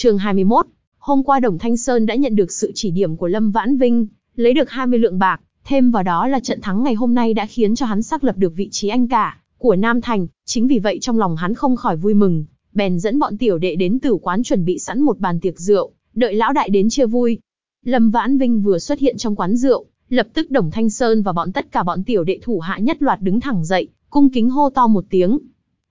chương 21, hôm qua Đồng Thanh Sơn đã nhận được sự chỉ điểm của Lâm Vãn Vinh, lấy được 20 lượng bạc, thêm vào đó là trận thắng ngày hôm nay đã khiến cho hắn xác lập được vị trí anh cả của Nam Thành, chính vì vậy trong lòng hắn không khỏi vui mừng, bèn dẫn bọn tiểu đệ đến tử quán chuẩn bị sẵn một bàn tiệc rượu, đợi lão đại đến chia vui. Lâm Vãn Vinh vừa xuất hiện trong quán rượu, lập tức Đồng Thanh Sơn và bọn tất cả bọn tiểu đệ thủ hạ nhất loạt đứng thẳng dậy, cung kính hô to một tiếng.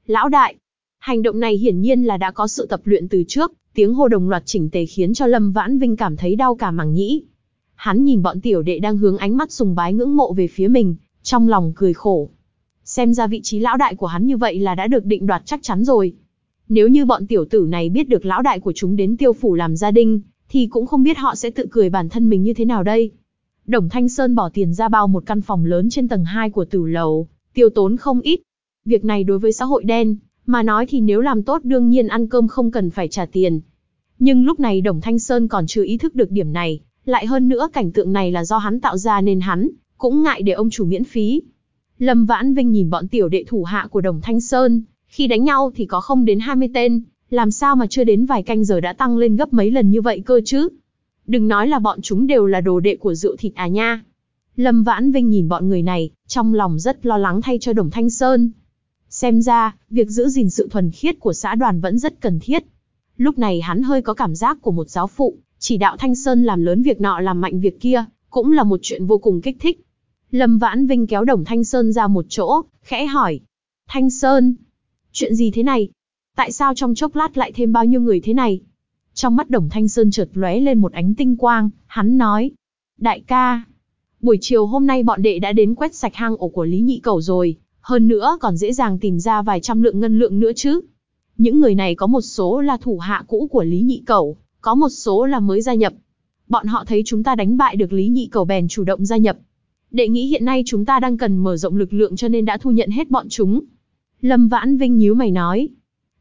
Lão đại! Hành động này hiển nhiên là đã có sự tập luyện từ trước, tiếng hô đồng loạt chỉnh tề khiến cho Lâm Vãn Vinh cảm thấy đau cả màng nhĩ. Hắn nhìn bọn tiểu đệ đang hướng ánh mắt sùng bái ngưỡng mộ về phía mình, trong lòng cười khổ. Xem ra vị trí lão đại của hắn như vậy là đã được định đoạt chắc chắn rồi. Nếu như bọn tiểu tử này biết được lão đại của chúng đến tiêu phủ làm gia đình, thì cũng không biết họ sẽ tự cười bản thân mình như thế nào đây. Đồng Thanh Sơn bỏ tiền ra bao một căn phòng lớn trên tầng 2 của tử lầu, tiêu tốn không ít. Việc này đối với xã hội đen, mà nói thì nếu làm tốt đương nhiên ăn cơm không cần phải trả tiền. Nhưng lúc này Đồng Thanh Sơn còn chưa ý thức được điểm này, lại hơn nữa cảnh tượng này là do hắn tạo ra nên hắn, cũng ngại để ông chủ miễn phí. Lâm Vãn Vinh nhìn bọn tiểu đệ thủ hạ của Đồng Thanh Sơn, khi đánh nhau thì có không đến 20 tên, làm sao mà chưa đến vài canh giờ đã tăng lên gấp mấy lần như vậy cơ chứ? Đừng nói là bọn chúng đều là đồ đệ của rượu thịt à nha. Lâm Vãn Vinh nhìn bọn người này, trong lòng rất lo lắng thay cho Đồng Thanh Sơn. Xem ra, việc giữ gìn sự thuần khiết của xã đoàn vẫn rất cần thiết. Lúc này hắn hơi có cảm giác của một giáo phụ, chỉ đạo Thanh Sơn làm lớn việc nọ làm mạnh việc kia, cũng là một chuyện vô cùng kích thích. Lâm Vãn Vinh kéo Đồng Thanh Sơn ra một chỗ, khẽ hỏi. Thanh Sơn, chuyện gì thế này? Tại sao trong chốc lát lại thêm bao nhiêu người thế này? Trong mắt Đồng Thanh Sơn chợt lóe lên một ánh tinh quang, hắn nói. Đại ca, buổi chiều hôm nay bọn đệ đã đến quét sạch hang ổ của Lý Nhị Cầu rồi, hơn nữa còn dễ dàng tìm ra vài trăm lượng ngân lượng nữa chứ. Những người này có một số là thủ hạ cũ của Lý Nhị Cầu, có một số là mới gia nhập. Bọn họ thấy chúng ta đánh bại được Lý Nhị Cầu bèn chủ động gia nhập. Đệ nghĩ hiện nay chúng ta đang cần mở rộng lực lượng cho nên đã thu nhận hết bọn chúng. Lâm Vãn Vinh nhíu mày nói.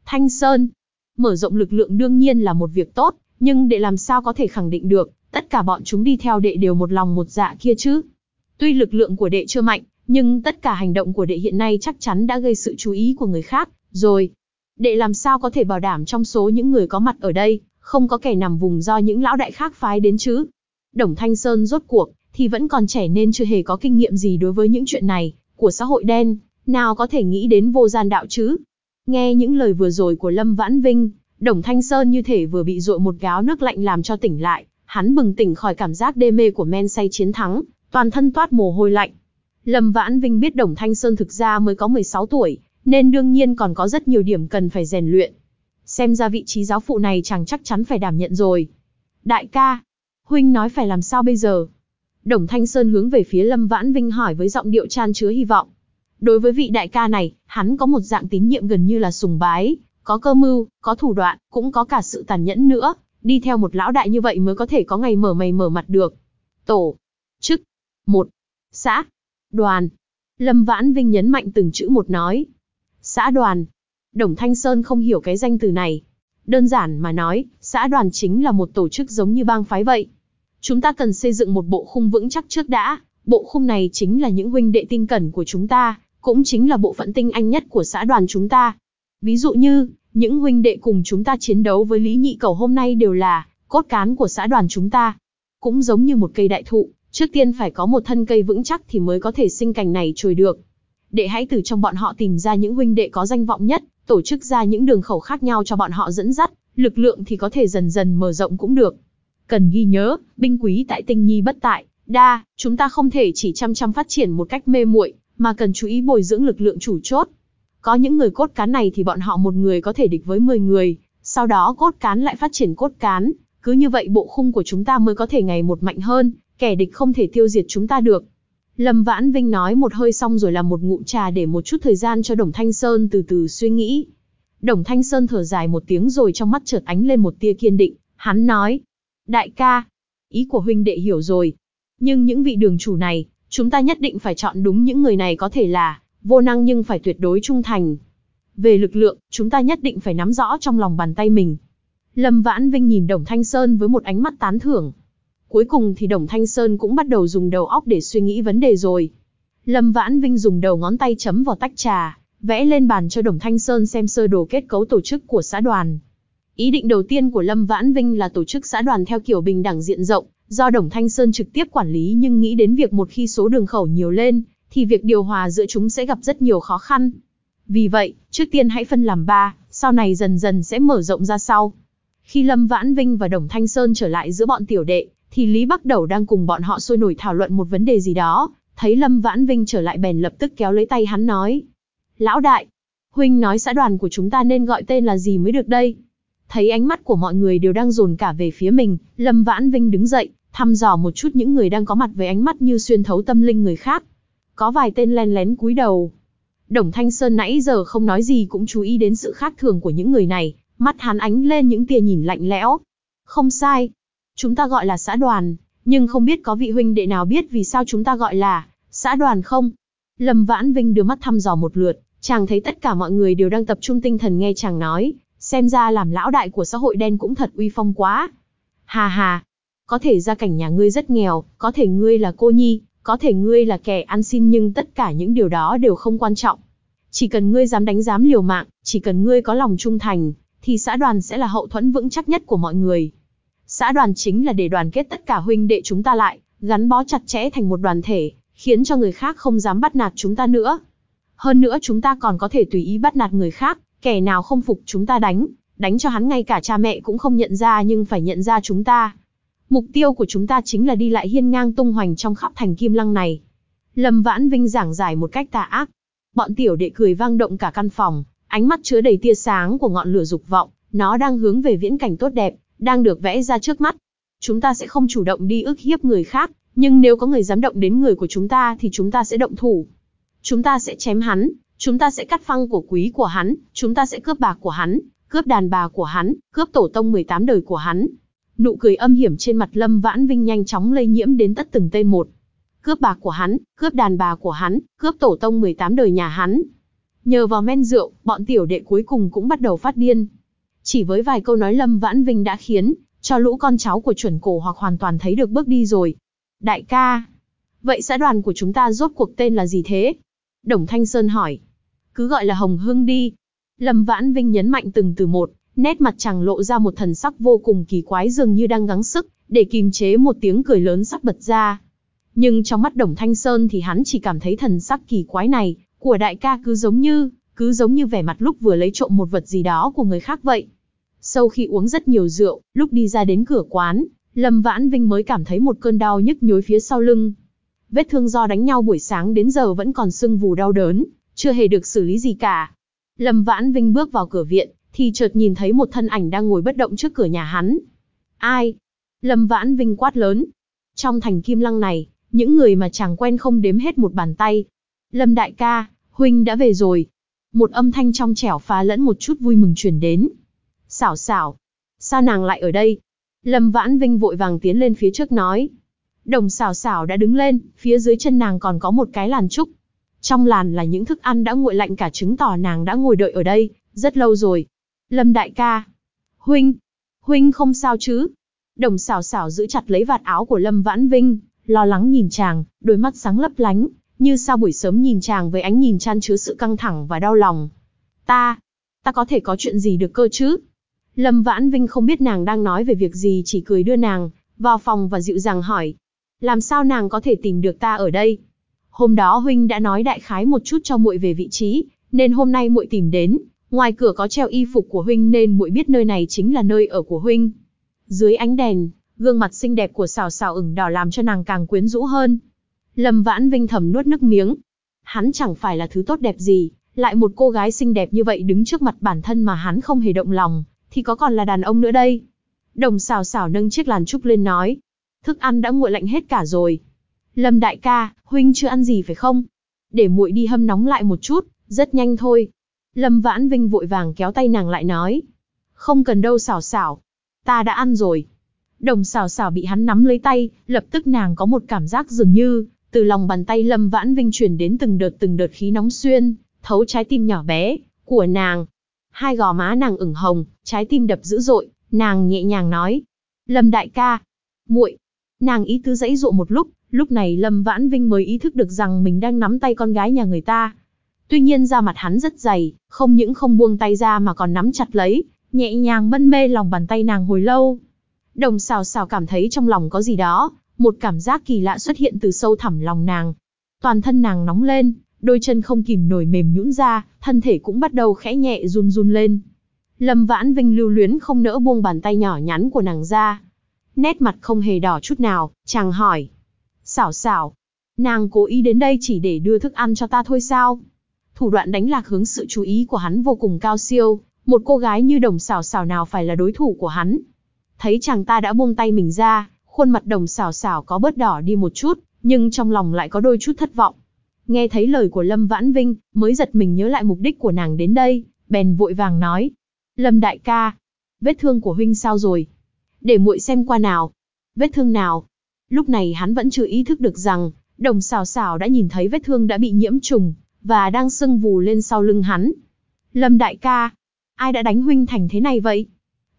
Thanh Sơn, mở rộng lực lượng đương nhiên là một việc tốt, nhưng để làm sao có thể khẳng định được, tất cả bọn chúng đi theo đệ đều một lòng một dạ kia chứ. Tuy lực lượng của đệ chưa mạnh, nhưng tất cả hành động của đệ hiện nay chắc chắn đã gây sự chú ý của người khác, rồi. Đệ làm sao có thể bảo đảm trong số những người có mặt ở đây, không có kẻ nằm vùng do những lão đại khác phái đến chứ. Đồng Thanh Sơn rốt cuộc, thì vẫn còn trẻ nên chưa hề có kinh nghiệm gì đối với những chuyện này, của xã hội đen, nào có thể nghĩ đến vô gian đạo chứ. Nghe những lời vừa rồi của Lâm Vãn Vinh, Đồng Thanh Sơn như thể vừa bị dội một gáo nước lạnh làm cho tỉnh lại, hắn bừng tỉnh khỏi cảm giác đê mê của men say chiến thắng, toàn thân toát mồ hôi lạnh. Lâm Vãn Vinh biết Đồng Thanh Sơn thực ra mới có 16 tuổi, nên đương nhiên còn có rất nhiều điểm cần phải rèn luyện. Xem ra vị trí giáo phụ này chẳng chắc chắn phải đảm nhận rồi. Đại ca, huynh nói phải làm sao bây giờ? Đồng Thanh Sơn hướng về phía Lâm Vãn Vinh hỏi với giọng điệu chan chứa hy vọng. Đối với vị đại ca này, hắn có một dạng tín nhiệm gần như là sùng bái, có cơ mưu, có thủ đoạn, cũng có cả sự tàn nhẫn nữa, đi theo một lão đại như vậy mới có thể có ngày mở mày mở mặt được. Tổ, chức, một, xã, đoàn. Lâm Vãn Vinh nhấn mạnh từng chữ một nói. Xã đoàn. Đồng Thanh Sơn không hiểu cái danh từ này. Đơn giản mà nói, xã đoàn chính là một tổ chức giống như bang phái vậy. Chúng ta cần xây dựng một bộ khung vững chắc trước đã. Bộ khung này chính là những huynh đệ tinh cẩn của chúng ta, cũng chính là bộ phận tinh anh nhất của xã đoàn chúng ta. Ví dụ như, những huynh đệ cùng chúng ta chiến đấu với Lý Nhị Cầu hôm nay đều là cốt cán của xã đoàn chúng ta. Cũng giống như một cây đại thụ, trước tiên phải có một thân cây vững chắc thì mới có thể sinh cành này trồi được. Đệ hãy từ trong bọn họ tìm ra những huynh đệ có danh vọng nhất, tổ chức ra những đường khẩu khác nhau cho bọn họ dẫn dắt, lực lượng thì có thể dần dần mở rộng cũng được. Cần ghi nhớ, binh quý tại tinh nhi bất tại, đa, chúng ta không thể chỉ chăm chăm phát triển một cách mê muội, mà cần chú ý bồi dưỡng lực lượng chủ chốt. Có những người cốt cán này thì bọn họ một người có thể địch với 10 người, sau đó cốt cán lại phát triển cốt cán, cứ như vậy bộ khung của chúng ta mới có thể ngày một mạnh hơn, kẻ địch không thể tiêu diệt chúng ta được. Lâm Vãn Vinh nói một hơi xong rồi làm một ngụm trà để một chút thời gian cho Đồng Thanh Sơn từ từ suy nghĩ. Đồng Thanh Sơn thở dài một tiếng rồi trong mắt chợt ánh lên một tia kiên định, hắn nói. Đại ca, ý của huynh đệ hiểu rồi. Nhưng những vị đường chủ này, chúng ta nhất định phải chọn đúng những người này có thể là vô năng nhưng phải tuyệt đối trung thành. Về lực lượng, chúng ta nhất định phải nắm rõ trong lòng bàn tay mình. Lâm Vãn Vinh nhìn Đồng Thanh Sơn với một ánh mắt tán thưởng. Cuối cùng thì Đồng Thanh Sơn cũng bắt đầu dùng đầu óc để suy nghĩ vấn đề rồi. Lâm Vãn Vinh dùng đầu ngón tay chấm vào tách trà, vẽ lên bàn cho Đồng Thanh Sơn xem sơ đồ kết cấu tổ chức của xã đoàn. Ý định đầu tiên của Lâm Vãn Vinh là tổ chức xã đoàn theo kiểu bình đẳng diện rộng, do Đồng Thanh Sơn trực tiếp quản lý nhưng nghĩ đến việc một khi số đường khẩu nhiều lên, thì việc điều hòa giữa chúng sẽ gặp rất nhiều khó khăn. Vì vậy, trước tiên hãy phân làm ba, sau này dần dần sẽ mở rộng ra sau. Khi Lâm Vãn Vinh và Đồng Thanh Sơn trở lại giữa bọn tiểu đệ, thì Lý Bắc Đầu đang cùng bọn họ sôi nổi thảo luận một vấn đề gì đó, thấy Lâm Vãn Vinh trở lại bèn lập tức kéo lấy tay hắn nói. Lão đại, huynh nói xã đoàn của chúng ta nên gọi tên là gì mới được đây? Thấy ánh mắt của mọi người đều đang dồn cả về phía mình, Lâm Vãn Vinh đứng dậy, thăm dò một chút những người đang có mặt với ánh mắt như xuyên thấu tâm linh người khác. Có vài tên len lén cúi đầu. Đồng Thanh Sơn nãy giờ không nói gì cũng chú ý đến sự khác thường của những người này, mắt hắn ánh lên những tia nhìn lạnh lẽo. Không sai, chúng ta gọi là xã đoàn, nhưng không biết có vị huynh đệ nào biết vì sao chúng ta gọi là xã đoàn không? Lâm Vãn Vinh đưa mắt thăm dò một lượt, chàng thấy tất cả mọi người đều đang tập trung tinh thần nghe chàng nói, xem ra làm lão đại của xã hội đen cũng thật uy phong quá. Hà hà, có thể gia cảnh nhà ngươi rất nghèo, có thể ngươi là cô nhi, có thể ngươi là kẻ ăn xin nhưng tất cả những điều đó đều không quan trọng. Chỉ cần ngươi dám đánh dám liều mạng, chỉ cần ngươi có lòng trung thành, thì xã đoàn sẽ là hậu thuẫn vững chắc nhất của mọi người. Xã đoàn chính là để đoàn kết tất cả huynh đệ chúng ta lại, gắn bó chặt chẽ thành một đoàn thể, khiến cho người khác không dám bắt nạt chúng ta nữa. Hơn nữa chúng ta còn có thể tùy ý bắt nạt người khác, kẻ nào không phục chúng ta đánh, đánh cho hắn ngay cả cha mẹ cũng không nhận ra nhưng phải nhận ra chúng ta. Mục tiêu của chúng ta chính là đi lại hiên ngang tung hoành trong khắp thành kim lăng này. Lâm Vãn Vinh giảng giải một cách tà ác. Bọn tiểu đệ cười vang động cả căn phòng, ánh mắt chứa đầy tia sáng của ngọn lửa dục vọng, nó đang hướng về viễn cảnh tốt đẹp, đang được vẽ ra trước mắt. Chúng ta sẽ không chủ động đi ức hiếp người khác, nhưng nếu có người dám động đến người của chúng ta thì chúng ta sẽ động thủ. Chúng ta sẽ chém hắn, chúng ta sẽ cắt phăng của quý của hắn, chúng ta sẽ cướp bạc của hắn, cướp đàn bà của hắn, cướp tổ tông 18 đời của hắn. Nụ cười âm hiểm trên mặt Lâm Vãn Vinh nhanh chóng lây nhiễm đến tất từng tên một. Cướp bạc của hắn, cướp đàn bà của hắn, cướp tổ tông 18 đời nhà hắn. Nhờ vào men rượu, bọn tiểu đệ cuối cùng cũng bắt đầu phát điên. Chỉ với vài câu nói Lâm Vãn Vinh đã khiến cho lũ con cháu của chuẩn cổ hoặc hoàn toàn thấy được bước đi rồi. Đại ca, vậy xã đoàn của chúng ta rốt cuộc tên là gì thế? Đồng Thanh Sơn hỏi. Cứ gọi là Hồng Hưng đi. Lâm Vãn Vinh nhấn mạnh từng từ một, nét mặt chàng lộ ra một thần sắc vô cùng kỳ quái dường như đang gắng sức, để kìm chế một tiếng cười lớn sắp bật ra. Nhưng trong mắt Đồng Thanh Sơn thì hắn chỉ cảm thấy thần sắc kỳ quái này, của đại ca cứ giống như, cứ giống như vẻ mặt lúc vừa lấy trộm một vật gì đó của người khác vậy. Sau khi uống rất nhiều rượu, lúc đi ra đến cửa quán, Lâm Vãn Vinh mới cảm thấy một cơn đau nhức nhối phía sau lưng. Vết thương do đánh nhau buổi sáng đến giờ vẫn còn sưng vù đau đớn, chưa hề được xử lý gì cả. Lâm Vãn Vinh bước vào cửa viện, thì chợt nhìn thấy một thân ảnh đang ngồi bất động trước cửa nhà hắn. Ai? Lâm Vãn Vinh quát lớn. Trong thành kim lăng này, những người mà chàng quen không đếm hết một bàn tay. Lâm đại ca, huynh đã về rồi. Một âm thanh trong trẻo phá lẫn một chút vui mừng truyền đến. Xảo xảo. Sao nàng lại ở đây? Lâm Vãn Vinh vội vàng tiến lên phía trước nói. Đồng xảo xảo đã đứng lên, phía dưới chân nàng còn có một cái làn trúc. Trong làn là những thức ăn đã nguội lạnh cả chứng tỏ nàng đã ngồi đợi ở đây, rất lâu rồi. Lâm đại ca. Huynh. Huynh không sao chứ? Đồng xảo xảo giữ chặt lấy vạt áo của Lâm Vãn Vinh, lo lắng nhìn chàng, đôi mắt sáng lấp lánh, như sao buổi sớm nhìn chàng với ánh nhìn chan chứa sự căng thẳng và đau lòng. Ta, ta có thể có chuyện gì được cơ chứ? Lâm Vãn Vinh không biết nàng đang nói về việc gì chỉ cười đưa nàng vào phòng và dịu dàng hỏi. Làm sao nàng có thể tìm được ta ở đây? Hôm đó huynh đã nói đại khái một chút cho muội về vị trí, nên hôm nay muội tìm đến. Ngoài cửa có treo y phục của huynh nên muội biết nơi này chính là nơi ở của huynh. Dưới ánh đèn, gương mặt xinh đẹp của xào xào ửng đỏ làm cho nàng càng quyến rũ hơn. Lâm Vãn Vinh thầm nuốt nước miếng. Hắn chẳng phải là thứ tốt đẹp gì, lại một cô gái xinh đẹp như vậy đứng trước mặt bản thân mà hắn không hề động lòng, thì có còn là đàn ông nữa đây. Đồng xào xào nâng chiếc làn trúc lên nói. Thức ăn đã nguội lạnh hết cả rồi. Lâm đại ca, huynh chưa ăn gì phải không? Để muội đi hâm nóng lại một chút, rất nhanh thôi. Lâm Vãn Vinh vội vàng kéo tay nàng lại nói. Không cần đâu xảo xảo. Ta đã ăn rồi. Đồng xảo xảo bị hắn nắm lấy tay, lập tức nàng có một cảm giác dường như, từ lòng bàn tay Lâm Vãn Vinh truyền đến từng đợt từng đợt khí nóng xuyên, thấu trái tim nhỏ bé, của nàng. Hai gò má nàng ửng hồng, trái tim đập dữ dội, nàng nhẹ nhàng nói. Lâm đại ca. muội. Nàng ý tứ dãy dụ một lúc, lúc này Lâm Vãn Vinh mới ý thức được rằng mình đang nắm tay con gái nhà người ta. Tuy nhiên da mặt hắn rất dày, không những không buông tay ra mà còn nắm chặt lấy, nhẹ nhàng mân mê lòng bàn tay nàng hồi lâu. Đồng xào xào cảm thấy trong lòng có gì đó, một cảm giác kỳ lạ xuất hiện từ sâu thẳm lòng nàng. Toàn thân nàng nóng lên, đôi chân không kìm nổi mềm nhũn ra, thân thể cũng bắt đầu khẽ nhẹ run run lên. Lâm Vãn Vinh lưu luyến không nỡ buông bàn tay nhỏ nhắn của nàng ra. Nét mặt không hề đỏ chút nào, chàng hỏi. Xảo xảo, nàng cố ý đến đây chỉ để đưa thức ăn cho ta thôi sao? Thủ đoạn đánh lạc hướng sự chú ý của hắn vô cùng cao siêu, một cô gái như đồng xảo xảo nào phải là đối thủ của hắn. Thấy chàng ta đã buông tay mình ra, khuôn mặt đồng xảo xảo có bớt đỏ đi một chút, nhưng trong lòng lại có đôi chút thất vọng. Nghe thấy lời của Lâm Vãn Vinh, mới giật mình nhớ lại mục đích của nàng đến đây, bèn vội vàng nói. Lâm đại ca, vết thương của huynh sao rồi? Để muội xem qua nào. Vết thương nào? Lúc này hắn vẫn chưa ý thức được rằng, đồng xào xào đã nhìn thấy vết thương đã bị nhiễm trùng, và đang sưng vù lên sau lưng hắn. Lâm đại ca, ai đã đánh huynh thành thế này vậy?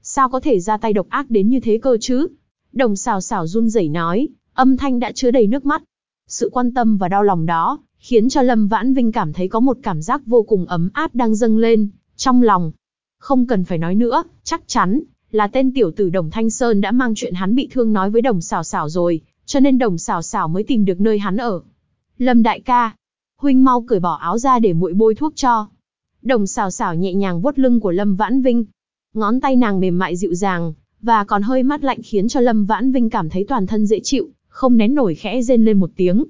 Sao có thể ra tay độc ác đến như thế cơ chứ? Đồng xào xào run rẩy nói, âm thanh đã chứa đầy nước mắt. Sự quan tâm và đau lòng đó, khiến cho Lâm Vãn Vinh cảm thấy có một cảm giác vô cùng ấm áp đang dâng lên, trong lòng. Không cần phải nói nữa, chắc chắn, là tên tiểu tử Đồng Thanh Sơn đã mang chuyện hắn bị thương nói với Đồng Sảo Sảo rồi, cho nên Đồng Sảo Sảo mới tìm được nơi hắn ở. Lâm đại ca, huynh mau cởi bỏ áo ra để muội bôi thuốc cho. Đồng Sảo Sảo nhẹ nhàng vuốt lưng của Lâm Vãn Vinh. Ngón tay nàng mềm mại dịu dàng, và còn hơi mát lạnh khiến cho Lâm Vãn Vinh cảm thấy toàn thân dễ chịu, không nén nổi khẽ rên lên một tiếng.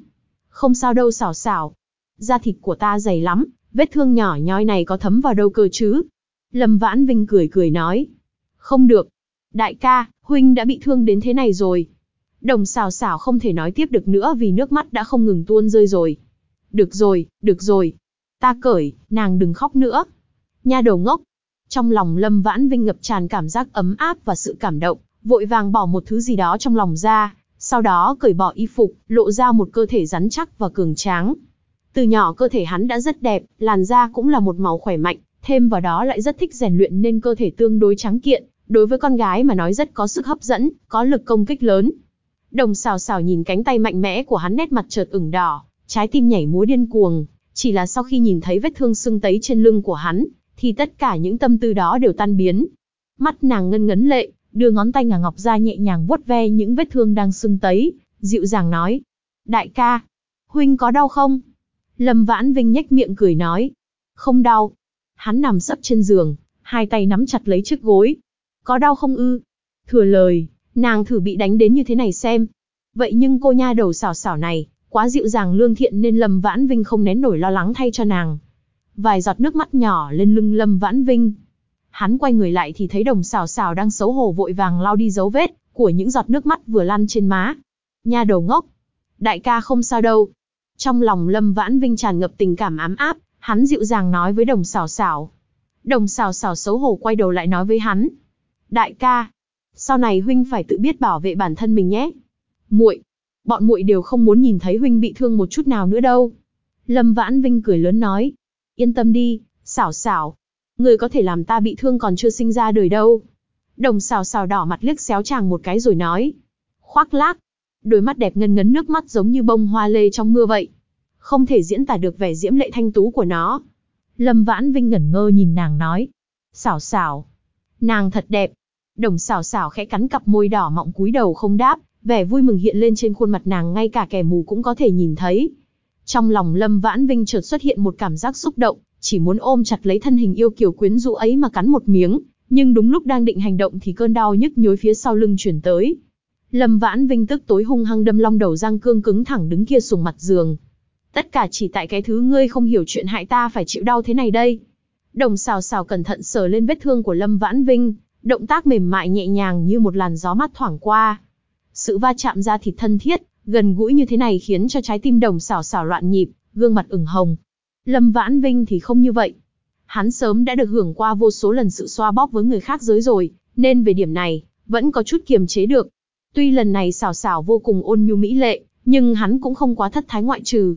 Không sao đâu xảo xảo. Da thịt của ta dày lắm, vết thương nhỏ nhoi này có thấm vào đâu cơ chứ? Lâm Vãn Vinh cười cười nói. Không được. Đại ca, huynh đã bị thương đến thế này rồi. Đồng xào xảo không thể nói tiếp được nữa vì nước mắt đã không ngừng tuôn rơi rồi. Được rồi, được rồi. Ta cởi, nàng đừng khóc nữa. Nha đầu ngốc. Trong lòng Lâm Vãn Vinh ngập tràn cảm giác ấm áp và sự cảm động, vội vàng bỏ một thứ gì đó trong lòng ra, sau đó cởi bỏ y phục, lộ ra một cơ thể rắn chắc và cường tráng. Từ nhỏ cơ thể hắn đã rất đẹp, làn da cũng là một màu khỏe mạnh, thêm vào đó lại rất thích rèn luyện nên cơ thể tương đối trắng kiện, đối với con gái mà nói rất có sức hấp dẫn, có lực công kích lớn. Đồng xào xào nhìn cánh tay mạnh mẽ của hắn nét mặt chợt ửng đỏ, trái tim nhảy múa điên cuồng, chỉ là sau khi nhìn thấy vết thương sưng tấy trên lưng của hắn, thì tất cả những tâm tư đó đều tan biến. Mắt nàng ngân ngấn lệ, đưa ngón tay ngà ngọc ra nhẹ nhàng vuốt ve những vết thương đang sưng tấy, dịu dàng nói. Đại ca, huynh có đau không? Lâm Vãn Vinh nhếch miệng cười nói. Không đau. Hắn nằm sấp trên giường, hai tay nắm chặt lấy chiếc gối. Có đau không ư? Thừa lời, nàng thử bị đánh đến như thế này xem. Vậy nhưng cô nha đầu xảo xảo này, quá dịu dàng lương thiện nên Lâm Vãn Vinh không nén nổi lo lắng thay cho nàng. Vài giọt nước mắt nhỏ lên lưng Lâm Vãn Vinh, Hắn quay người lại thì thấy đồng xào xào đang xấu hổ vội vàng lau đi dấu vết của những giọt nước mắt vừa lăn trên má. Nha đầu ngốc. Đại ca không sao đâu. Trong lòng Lâm Vãn Vinh tràn ngập tình cảm ám áp, hắn dịu dàng nói với đồng xào xào. Đồng xào xào xấu hổ quay đầu lại nói với hắn. Đại ca, sau này huynh phải tự biết bảo vệ bản thân mình nhé. Muội, bọn muội đều không muốn nhìn thấy huynh bị thương một chút nào nữa đâu. Lâm Vãn Vinh cười lớn nói. Yên tâm đi, xảo xảo, Người có thể làm ta bị thương còn chưa sinh ra đời đâu. Đồng xào xào đỏ mặt liếc xéo chàng một cái rồi nói. Khoác lác. Đôi mắt đẹp ngân ngấn nước mắt giống như bông hoa lê trong mưa vậy. Không thể diễn tả được vẻ diễm lệ thanh tú của nó. Lâm Vãn Vinh ngẩn ngơ nhìn nàng nói. Xảo xảo. Nàng thật đẹp. Đồng xảo xảo khẽ cắn cặp môi đỏ mọng cúi đầu không đáp, vẻ vui mừng hiện lên trên khuôn mặt nàng ngay cả kẻ mù cũng có thể nhìn thấy. Trong lòng Lâm Vãn Vinh chợt xuất hiện một cảm giác xúc động, chỉ muốn ôm chặt lấy thân hình yêu kiều quyến rũ ấy mà cắn một miếng, nhưng đúng lúc đang định hành động thì cơn đau nhức nhối phía sau lưng chuyển tới. Lâm Vãn Vinh tức tối hung hăng đâm long đầu răng cương cứng thẳng đứng kia sùng mặt giường. Tất cả chỉ tại cái thứ ngươi không hiểu chuyện hại ta phải chịu đau thế này đây. Đồng xào xào cẩn thận sờ lên vết thương của Lâm Vãn Vinh, động tác mềm mại nhẹ nhàng như một làn gió mát thoảng qua. Sự va chạm ra thịt thân thiết, gần gũi như thế này khiến cho trái tim đồng xào xào loạn nhịp, gương mặt ửng hồng, Lâm Vãn Vinh thì không như vậy. Hắn sớm đã được hưởng qua vô số lần sự xoa bóp với người khác giới rồi, nên về điểm này, vẫn có chút kiềm chế được. Tuy lần này xảo xảo vô cùng ôn nhu mỹ lệ, nhưng hắn cũng không quá thất thái ngoại trừ.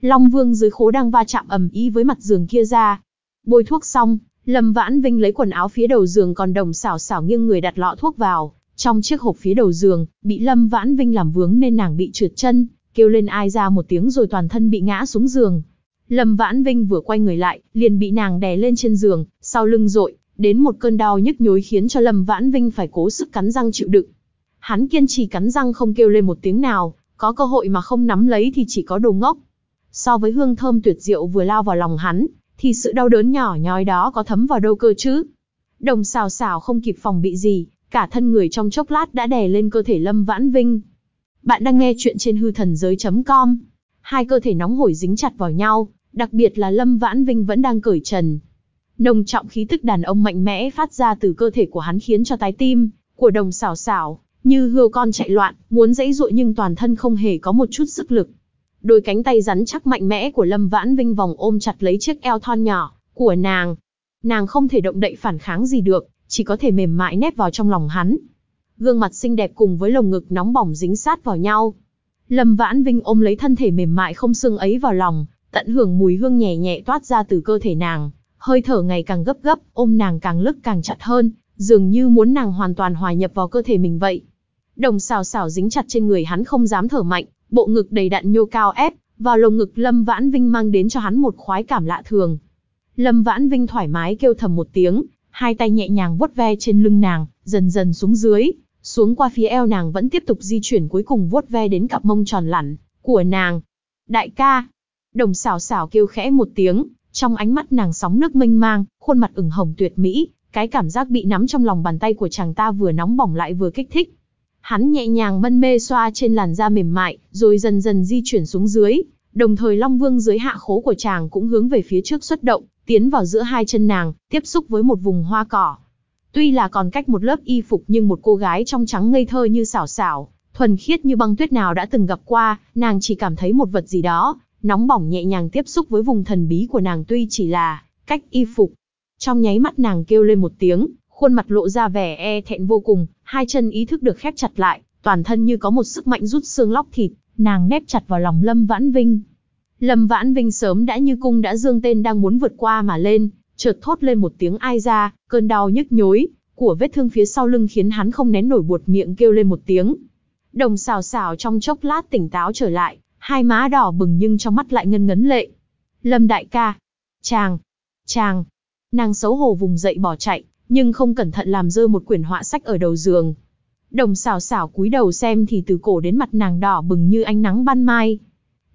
Long Vương dưới khố đang va chạm ầm ý với mặt giường kia ra. Bôi thuốc xong, Lâm Vãn Vinh lấy quần áo phía đầu giường còn đồng xảo xảo nghiêng người đặt lọ thuốc vào, trong chiếc hộp phía đầu giường, bị Lâm Vãn Vinh làm vướng nên nàng bị trượt chân, kêu lên ai ra một tiếng rồi toàn thân bị ngã xuống giường. Lâm Vãn Vinh vừa quay người lại, liền bị nàng đè lên trên giường, sau lưng rội, Đến một cơn đau nhức nhối khiến cho Lâm Vãn Vinh phải cố sức cắn răng chịu đựng. Hắn kiên trì cắn răng không kêu lên một tiếng nào, có cơ hội mà không nắm lấy thì chỉ có đồ ngốc. So với hương thơm tuyệt diệu vừa lao vào lòng hắn, thì sự đau đớn nhỏ nhói đó có thấm vào đâu cơ chứ. Đồng xào xào không kịp phòng bị gì, cả thân người trong chốc lát đã đè lên cơ thể Lâm Vãn Vinh. Bạn đang nghe chuyện trên hư thần giới.com. Hai cơ thể nóng hổi dính chặt vào nhau, đặc biệt là Lâm Vãn Vinh vẫn đang cởi trần. Nồng trọng khí tức đàn ông mạnh mẽ phát ra từ cơ thể của hắn khiến cho trái tim của đồng xảo xảo như hươu con chạy loạn, muốn dãy dụa nhưng toàn thân không hề có một chút sức lực. Đôi cánh tay rắn chắc mạnh mẽ của Lâm Vãn Vinh vòng ôm chặt lấy chiếc eo thon nhỏ của nàng. Nàng không thể động đậy phản kháng gì được, chỉ có thể mềm mại nép vào trong lòng hắn. Gương mặt xinh đẹp cùng với lồng ngực nóng bỏng dính sát vào nhau. Lâm Vãn Vinh ôm lấy thân thể mềm mại không xương ấy vào lòng, tận hưởng mùi hương nhẹ nhẹ toát ra từ cơ thể nàng, hơi thở ngày càng gấp gấp, ôm nàng càng lức càng chặt hơn, dường như muốn nàng hoàn toàn hòa nhập vào cơ thể mình vậy. Đồng xào xào dính chặt trên người hắn không dám thở mạnh, bộ ngực đầy đặn nhô cao ép, vào lồng ngực Lâm Vãn Vinh mang đến cho hắn một khoái cảm lạ thường. Lâm Vãn Vinh thoải mái kêu thầm một tiếng, hai tay nhẹ nhàng vuốt ve trên lưng nàng, dần dần xuống dưới, xuống qua phía eo nàng vẫn tiếp tục di chuyển cuối cùng vuốt ve đến cặp mông tròn lẳn của nàng. Đại ca, đồng xảo xảo kêu khẽ một tiếng, trong ánh mắt nàng sóng nước mênh mang, khuôn mặt ửng hồng tuyệt mỹ, cái cảm giác bị nắm trong lòng bàn tay của chàng ta vừa nóng bỏng lại vừa kích thích. Hắn nhẹ nhàng mân mê xoa trên làn da mềm mại, rồi dần dần di chuyển xuống dưới, đồng thời Long Vương dưới hạ khố của chàng cũng hướng về phía trước xuất động, tiến vào giữa hai chân nàng, tiếp xúc với một vùng hoa cỏ. Tuy là còn cách một lớp y phục nhưng một cô gái trong trắng ngây thơ như xảo xảo, thuần khiết như băng tuyết nào đã từng gặp qua, nàng chỉ cảm thấy một vật gì đó, nóng bỏng nhẹ nhàng tiếp xúc với vùng thần bí của nàng tuy chỉ là cách y phục. Trong nháy mắt nàng kêu lên một tiếng, khuôn mặt lộ ra vẻ e thẹn vô cùng, hai chân ý thức được khép chặt lại, toàn thân như có một sức mạnh rút xương lóc thịt, nàng nép chặt vào lòng Lâm Vãn Vinh. Lâm Vãn Vinh sớm đã như cung đã dương tên đang muốn vượt qua mà lên, chợt thốt lên một tiếng ai ra, cơn đau nhức nhối của vết thương phía sau lưng khiến hắn không nén nổi buột miệng kêu lên một tiếng. Đồng xào xào trong chốc lát tỉnh táo trở lại, hai má đỏ bừng nhưng trong mắt lại ngân ngấn lệ. Lâm đại ca, chàng, chàng, nàng xấu hổ vùng dậy bỏ chạy, nhưng không cẩn thận làm rơi một quyển họa sách ở đầu giường. Đồng xảo xảo cúi đầu xem thì từ cổ đến mặt nàng đỏ bừng như ánh nắng ban mai.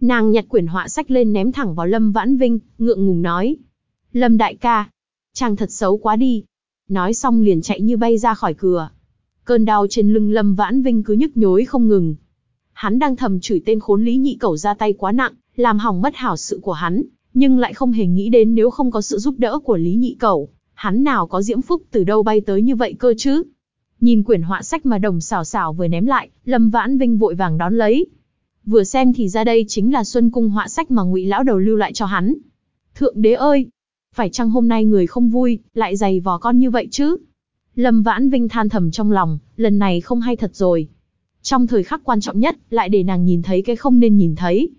Nàng nhặt quyển họa sách lên ném thẳng vào Lâm Vãn Vinh, ngượng ngùng nói. Lâm đại ca, chàng thật xấu quá đi. Nói xong liền chạy như bay ra khỏi cửa. Cơn đau trên lưng Lâm Vãn Vinh cứ nhức nhối không ngừng. Hắn đang thầm chửi tên khốn lý nhị cẩu ra tay quá nặng, làm hỏng mất hảo sự của hắn, nhưng lại không hề nghĩ đến nếu không có sự giúp đỡ của lý nhị cẩu, hắn nào có diễm phúc từ đâu bay tới như vậy cơ chứ. Nhìn quyển họa sách mà đồng xảo xảo vừa ném lại, Lâm Vãn Vinh vội vàng đón lấy. Vừa xem thì ra đây chính là Xuân Cung họa sách mà ngụy lão đầu lưu lại cho hắn. Thượng đế ơi! Phải chăng hôm nay người không vui, lại giày vò con như vậy chứ? Lâm Vãn Vinh than thầm trong lòng, lần này không hay thật rồi. Trong thời khắc quan trọng nhất, lại để nàng nhìn thấy cái không nên nhìn thấy.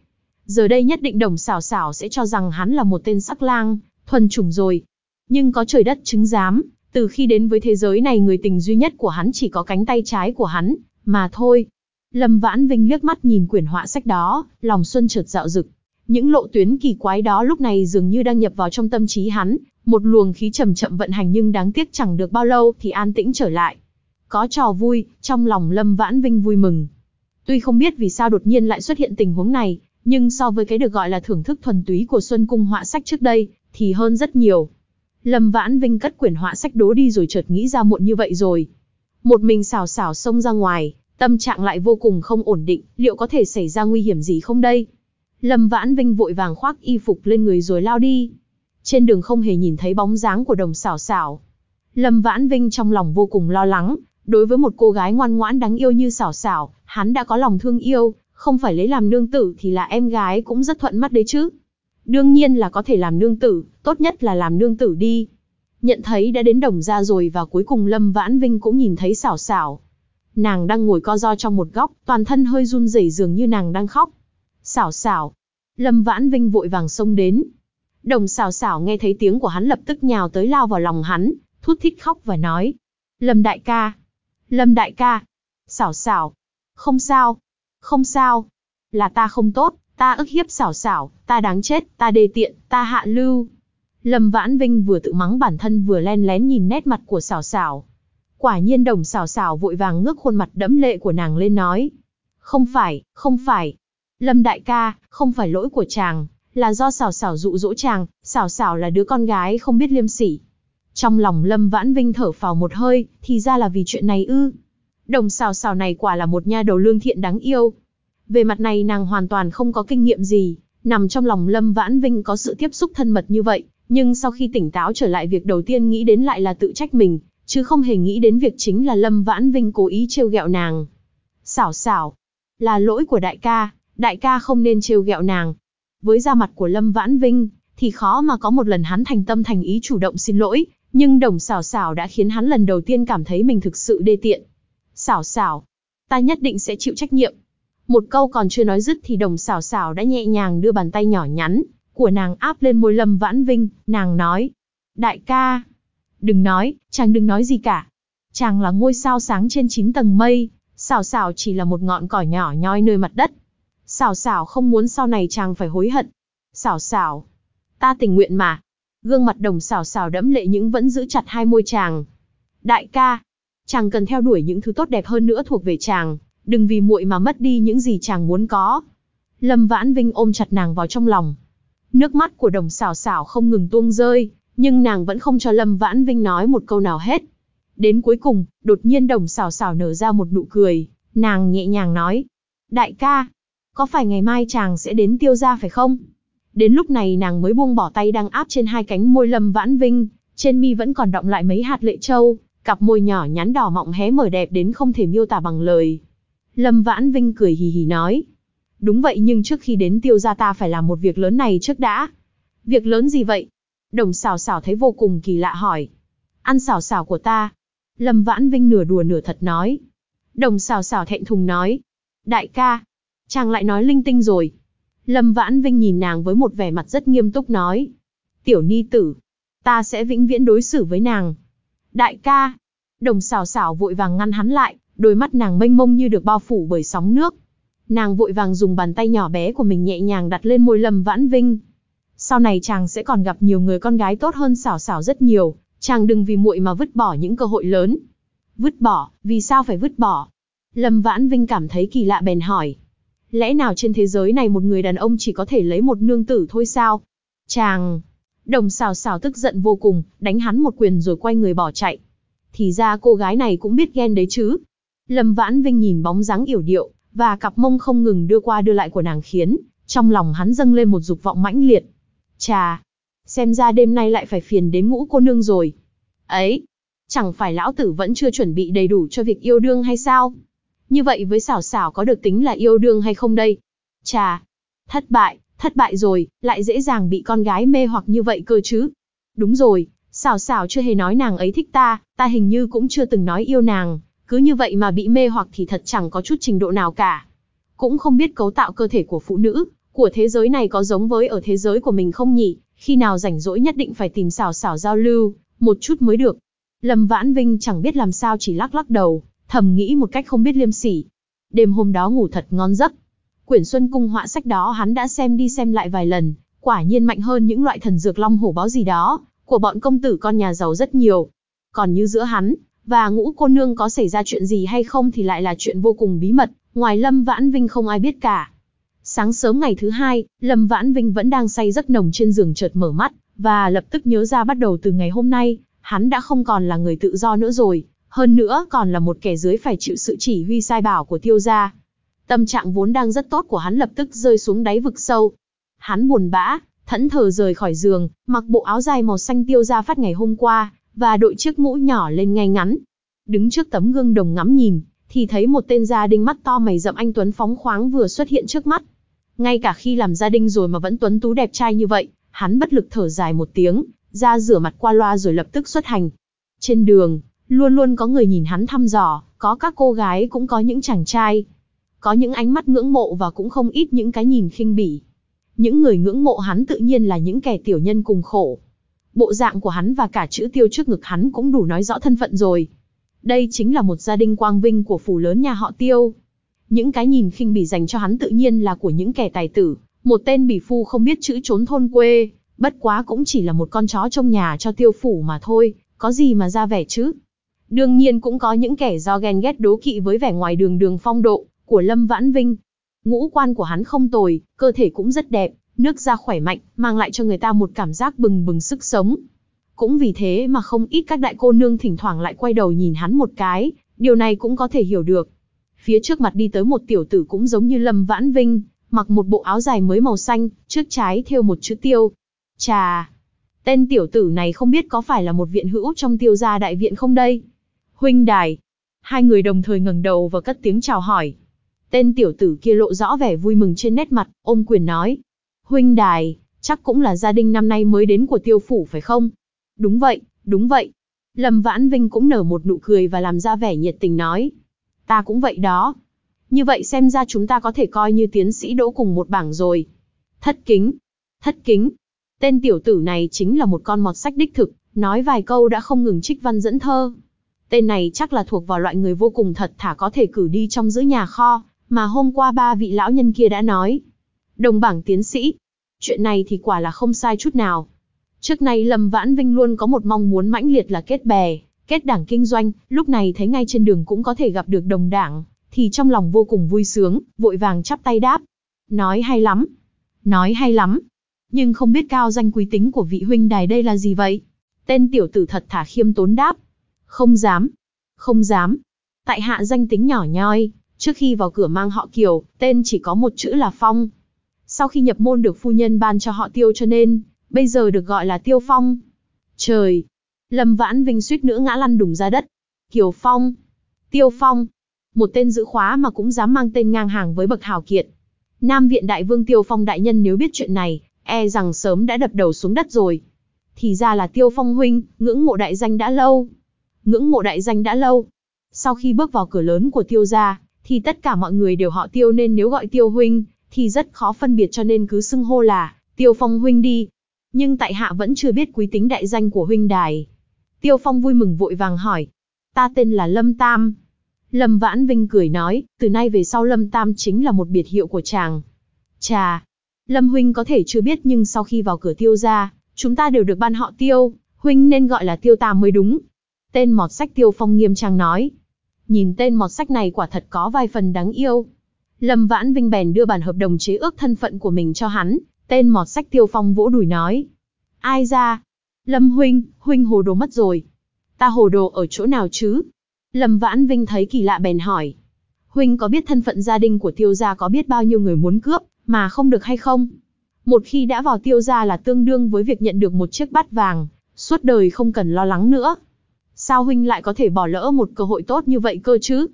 Giờ đây nhất định đồng xảo xảo sẽ cho rằng hắn là một tên sắc lang, thuần chủng rồi, nhưng có trời đất chứng giám, từ khi đến với thế giới này người tình duy nhất của hắn chỉ có cánh tay trái của hắn, mà thôi. Lâm Vãn Vinh liếc mắt nhìn quyển họa sách đó, lòng xuân chợt dạo dực. Những lộ tuyến kỳ quái đó lúc này dường như đang nhập vào trong tâm trí hắn, một luồng khí chậm chậm vận hành nhưng đáng tiếc chẳng được bao lâu thì an tĩnh trở lại. Có trò vui, trong lòng Lâm Vãn Vinh vui mừng. Tuy không biết vì sao đột nhiên lại xuất hiện tình huống này, nhưng so với cái được gọi là thưởng thức thuần túy của Xuân Cung họa sách trước đây, thì hơn rất nhiều. Lâm Vãn Vinh cất quyển họa sách đố đi rồi chợt nghĩ ra muộn như vậy rồi. Một mình xào xào xông ra ngoài, tâm trạng lại vô cùng không ổn định, liệu có thể xảy ra nguy hiểm gì không đây? Lâm Vãn Vinh vội vàng khoác y phục lên người rồi lao đi. Trên đường không hề nhìn thấy bóng dáng của đồng xảo xảo. Lâm Vãn Vinh trong lòng vô cùng lo lắng, đối với một cô gái ngoan ngoãn đáng yêu như xảo xảo, hắn đã có lòng thương yêu, không phải lấy làm nương tử thì là em gái cũng rất thuận mắt đấy chứ. Đương nhiên là có thể làm nương tử, tốt nhất là làm nương tử đi. Nhận thấy đã đến đồng ra rồi và cuối cùng Lâm Vãn Vinh cũng nhìn thấy xảo xảo. Nàng đang ngồi co ro trong một góc, toàn thân hơi run rẩy dường như nàng đang khóc. Xảo xảo. Lâm Vãn Vinh vội vàng xông đến. Đồng xảo xảo nghe thấy tiếng của hắn lập tức nhào tới lao vào lòng hắn, thút thít khóc và nói. Lâm đại ca. Lâm đại ca. Xảo xảo. Không sao. Không sao. Là ta không tốt ta ức hiếp xảo xảo, ta đáng chết, ta đê tiện, ta hạ lưu. Lâm Vãn Vinh vừa tự mắng bản thân vừa len lén nhìn nét mặt của xảo xảo. Quả nhiên đồng xảo xảo vội vàng ngước khuôn mặt đẫm lệ của nàng lên nói. Không phải, không phải. Lâm đại ca, không phải lỗi của chàng, là do xảo xảo dụ dỗ chàng, xảo xảo là đứa con gái không biết liêm sỉ. Trong lòng Lâm Vãn Vinh thở phào một hơi, thì ra là vì chuyện này ư. Đồng xào xào này quả là một nha đầu lương thiện đáng yêu. Về mặt này nàng hoàn toàn không có kinh nghiệm gì, nằm trong lòng Lâm Vãn Vinh có sự tiếp xúc thân mật như vậy, nhưng sau khi tỉnh táo trở lại việc đầu tiên nghĩ đến lại là tự trách mình, chứ không hề nghĩ đến việc chính là Lâm Vãn Vinh cố ý trêu ghẹo nàng. Xảo xảo, là lỗi của đại ca, đại ca không nên trêu ghẹo nàng. Với da mặt của Lâm Vãn Vinh, thì khó mà có một lần hắn thành tâm thành ý chủ động xin lỗi, nhưng đồng xảo xảo đã khiến hắn lần đầu tiên cảm thấy mình thực sự đê tiện. Xảo xảo, ta nhất định sẽ chịu trách nhiệm. Một câu còn chưa nói dứt thì đồng xảo xảo đã nhẹ nhàng đưa bàn tay nhỏ nhắn của nàng áp lên môi Lâm Vãn Vinh, nàng nói. Đại ca, đừng nói, chàng đừng nói gì cả. Chàng là ngôi sao sáng trên chín tầng mây, xảo xảo chỉ là một ngọn cỏ nhỏ nhoi nơi mặt đất. Xảo xảo không muốn sau này chàng phải hối hận. Xảo xảo, ta tình nguyện mà. Gương mặt đồng xảo xảo đẫm lệ nhưng vẫn giữ chặt hai môi chàng. Đại ca, chàng cần theo đuổi những thứ tốt đẹp hơn nữa thuộc về chàng, đừng vì muội mà mất đi những gì chàng muốn có. Lâm Vãn Vinh ôm chặt nàng vào trong lòng. Nước mắt của đồng xảo xảo không ngừng tuông rơi, nhưng nàng vẫn không cho Lâm Vãn Vinh nói một câu nào hết. Đến cuối cùng, đột nhiên đồng xảo xảo nở ra một nụ cười, nàng nhẹ nhàng nói. Đại ca, có phải ngày mai chàng sẽ đến tiêu gia phải không? Đến lúc này nàng mới buông bỏ tay đang áp trên hai cánh môi Lâm Vãn Vinh, trên mi vẫn còn động lại mấy hạt lệ châu, cặp môi nhỏ nhắn đỏ mọng hé mở đẹp đến không thể miêu tả bằng lời. Lâm Vãn Vinh cười hì hì nói. Đúng vậy nhưng trước khi đến tiêu gia ta phải làm một việc lớn này trước đã. Việc lớn gì vậy? Đồng xào xào thấy vô cùng kỳ lạ hỏi. Ăn xào xào của ta. Lâm Vãn Vinh nửa đùa nửa thật nói. Đồng xào xào thẹn thùng nói. Đại ca. Chàng lại nói linh tinh rồi. Lâm Vãn Vinh nhìn nàng với một vẻ mặt rất nghiêm túc nói. Tiểu ni tử. Ta sẽ vĩnh viễn đối xử với nàng. Đại ca. Đồng xào xào vội vàng ngăn hắn lại, đôi mắt nàng mênh mông như được bao phủ bởi sóng nước. Nàng vội vàng dùng bàn tay nhỏ bé của mình nhẹ nhàng đặt lên môi Lâm Vãn Vinh. Sau này chàng sẽ còn gặp nhiều người con gái tốt hơn xảo xảo rất nhiều, chàng đừng vì muội mà vứt bỏ những cơ hội lớn. Vứt bỏ, vì sao phải vứt bỏ? Lâm Vãn Vinh cảm thấy kỳ lạ bèn hỏi. Lẽ nào trên thế giới này một người đàn ông chỉ có thể lấy một nương tử thôi sao? Chàng... Đồng xào xào tức giận vô cùng, đánh hắn một quyền rồi quay người bỏ chạy. Thì ra cô gái này cũng biết ghen đấy chứ. Lâm Vãn Vinh nhìn bóng dáng yểu điệu, và cặp mông không ngừng đưa qua đưa lại của nàng khiến, trong lòng hắn dâng lên một dục vọng mãnh liệt. Chà, xem ra đêm nay lại phải phiền đến ngũ cô nương rồi. Ấy, chẳng phải lão tử vẫn chưa chuẩn bị đầy đủ cho việc yêu đương hay sao? Như vậy với xảo xảo có được tính là yêu đương hay không đây? Chà, thất bại, thất bại rồi, lại dễ dàng bị con gái mê hoặc như vậy cơ chứ. Đúng rồi, xảo xảo chưa hề nói nàng ấy thích ta, ta hình như cũng chưa từng nói yêu nàng, cứ như vậy mà bị mê hoặc thì thật chẳng có chút trình độ nào cả. Cũng không biết cấu tạo cơ thể của phụ nữ, của thế giới này có giống với ở thế giới của mình không nhỉ, khi nào rảnh rỗi nhất định phải tìm xảo xảo giao lưu, một chút mới được. Lâm Vãn Vinh chẳng biết làm sao chỉ lắc lắc đầu, thầm nghĩ một cách không biết liêm sỉ. Đêm hôm đó ngủ thật ngon giấc. Quyển Xuân Cung họa sách đó hắn đã xem đi xem lại vài lần, quả nhiên mạnh hơn những loại thần dược long hổ báo gì đó, của bọn công tử con nhà giàu rất nhiều. Còn như giữa hắn, và ngũ cô nương có xảy ra chuyện gì hay không thì lại là chuyện vô cùng bí mật, ngoài Lâm Vãn Vinh không ai biết cả. Sáng sớm ngày thứ hai, Lâm Vãn Vinh vẫn đang say giấc nồng trên giường chợt mở mắt, và lập tức nhớ ra bắt đầu từ ngày hôm nay, hắn đã không còn là người tự do nữa rồi, hơn nữa còn là một kẻ dưới phải chịu sự chỉ huy sai bảo của tiêu gia. Tâm trạng vốn đang rất tốt của hắn lập tức rơi xuống đáy vực sâu. Hắn buồn bã, thẫn thờ rời khỏi giường, mặc bộ áo dài màu xanh tiêu gia phát ngày hôm qua, và đội chiếc mũ nhỏ lên ngay ngắn. Đứng trước tấm gương đồng ngắm nhìn, thì thấy một tên gia đình mắt to mày rậm anh Tuấn phóng khoáng vừa xuất hiện trước mắt. Ngay cả khi làm gia đình rồi mà vẫn Tuấn tú đẹp trai như vậy, hắn bất lực thở dài một tiếng, ra rửa mặt qua loa rồi lập tức xuất hành. Trên đường, luôn luôn có người nhìn hắn thăm dò, có các cô gái cũng có những chàng trai. Có những ánh mắt ngưỡng mộ và cũng không ít những cái nhìn khinh bỉ. Những người ngưỡng mộ hắn tự nhiên là những kẻ tiểu nhân cùng khổ. Bộ dạng của hắn và cả chữ tiêu trước ngực hắn cũng đủ nói rõ thân phận rồi. Đây chính là một gia đình quang vinh của phủ lớn nhà họ tiêu. Những cái nhìn khinh bỉ dành cho hắn tự nhiên là của những kẻ tài tử, một tên bỉ phu không biết chữ trốn thôn quê, Bất quá cũng chỉ là một con chó trong nhà cho tiêu phủ mà thôi, có gì mà ra vẻ chứ. Đương nhiên cũng có những kẻ do ghen ghét đố kỵ với vẻ ngoài đường đường phong độ của Lâm Vãn Vinh. Ngũ quan của hắn không tồi, cơ thể cũng rất đẹp, nước da khỏe mạnh, mang lại cho người ta một cảm giác bừng bừng sức sống. Cũng vì thế mà không ít các đại cô nương thỉnh thoảng lại quay đầu nhìn hắn một cái, điều này cũng có thể hiểu được. Phía trước mặt đi tới một tiểu tử cũng giống như Lâm Vãn Vinh, mặc một bộ áo dài mới màu xanh, trước trái thêu một chữ tiêu. Chà! Tên tiểu tử này không biết có phải là một viện hữu trong tiêu gia đại viện không đây? Huynh đài! Hai người đồng thời ngẩng đầu và cất tiếng chào hỏi. Tên tiểu tử kia lộ rõ vẻ vui mừng trên nét mặt, ôm quyền nói. Huynh đài, chắc cũng là gia đình năm nay mới đến của tiêu phủ phải không? Đúng vậy, đúng vậy. Lâm Vãn Vinh cũng nở một nụ cười và làm ra vẻ nhiệt tình nói. Ta cũng vậy đó. Như vậy xem ra chúng ta có thể coi như tiến sĩ đỗ cùng một bảng rồi. Thất kính. Thất kính. Tên tiểu tử này chính là một con mọt sách đích thực, nói vài câu đã không ngừng trích văn dẫn thơ. Tên này chắc là thuộc vào loại người vô cùng thật thả có thể cử đi trong giữ nhà kho, mà hôm qua ba vị lão nhân kia đã nói. Đồng bảng tiến sĩ. Chuyện này thì quả là không sai chút nào. Trước nay Lâm Vãn Vinh luôn có một mong muốn mãnh liệt là kết bè, kết đảng kinh doanh, lúc này thấy ngay trên đường cũng có thể gặp được đồng đảng, thì trong lòng vô cùng vui sướng, vội vàng chắp tay đáp. Nói hay lắm. Nói hay lắm. Nhưng không biết cao danh quý tính của vị huynh đài đây là gì vậy? Tên tiểu tử thật thả khiêm tốn đáp. Không dám. Không dám. Tại hạ danh tính nhỏ nhoi, trước khi vào cửa mang họ Kiều, tên chỉ có một chữ là Phong. Sau khi nhập môn được phu nhân ban cho họ Tiêu cho nên, bây giờ được gọi là Tiêu Phong. Trời! Lâm Vãn Vinh suýt nữa ngã lăn đùng ra đất. Kiều Phong! Tiêu Phong! Một tên giữ khóa mà cũng dám mang tên ngang hàng với bậc hào kiệt. Nam viện đại vương Tiêu Phong đại nhân nếu biết chuyện này, e rằng sớm đã đập đầu xuống đất rồi. Thì ra là Tiêu Phong huynh, ngưỡng mộ đại danh đã lâu. Ngưỡng mộ đại danh đã lâu. Sau khi bước vào cửa lớn của Tiêu gia, thì tất cả mọi người đều họ Tiêu nên nếu gọi Tiêu huynh, thì rất khó phân biệt cho nên cứ xưng hô là Tiêu Phong huynh đi. Nhưng tại hạ vẫn chưa biết quý tính đại danh của huynh đài. Tiêu Phong vui mừng vội vàng hỏi. Ta tên là Lâm Tam. Lâm Vãn Vinh cười nói, từ nay về sau Lâm Tam chính là một biệt hiệu của chàng. Chà, Lâm huynh có thể chưa biết nhưng sau khi vào cửa tiêu ra, chúng ta đều được ban họ tiêu, huynh nên gọi là tiêu tam mới đúng. Tên mọt sách tiêu phong nghiêm trang nói. Nhìn tên mọt sách này quả thật có vài phần đáng yêu. Lâm Vãn Vinh bèn đưa bản hợp đồng chế ước thân phận của mình cho hắn, tên mọt sách tiêu phong vỗ đùi nói. Ai ra? Lâm huynh, huynh hồ đồ mất rồi. Ta hồ đồ ở chỗ nào chứ? Lâm Vãn Vinh thấy kỳ lạ bèn hỏi. Huynh có biết thân phận gia đình của tiêu gia có biết bao nhiêu người muốn cướp, mà không được hay không? Một khi đã vào tiêu gia là tương đương với việc nhận được một chiếc bát vàng, suốt đời không cần lo lắng nữa. Sao huynh lại có thể bỏ lỡ một cơ hội tốt như vậy cơ chứ?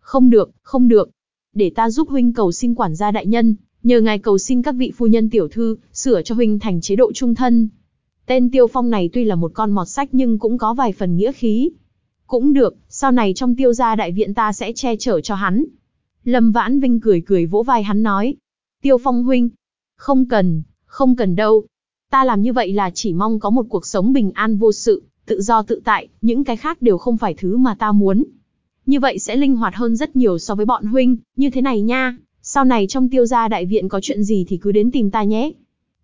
Không được, không được. Để ta giúp huynh cầu xin quản gia đại nhân, nhờ ngài cầu xin các vị phu nhân tiểu thư, sửa cho huynh thành chế độ trung thân. Tên Tiêu Phong này tuy là một con mọt sách nhưng cũng có vài phần nghĩa khí. Cũng được, sau này trong tiêu gia đại viện ta sẽ che chở cho hắn. Lâm Vãn Vinh cười cười vỗ vai hắn nói. Tiêu Phong huynh, không cần, không cần đâu. Ta làm như vậy là chỉ mong có một cuộc sống bình an vô sự, tự do tự tại, những cái khác đều không phải thứ mà ta muốn. Như vậy sẽ linh hoạt hơn rất nhiều so với bọn huynh, như thế này nha, sau này trong tiêu gia đại viện có chuyện gì thì cứ đến tìm ta nhé.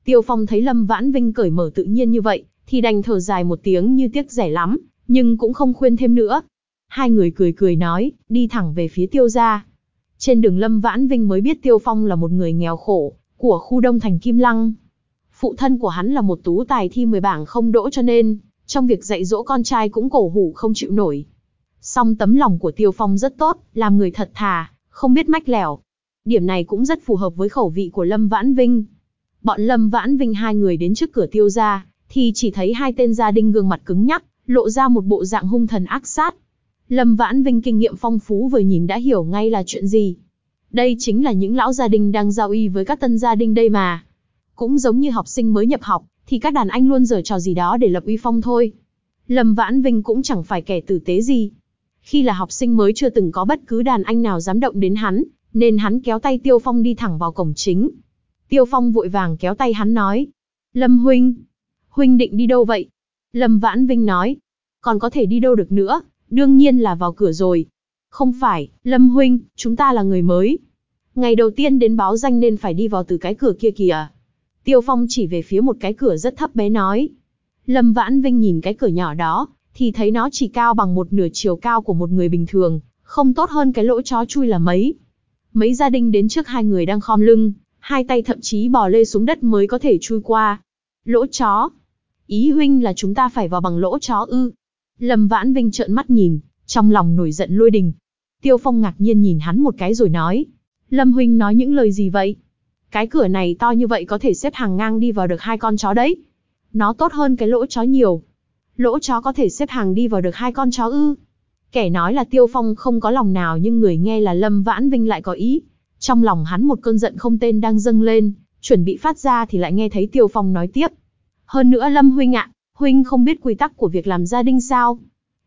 Tiêu Phong thấy Lâm Vãn Vinh cởi mở tự nhiên như vậy, thì đành thở dài một tiếng như tiếc rẻ lắm, nhưng cũng không khuyên thêm nữa. Hai người cười cười nói, đi thẳng về phía tiêu gia. Trên đường Lâm Vãn Vinh mới biết Tiêu Phong là một người nghèo khổ, của khu đông thành Kim Lăng. Phụ thân của hắn là một tú tài thi 10 bảng không đỗ cho nên, trong việc dạy dỗ con trai cũng cổ hủ không chịu nổi. Song tấm lòng của Tiêu Phong rất tốt, làm người thật thà, không biết mách lẻo. Điểm này cũng rất phù hợp với khẩu vị của Lâm Vãn Vinh. Bọn Lâm Vãn Vinh hai người đến trước cửa tiêu gia, thì chỉ thấy hai tên gia đình gương mặt cứng nhắc, lộ ra một bộ dạng hung thần ác sát. Lâm Vãn Vinh kinh nghiệm phong phú vừa nhìn đã hiểu ngay là chuyện gì. Đây chính là những lão gia đình đang giao y với các tân gia đình đây mà. Cũng giống như học sinh mới nhập học, thì các đàn anh luôn giở trò gì đó để lập uy phong thôi. Lâm Vãn Vinh cũng chẳng phải kẻ tử tế gì. Khi là học sinh mới chưa từng có bất cứ đàn anh nào dám động đến hắn, nên hắn kéo tay Tiêu Phong đi thẳng vào cổng chính. Tiêu Phong vội vàng kéo tay hắn nói. Lâm Huynh, Huynh định đi đâu vậy? Lâm Vãn Vinh nói. Còn có thể đi đâu được nữa, đương nhiên là vào cửa rồi. Không phải, Lâm Huynh, chúng ta là người mới. Ngày đầu tiên đến báo danh nên phải đi vào từ cái cửa kia kìa. Tiêu Phong chỉ về phía một cái cửa rất thấp bé nói. Lâm Vãn Vinh nhìn cái cửa nhỏ đó, thì thấy nó chỉ cao bằng một nửa chiều cao của một người bình thường, không tốt hơn cái lỗ chó chui là mấy. Mấy gia đình đến trước hai người đang khom lưng, hai tay thậm chí bò lê xuống đất mới có thể chui qua. Lỗ chó. Ý huynh là chúng ta phải vào bằng lỗ chó ư. Lâm Vãn Vinh trợn mắt nhìn, trong lòng nổi giận lôi đình. Tiêu Phong ngạc nhiên nhìn hắn một cái rồi nói. Lâm huynh nói những lời gì vậy? Cái cửa này to như vậy có thể xếp hàng ngang đi vào được hai con chó đấy. Nó tốt hơn cái lỗ chó nhiều. Lỗ chó có thể xếp hàng đi vào được hai con chó ư. Kẻ nói là Tiêu Phong không có lòng nào nhưng người nghe là Lâm Vãn Vinh lại có ý. Trong lòng hắn một cơn giận không tên đang dâng lên, chuẩn bị phát ra thì lại nghe thấy Tiêu Phong nói tiếp. Hơn nữa Lâm Huynh ạ, Huynh không biết quy tắc của việc làm gia đình sao?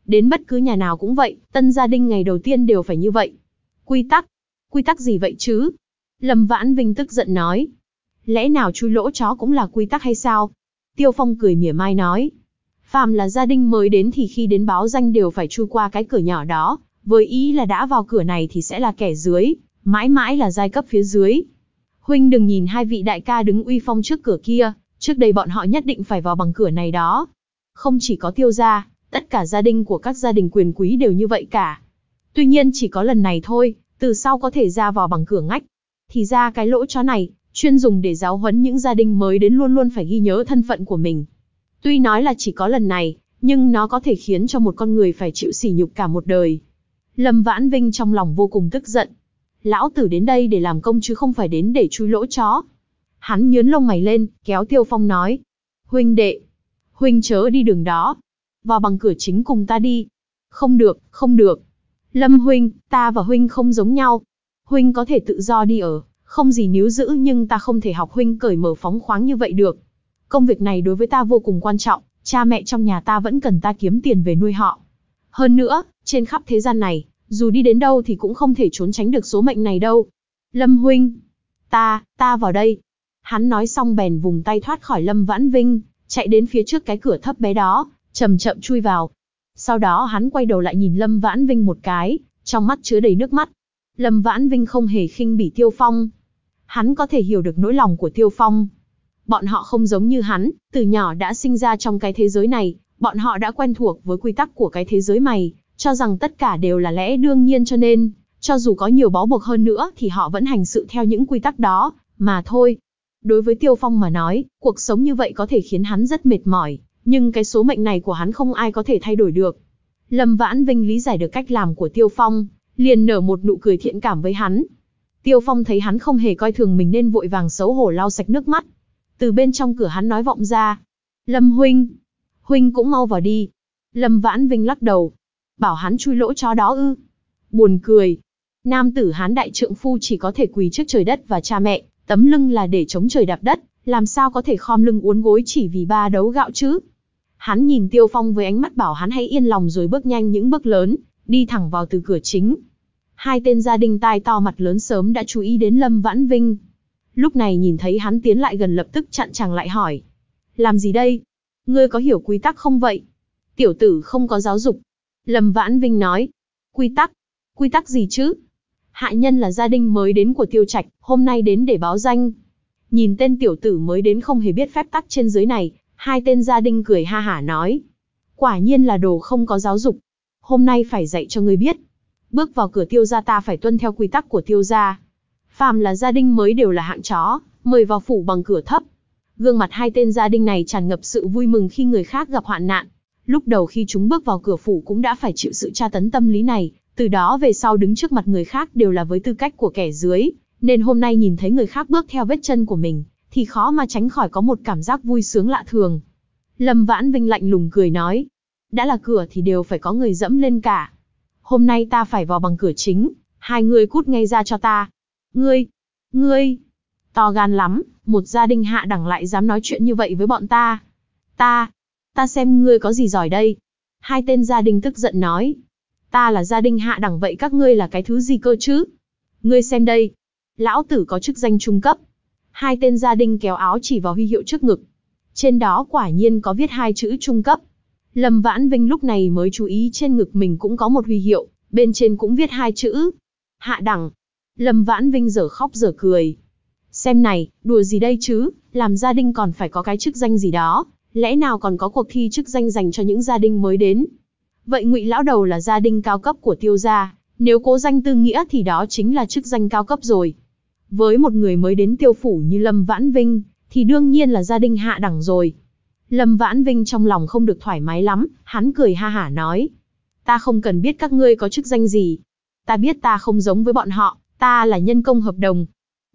Đến bất cứ nhà nào cũng vậy, tân gia đình ngày đầu tiên đều phải như vậy. Quy tắc? Quy tắc gì vậy chứ? Lâm Vãn Vinh tức giận nói. Lẽ nào chui lỗ chó cũng là quy tắc hay sao? Tiêu Phong cười mỉa mai nói. Phàm là gia đình mới đến thì khi đến báo danh đều phải chui qua cái cửa nhỏ đó, với ý là đã vào cửa này thì sẽ là kẻ dưới, mãi mãi là giai cấp phía dưới. Huynh đừng nhìn hai vị đại ca đứng uy phong trước cửa kia, trước đây bọn họ nhất định phải vào bằng cửa này đó. Không chỉ có tiêu gia, tất cả gia đình của các gia đình quyền quý đều như vậy cả. Tuy nhiên chỉ có lần này thôi, từ sau có thể ra vào bằng cửa ngách. Thì ra cái lỗ chó này, chuyên dùng để giáo huấn những gia đình mới đến luôn luôn phải ghi nhớ thân phận của mình. Tuy nói là chỉ có lần này, nhưng nó có thể khiến cho một con người phải chịu sỉ nhục cả một đời. Lâm Vãn Vinh trong lòng vô cùng tức giận. Lão tử đến đây để làm công chứ không phải đến để chui lỗ chó. Hắn nhớn lông mày lên, kéo Tiêu Phong nói. Huynh đệ, huynh chớ đi đường đó. Vào bằng cửa chính cùng ta đi. Không được, không được. Lâm huynh, ta và huynh không giống nhau. Huynh có thể tự do đi ở, không gì níu giữ nhưng ta không thể học huynh cởi mở phóng khoáng như vậy được. Công việc này đối với ta vô cùng quan trọng, cha mẹ trong nhà ta vẫn cần ta kiếm tiền về nuôi họ. Hơn nữa, trên khắp thế gian này, dù đi đến đâu thì cũng không thể trốn tránh được số mệnh này đâu. Lâm huynh, ta, ta vào đây. Hắn nói xong bèn vùng tay thoát khỏi Lâm Vãn Vinh, chạy đến phía trước cái cửa thấp bé đó, chậm chậm chui vào. Sau đó hắn quay đầu lại nhìn Lâm Vãn Vinh một cái, trong mắt chứa đầy nước mắt. Lâm Vãn Vinh không hề khinh bỉ Tiêu Phong. Hắn có thể hiểu được nỗi lòng của Tiêu Phong. Bọn họ không giống như hắn, từ nhỏ đã sinh ra trong cái thế giới này, bọn họ đã quen thuộc với quy tắc của cái thế giới mày, cho rằng tất cả đều là lẽ đương nhiên cho nên, cho dù có nhiều bó buộc hơn nữa thì họ vẫn hành sự theo những quy tắc đó, mà thôi. Đối với Tiêu Phong mà nói, cuộc sống như vậy có thể khiến hắn rất mệt mỏi, nhưng cái số mệnh này của hắn không ai có thể thay đổi được. Lâm Vãn Vinh lý giải được cách làm của Tiêu Phong, liền nở một nụ cười thiện cảm với hắn. Tiêu Phong thấy hắn không hề coi thường mình nên vội vàng xấu hổ lau sạch nước mắt. Từ bên trong cửa hắn nói vọng ra. Lâm Huynh. Huynh cũng mau vào đi. Lâm Vãn Vinh lắc đầu. Bảo hắn chui lỗ chó đó ư. Buồn cười. Nam tử hán đại trượng phu chỉ có thể quỳ trước trời đất và cha mẹ, tấm lưng là để chống trời đạp đất, làm sao có thể khom lưng uốn gối chỉ vì ba đấu gạo chứ? Hắn nhìn Tiêu Phong với ánh mắt bảo hắn hãy yên lòng rồi bước nhanh những bước lớn, đi thẳng vào từ cửa chính. Hai tên gia đình tai to mặt lớn sớm đã chú ý đến Lâm Vãn Vinh. Lúc này nhìn thấy hắn tiến lại gần lập tức chặn chàng lại hỏi. Làm gì đây? Ngươi có hiểu quy tắc không vậy? Tiểu tử không có giáo dục. Lâm Vãn Vinh nói. Quy tắc? Quy tắc gì chứ? Hạ nhân là gia đình mới đến của tiêu trạch, hôm nay đến để báo danh. Nhìn tên tiểu tử mới đến không hề biết phép tắc trên dưới này, hai tên gia đình cười ha hả nói. Quả nhiên là đồ không có giáo dục. Hôm nay phải dạy cho ngươi biết. Bước vào cửa tiêu gia ta phải tuân theo quy tắc của tiêu gia. Phàm là gia đình mới đều là hạng chó, mời vào phủ bằng cửa thấp. Gương mặt hai tên gia đình này tràn ngập sự vui mừng khi người khác gặp hoạn nạn. Lúc đầu khi chúng bước vào cửa phủ cũng đã phải chịu sự tra tấn tâm lý này, từ đó về sau đứng trước mặt người khác đều là với tư cách của kẻ dưới, nên hôm nay nhìn thấy người khác bước theo vết chân của mình, thì khó mà tránh khỏi có một cảm giác vui sướng lạ thường. Lâm Vãn Vinh lạnh lùng cười nói, đã là cửa thì đều phải có người dẫm lên cả. Hôm nay ta phải vào bằng cửa chính, hai người cút ngay ra cho ta. Ngươi, ngươi, to gan lắm, một gia đình hạ đẳng lại dám nói chuyện như vậy với bọn ta. Ta, ta xem ngươi có gì giỏi đây. Hai tên gia đình tức giận nói. Ta là gia đình hạ đẳng vậy các ngươi là cái thứ gì cơ chứ? Ngươi xem đây. Lão tử có chức danh trung cấp. Hai tên gia đình kéo áo chỉ vào huy hiệu trước ngực. Trên đó quả nhiên có viết hai chữ trung cấp. Lâm Vãn Vinh lúc này mới chú ý trên ngực mình cũng có một huy hiệu, bên trên cũng viết hai chữ. Hạ đẳng. Lâm Vãn Vinh giờ khóc giờ cười. Xem này, đùa gì đây chứ, làm gia đình còn phải có cái chức danh gì đó, lẽ nào còn có cuộc thi chức danh dành cho những gia đình mới đến. Vậy ngụy lão đầu là gia đình cao cấp của tiêu gia, nếu cố danh tư nghĩa thì đó chính là chức danh cao cấp rồi. Với một người mới đến tiêu phủ như Lâm Vãn Vinh, thì đương nhiên là gia đình hạ đẳng rồi. Lâm Vãn Vinh trong lòng không được thoải mái lắm, hắn cười ha hả nói. Ta không cần biết các ngươi có chức danh gì. Ta biết ta không giống với bọn họ, ta là nhân công hợp đồng.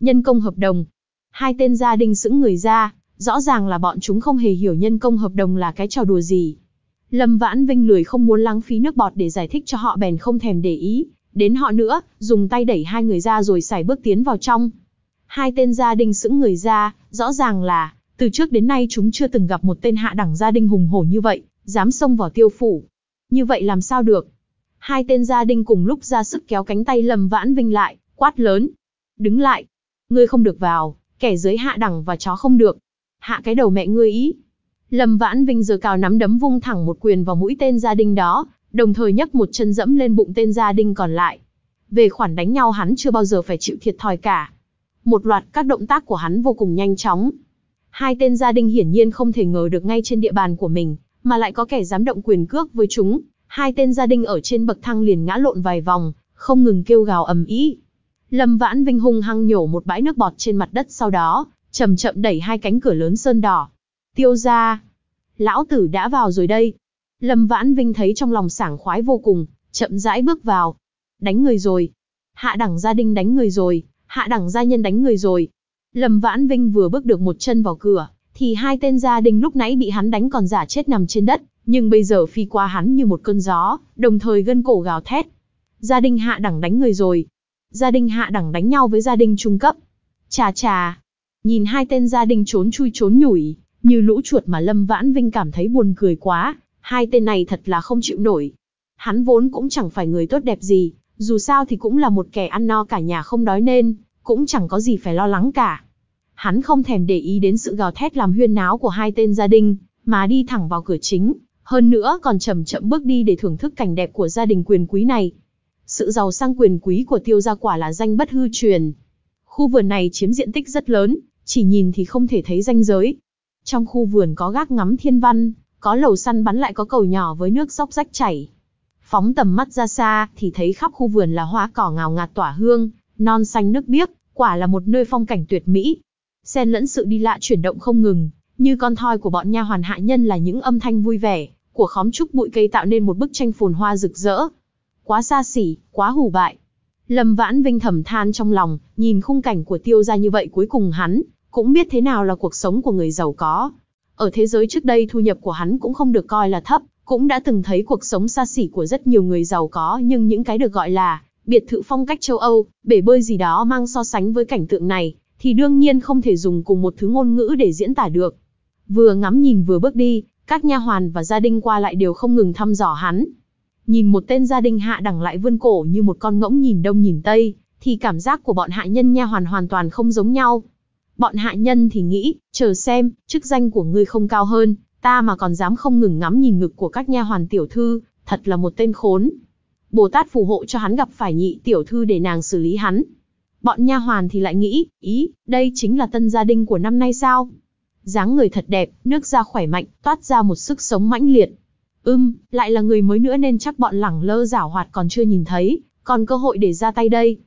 Nhân công hợp đồng. Hai tên gia đình sững người ra, rõ ràng là bọn chúng không hề hiểu nhân công hợp đồng là cái trò đùa gì. Lâm Vãn Vinh lười không muốn lãng phí nước bọt để giải thích cho họ bèn không thèm để ý, đến họ nữa, dùng tay đẩy hai người ra rồi xài bước tiến vào trong. Hai tên gia đình sững người ra, rõ ràng là, từ trước đến nay chúng chưa từng gặp một tên hạ đẳng gia đình hùng hổ như vậy, dám xông vào tiêu phủ. Như vậy làm sao được? Hai tên gia đình cùng lúc ra sức kéo cánh tay Lâm Vãn Vinh lại, quát lớn. Đứng lại. Ngươi không được vào, kẻ dưới hạ đẳng và chó không được. Hạ cái đầu mẹ ngươi ý. Lâm Vãn Vinh giờ cào nắm đấm vung thẳng một quyền vào mũi tên gia đình đó, đồng thời nhấc một chân dẫm lên bụng tên gia đình còn lại. Về khoản đánh nhau hắn chưa bao giờ phải chịu thiệt thòi cả. Một loạt các động tác của hắn vô cùng nhanh chóng. Hai tên gia đình hiển nhiên không thể ngờ được ngay trên địa bàn của mình, mà lại có kẻ dám động quyền cước với chúng. Hai tên gia đình ở trên bậc thang liền ngã lộn vài vòng, không ngừng kêu gào ầm ĩ. Lâm Vãn Vinh hung hăng nhổ một bãi nước bọt trên mặt đất sau đó, chậm chậm đẩy hai cánh cửa lớn sơn đỏ. Tiêu ra. Lão tử đã vào rồi đây. Lâm Vãn Vinh thấy trong lòng sảng khoái vô cùng, chậm rãi bước vào. Đánh người rồi. Hạ đẳng gia đình đánh người rồi, hạ đẳng gia nhân đánh người rồi. Lâm Vãn Vinh vừa bước được một chân vào cửa, thì hai tên gia đình lúc nãy bị hắn đánh còn giả chết nằm trên đất, nhưng bây giờ phi qua hắn như một cơn gió, đồng thời gân cổ gào thét. Gia đình hạ đẳng đánh người rồi. Gia đình hạ đẳng đánh nhau với gia đình trung cấp. Chà chà. Nhìn hai tên gia đình trốn chui trốn nhủi, như lũ chuột mà Lâm Vãn Vinh cảm thấy buồn cười quá, hai tên này thật là không chịu nổi. Hắn vốn cũng chẳng phải người tốt đẹp gì, dù sao thì cũng là một kẻ ăn no cả nhà không đói nên, cũng chẳng có gì phải lo lắng cả. Hắn không thèm để ý đến sự gào thét làm huyên náo của hai tên gia đình, mà đi thẳng vào cửa chính, hơn nữa còn chậm chậm bước đi để thưởng thức cảnh đẹp của gia đình quyền quý này. Sự giàu sang quyền quý của tiêu gia quả là danh bất hư truyền. Khu vườn này chiếm diện tích rất lớn, chỉ nhìn thì không thể thấy ranh giới. Trong khu vườn có gác ngắm thiên văn, có lầu săn bắn lại có cầu nhỏ với nước dốc rách chảy. Phóng tầm mắt ra xa thì thấy khắp khu vườn là hoa cỏ ngào ngạt tỏa hương, non xanh nước biếc, quả là một nơi phong cảnh tuyệt mỹ. Xen lẫn sự đi lạ chuyển động không ngừng, như con thoi của bọn nha hoàn hạ nhân là những âm thanh vui vẻ của khóm trúc bụi cây tạo nên một bức tranh phồn hoa rực rỡ. Quá xa xỉ, quá hủ bại. Lâm Vãn Vinh thầm than trong lòng, nhìn khung cảnh của tiêu gia như vậy cuối cùng hắn cũng biết thế nào là cuộc sống của người giàu có. Ở thế giới trước đây thu nhập của hắn cũng không được coi là thấp, cũng đã từng thấy cuộc sống xa xỉ của rất nhiều người giàu có nhưng những cái được gọi là biệt thự phong cách châu Âu, bể bơi gì đó mang so sánh với cảnh tượng này, thì đương nhiên không thể dùng cùng một thứ ngôn ngữ để diễn tả được. Vừa ngắm nhìn vừa bước đi, các nha hoàn và gia đình qua lại đều không ngừng thăm dò hắn. Nhìn một tên gia đình hạ đẳng lại vươn cổ như một con ngỗng nhìn đông nhìn tây, thì cảm giác của bọn hạ nhân nha hoàn hoàn toàn không giống nhau. Bọn hạ nhân thì nghĩ, chờ xem, chức danh của ngươi không cao hơn, ta mà còn dám không ngừng ngắm nhìn ngực của các nha hoàn tiểu thư, thật là một tên khốn. Bồ Tát phù hộ cho hắn gặp phải nhị tiểu thư để nàng xử lý hắn. Bọn nha hoàn thì lại nghĩ, ý, đây chính là tân gia đình của năm nay sao? dáng người thật đẹp, nước da khỏe mạnh, toát ra một sức sống mãnh liệt. Ưm, lại là người mới nữa nên chắc bọn lẳng lơ giảo hoạt còn chưa nhìn thấy, còn cơ hội để ra tay đây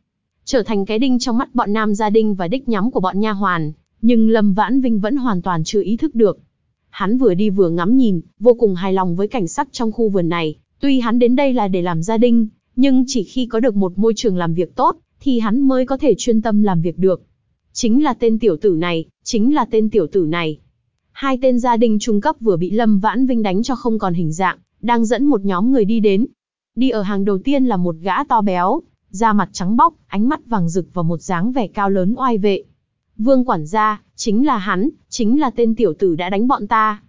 trở thành cái đinh trong mắt bọn nam gia đình và đích nhắm của bọn nha hoàn, nhưng Lâm Vãn Vinh vẫn hoàn toàn chưa ý thức được. Hắn vừa đi vừa ngắm nhìn, vô cùng hài lòng với cảnh sắc trong khu vườn này, tuy hắn đến đây là để làm gia đình, nhưng chỉ khi có được một môi trường làm việc tốt, thì hắn mới có thể chuyên tâm làm việc được. Chính là tên tiểu tử này, chính là tên tiểu tử này. Hai tên gia đình trung cấp vừa bị Lâm Vãn Vinh đánh cho không còn hình dạng, đang dẫn một nhóm người đi đến. Đi ở hàng đầu tiên là một gã to béo, da mặt trắng bóc, ánh mắt vàng rực và một dáng vẻ cao lớn oai vệ. Vương quản gia, chính là hắn, chính là tên tiểu tử đã đánh bọn ta.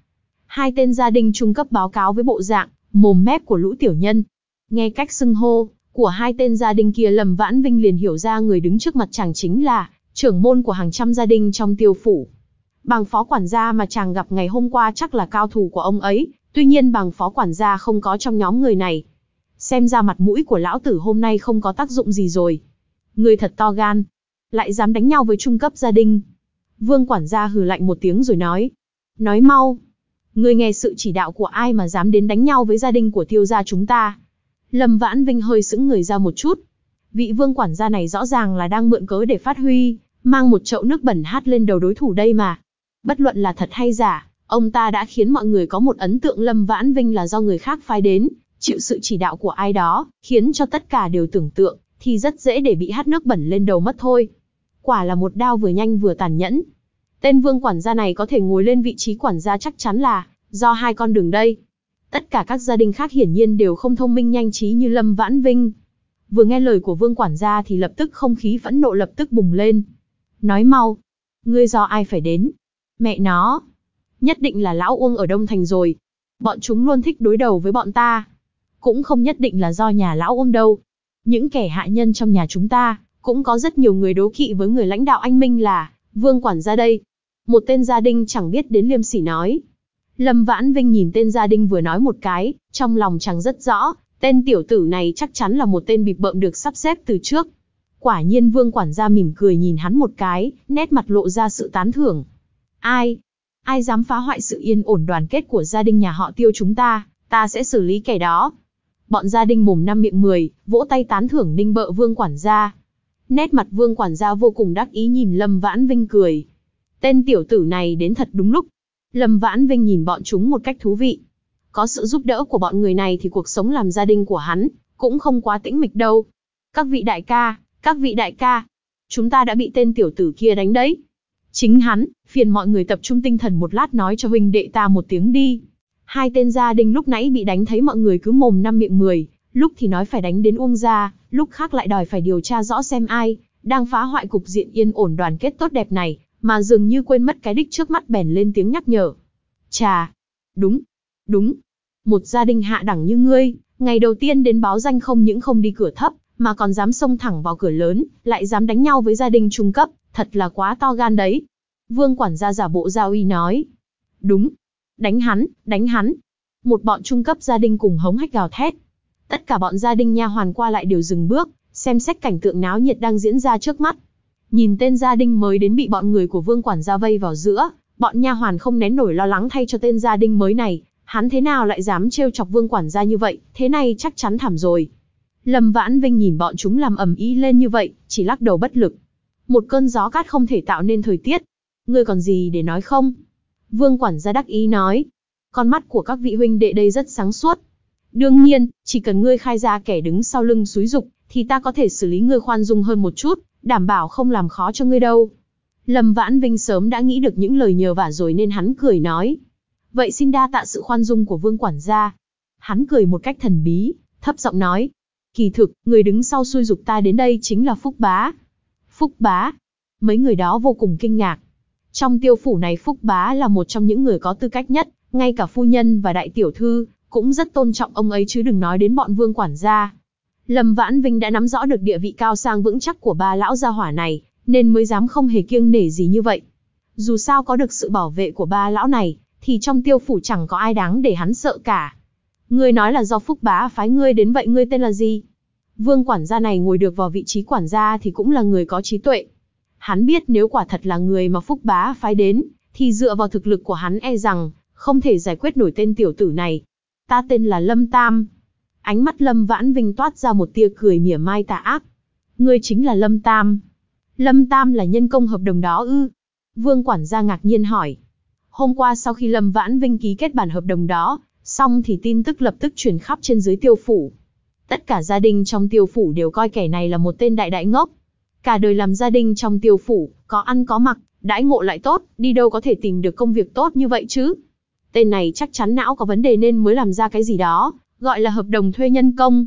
Hai tên gia đình trung cấp báo cáo với bộ dạng, mồm mép của lũ tiểu nhân. Nghe cách xưng hô của hai tên gia đình kia Lâm vãn vinh liền hiểu ra người đứng trước mặt chàng chính là trưởng môn của hàng trăm gia đình trong tiêu phủ. Bằng phó quản gia mà chàng gặp ngày hôm qua chắc là cao thủ của ông ấy, tuy nhiên bằng phó quản gia không có trong nhóm người này, xem ra mặt mũi của lão tử hôm nay không có tác dụng gì rồi. Người thật to gan. lại dám đánh nhau với trung cấp gia đình. Vương quản gia hừ lạnh một tiếng rồi nói. Nói mau. Ngươi nghe sự chỉ đạo của ai mà dám đến đánh nhau với gia đình của tiêu gia chúng ta. Lâm Vãn Vinh hơi sững người ra một chút. Vị vương quản gia này rõ ràng là đang mượn cớ để phát huy, mang một chậu nước bẩn hát lên đầu đối thủ đây mà. Bất luận là thật hay giả, ông ta đã khiến mọi người có một ấn tượng Lâm Vãn Vinh là do người khác phái đến, chịu sự chỉ đạo của ai đó, khiến cho tất cả đều tưởng tượng, thì rất dễ để bị hát nước bẩn lên đầu mất thôi. Quả là một đao vừa nhanh vừa tàn nhẫn. Tên vương quản gia này có thể ngồi lên vị trí quản gia chắc chắn là do hai con đường đây. Tất cả các gia đình khác hiển nhiên đều không thông minh nhanh trí như Lâm Vãn Vinh. Vừa nghe lời của vương quản gia thì lập tức không khí phẫn nộ lập tức bùng lên. Nói mau, ngươi do ai phải đến? Mẹ nó, nhất định là lão Uông ở Đông Thành rồi. Bọn chúng luôn thích đối đầu với bọn ta. Cũng không nhất định là do nhà lão Uông đâu. Những kẻ hạ nhân trong nhà chúng ta, cũng có rất nhiều người đố kỵ với người lãnh đạo anh Minh là, vương quản gia đây. Một tên gia đình chẳng biết đến liêm sỉ nói. Lâm Vãn Vinh nhìn tên gia đình vừa nói một cái, trong lòng chẳng rất rõ, tên tiểu tử này chắc chắn là một tên bịp bợm được sắp xếp từ trước. Quả nhiên vương quản gia mỉm cười nhìn hắn một cái, nét mặt lộ ra sự tán thưởng. Ai? Ai dám phá hoại sự yên ổn đoàn kết của gia đình nhà họ tiêu chúng ta, ta sẽ xử lý kẻ đó. Bọn gia đình mồm năm miệng mười, vỗ tay tán thưởng ninh bợ vương quản gia. Nét mặt vương quản gia vô cùng đắc ý nhìn Lâm Vãn Vinh cười. Tên tiểu tử này đến thật đúng lúc. Lâm Vãn Vinh nhìn bọn chúng một cách thú vị. Có sự giúp đỡ của bọn người này thì cuộc sống làm gia đình của hắn, cũng không quá tĩnh mịch đâu. Các vị đại ca, các vị đại ca, chúng ta đã bị tên tiểu tử kia đánh đấy. Chính hắn, phiền mọi người tập trung tinh thần một lát nói cho huynh đệ ta một tiếng đi. Hai tên gia đình lúc nãy bị đánh thấy mọi người cứ mồm năm miệng mười, lúc thì nói phải đánh đến Uông gia, lúc khác lại đòi phải điều tra rõ xem ai đang phá hoại cục diện yên ổn đoàn kết tốt đẹp này, mà dường như quên mất cái đích trước mắt bèn lên tiếng nhắc nhở. Chà, đúng, đúng, một gia đình hạ đẳng như ngươi, ngày đầu tiên đến báo danh không những không đi cửa thấp, mà còn dám xông thẳng vào cửa lớn, lại dám đánh nhau với gia đình trung cấp, thật là quá to gan đấy. Vương quản gia giả bộ giao y nói. Đúng, đánh hắn, đánh hắn. Một bọn trung cấp gia đình cùng hống hách gào thét. Tất cả bọn gia đình nha hoàn qua lại đều dừng bước, xem xét cảnh tượng náo nhiệt đang diễn ra trước mắt. Nhìn tên gia đình mới đến bị bọn người của vương quản gia vây vào giữa, bọn nha hoàn không nén nổi lo lắng thay cho tên gia đình mới này, hắn thế nào lại dám trêu chọc vương quản gia như vậy, thế này chắc chắn thảm rồi. Lâm Vãn Vinh nhìn bọn chúng làm ầm ĩ lên như vậy, chỉ lắc đầu bất lực. Một cơn gió cát không thể tạo nên thời tiết. Ngươi còn gì để nói không? Vương quản gia đắc ý nói. Con mắt của các vị huynh đệ đây rất sáng suốt. Đương nhiên, chỉ cần ngươi khai ra kẻ đứng sau lưng xúi dục, thì ta có thể xử lý ngươi khoan dung hơn một chút, đảm bảo không làm khó cho ngươi đâu. Lâm Vãn Vinh sớm đã nghĩ được những lời nhờ vả rồi nên hắn cười nói. Vậy xin đa tạ sự khoan dung của vương quản gia. Hắn cười một cách thần bí, thấp giọng nói. Kỳ thực, người đứng sau xui dục ta đến đây chính là Phúc Bá. Phúc Bá. Mấy người đó vô cùng kinh ngạc. Trong tiêu phủ này Phúc Bá là một trong những người có tư cách nhất, ngay cả phu nhân và đại tiểu thư, cũng rất tôn trọng ông ấy chứ đừng nói đến bọn vương quản gia. Lâm Vãn Vinh đã nắm rõ được địa vị cao sang vững chắc của ba lão gia hỏa này, nên mới dám không hề kiêng nể gì như vậy. Dù sao có được sự bảo vệ của ba lão này, thì trong tiêu phủ chẳng có ai đáng để hắn sợ cả. Ngươi nói là do Phúc Bá phái ngươi đến vậy ngươi tên là gì? Vương quản gia này ngồi được vào vị trí quản gia thì cũng là người có trí tuệ. Hắn biết nếu quả thật là người mà Phúc Bá phái đến, thì dựa vào thực lực của hắn e rằng, không thể giải quyết nổi tên tiểu tử này. Ta tên là Lâm Tam. Ánh mắt Lâm Vãn Vinh toát ra một tia cười mỉa mai tà ác. Ngươi chính là Lâm Tam. Lâm Tam là nhân công hợp đồng đó ư? Vương quản gia ngạc nhiên hỏi. Hôm qua sau khi Lâm Vãn Vinh ký kết bản hợp đồng đó, xong thì tin tức lập tức truyền khắp trên dưới tiêu phủ. Tất cả gia đình trong tiêu phủ đều coi kẻ này là một tên đại đại ngốc. Cả đời làm gia đình trong tiêu phủ, có ăn có mặc, đãi ngộ lại tốt, đi đâu có thể tìm được công việc tốt như vậy chứ. Tên này chắc chắn não có vấn đề nên mới làm ra cái gì đó, gọi là hợp đồng thuê nhân công.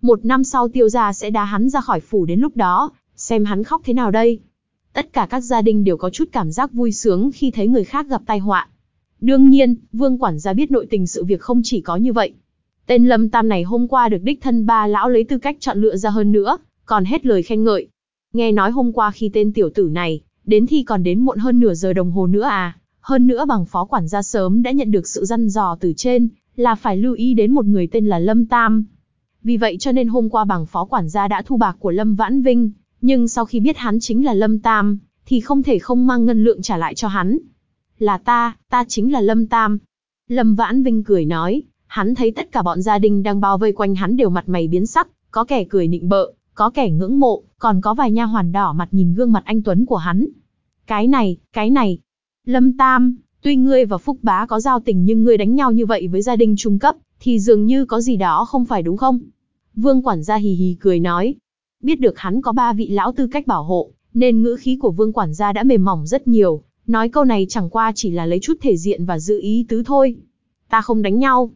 Một năm sau tiêu gia sẽ đá hắn ra khỏi phủ đến lúc đó, xem hắn khóc thế nào đây. Tất cả các gia đình đều có chút cảm giác vui sướng khi thấy người khác gặp tai họa. Đương nhiên, vương quản gia biết nội tình sự việc không chỉ có như vậy. Tên lâm tam này hôm qua được đích thân ba lão lấy tư cách chọn lựa ra hơn nữa, còn hết lời khen ngợi. Nghe nói hôm qua khi tên tiểu tử này, đến thi còn đến muộn hơn nửa giờ đồng hồ nữa à, hơn nữa bằng phó quản gia sớm đã nhận được sự răn dò từ trên, là phải lưu ý đến một người tên là Lâm Tam. Vì vậy cho nên hôm qua bảng phó quản gia đã thu bạc của Lâm Vãn Vinh, nhưng sau khi biết hắn chính là Lâm Tam, thì không thể không mang ngân lượng trả lại cho hắn. Là ta, ta chính là Lâm Tam. Lâm Vãn Vinh cười nói, hắn thấy tất cả bọn gia đình đang bao vây quanh hắn đều mặt mày biến sắc, có kẻ cười nịnh bợ, có kẻ ngưỡng mộ, còn có vài nha hoàn đỏ mặt nhìn gương mặt anh Tuấn của hắn. Cái này, cái này. Lâm Tam, tuy ngươi và Phúc Bá có giao tình nhưng ngươi đánh nhau như vậy với gia đình trung cấp, thì dường như có gì đó không phải đúng không? Vương quản gia hì hì cười nói. Biết được hắn có ba vị lão tư cách bảo hộ, nên ngữ khí của vương quản gia đã mềm mỏng rất nhiều, nói câu này chẳng qua chỉ là lấy chút thể diện và giữ ý tứ thôi. Ta không đánh nhau.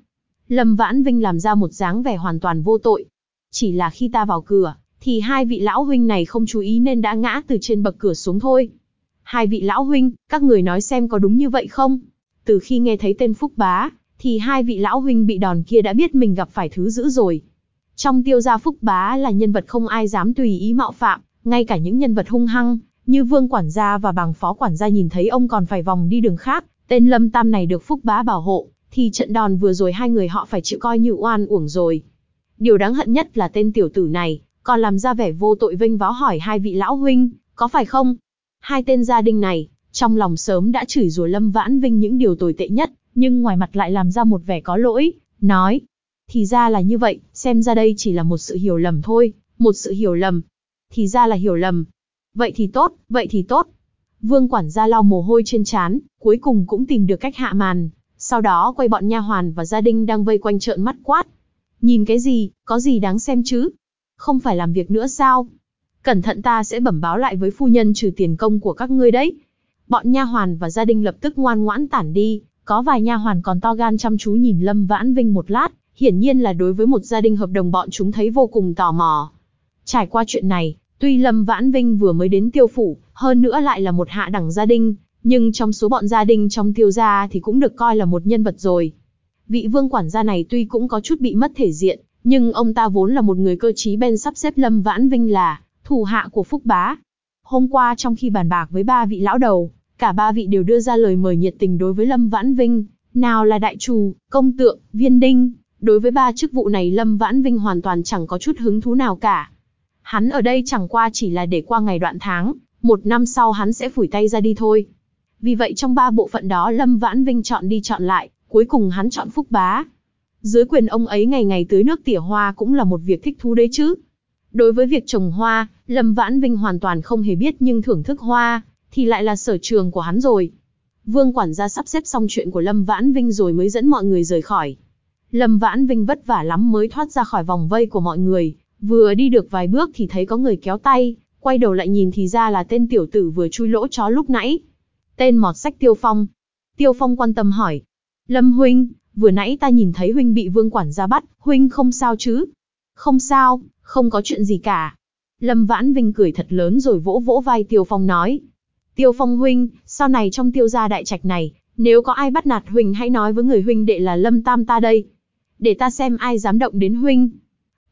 Lâm Vãn Vinh làm ra một dáng vẻ hoàn toàn vô tội. Chỉ là khi ta vào cửa, thì hai vị lão huynh này không chú ý nên đã ngã từ trên bậc cửa xuống thôi. Hai vị lão huynh, các người nói xem có đúng như vậy không? Từ khi nghe thấy tên Phúc Bá, thì hai vị lão huynh bị đòn kia đã biết mình gặp phải thứ dữ rồi. Trong tiêu gia Phúc Bá là nhân vật không ai dám tùy ý mạo phạm, ngay cả những nhân vật hung hăng, như vương quản gia và bằng phó quản gia nhìn thấy ông còn phải vòng đi đường khác, tên Lâm Tam này được Phúc Bá bảo hộ, thì trận đòn vừa rồi hai người họ phải chịu coi như oan uổng rồi. Điều đáng hận nhất là tên tiểu tử này, còn làm ra vẻ vô tội vinh váo hỏi hai vị lão huynh, có phải không? Hai tên gia đình này, trong lòng sớm đã chửi rủa Lâm Vãn Vinh những điều tồi tệ nhất, nhưng ngoài mặt lại làm ra một vẻ có lỗi, nói. Thì ra là như vậy, xem ra đây chỉ là một sự hiểu lầm thôi, một sự hiểu lầm. Thì ra là hiểu lầm. Vậy thì tốt, vậy thì tốt. Vương quản gia lau mồ hôi trên trán, cuối cùng cũng tìm được cách hạ màn, sau đó quay bọn nha hoàn và gia đình đang vây quanh trợn mắt quát. Nhìn cái gì, có gì đáng xem chứ? Không phải làm việc nữa sao? Cẩn thận ta sẽ bẩm báo lại với phu nhân trừ tiền công của các ngươi đấy. Bọn nha hoàn và gia đình lập tức ngoan ngoãn tản đi, có vài nha hoàn còn to gan chăm chú nhìn Lâm Vãn Vinh một lát, hiển nhiên là đối với một gia đình hợp đồng bọn chúng thấy vô cùng tò mò. Trải qua chuyện này, tuy Lâm Vãn Vinh vừa mới đến tiêu phủ, hơn nữa lại là một hạ đẳng gia đình, nhưng trong số bọn gia đình trong tiêu gia thì cũng được coi là một nhân vật rồi. Vị vương quản gia này tuy cũng có chút bị mất thể diện, nhưng ông ta vốn là một người cơ trí bên sắp xếp Lâm Vãn Vinh là thủ hạ của Phúc Bá. Hôm qua trong khi bàn bạc với ba vị lão đầu, cả ba vị đều đưa ra lời mời nhiệt tình đối với Lâm Vãn Vinh, nào là đại trù, công tượng, viên đinh, đối với ba chức vụ này Lâm Vãn Vinh hoàn toàn chẳng có chút hứng thú nào cả. Hắn ở đây chẳng qua chỉ là để qua ngày đoạn tháng, một năm sau hắn sẽ phủi tay ra đi thôi. Vì vậy trong ba bộ phận đó Lâm Vãn Vinh chọn đi chọn lại, cuối cùng hắn chọn Phúc Bá. Dưới quyền ông ấy ngày ngày tưới nước tỉa hoa cũng là một việc thích thú đấy chứ. Đối với việc trồng hoa, Lâm Vãn Vinh hoàn toàn không hề biết nhưng thưởng thức hoa, thì lại là sở trường của hắn rồi. Vương quản gia sắp xếp xong chuyện của Lâm Vãn Vinh rồi mới dẫn mọi người rời khỏi. Lâm Vãn Vinh vất vả lắm mới thoát ra khỏi vòng vây của mọi người, vừa đi được vài bước thì thấy có người kéo tay, quay đầu lại nhìn thì ra là tên tiểu tử vừa chui lỗ chó lúc nãy. Tên mọt sách Tiêu Phong. Tiêu Phong quan tâm hỏi. Lâm Huynh, vừa nãy ta nhìn thấy Huynh bị vương quản gia bắt, Huynh không sao chứ? Không sao, không có chuyện gì cả. Lâm Vãn Vinh cười thật lớn rồi vỗ vỗ vai Tiêu Phong nói. Tiêu Phong Huynh, sau này trong tiêu gia đại trạch này, nếu có ai bắt nạt Huynh hãy nói với người Huynh đệ là Lâm Tam ta đây. Để ta xem ai dám động đến Huynh.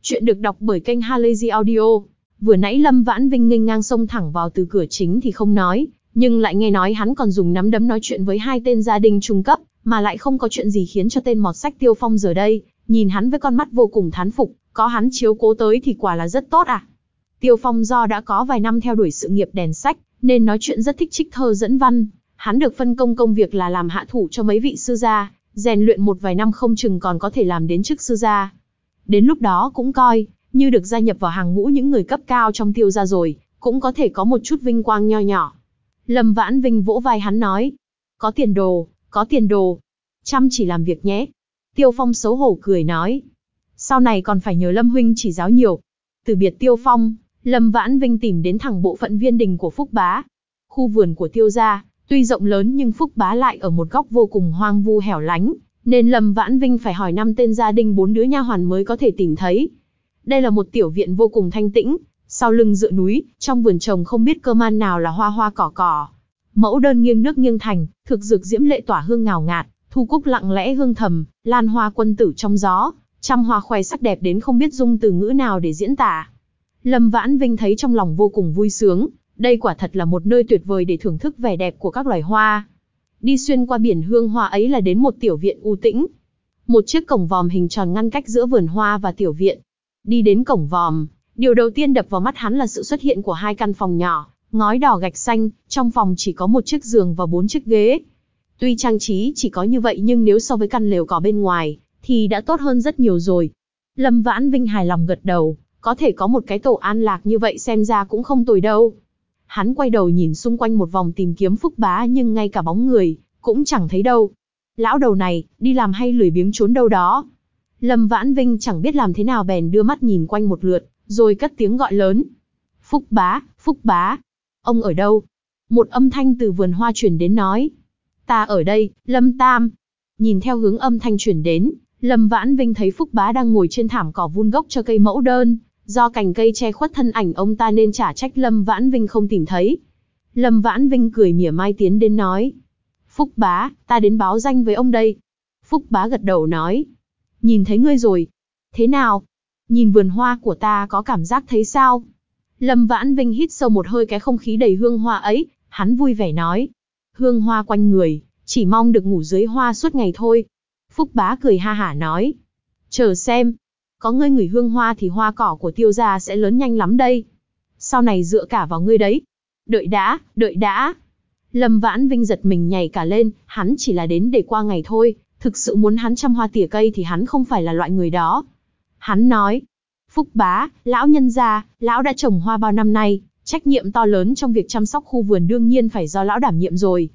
Chuyện được đọc bởi kênh Halazy Audio. Vừa nãy Lâm Vãn Vinh nghênh ngang sông thẳng vào từ cửa chính thì không nói, nhưng lại nghe nói hắn còn dùng nắm đấm nói chuyện với hai tên gia đình trung cấp, mà lại không có chuyện gì khiến cho tên mọt sách Tiêu Phong giờ đây, nhìn hắn với con mắt vô cùng thán phục, có hắn chiếu cố tới thì quả là rất tốt à. Tiêu Phong do đã có vài năm theo đuổi sự nghiệp đèn sách, nên nói chuyện rất thích trích thơ dẫn văn. Hắn được phân công công việc là làm hạ thủ cho mấy vị sư gia, rèn luyện một vài năm không chừng còn có thể làm đến chức sư gia. Đến lúc đó cũng coi, như được gia nhập vào hàng ngũ những người cấp cao trong tiêu gia rồi, cũng có thể có một chút vinh quang nho nhỏ. Lâm Vãn Vinh vỗ vai hắn nói, có tiền đồ, có tiền đồ, chăm chỉ làm việc nhé. Tiêu Phong xấu hổ cười nói, sau này còn phải nhờ Lâm Huynh chỉ giáo nhiều. Từ biệt Tiêu Phong, Lâm Vãn Vinh tìm đến thẳng bộ phận viên đình của Phúc Bá. Khu vườn của Tiêu gia, tuy rộng lớn nhưng Phúc Bá lại ở một góc vô cùng hoang vu hẻo lánh, nên Lâm Vãn Vinh phải hỏi năm tên gia đình bốn đứa nha hoàn mới có thể tìm thấy. Đây là một tiểu viện vô cùng thanh tĩnh, sau lưng dựa núi, trong vườn trồng không biết cơ man nào là hoa hoa cỏ cỏ. Mẫu đơn nghiêng nước nghiêng thành, thực dược diễm lệ tỏa hương ngào ngạt, thu cúc lặng lẽ hương thầm, lan hoa quân tử trong gió, trăm hoa khoe sắc đẹp đến không biết dung từ ngữ nào để diễn tả. Lâm Vãn Vinh thấy trong lòng vô cùng vui sướng, đây quả thật là một nơi tuyệt vời để thưởng thức vẻ đẹp của các loài hoa. Đi xuyên qua biển hương hoa ấy là đến một tiểu viện u tĩnh. Một chiếc cổng vòm hình tròn ngăn cách giữa vườn hoa và tiểu viện. Đi đến cổng vòm, Điều đầu tiên đập vào mắt hắn là sự xuất hiện của hai căn phòng nhỏ, ngói đỏ gạch xanh, trong phòng chỉ có một chiếc giường và bốn chiếc ghế. Tuy trang trí chỉ có như vậy nhưng nếu so với căn lều cỏ bên ngoài, thì đã tốt hơn rất nhiều rồi. Lâm Vãn Vinh hài lòng gật đầu, có thể có một cái tổ an lạc như vậy xem ra cũng không tồi đâu. Hắn quay đầu nhìn xung quanh một vòng tìm kiếm Phúc Bá nhưng ngay cả bóng người, cũng chẳng thấy đâu. Lão đầu này, đi làm hay lười biếng trốn đâu đó. Lâm Vãn Vinh chẳng biết làm thế nào bèn đưa mắt nhìn quanh một lượt, rồi cất tiếng gọi lớn. Phúc Bá, Phúc Bá, ông ở đâu? Một âm thanh từ vườn hoa truyền đến nói. Ta ở đây, Lâm Tam. Nhìn theo hướng âm thanh truyền đến, Lâm Vãn Vinh thấy Phúc Bá đang ngồi trên thảm cỏ vun gốc cho cây mẫu đơn, do cành cây che khuất thân ảnh ông ta nên trả trách Lâm Vãn Vinh không tìm thấy. Lâm Vãn Vinh cười mỉa mai tiến đến nói. Phúc Bá, ta đến báo danh với ông đây. Phúc Bá gật đầu nói. Nhìn thấy ngươi rồi. Thế nào? Nhìn vườn hoa của ta có cảm giác thấy sao? Lâm Vãn Vinh hít sâu một hơi cái không khí đầy hương hoa ấy, hắn vui vẻ nói. Hương hoa quanh người, chỉ mong được ngủ dưới hoa suốt ngày thôi. Phúc bá cười ha hả nói. Chờ xem. Có ngươi ngửi hương hoa thì hoa cỏ của tiêu gia sẽ lớn nhanh lắm đây. Sau này dựa cả vào ngươi đấy. Đợi đã, đợi đã. Lâm Vãn Vinh giật mình nhảy cả lên, hắn chỉ là đến để qua ngày thôi, thực sự muốn hắn chăm hoa tỉa cây thì hắn không phải là loại người đó. Hắn nói, Phúc bá, lão nhân gia, lão đã trồng hoa bao năm nay, trách nhiệm to lớn trong việc chăm sóc khu vườn đương nhiên phải do lão đảm nhiệm rồi.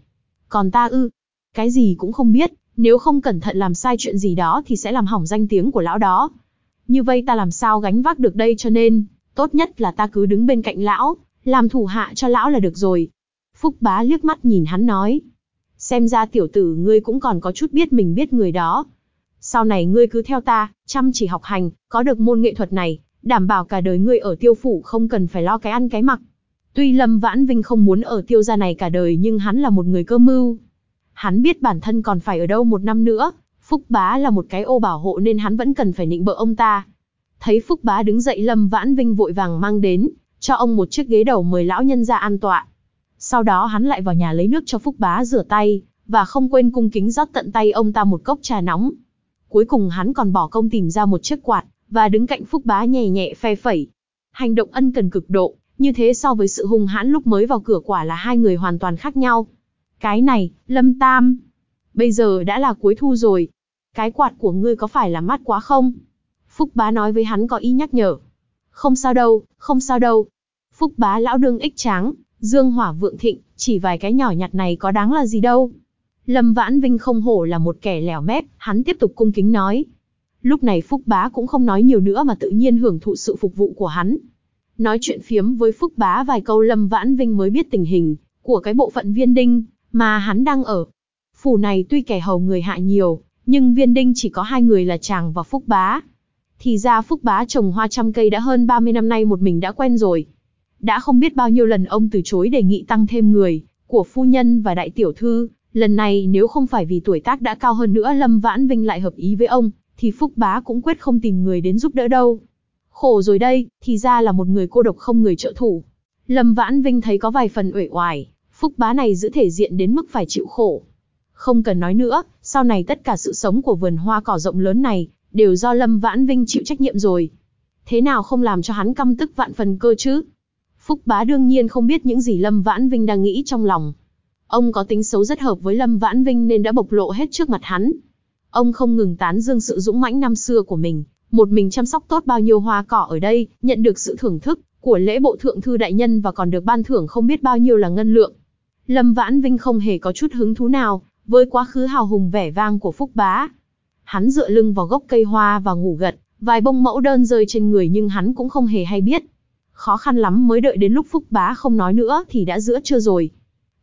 Còn ta ư, cái gì cũng không biết, nếu không cẩn thận làm sai chuyện gì đó thì sẽ làm hỏng danh tiếng của lão đó. Như vậy ta làm sao gánh vác được đây cho nên, tốt nhất là ta cứ đứng bên cạnh lão, làm thủ hạ cho lão là được rồi. Phúc bá liếc mắt nhìn hắn nói. Xem ra tiểu tử ngươi cũng còn có chút biết mình biết người đó. Sau này ngươi cứ theo ta, chăm chỉ học hành, có được môn nghệ thuật này, đảm bảo cả đời ngươi ở tiêu phủ không cần phải lo cái ăn cái mặc. Tuy Lâm Vãn Vinh không muốn ở tiêu gia này cả đời nhưng hắn là một người cơ mưu. Hắn biết bản thân còn phải ở đâu một năm nữa, Phúc Bá là một cái ô bảo hộ nên hắn vẫn cần phải nịnh bợ ông ta. Thấy Phúc Bá đứng dậy Lâm Vãn Vinh vội vàng mang đến, cho ông một chiếc ghế đầu mời lão nhân ra an tọa. Sau đó hắn lại vào nhà lấy nước cho Phúc Bá rửa tay, và không quên cung kính rót tận tay ông ta một cốc trà nóng. Cuối cùng hắn còn bỏ công tìm ra một chiếc quạt, và đứng cạnh Phúc Bá nhẹ nhẹ phe phẩy. Hành động ân cần cực độ, như thế so với sự hung hãn lúc mới vào cửa quả là hai người hoàn toàn khác nhau. Cái này, Lâm Tam, bây giờ đã là cuối thu rồi. Cái quạt của ngươi có phải là mát quá không? Phúc bá nói với hắn có ý nhắc nhở. Không sao đâu, không sao đâu. Phúc bá lão đương ích tráng, dương hỏa vượng thịnh, chỉ vài cái nhỏ nhặt này có đáng là gì đâu. Lâm Vãn Vinh không hổ là một kẻ lẻo mép, hắn tiếp tục cung kính nói. Lúc này Phúc Bá cũng không nói nhiều nữa mà tự nhiên hưởng thụ sự phục vụ của hắn. Nói chuyện phiếm với Phúc Bá vài câu Lâm Vãn Vinh mới biết tình hình của cái bộ phận viên đinh mà hắn đang ở. Phủ này tuy kẻ hầu người hạ nhiều, nhưng viên đinh chỉ có hai người là chàng và Phúc Bá. Thì ra Phúc Bá trồng hoa trăm cây đã hơn 30 năm nay một mình đã quen rồi. Đã không biết bao nhiêu lần ông từ chối đề nghị tăng thêm người, của phu nhân và đại tiểu thư, lần này nếu không phải vì tuổi tác đã cao hơn nữa Lâm Vãn Vinh lại hợp ý với ông, thì Phúc Bá cũng quyết không tìm người đến giúp đỡ đâu. Khổ rồi đây, thì ra là một người cô độc không người trợ thủ. Lâm Vãn Vinh thấy có vài phần uể oải, Phúc bá này giữ thể diện đến mức phải chịu khổ. Không cần nói nữa, sau này tất cả sự sống của vườn hoa cỏ rộng lớn này, đều do Lâm Vãn Vinh chịu trách nhiệm rồi. Thế nào không làm cho hắn căm tức vạn phần cơ chứ? Phúc bá đương nhiên không biết những gì Lâm Vãn Vinh đang nghĩ trong lòng. Ông có tính xấu rất hợp với Lâm Vãn Vinh nên đã bộc lộ hết trước mặt hắn. Ông không ngừng tán dương sự dũng mãnh năm xưa của mình, một mình chăm sóc tốt bao nhiêu hoa cỏ ở đây, nhận được sự thưởng thức của lễ bộ thượng thư đại nhân và còn được ban thưởng không biết bao nhiêu là ngân lượng. Lâm Vãn Vinh không hề có chút hứng thú nào, với quá khứ hào hùng vẻ vang của Phúc Bá. Hắn dựa lưng vào gốc cây hoa và ngủ gật, vài bông mẫu đơn rơi trên người nhưng hắn cũng không hề hay biết. Khó khăn lắm mới đợi đến lúc Phúc Bá không nói nữa thì đã giữa trưa rồi.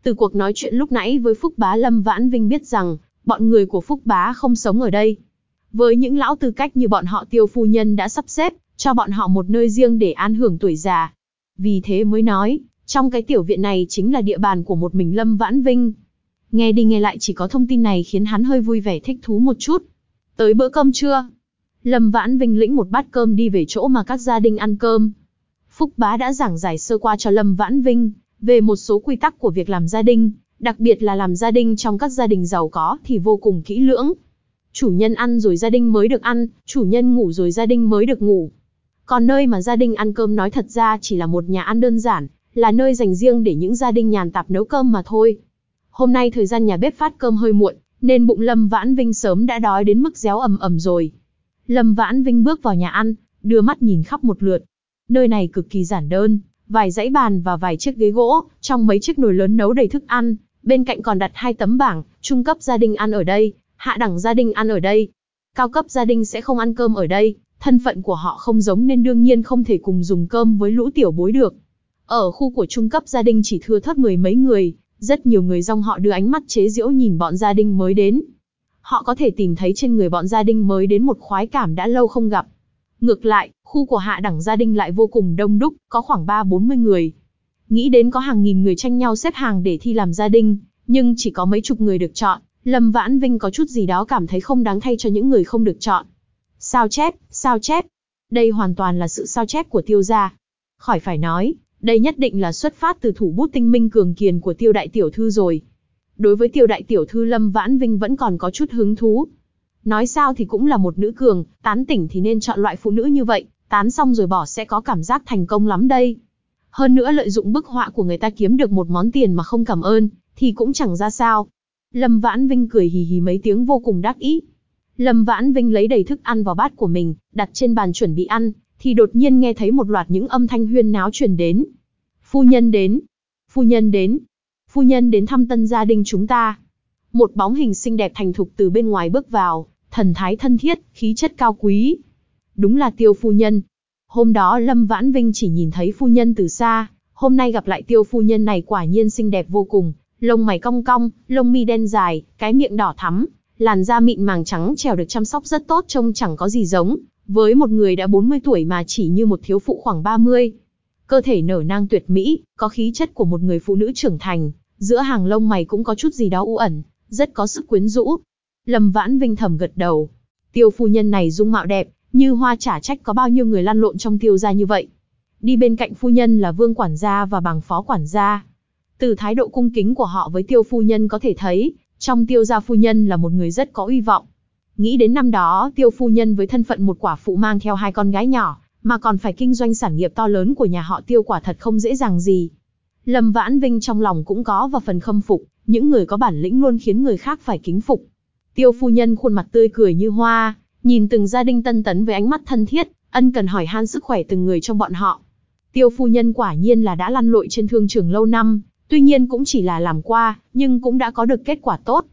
Từ cuộc nói chuyện lúc nãy với Phúc Bá Lâm Vãn Vinh biết rằng, bọn người của Phúc Bá không sống ở đây. Với những lão tư cách như bọn họ tiêu phu nhân đã sắp xếp, cho bọn họ một nơi riêng để an hưởng tuổi già. Vì thế mới nói, trong cái tiểu viện này chính là địa bàn của một mình Lâm Vãn Vinh. Nghe đi nghe lại chỉ có thông tin này khiến hắn hơi vui vẻ thích thú một chút. Tới bữa cơm trưa, Lâm Vãn Vinh lĩnh một bát cơm đi về chỗ mà các gia đình ăn cơm. Phúc Bá đã giảng giải sơ qua cho Lâm Vãn Vinh về một số quy tắc của việc làm gia đình, đặc biệt là làm gia đình trong các gia đình giàu có thì vô cùng kỹ lưỡng. Chủ nhân ăn rồi gia đình mới được ăn, chủ nhân ngủ rồi gia đình mới được ngủ. Còn nơi mà gia đình ăn cơm nói thật ra chỉ là một nhà ăn đơn giản, là nơi dành riêng để những gia đình nhàn tạp nấu cơm mà thôi. Hôm nay thời gian nhà bếp phát cơm hơi muộn, nên bụng Lâm Vãn Vinh sớm đã đói đến mức réo ầm ầm rồi. Lâm Vãn Vinh bước vào nhà ăn, đưa mắt nhìn khắp một lượt. Nơi này cực kỳ giản đơn, vài dãy bàn và vài chiếc ghế gỗ, trong mấy chiếc nồi lớn nấu đầy thức ăn, bên cạnh còn đặt hai tấm bảng, trung cấp gia đình ăn ở đây, hạ đẳng gia đình ăn ở đây. Cao cấp gia đình sẽ không ăn cơm ở đây, thân phận của họ không giống nên đương nhiên không thể cùng dùng cơm với lũ tiểu bối được. Ở khu của trung cấp gia đình chỉ thưa thớt mười mấy người, rất nhiều người dòng họ đưa ánh mắt chế giễu nhìn bọn gia đình mới đến. Họ có thể tìm thấy trên người bọn gia đình mới đến một khoái cảm đã lâu không gặp. Ngược lại, khu của hạ đẳng gia đình lại vô cùng đông đúc, có khoảng 3-40 người. Nghĩ đến có hàng nghìn người tranh nhau xếp hàng để thi làm gia đình, nhưng chỉ có mấy chục người được chọn, Lâm Vãn Vinh có chút gì đó cảm thấy không đáng thay cho những người không được chọn. Sao chép, sao chép. Đây hoàn toàn là sự sao chép của tiêu gia. Khỏi phải nói, đây nhất định là xuất phát từ thủ bút tinh minh cường kiền của tiêu đại tiểu thư rồi. Đối với tiêu đại tiểu thư Lâm Vãn Vinh vẫn còn có chút hứng thú. Nói sao thì cũng là một nữ cường, tán tỉnh thì nên chọn loại phụ nữ như vậy, tán xong rồi bỏ sẽ có cảm giác thành công lắm đây. Hơn nữa lợi dụng bức họa của người ta kiếm được một món tiền mà không cảm ơn, thì cũng chẳng ra sao. Lâm Vãn Vinh cười hì hì mấy tiếng vô cùng đắc ý. Lâm Vãn Vinh lấy đầy thức ăn vào bát của mình, đặt trên bàn chuẩn bị ăn, thì đột nhiên nghe thấy một loạt những âm thanh huyên náo truyền đến. Phu nhân đến, phu nhân đến, phu nhân đến thăm tân gia đình chúng ta. Một bóng hình xinh đẹp thành thục từ bên ngoài bước vào, thần thái thân thiết, khí chất cao quý. Đúng là tiêu phu nhân. Hôm đó Lâm Vãn Vinh chỉ nhìn thấy phu nhân từ xa, hôm nay gặp lại tiêu phu nhân này quả nhiên xinh đẹp vô cùng, lông mày cong cong, lông mi đen dài, cái miệng đỏ thắm, làn da mịn màng trắng trèo được chăm sóc rất tốt trông chẳng có gì giống, với một người đã 40 tuổi mà chỉ như một thiếu phụ khoảng 30. Cơ thể nở nang tuyệt mỹ, có khí chất của một người phụ nữ trưởng thành, giữa hàng lông mày cũng có chút gì đó u ẩn, rất có sức quyến rũ. Lâm Vãn Vinh thầm gật đầu. Tiêu phu nhân này dung mạo đẹp, như hoa trả trách có bao nhiêu người lăn lộn trong tiêu gia như vậy. Đi bên cạnh phu nhân là vương quản gia và bằng phó quản gia. Từ thái độ cung kính của họ với tiêu phu nhân có thể thấy, trong tiêu gia phu nhân là một người rất có uy vọng. Nghĩ đến năm đó, tiêu phu nhân với thân phận một quả phụ mang theo hai con gái nhỏ, mà còn phải kinh doanh sản nghiệp to lớn của nhà họ tiêu quả thật không dễ dàng gì. Lâm Vãn Vinh trong lòng cũng có và phần khâm phục, những người có bản lĩnh luôn khiến người khác phải kính phục. Tiêu phu nhân khuôn mặt tươi cười như hoa, nhìn từng gia đình tân tấn với ánh mắt thân thiết, ân cần hỏi han sức khỏe từng người trong bọn họ. Tiêu phu nhân quả nhiên là đã lăn lội trên thương trường lâu năm, tuy nhiên cũng chỉ là làm qua, nhưng cũng đã có được kết quả tốt.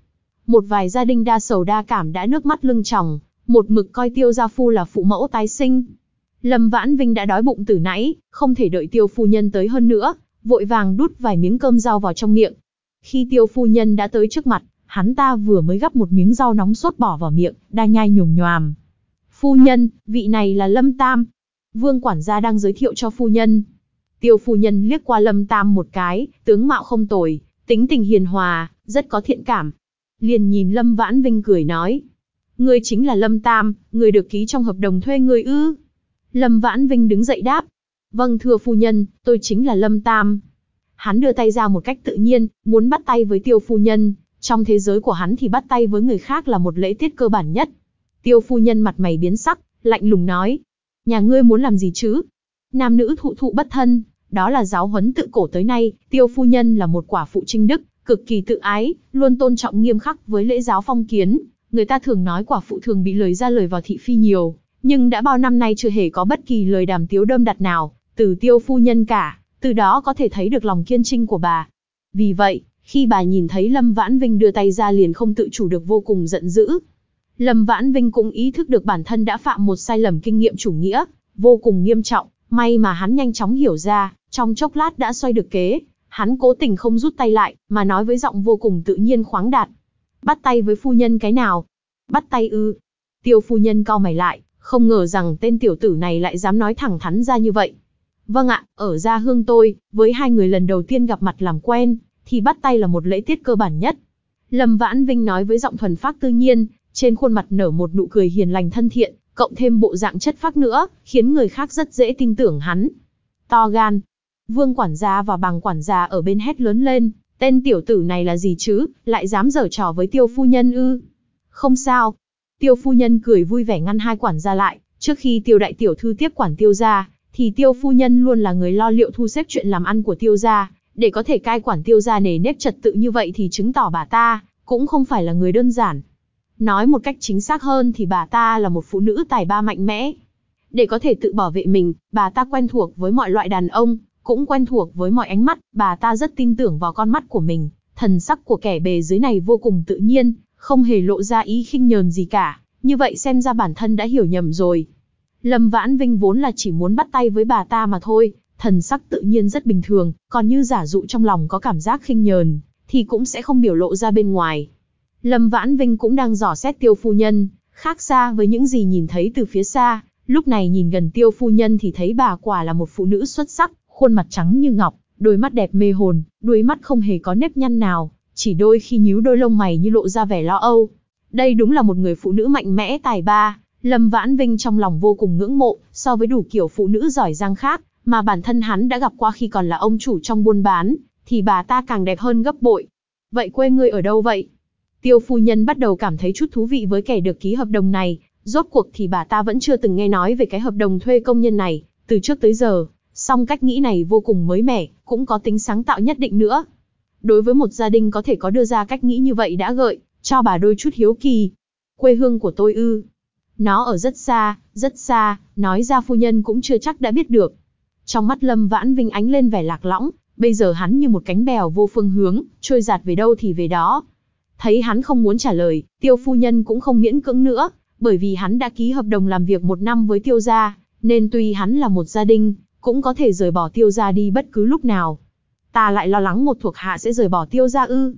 Một vài gia đình đa sầu đa cảm đã nước mắt lưng tròng, một mực coi tiêu gia phu là phụ mẫu tái sinh. Lâm Vãn Vinh đã đói bụng từ nãy, không thể đợi tiêu phu nhân tới hơn nữa, vội vàng đút vài miếng cơm rau vào trong miệng. Khi tiêu phu nhân đã tới trước mặt, hắn ta vừa mới gắp một miếng rau nóng sốt bỏ vào miệng, đang nhai nhồm nhòm. Phu nhân, vị này là Lâm Tam. Vương quản gia đang giới thiệu cho phu nhân. Tiêu phu nhân liếc qua Lâm Tam một cái, tướng mạo không tồi, tính tình hiền hòa, rất có thiện cảm. Liền nhìn Lâm Vãn Vinh cười nói. Ngươi chính là Lâm Tam, người được ký trong hợp đồng thuê người ư. Lâm Vãn Vinh đứng dậy đáp. Vâng thưa phu nhân, tôi chính là Lâm Tam. Hắn đưa tay ra một cách tự nhiên, muốn bắt tay với tiêu phu nhân. Trong thế giới của hắn thì bắt tay với người khác là một lễ tiết cơ bản nhất. Tiêu phu nhân mặt mày biến sắc, lạnh lùng nói. Nhà ngươi muốn làm gì chứ? Nam nữ thụ thụ bất thân, đó là giáo huấn tự cổ tới nay, tiêu phu nhân là một quả phụ trinh đức, cực kỳ tự ái, luôn tôn trọng nghiêm khắc với lễ giáo phong kiến. Người ta thường nói quả phụ thường bị lời ra lời vào thị phi nhiều, nhưng đã bao năm nay chưa hề có bất kỳ lời đàm tiếu đâm đặt nào, từ tiêu phu nhân cả, từ đó có thể thấy được lòng kiên trinh của bà. Vì vậy, khi bà nhìn thấy Lâm Vãn Vinh đưa tay ra liền không tự chủ được vô cùng giận dữ. Lâm Vãn Vinh cũng ý thức được bản thân đã phạm một sai lầm kinh nghiệm chủ nghĩa, vô cùng nghiêm trọng, may mà hắn nhanh chóng hiểu ra, trong chốc lát đã xoay được kế, hắn cố tình không rút tay lại, mà nói với giọng vô cùng tự nhiên khoáng đạt. Bắt tay với phu nhân cái nào? Bắt tay ư? Tiêu phu nhân cau mày lại, không ngờ rằng tên tiểu tử này lại dám nói thẳng thắn ra như vậy. Vâng ạ, ở gia hương tôi, với hai người lần đầu tiên gặp mặt làm quen, thì bắt tay là một lễ tiết cơ bản nhất. Lâm Vãn Vinh nói với giọng thuần phác tự nhiên, trên khuôn mặt nở một nụ cười hiền lành thân thiện, cộng thêm bộ dạng chất phác nữa, khiến người khác rất dễ tin tưởng hắn. To gan. Vương quản gia và bằng quản gia ở bên hét lớn lên, tên tiểu tử này là gì chứ, lại dám giở trò với tiêu phu nhân ư. Không sao. Tiêu phu nhân cười vui vẻ ngăn hai quản gia lại, Trước khi tiêu đại tiểu thư tiếp quản tiêu gia, thì tiêu phu nhân luôn là người lo liệu thu xếp chuyện làm ăn của tiêu gia, để có thể cai quản tiêu gia nề nếp trật tự như vậy thì chứng tỏ bà ta cũng không phải là người đơn giản. Nói một cách chính xác hơn thì bà ta là một phụ nữ tài ba mạnh mẽ. Để có thể tự bảo vệ mình, bà ta quen thuộc với mọi loại đàn ông, cũng quen thuộc với mọi ánh mắt, bà ta rất tin tưởng vào con mắt của mình. Thần sắc của kẻ bề dưới này vô cùng tự nhiên, không hề lộ ra ý khinh nhờn gì cả, như vậy xem ra bản thân đã hiểu nhầm rồi. Lâm Vãn Vinh vốn là chỉ muốn bắt tay với bà ta mà thôi, thần sắc tự nhiên rất bình thường, còn như giả dụ trong lòng có cảm giác khinh nhờn, thì cũng sẽ không biểu lộ ra bên ngoài. Lâm Vãn Vinh cũng đang dò xét tiêu phu nhân, khác xa với những gì nhìn thấy từ phía xa, lúc này nhìn gần tiêu phu nhân thì thấy bà quả là một phụ nữ xuất sắc, khuôn mặt trắng như ngọc, đôi mắt đẹp mê hồn, đuôi mắt không hề có nếp nhăn nào, chỉ đôi khi nhíu đôi lông mày như lộ ra vẻ lo âu. Đây đúng là một người phụ nữ mạnh mẽ tài ba, Lâm Vãn Vinh trong lòng vô cùng ngưỡng mộ, so với đủ kiểu phụ nữ giỏi giang khác, mà bản thân hắn đã gặp qua khi còn là ông chủ trong buôn bán, thì bà ta càng đẹp hơn gấp bội. Vậy quê ngươi ở đâu vậy? Tiêu phu nhân bắt đầu cảm thấy chút thú vị với kẻ được ký hợp đồng này, rốt cuộc thì bà ta vẫn chưa từng nghe nói về cái hợp đồng thuê công nhân này, từ trước tới giờ, song cách nghĩ này vô cùng mới mẻ, cũng có tính sáng tạo nhất định nữa. Đối với một gia đình có thể có đưa ra cách nghĩ như vậy đã gợi, cho bà đôi chút hiếu kỳ. Quê hương của tôi ư. Nó ở rất xa, rất xa, nói ra phu nhân cũng chưa chắc đã biết được. Trong mắt Lâm Vãn Vinh ánh lên vẻ lạc lõng, bây giờ hắn như một cánh bèo vô phương hướng, trôi giạt về đâu thì về đó. Thấy hắn không muốn trả lời, tiêu phu nhân cũng không miễn cưỡng nữa, bởi vì hắn đã ký hợp đồng làm việc một năm với tiêu gia, nên tuy hắn là một gia đình, cũng có thể rời bỏ tiêu gia đi bất cứ lúc nào. Ta lại lo lắng một thuộc hạ sẽ rời bỏ tiêu gia ư.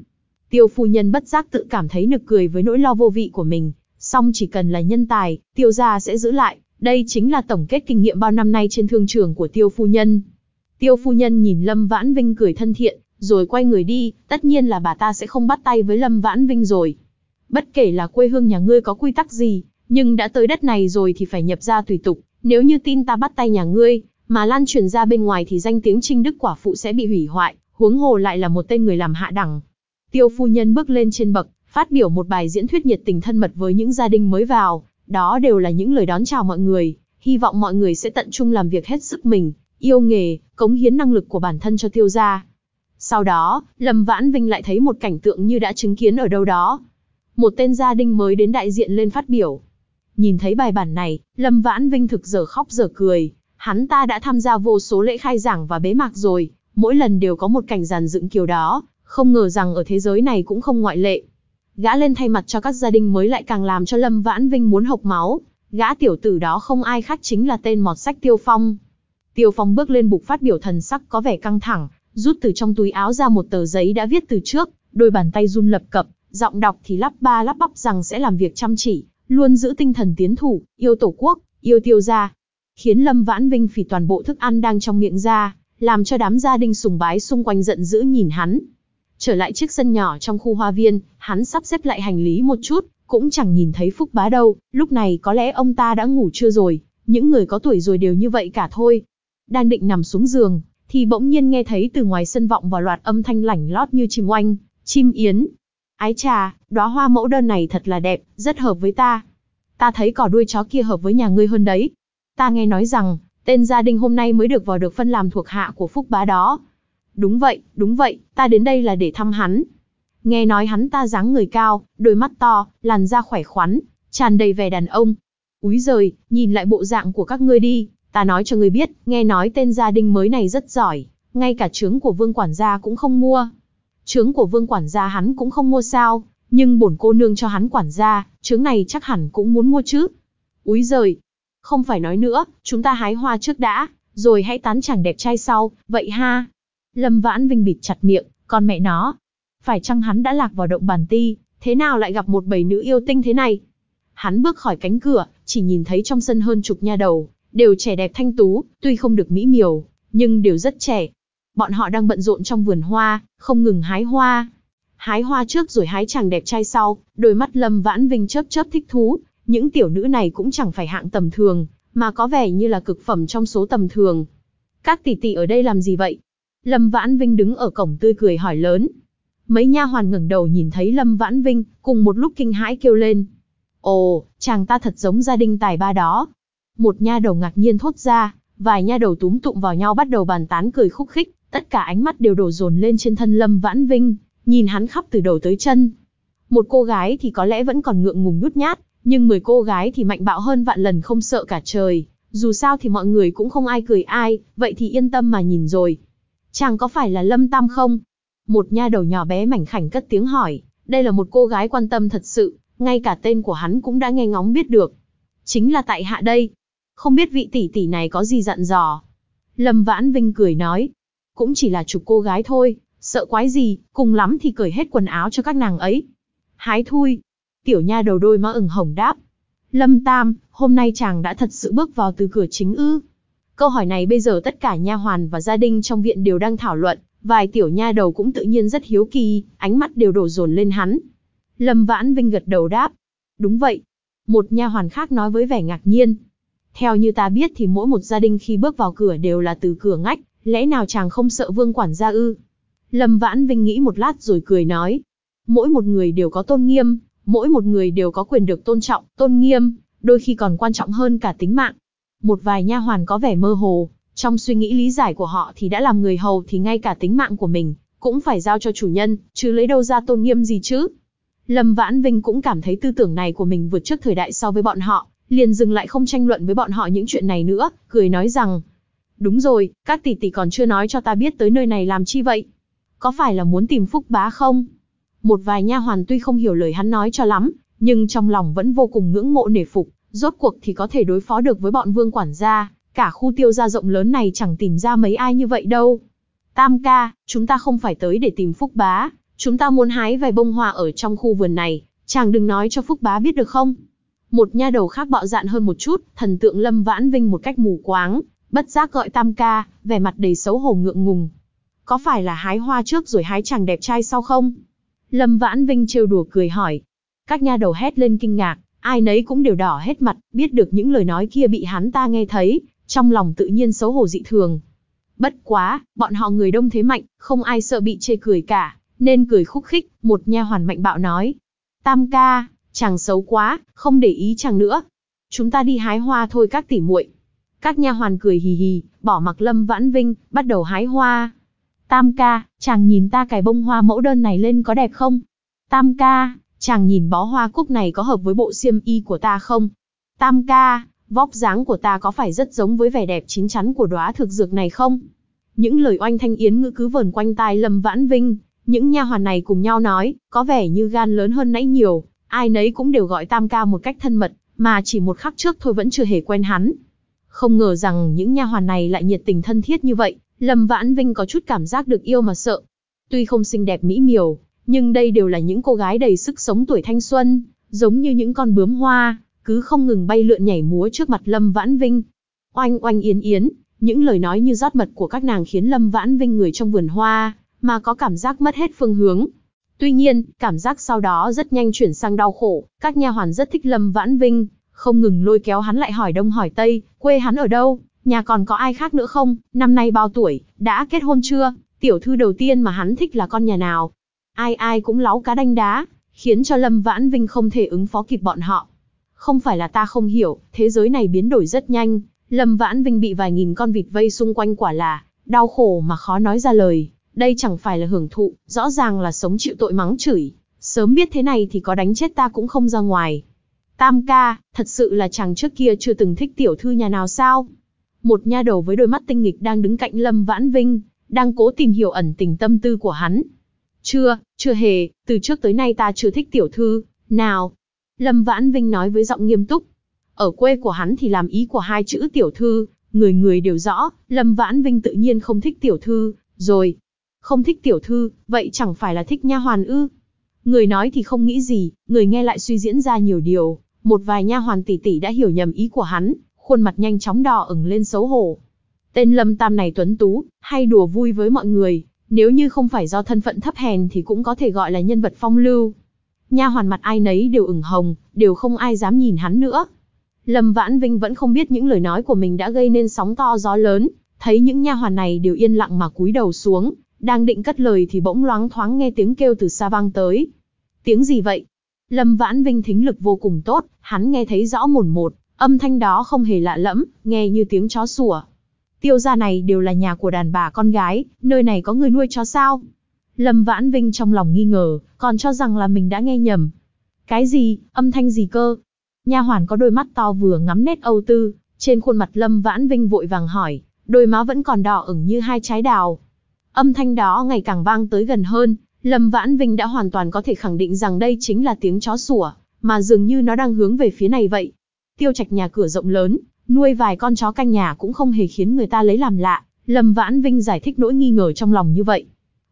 Tiêu phu nhân bất giác tự cảm thấy nực cười với nỗi lo vô vị của mình, song chỉ cần là nhân tài, tiêu gia sẽ giữ lại, đây chính là tổng kết kinh nghiệm bao năm nay trên thương trường của tiêu phu nhân. Tiêu phu nhân nhìn Lâm Vãn Vinh cười thân thiện, rồi quay người đi, tất nhiên là bà ta sẽ không bắt tay với Lâm Vãn Vinh rồi. Bất kể là quê hương nhà ngươi có quy tắc gì, nhưng đã tới đất này rồi thì phải nhập ra tùy tục, nếu như tin ta bắt tay nhà ngươi, mà lan truyền ra bên ngoài thì danh tiếng Trinh Đức quả phụ sẽ bị hủy hoại, huống hồ lại là một tên người làm hạ đẳng. Tiêu phu nhân bước lên trên bậc, phát biểu một bài diễn thuyết nhiệt tình thân mật với những gia đình mới vào, đó đều là những lời đón chào mọi người, hy vọng mọi người sẽ tận trung làm việc hết sức mình, yêu nghề, cống hiến năng lực của bản thân cho tiêu gia. Sau đó, Lâm Vãn Vinh lại thấy một cảnh tượng như đã chứng kiến ở đâu đó. Một tên gia đình mới đến đại diện lên phát biểu. Nhìn thấy bài bản này, Lâm Vãn Vinh thực giờ khóc giờ cười. Hắn ta đã tham gia vô số lễ khai giảng và bế mạc rồi, mỗi lần đều có một cảnh giàn dựng kiểu đó, không ngờ rằng ở thế giới này cũng không ngoại lệ. Gã lên thay mặt cho các gia đình mới lại càng làm cho Lâm Vãn Vinh muốn hộc máu. Gã tiểu tử đó không ai khác chính là tên mọt sách Tiêu Phong. Tiêu Phong bước lên bục phát biểu thần sắc có vẻ căng thẳng, rút từ trong túi áo ra một tờ giấy đã viết từ trước, đôi bàn tay run lập cập, giọng đọc thì lắp ba lắp bắp rằng sẽ làm việc chăm chỉ, luôn giữ tinh thần tiến thủ, yêu tổ quốc, yêu tiêu gia. Khiến Lâm Vãn Vinh phỉ toàn bộ thức ăn đang trong miệng ra, làm cho đám gia đình sùng bái xung quanh giận dữ nhìn hắn. Trở lại chiếc sân nhỏ trong khu hoa viên, hắn sắp xếp lại hành lý một chút, cũng chẳng nhìn thấy Phúc Bá đâu, lúc này có lẽ ông ta đã ngủ chưa rồi, những người có tuổi rồi đều như vậy cả thôi. Đang định nằm xuống giường, thì bỗng nhiên nghe thấy từ ngoài sân vọng vào loạt âm thanh lảnh lót như chim oanh, chim yến. Ái trà, đóa hoa mẫu đơn này thật là đẹp, rất hợp với ta. Ta thấy cỏ đuôi chó kia hợp với nhà ngươi hơn đấy. Ta nghe nói rằng, tên gia đình hôm nay mới được vào được phân làm thuộc hạ của Phúc Bá đó. Đúng vậy, đúng vậy, ta đến đây là để thăm hắn. Nghe nói hắn ta dáng người cao, đôi mắt to, làn da khỏe khoắn, tràn đầy vẻ đàn ông. Úi giời, nhìn lại bộ dạng của các ngươi đi, Ta nói cho ngươi biết, nghe nói tên gia đình mới này rất giỏi, ngay cả trướng của vương quản gia cũng không mua. Trướng của vương quản gia hắn cũng không mua sao, nhưng bổn cô nương cho hắn quản gia, trướng này chắc hẳn cũng muốn mua chứ. Úi giời, không phải nói nữa, chúng ta hái hoa trước đã, rồi hãy tán chàng đẹp trai sau, vậy ha. Lâm Vãn Vinh bịt chặt miệng, con mẹ nó. Phải chăng hắn đã lạc vào động bàn ti, thế nào lại gặp một bầy nữ yêu tinh thế này? Hắn bước khỏi cánh cửa, chỉ nhìn thấy trong sân hơn chục nha đầu, đều trẻ đẹp thanh tú, tuy không được mỹ miều, nhưng đều rất trẻ. Bọn họ đang bận rộn trong vườn hoa, không ngừng hái hoa. Hái hoa trước rồi hái chàng đẹp trai sau, đôi mắt Lâm Vãn Vinh chớp chớp thích thú, những tiểu nữ này cũng chẳng phải hạng tầm thường, mà có vẻ như là cực phẩm trong số tầm thường. Các tỷ tỷ ở đây làm gì vậy? Lâm Vãn Vinh đứng ở cổng tươi cười hỏi lớn. Mấy nha hoàn ngẩng đầu nhìn thấy Lâm Vãn Vinh, cùng một lúc kinh hãi kêu lên. Ồ, chàng ta thật giống gia đình tài ba đó, Một nha đầu ngạc nhiên thốt ra, vài nha đầu túm tụm vào nhau bắt đầu bàn tán cười khúc khích, tất cả ánh mắt đều đổ dồn lên trên thân Lâm Vãn Vinh, nhìn hắn khắp từ đầu tới chân. Một cô gái thì có lẽ vẫn còn ngượng ngùng nhút nhát, nhưng 10 cô gái thì mạnh bạo hơn vạn lần không sợ cả trời. Dù sao thì mọi người cũng không ai cười ai, vậy thì yên tâm mà nhìn rồi. Chàng có phải là Lâm Tam không? Một nha đầu nhỏ bé mảnh khảnh cất tiếng hỏi, đây là một cô gái quan tâm thật sự, ngay cả tên của hắn cũng đã nghe ngóng biết được. Chính là tại hạ đây. Không biết vị tỷ tỷ này có gì dặn dò. Lâm Vãn Vinh cười nói, cũng chỉ là chục cô gái thôi, sợ quái gì, cùng lắm thì cởi hết quần áo cho các nàng ấy. Hái thui. Tiểu nha đầu đôi má ửng hồng đáp. Lâm Tam, hôm nay chàng đã thật sự bước vào từ cửa chính ư. Câu hỏi này bây giờ tất cả nha hoàn và gia đình trong viện đều đang thảo luận, vài tiểu nha đầu cũng tự nhiên rất hiếu kỳ, ánh mắt đều đổ dồn lên hắn. Lâm Vãn Vinh gật đầu đáp. Đúng vậy. Một nha hoàn khác nói với vẻ ngạc nhiên. Theo như ta biết thì mỗi một gia đình khi bước vào cửa đều là từ cửa ngách, lẽ nào chàng không sợ vương quản gia ư? Lâm Vãn Vinh nghĩ một lát rồi cười nói. Mỗi một người đều có tôn nghiêm, mỗi một người đều có quyền được tôn trọng, tôn nghiêm, đôi khi còn quan trọng hơn cả tính mạng. Một vài nha hoàn có vẻ mơ hồ, trong suy nghĩ lý giải của họ thì đã làm người hầu thì ngay cả tính mạng của mình, cũng phải giao cho chủ nhân, chứ lấy đâu ra tôn nghiêm gì chứ. Lâm Vãn Vinh cũng cảm thấy tư tưởng này của mình vượt trước thời đại so với bọn họ, liền dừng lại không tranh luận với bọn họ những chuyện này nữa, cười nói rằng, Đúng rồi, các tỷ tỷ còn chưa nói cho ta biết tới nơi này làm chi vậy? Có phải là muốn tìm Phúc Bá không? Một vài nha hoàn tuy không hiểu lời hắn nói cho lắm, nhưng trong lòng vẫn vô cùng ngưỡng mộ nể phục, rốt cuộc thì có thể đối phó được với bọn vương quản gia, cả khu tiêu gia rộng lớn này chẳng tìm ra mấy ai như vậy đâu. Tam ca, chúng ta không phải tới để tìm Phúc Bá, chúng ta muốn hái vài bông hoa ở trong khu vườn này, chàng đừng nói cho Phúc Bá biết được không? Một nha đầu khác bạo dạn hơn một chút, thần tượng Lâm Vãn Vinh một cách mù quáng, bất giác gọi tam ca, vẻ mặt đầy xấu hổ ngượng ngùng. Có phải là hái hoa trước rồi hái chàng đẹp trai sau không? Lâm Vãn Vinh trêu đùa cười hỏi. Các nha đầu hét lên kinh ngạc, ai nấy cũng đều đỏ hết mặt, biết được những lời nói kia bị hắn ta nghe thấy, trong lòng tự nhiên xấu hổ dị thường. Bất quá, bọn họ người đông thế mạnh, không ai sợ bị chê cười cả, nên cười khúc khích, một nha hoàn mạnh bạo nói. Tam ca, chàng xấu quá, không để ý chàng nữa. Chúng ta đi hái hoa thôi các tỷ muội. Các nha hoàn cười hì hì, bỏ mặc Lâm Vãn Vinh, bắt đầu hái hoa. Tam ca, chàng nhìn ta cài bông hoa mẫu đơn này lên có đẹp không? Tam ca, chàng nhìn bó hoa cúc này có hợp với bộ xiêm y của ta không? Tam ca, vóc dáng của ta có phải rất giống với vẻ đẹp chín chắn của đóa thực dược này không? Những lời oanh thanh yến ngữ cứ vờn quanh tai Lâm Vãn Vinh, những nha hoàn này cùng nhau nói, có vẻ như gan lớn hơn nãy nhiều, ai nấy cũng đều gọi Tam ca một cách thân mật, mà chỉ một khắc trước thôi vẫn chưa hề quen hắn. Không ngờ rằng những nha hoàn này lại nhiệt tình thân thiết như vậy, Lâm Vãn Vinh có chút cảm giác được yêu mà sợ. Tuy không xinh đẹp mỹ miều, nhưng đây đều là những cô gái đầy sức sống tuổi thanh xuân, giống như những con bướm hoa, cứ không ngừng bay lượn nhảy múa trước mặt Lâm Vãn Vinh. Oanh oanh yến yến, những lời nói như rót mật của các nàng khiến Lâm Vãn Vinh người trong vườn hoa, mà có cảm giác mất hết phương hướng. Tuy nhiên, cảm giác sau đó rất nhanh chuyển sang đau khổ, các nha hoàn rất thích Lâm Vãn Vinh, không ngừng lôi kéo hắn lại hỏi đông hỏi tây, quê hắn ở đâu, nhà còn có ai khác nữa không, năm nay bao tuổi, đã kết hôn chưa, tiểu thư đầu tiên mà hắn thích là con nhà nào. Ai ai cũng láu cá đanh đá, khiến cho Lâm Vãn Vinh không thể ứng phó kịp bọn họ. Không phải là ta không hiểu, thế giới này biến đổi rất nhanh, Lâm Vãn Vinh bị vài nghìn con vịt vây xung quanh quả là, đau khổ mà khó nói ra lời, đây chẳng phải là hưởng thụ, rõ ràng là sống chịu tội mắng chửi, sớm biết thế này thì có đánh chết ta cũng không ra ngoài. Tam ca, thật sự là chàng trước kia chưa từng thích tiểu thư nhà nào sao? Một nha đầu với đôi mắt tinh nghịch đang đứng cạnh Lâm Vãn Vinh, đang cố tìm hiểu ẩn tình tâm tư của hắn. Chưa, chưa hề, từ trước tới nay ta chưa thích tiểu thư, nào. Lâm Vãn Vinh nói với giọng nghiêm túc. Ở quê của hắn thì làm ý của hai chữ tiểu thư, người người đều rõ, Lâm Vãn Vinh tự nhiên không thích tiểu thư, rồi. Không thích tiểu thư, vậy chẳng phải là thích nha hoàn ư. Người nói thì không nghĩ gì, người nghe lại suy diễn ra nhiều điều, một vài nha hoàn tỷ tỷ đã hiểu nhầm ý của hắn, khuôn mặt nhanh chóng đỏ ửng lên xấu hổ. Tên Lâm Tam này tuấn tú, hay đùa vui với mọi người, nếu như không phải do thân phận thấp hèn thì cũng có thể gọi là nhân vật phong lưu. Nha hoàn mặt ai nấy đều ửng hồng, đều không ai dám nhìn hắn nữa. Lâm Vãn Vinh vẫn không biết những lời nói của mình đã gây nên sóng to gió lớn, thấy những nha hoàn này đều yên lặng mà cúi đầu xuống, đang định cất lời thì bỗng loáng thoáng nghe tiếng kêu từ xa vang tới. Tiếng gì vậy? Lâm Vãn Vinh thính lực vô cùng tốt, hắn nghe thấy rõ mồn một, Âm thanh đó không hề lạ lẫm, nghe như tiếng chó sủa. Tiêu gia này đều là nhà của đàn bà con gái, nơi này có người nuôi chó sao? Lâm Vãn Vinh trong lòng nghi ngờ, còn cho rằng là mình đã nghe nhầm. Cái gì, âm thanh gì cơ? Nha hoàn có đôi mắt to vừa ngắm nét âu tư, trên khuôn mặt Lâm Vãn Vinh vội vàng hỏi, đôi má vẫn còn đỏ ửng như hai trái đào. Âm thanh đó ngày càng vang tới gần hơn, Lâm Vãn Vinh đã hoàn toàn có thể khẳng định rằng đây chính là tiếng chó sủa, mà dường như nó đang hướng về phía này vậy. Tiêu trạch nhà cửa rộng lớn, nuôi vài con chó canh nhà cũng không hề khiến người ta lấy làm lạ. Lâm Vãn Vinh giải thích nỗi nghi ngờ trong lòng như vậy.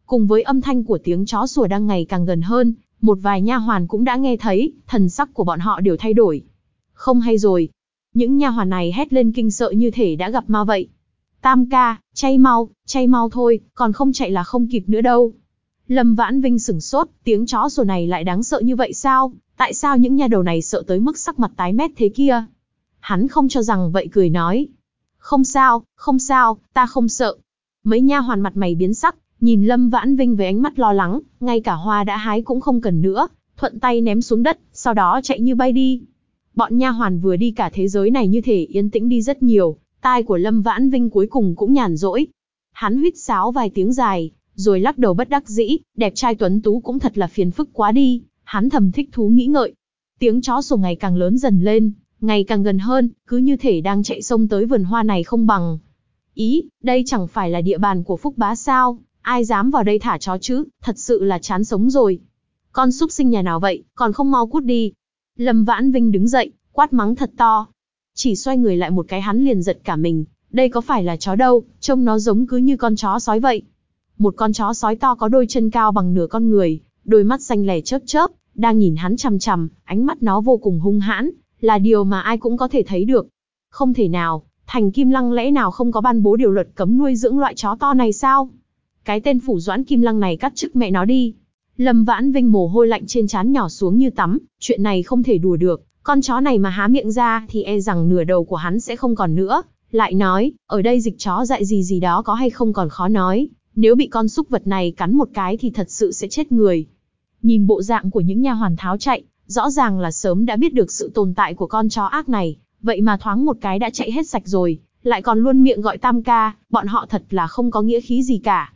Cùng với âm thanh của tiếng chó sủa đang ngày càng gần hơn, một vài nha hoàn cũng đã nghe thấy, thần sắc của bọn họ đều thay đổi. Không hay rồi. Những nha hoàn này hét lên kinh sợ như thể đã gặp ma vậy. Tam ca, chay mau, chay mau thôi, còn không chạy là không kịp nữa đâu. Lâm Vãn Vinh sửng sốt, tiếng chó sủa này lại đáng sợ như vậy sao? Tại sao những nhà đầu này sợ tới mức sắc mặt tái mét thế kia? Hắn không cho rằng vậy cười nói. Không sao, không sao, ta không sợ. Mấy nha hoàn mặt mày biến sắc, nhìn Lâm Vãn Vinh với ánh mắt lo lắng, ngay cả hoa đã hái cũng không cần nữa, thuận tay ném xuống đất, sau đó chạy như bay đi. Bọn nha hoàn vừa đi cả thế giới này như thể yên tĩnh đi rất nhiều, tai của Lâm Vãn Vinh cuối cùng cũng nhàn rỗi. Hắn huýt sáo vài tiếng dài, rồi lắc đầu bất đắc dĩ, đẹp trai tuấn tú cũng thật là phiền phức quá đi, hắn thầm thích thú nghĩ ngợi. Tiếng chó sủa ngày càng lớn dần lên, ngày càng gần hơn, cứ như thể đang chạy sông tới vườn hoa này không bằng. Ý, đây chẳng phải là địa bàn của Phúc Bá sao, ai dám vào đây thả chó chứ, thật sự là chán sống rồi. Con súc sinh nhà nào vậy, còn không mau cút đi. Lâm Vãn Vinh đứng dậy, quát mắng thật to. Chỉ xoay người lại một cái hắn liền giật cả mình, đây có phải là chó đâu, trông nó giống cứ như con chó sói vậy. Một con chó sói to có đôi chân cao bằng nửa con người, đôi mắt xanh lè chớp chớp, đang nhìn hắn chằm chằm, ánh mắt nó vô cùng hung hãn, là điều mà ai cũng có thể thấy được. Không thể nào, thành Kim Lăng lẽ nào không có ban bố điều luật cấm nuôi dưỡng loại chó to này sao? Cái tên phủ doãn Kim Lăng này cắt chức mẹ nó đi. Lâm Vãn Vinh mồ hôi lạnh trên trán nhỏ xuống như tắm, chuyện này không thể đùa được, con chó này mà há miệng ra thì e rằng nửa đầu của hắn sẽ không còn nữa. Lại nói, ở đây dịch chó dại gì gì đó có hay không còn khó nói, nếu bị con súc vật này cắn một cái thì thật sự sẽ chết người. Nhìn bộ dạng của những nha hoàn tháo chạy, rõ ràng là sớm đã biết được sự tồn tại của con chó ác này, vậy mà thoáng một cái đã chạy hết sạch rồi, lại còn luôn miệng gọi tam ca, bọn họ thật là không có nghĩa khí gì cả.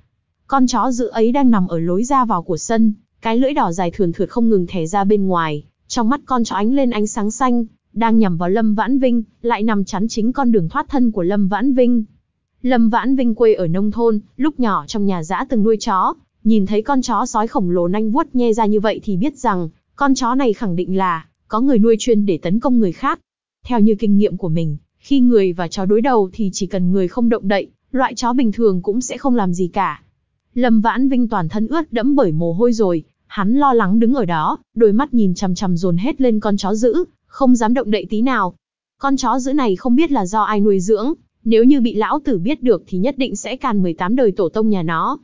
Con chó dữ ấy đang nằm ở lối ra vào của sân, cái lưỡi đỏ dài thườn thượt không ngừng thè ra bên ngoài, trong mắt con chó ánh lên ánh sáng xanh, đang nhằm vào Lâm Vãn Vinh, lại nằm chắn chính con đường thoát thân của Lâm Vãn Vinh. Lâm Vãn Vinh quê ở nông thôn, lúc nhỏ trong nhà dã từng nuôi chó, nhìn thấy con chó sói khổng lồ nanh vuốt nhe ra như vậy thì biết rằng, con chó này khẳng định là, có người nuôi chuyên để tấn công người khác. Theo như kinh nghiệm của mình, khi người và chó đối đầu thì chỉ cần người không động đậy, loại chó bình thường cũng sẽ không làm gì cả. Lâm Vãn Vinh toàn thân ướt đẫm bởi mồ hôi rồi, hắn lo lắng đứng ở đó, đôi mắt nhìn chằm chằm dồn hết lên con chó dữ, không dám động đậy tí nào. Con chó dữ này không biết là do ai nuôi dưỡng, nếu như bị lão tử biết được thì nhất định sẽ càn 18 đời tổ tông nhà nó.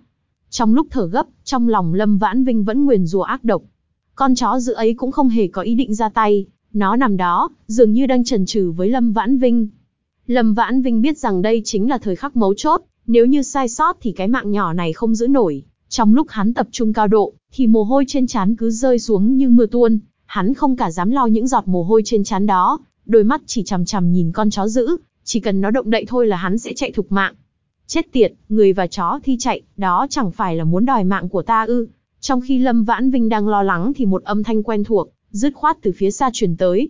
Trong lúc thở gấp, trong lòng Lâm Vãn Vinh vẫn nguyền rủa ác độc. Con chó dữ ấy cũng không hề có ý định ra tay, nó nằm đó, dường như đang trần trừ với Lâm Vãn Vinh. Lâm Vãn Vinh biết rằng đây chính là thời khắc mấu chốt, nếu như sai sót thì cái mạng nhỏ này không giữ nổi. Trong lúc hắn tập trung cao độ, thì mồ hôi trên trán cứ rơi xuống như mưa tuôn, hắn không cả dám lo những giọt mồ hôi trên trán đó, đôi mắt chỉ chằm chằm nhìn con chó dữ, chỉ cần nó động đậy thôi là hắn sẽ chạy thục mạng. Chết tiệt, người và chó thi chạy, đó chẳng phải là muốn đòi mạng của ta ư. Trong khi Lâm Vãn Vinh đang lo lắng thì một âm thanh quen thuộc, dứt khoát từ phía xa truyền tới.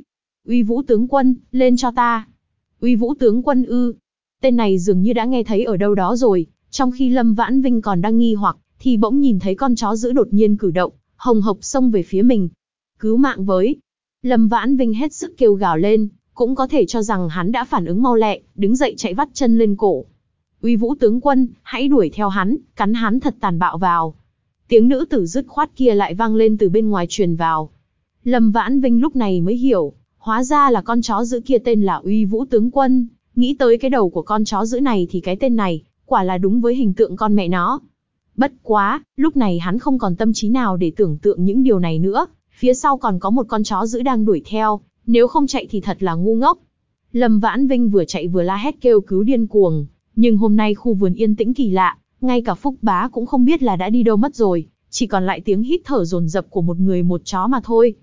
Uy vũ tướng quân, lên cho ta. Uy vũ tướng quân ư. Tên này dường như đã nghe thấy ở đâu đó rồi, trong khi Lâm Vãn Vinh còn đang nghi hoặc, thì bỗng nhìn thấy con chó giữ đột nhiên cử động, hồng hộc xông về phía mình. Cứu mạng với. Lâm Vãn Vinh hết sức kêu gào lên, cũng có thể cho rằng hắn đã phản ứng mau lẹ, đứng dậy chạy vắt chân lên cổ. Uy vũ tướng quân, hãy đuổi theo hắn, cắn hắn thật tàn bạo vào. Tiếng nữ tử dứt khoát kia lại vang lên từ bên ngoài truyền vào. Lâm Vãn Vinh lúc này mới hiểu, hóa ra là con chó giữ kia tên là Uy Vũ Tướng Quân, nghĩ tới cái đầu của con chó giữ này thì cái tên này, quả là đúng với hình tượng con mẹ nó. Bất quá, lúc này hắn không còn tâm trí nào để tưởng tượng những điều này nữa, phía sau còn có một con chó giữ đang đuổi theo, nếu không chạy thì thật là ngu ngốc. Lâm Vãn Vinh vừa chạy vừa la hét kêu cứu điên cuồng, nhưng hôm nay khu vườn yên tĩnh kỳ lạ, ngay cả Phúc Bá cũng không biết là đã đi đâu mất rồi, chỉ còn lại tiếng hít thở dồn dập của một người một chó mà thôi.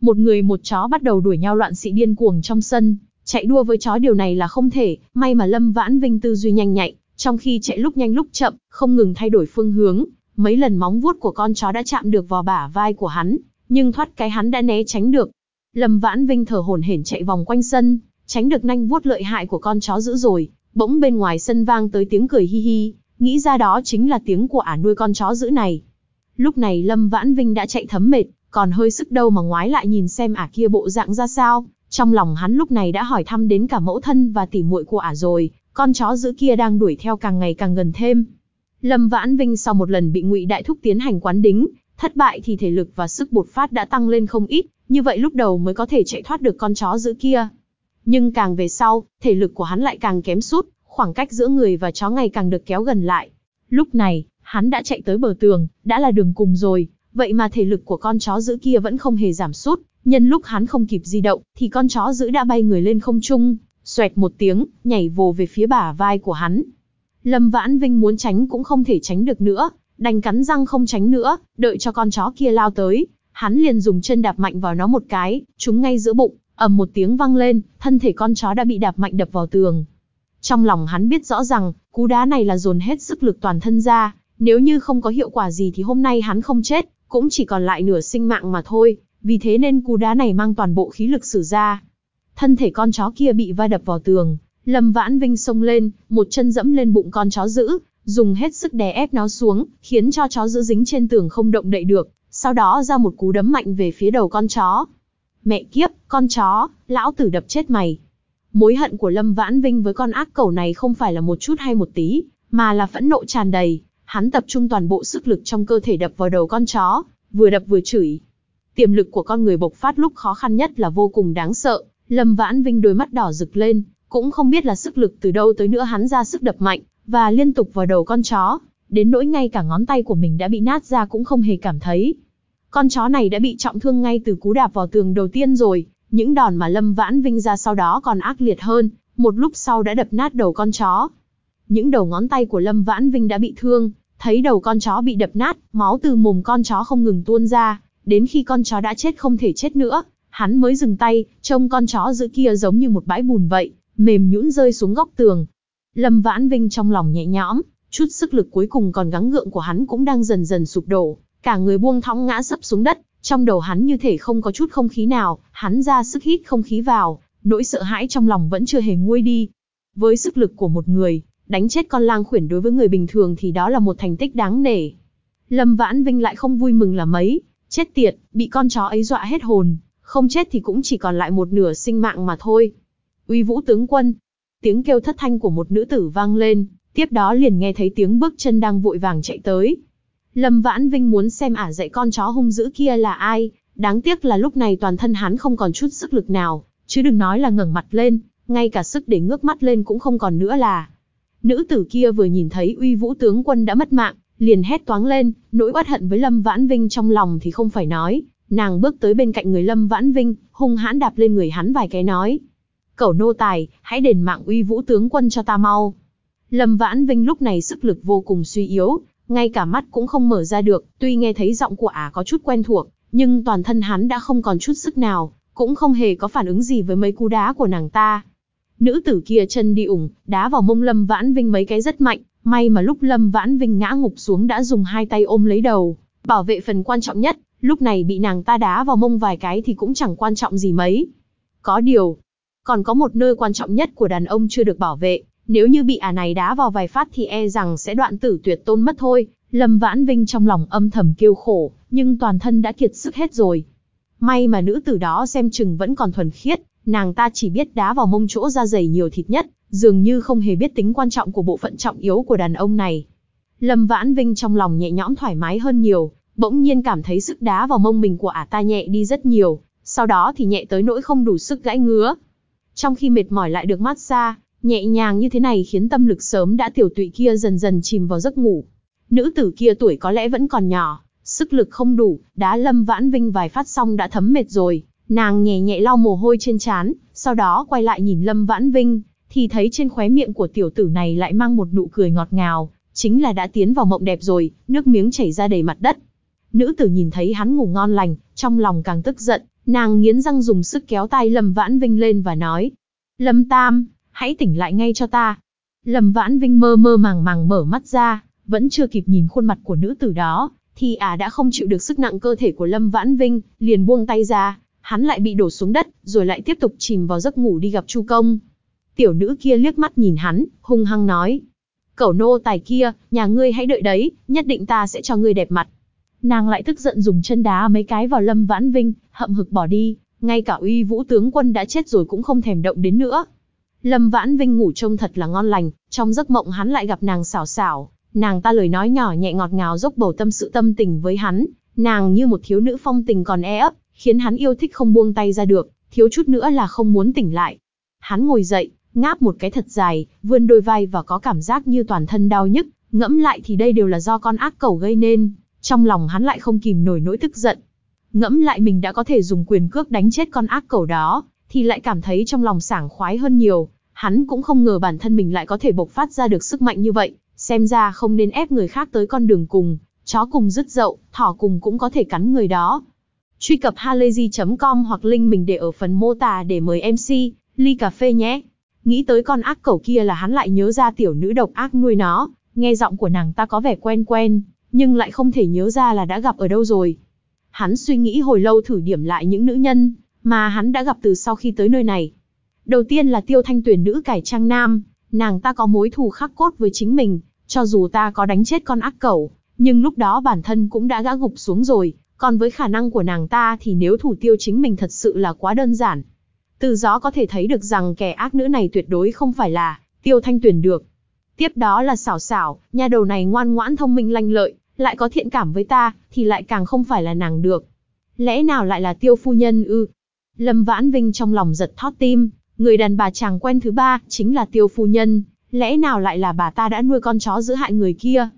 Một người một chó bắt đầu đuổi nhau loạn xị điên cuồng trong sân, Chạy đua với chó điều này là không thể, may mà Lâm Vãn Vinh tư duy nhanh nhạy, trong khi chạy lúc nhanh lúc chậm, không ngừng thay đổi phương hướng, mấy lần móng vuốt của con chó đã chạm được vào bả vai của hắn, nhưng thoát cái hắn đã né tránh được. Lâm Vãn Vinh thở hổn hển chạy vòng quanh sân, tránh được nanh vuốt lợi hại của con chó dữ rồi, bỗng bên ngoài sân vang tới tiếng cười hi hi, nghĩ ra đó chính là tiếng của ả nuôi con chó dữ này. Lúc này Lâm Vãn Vinh đã chạy thấm mệt, còn hơi sức đâu mà ngoái lại nhìn xem ả kia bộ dạng ra sao, trong lòng hắn lúc này đã hỏi thăm đến cả mẫu thân và tỉ muội của ả rồi, con chó dữ kia đang đuổi theo càng ngày càng gần thêm. Lâm Vãn Vinh sau một lần bị Ngụy Đại Thúc tiến hành quán đính, thất bại thì thể lực và sức bột phát đã tăng lên không ít, như vậy lúc đầu mới có thể chạy thoát được con chó dữ kia. Nhưng càng về sau, thể lực của hắn lại càng kém sút, khoảng cách giữa người và chó ngày càng được kéo gần lại. Lúc này, hắn đã chạy tới bờ tường, đã là đường cùng rồi, vậy mà thể lực của con chó dữ kia vẫn không hề giảm sút, nhân lúc hắn không kịp di động, thì con chó dữ đã bay người lên không trung, xoẹt một tiếng, nhảy vồ về phía bả vai của hắn. Lâm Vãn Vinh muốn tránh cũng không thể tránh được nữa, đành cắn răng không tránh nữa, đợi cho con chó kia lao tới, hắn liền dùng chân đạp mạnh vào nó một cái, trúng ngay giữa bụng, ầm một tiếng vang lên, thân thể con chó đã bị đạp mạnh đập vào tường. Trong lòng hắn biết rõ rằng, cú đá này là dồn hết sức lực toàn thân ra, nếu như không có hiệu quả gì thì hôm nay hắn không chết, cũng chỉ còn lại nửa sinh mạng mà thôi, vì thế nên cú đá này mang toàn bộ khí lực sử ra. Thân thể con chó kia bị va đập vào tường, Lâm Vãn Vinh xông lên, một chân dẫm lên bụng con chó dữ, dùng hết sức đè ép nó xuống, khiến cho chó dữ dính trên tường không động đậy được, sau đó ra một cú đấm mạnh về phía đầu con chó. Mẹ kiếp, con chó, lão tử đập chết mày. Mối hận của Lâm Vãn Vinh với con ác cẩu này không phải là một chút hay một tí, mà là phẫn nộ tràn đầy. Hắn tập trung toàn bộ sức lực trong cơ thể đập vào đầu con chó, vừa đập vừa chửi. Tiềm lực của con người bộc phát lúc khó khăn nhất là vô cùng đáng sợ. Lâm Vãn Vinh đôi mắt đỏ rực lên, cũng không biết là sức lực từ đâu tới nữa hắn ra sức đập mạnh, và liên tục vào đầu con chó, đến nỗi ngay cả ngón tay của mình đã bị nát ra cũng không hề cảm thấy. Con chó này đã bị trọng thương ngay từ cú đạp vào tường đầu tiên rồi, những đòn mà Lâm Vãn Vinh ra sau đó còn ác liệt hơn, một lúc sau đã đập nát đầu con chó. Những đầu ngón tay của Lâm Vãn Vinh đã bị thương, thấy đầu con chó bị đập nát, máu từ mồm con chó không ngừng tuôn ra, đến khi con chó đã chết không thể chết nữa, hắn mới dừng tay, trông con chó giữ kia giống như một bãi bùn vậy, mềm nhũn rơi xuống góc tường. Lâm Vãn Vinh trong lòng nhẹ nhõm, chút sức lực cuối cùng còn gắng gượng của hắn cũng đang dần dần sụp đổ, cả người buông thõng ngã sấp xuống đất, trong đầu hắn như thể không có chút không khí nào, hắn ra sức hít không khí vào, nỗi sợ hãi trong lòng vẫn chưa hề nguôi đi. Với sức lực của một người, đánh chết con lang khuyển đối với người bình thường thì đó là một thành tích đáng nể. Lâm Vãn Vinh lại không vui mừng là mấy, chết tiệt, bị con chó ấy dọa hết hồn, không chết thì cũng chỉ còn lại một nửa sinh mạng mà thôi. Uy vũ tướng quân, tiếng kêu thất thanh của một nữ tử vang lên, tiếp đó liền nghe thấy tiếng bước chân đang vội vàng chạy tới. Lâm Vãn Vinh muốn xem ả dạy con chó hung dữ kia là ai, đáng tiếc là lúc này toàn thân hắn không còn chút sức lực nào, chứ đừng nói là ngẩng mặt lên, ngay cả sức để ngước mắt lên cũng không còn nữa là. Nữ tử kia vừa nhìn thấy uy vũ tướng quân đã mất mạng, liền hét toáng lên, nỗi oát hận với Lâm Vãn Vinh trong lòng thì không phải nói, nàng bước tới bên cạnh người Lâm Vãn Vinh, hung hãn đạp lên người hắn vài cái nói. Cẩu nô tài, hãy đền mạng uy vũ tướng quân cho ta mau. Lâm Vãn Vinh lúc này sức lực vô cùng suy yếu, ngay cả mắt cũng không mở ra được, tuy nghe thấy giọng của ả có chút quen thuộc, nhưng toàn thân hắn đã không còn chút sức nào, cũng không hề có phản ứng gì với mấy cú đá của nàng ta. Nữ tử kia chân đi ủng, đá vào mông Lâm Vãn Vinh mấy cái rất mạnh, may mà lúc Lâm Vãn Vinh ngã ngục xuống đã dùng hai tay ôm lấy đầu, bảo vệ phần quan trọng nhất, lúc này bị nàng ta đá vào mông vài cái thì cũng chẳng quan trọng gì mấy. Có điều, còn có một nơi quan trọng nhất của đàn ông chưa được bảo vệ, nếu như bị ả này đá vào vài phát thì e rằng sẽ đoạn tử tuyệt tôn mất thôi. Lâm Vãn Vinh trong lòng âm thầm kêu khổ, nhưng toàn thân đã kiệt sức hết rồi. May mà nữ tử đó xem chừng vẫn còn thuần khiết, nàng ta chỉ biết đá vào mông chỗ da dày nhiều thịt nhất, dường như không hề biết tính quan trọng của bộ phận trọng yếu của đàn ông này. Lâm Vãn Vinh trong lòng nhẹ nhõm thoải mái hơn nhiều, bỗng nhiên cảm thấy sức đá vào mông mình của ả ta nhẹ đi rất nhiều, sau đó thì nhẹ tới nỗi không đủ sức gãy ngứa. Trong khi mệt mỏi lại được mát xa, Nhẹ nhàng như thế này khiến tâm lực sớm đã tiểu tụy kia dần dần chìm vào giấc ngủ. Nữ tử kia tuổi có lẽ vẫn còn nhỏ, sức lực không đủ, đá lâm vãn vinh vài phát xong đã thấm mệt rồi. Nàng nhẹ nhẹ lau mồ hôi trên trán, sau đó quay lại nhìn lâm vãn vinh, thì thấy trên khóe miệng của tiểu tử này lại mang một nụ cười ngọt ngào, chính là đã tiến vào mộng đẹp rồi, nước miếng chảy ra đầy mặt đất. Nữ tử nhìn thấy hắn ngủ ngon lành, trong lòng càng tức giận, nàng nghiến răng dùng sức kéo tay Lâm Vãn Vinh lên và nói, Lâm Tam, hãy tỉnh lại ngay cho ta. Lâm Vãn Vinh mơ mơ màng màng mở mắt ra, vẫn chưa kịp nhìn khuôn mặt của nữ tử đó, thì ả à đã không chịu được sức nặng cơ thể của Lâm Vãn Vinh, liền buông tay ra, hắn lại bị đổ xuống đất, rồi lại tiếp tục chìm vào giấc ngủ đi gặp Chu Công. Tiểu nữ kia liếc mắt nhìn hắn, hung hăng nói. Cẩu nô tài kia, nhà ngươi hãy đợi đấy, nhất định ta sẽ cho ngươi đẹp mặt. Nàng lại tức giận dùng chân đá mấy cái vào Lâm Vãn Vinh, hậm hực bỏ đi, ngay cả uy vũ tướng quân đã chết rồi cũng không thèm động đến nữa. Lâm Vãn Vinh ngủ trông thật là ngon lành, trong giấc mộng hắn lại gặp nàng xảo xảo, nàng ta lời nói nhỏ nhẹ ngọt ngào dốc bầu tâm sự tâm tình với hắn, nàng như một thiếu nữ phong tình còn e ấp, khiến hắn yêu thích không buông tay ra được, thiếu chút nữa là không muốn tỉnh lại. Hắn ngồi dậy, ngáp một cái thật dài, vươn đôi vai và có cảm giác như toàn thân đau nhức, ngẫm lại thì đây đều là do con ác cẩu gây nên, trong lòng hắn lại không kìm nổi nỗi tức giận. Ngẫm lại mình đã có thể dùng quyền cước đánh chết con ác cẩu đó, thì lại cảm thấy trong lòng sảng khoái hơn nhiều, hắn cũng không ngờ bản thân mình lại có thể bộc phát ra được sức mạnh như vậy, xem ra không nên ép người khác tới con đường cùng, chó cùng dứt dậu, thỏ cùng cũng có thể cắn người đó. Truy cập halayzi.com hoặc link mình để ở phần mô tả để mời MC, ly cà phê nhé. Nghĩ tới con ác cẩu kia là hắn lại nhớ ra tiểu nữ độc ác nuôi nó, nghe giọng của nàng ta có vẻ quen quen, nhưng lại không thể nhớ ra là đã gặp ở đâu rồi. Hắn suy nghĩ hồi lâu thử điểm lại những nữ nhân, mà hắn đã gặp từ sau khi tới nơi này. Đầu tiên là tiêu thanh tuyển nữ cải trang nam, nàng ta có mối thù khắc cốt với chính mình, cho dù ta có đánh chết con ác cẩu, nhưng lúc đó bản thân cũng đã gã gục xuống rồi, còn với khả năng của nàng ta thì nếu thủ tiêu chính mình thật sự là quá đơn giản. Từ gió có thể thấy được rằng kẻ ác nữ này tuyệt đối không phải là tiêu thanh tuyển được. Tiếp đó là xảo xảo, nhà đầu này ngoan ngoãn thông minh lanh lợi, lại có thiện cảm với ta, thì lại càng không phải là nàng được. Lẽ nào lại là tiêu phu nhân ư? Lâm Vãn Vinh trong lòng giật thót tim, người đàn bà chàng quen thứ ba, chính là tiêu phu nhân, lẽ nào lại là bà ta đã nuôi con chó giữ hại người kia?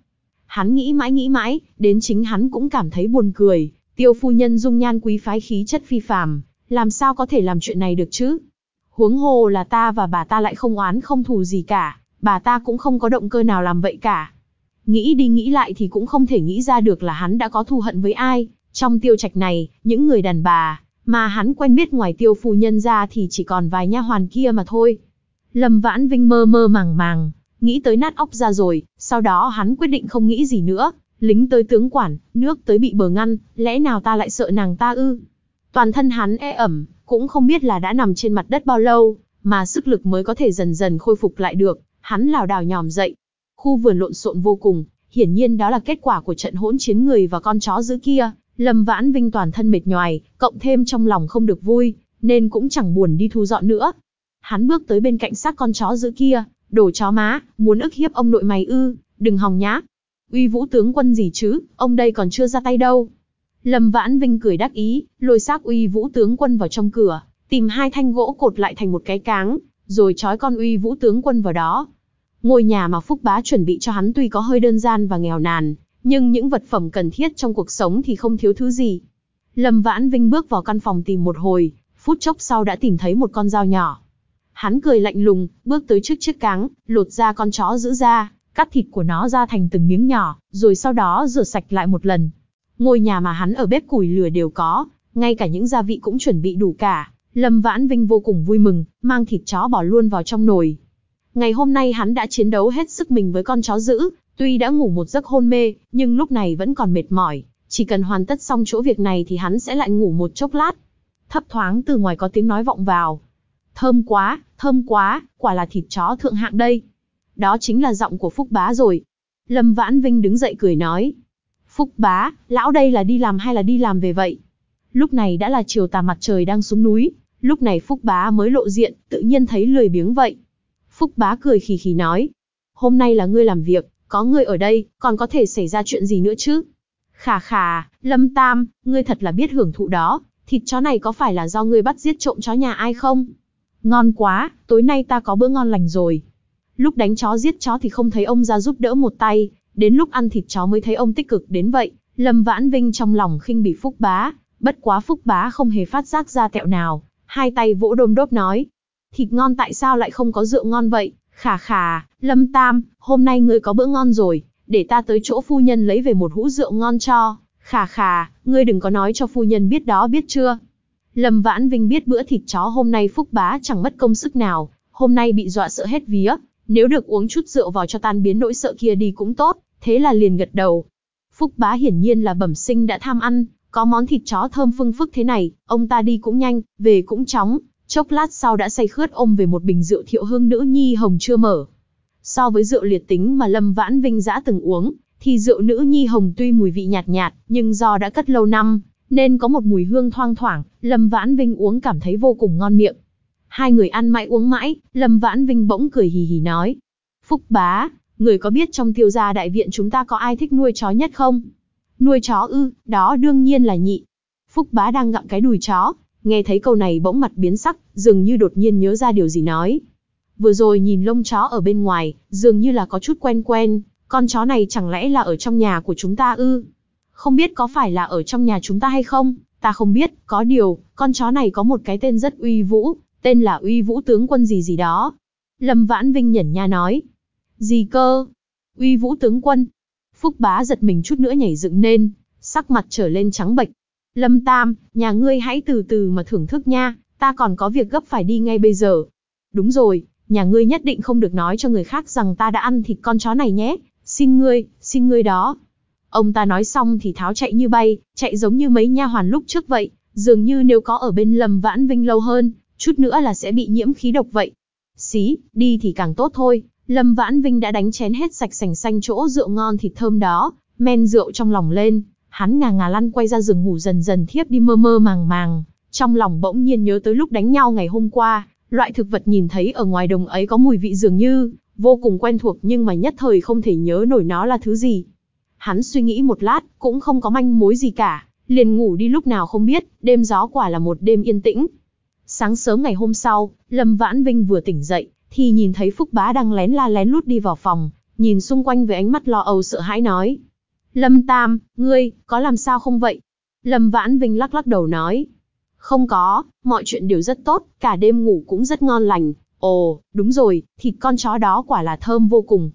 Hắn nghĩ mãi nghĩ mãi, đến chính hắn cũng cảm thấy buồn cười, tiêu phu nhân dung nhan quý phái khí chất phi phàm, làm sao có thể làm chuyện này được chứ? Huống hồ là ta và bà ta lại không oán không thù gì cả, bà ta cũng không có động cơ nào làm vậy cả. Nghĩ đi nghĩ lại thì cũng không thể nghĩ ra được là hắn đã có thù hận với ai, trong tiêu trạch này, những người đàn bà, mà hắn quen biết ngoài tiêu phu nhân ra thì chỉ còn vài nha hoàn kia mà thôi. Lâm Vãn Vinh mơ mơ màng màng, nghĩ tới nát óc ra rồi, sau đó hắn quyết định không nghĩ gì nữa, lính tới tướng quản, nước tới bị bờ ngăn, lẽ nào ta lại sợ nàng ta ư? Toàn thân hắn e ẩm, cũng không biết là đã nằm trên mặt đất bao lâu, mà sức lực mới có thể dần dần khôi phục lại được, hắn lảo đảo nhòm dậy. Khu vườn lộn xộn vô cùng, hiển nhiên đó là kết quả của trận hỗn chiến người và con chó giữ kia. Lâm Vãn Vinh toàn thân mệt nhoài, cộng thêm trong lòng không được vui, nên cũng chẳng buồn đi thu dọn nữa. Hắn bước tới bên cạnh xác con chó giữ kia, đồ chó má, muốn ức hiếp ông nội mày ư, đừng hòng nhá. Uy vũ tướng quân gì chứ, ông đây còn chưa ra tay đâu. Lâm Vãn Vinh cười đắc ý, lôi xác uy vũ tướng quân vào trong cửa, tìm hai thanh gỗ cột lại thành một cái cáng, rồi trói con uy vũ tướng quân vào đó. Ngôi nhà mà Phúc Bá chuẩn bị cho hắn tuy có hơi đơn gian và nghèo nàn, nhưng những vật phẩm cần thiết trong cuộc sống thì không thiếu thứ gì. Lâm Vãn Vinh bước vào căn phòng tìm một hồi, phút chốc sau đã tìm thấy một con dao nhỏ. Hắn cười lạnh lùng, bước tới trước chiếc cáng, lột ra con chó giữ ra, cắt thịt của nó ra thành từng miếng nhỏ, rồi sau đó rửa sạch lại một lần. Ngôi nhà mà hắn ở bếp củi lửa đều có, ngay cả những gia vị cũng chuẩn bị đủ cả. Lâm Vãn Vinh vô cùng vui mừng, mang thịt chó bỏ luôn vào trong nồi. Ngày hôm nay hắn đã chiến đấu hết sức mình với con chó dữ, tuy đã ngủ một giấc hôn mê, nhưng lúc này vẫn còn mệt mỏi. Chỉ cần hoàn tất xong chỗ việc này thì hắn sẽ lại ngủ một chốc lát. Thấp thoáng từ ngoài có tiếng nói vọng vào. Thơm quá, thơm quá, quả là thịt chó thượng hạng đây. Đó chính là giọng của Phúc Bá rồi. Lâm Vãn Vinh đứng dậy cười nói. Phúc Bá, lão đây là đi làm hay là đi làm về vậy? Lúc này đã là chiều tà mặt trời đang xuống núi, lúc này Phúc Bá mới lộ diện, tự nhiên thấy lười biếng vậy. Phúc Bá cười khì khì nói. Hôm nay là ngươi làm việc, có ngươi ở đây, còn có thể xảy ra chuyện gì nữa chứ? Khà khà, Lâm Tam, ngươi thật là biết hưởng thụ đó, thịt chó này có phải là do ngươi bắt giết trộm chó nhà ai không? Ngon quá, tối nay ta có bữa ngon lành rồi. Lúc đánh chó giết chó thì không thấy ông ra giúp đỡ một tay, đến lúc ăn thịt chó mới thấy ông tích cực đến vậy. Lâm Vãn Vinh trong lòng khinh bỉ Phúc Bá, bất quá Phúc Bá không hề phát giác ra tẹo nào, hai tay vỗ đôm đốp nói. Thịt ngon tại sao lại không có rượu ngon vậy? Khà khà, Lâm Tam, hôm nay ngươi có bữa ngon rồi, để ta tới chỗ phu nhân lấy về một hũ rượu ngon cho. Khà khà, ngươi đừng có nói cho phu nhân biết đó biết chưa? Lâm Vãn Vinh biết bữa thịt chó hôm nay Phúc Bá chẳng mất công sức nào, hôm nay bị dọa sợ hết vía, nếu được uống chút rượu vào cho tan biến nỗi sợ kia đi cũng tốt, thế là liền gật đầu. Phúc Bá hiển nhiên là bẩm sinh đã tham ăn, có món thịt chó thơm phương phức thế này, ông ta đi cũng nhanh, về cũng chóng, chốc lát sau đã say khướt ôm về một bình rượu thiệu hương nữ nhi hồng chưa mở. So với rượu liệt tính mà Lâm Vãn Vinh dã từng uống, thì rượu nữ nhi hồng tuy mùi vị nhạt nhạt, nhưng do đã cất lâu năm, nên có một mùi hương thoang thoảng, Lâm Vãn Vinh uống cảm thấy vô cùng ngon miệng. Hai người ăn mãi uống mãi, Lâm Vãn Vinh bỗng cười hì hì nói. Phúc bá, người có biết trong tiêu gia đại viện chúng ta có ai thích nuôi chó nhất không? Nuôi chó ư, đó đương nhiên là nhị. Phúc bá đang gặm cái đùi chó, nghe thấy câu này bỗng mặt biến sắc, dường như đột nhiên nhớ ra điều gì nói. Vừa rồi nhìn lông chó ở bên ngoài, dường như là có chút quen quen, con chó này chẳng lẽ là ở trong nhà của chúng ta ư? Không biết có phải là ở trong nhà chúng ta hay không? Ta không biết, có điều, con chó này có một cái tên rất uy vũ, tên là uy vũ tướng quân gì gì đó. Lâm Vãn Vinh nhẩn nha nói. Gì cơ? Uy vũ tướng quân. Phúc bá giật mình chút nữa nhảy dựng lên, sắc mặt trở lên trắng bệch. Lâm Tam, nhà ngươi hãy từ từ mà thưởng thức nha, ta còn có việc gấp phải đi ngay bây giờ. Đúng rồi, nhà ngươi nhất định không được nói cho người khác rằng ta đã ăn thịt con chó này nhé, xin ngươi, xin ngươi đó. Ông ta nói xong thì tháo chạy như bay, chạy giống như mấy nha hoàn lúc trước vậy, dường như nếu có ở bên Lâm Vãn Vinh lâu hơn, chút nữa là sẽ bị nhiễm khí độc vậy. Xí, đi thì càng tốt thôi, Lâm Vãn Vinh đã đánh chén hết sạch sành xanh chỗ rượu ngon thịt thơm đó, men rượu trong lòng lên, hắn ngà ngà lăn quay ra giường ngủ dần dần thiếp đi mơ mơ màng màng, trong lòng bỗng nhiên nhớ tới lúc đánh nhau ngày hôm qua, loại thực vật nhìn thấy ở ngoài đồng ấy có mùi vị dường như vô cùng quen thuộc nhưng mà nhất thời không thể nhớ nổi nó là thứ gì. Hắn suy nghĩ một lát, cũng không có manh mối gì cả, liền ngủ đi lúc nào không biết, đêm gió quả là một đêm yên tĩnh. Sáng sớm ngày hôm sau, Lâm Vãn Vinh vừa tỉnh dậy, thì nhìn thấy Phúc Bá đang lén la lén lút đi vào phòng, nhìn xung quanh với ánh mắt lo âu sợ hãi nói. Lâm Tam, ngươi, có làm sao không vậy? Lâm Vãn Vinh lắc lắc đầu nói. Không có, mọi chuyện đều rất tốt, cả đêm ngủ cũng rất ngon lành. Ồ, đúng rồi, thịt con chó đó quả là thơm vô cùng.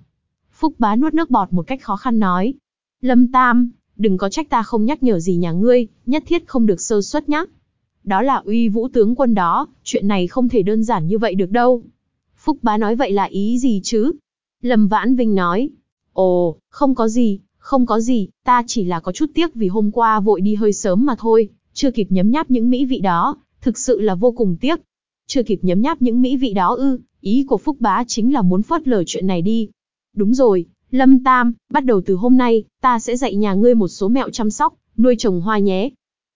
Phúc Bá nuốt nước bọt một cách khó khăn nói. Lâm Tam, đừng có trách ta không nhắc nhở gì nhà ngươi, nhất thiết không được sơ suất nhá. Đó là uy vũ tướng quân đó, chuyện này không thể đơn giản như vậy được đâu. Phúc bá nói vậy là ý gì chứ? Lâm Vãn Vinh nói. Ồ, không có gì, không có gì, ta chỉ là có chút tiếc vì hôm qua vội đi hơi sớm mà thôi, chưa kịp nhấm nháp những mỹ vị đó, thực sự là vô cùng tiếc. Chưa kịp nhấm nháp những mỹ vị đó ư, ý của Phúc bá chính là muốn phớt lờ chuyện này đi. Đúng rồi, Lâm Tam, bắt đầu từ hôm nay, ta sẽ dạy nhà ngươi một số mẹo chăm sóc, nuôi trồng hoa nhé.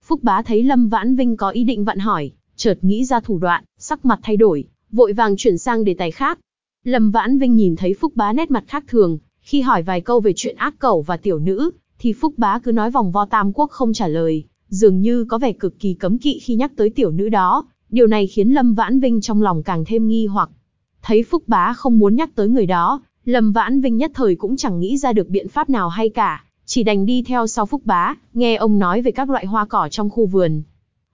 Phúc bá thấy Lâm Vãn Vinh có ý định vặn hỏi, chợt nghĩ ra thủ đoạn, sắc mặt thay đổi, vội vàng chuyển sang đề tài khác. Lâm Vãn Vinh nhìn thấy Phúc bá nét mặt khác thường, khi hỏi vài câu về chuyện ác cẩu và tiểu nữ, thì Phúc bá cứ nói vòng vo tam quốc không trả lời, dường như có vẻ cực kỳ cấm kỵ khi nhắc tới tiểu nữ đó. Điều này khiến Lâm Vãn Vinh trong lòng càng thêm nghi hoặc. Thấy Phúc bá không muốn nhắc tới người đó, Lâm Vãn Vinh nhất thời cũng chẳng nghĩ ra được biện pháp nào hay cả, chỉ đành đi theo sau Phúc Bá, nghe ông nói về các loại hoa cỏ trong khu vườn.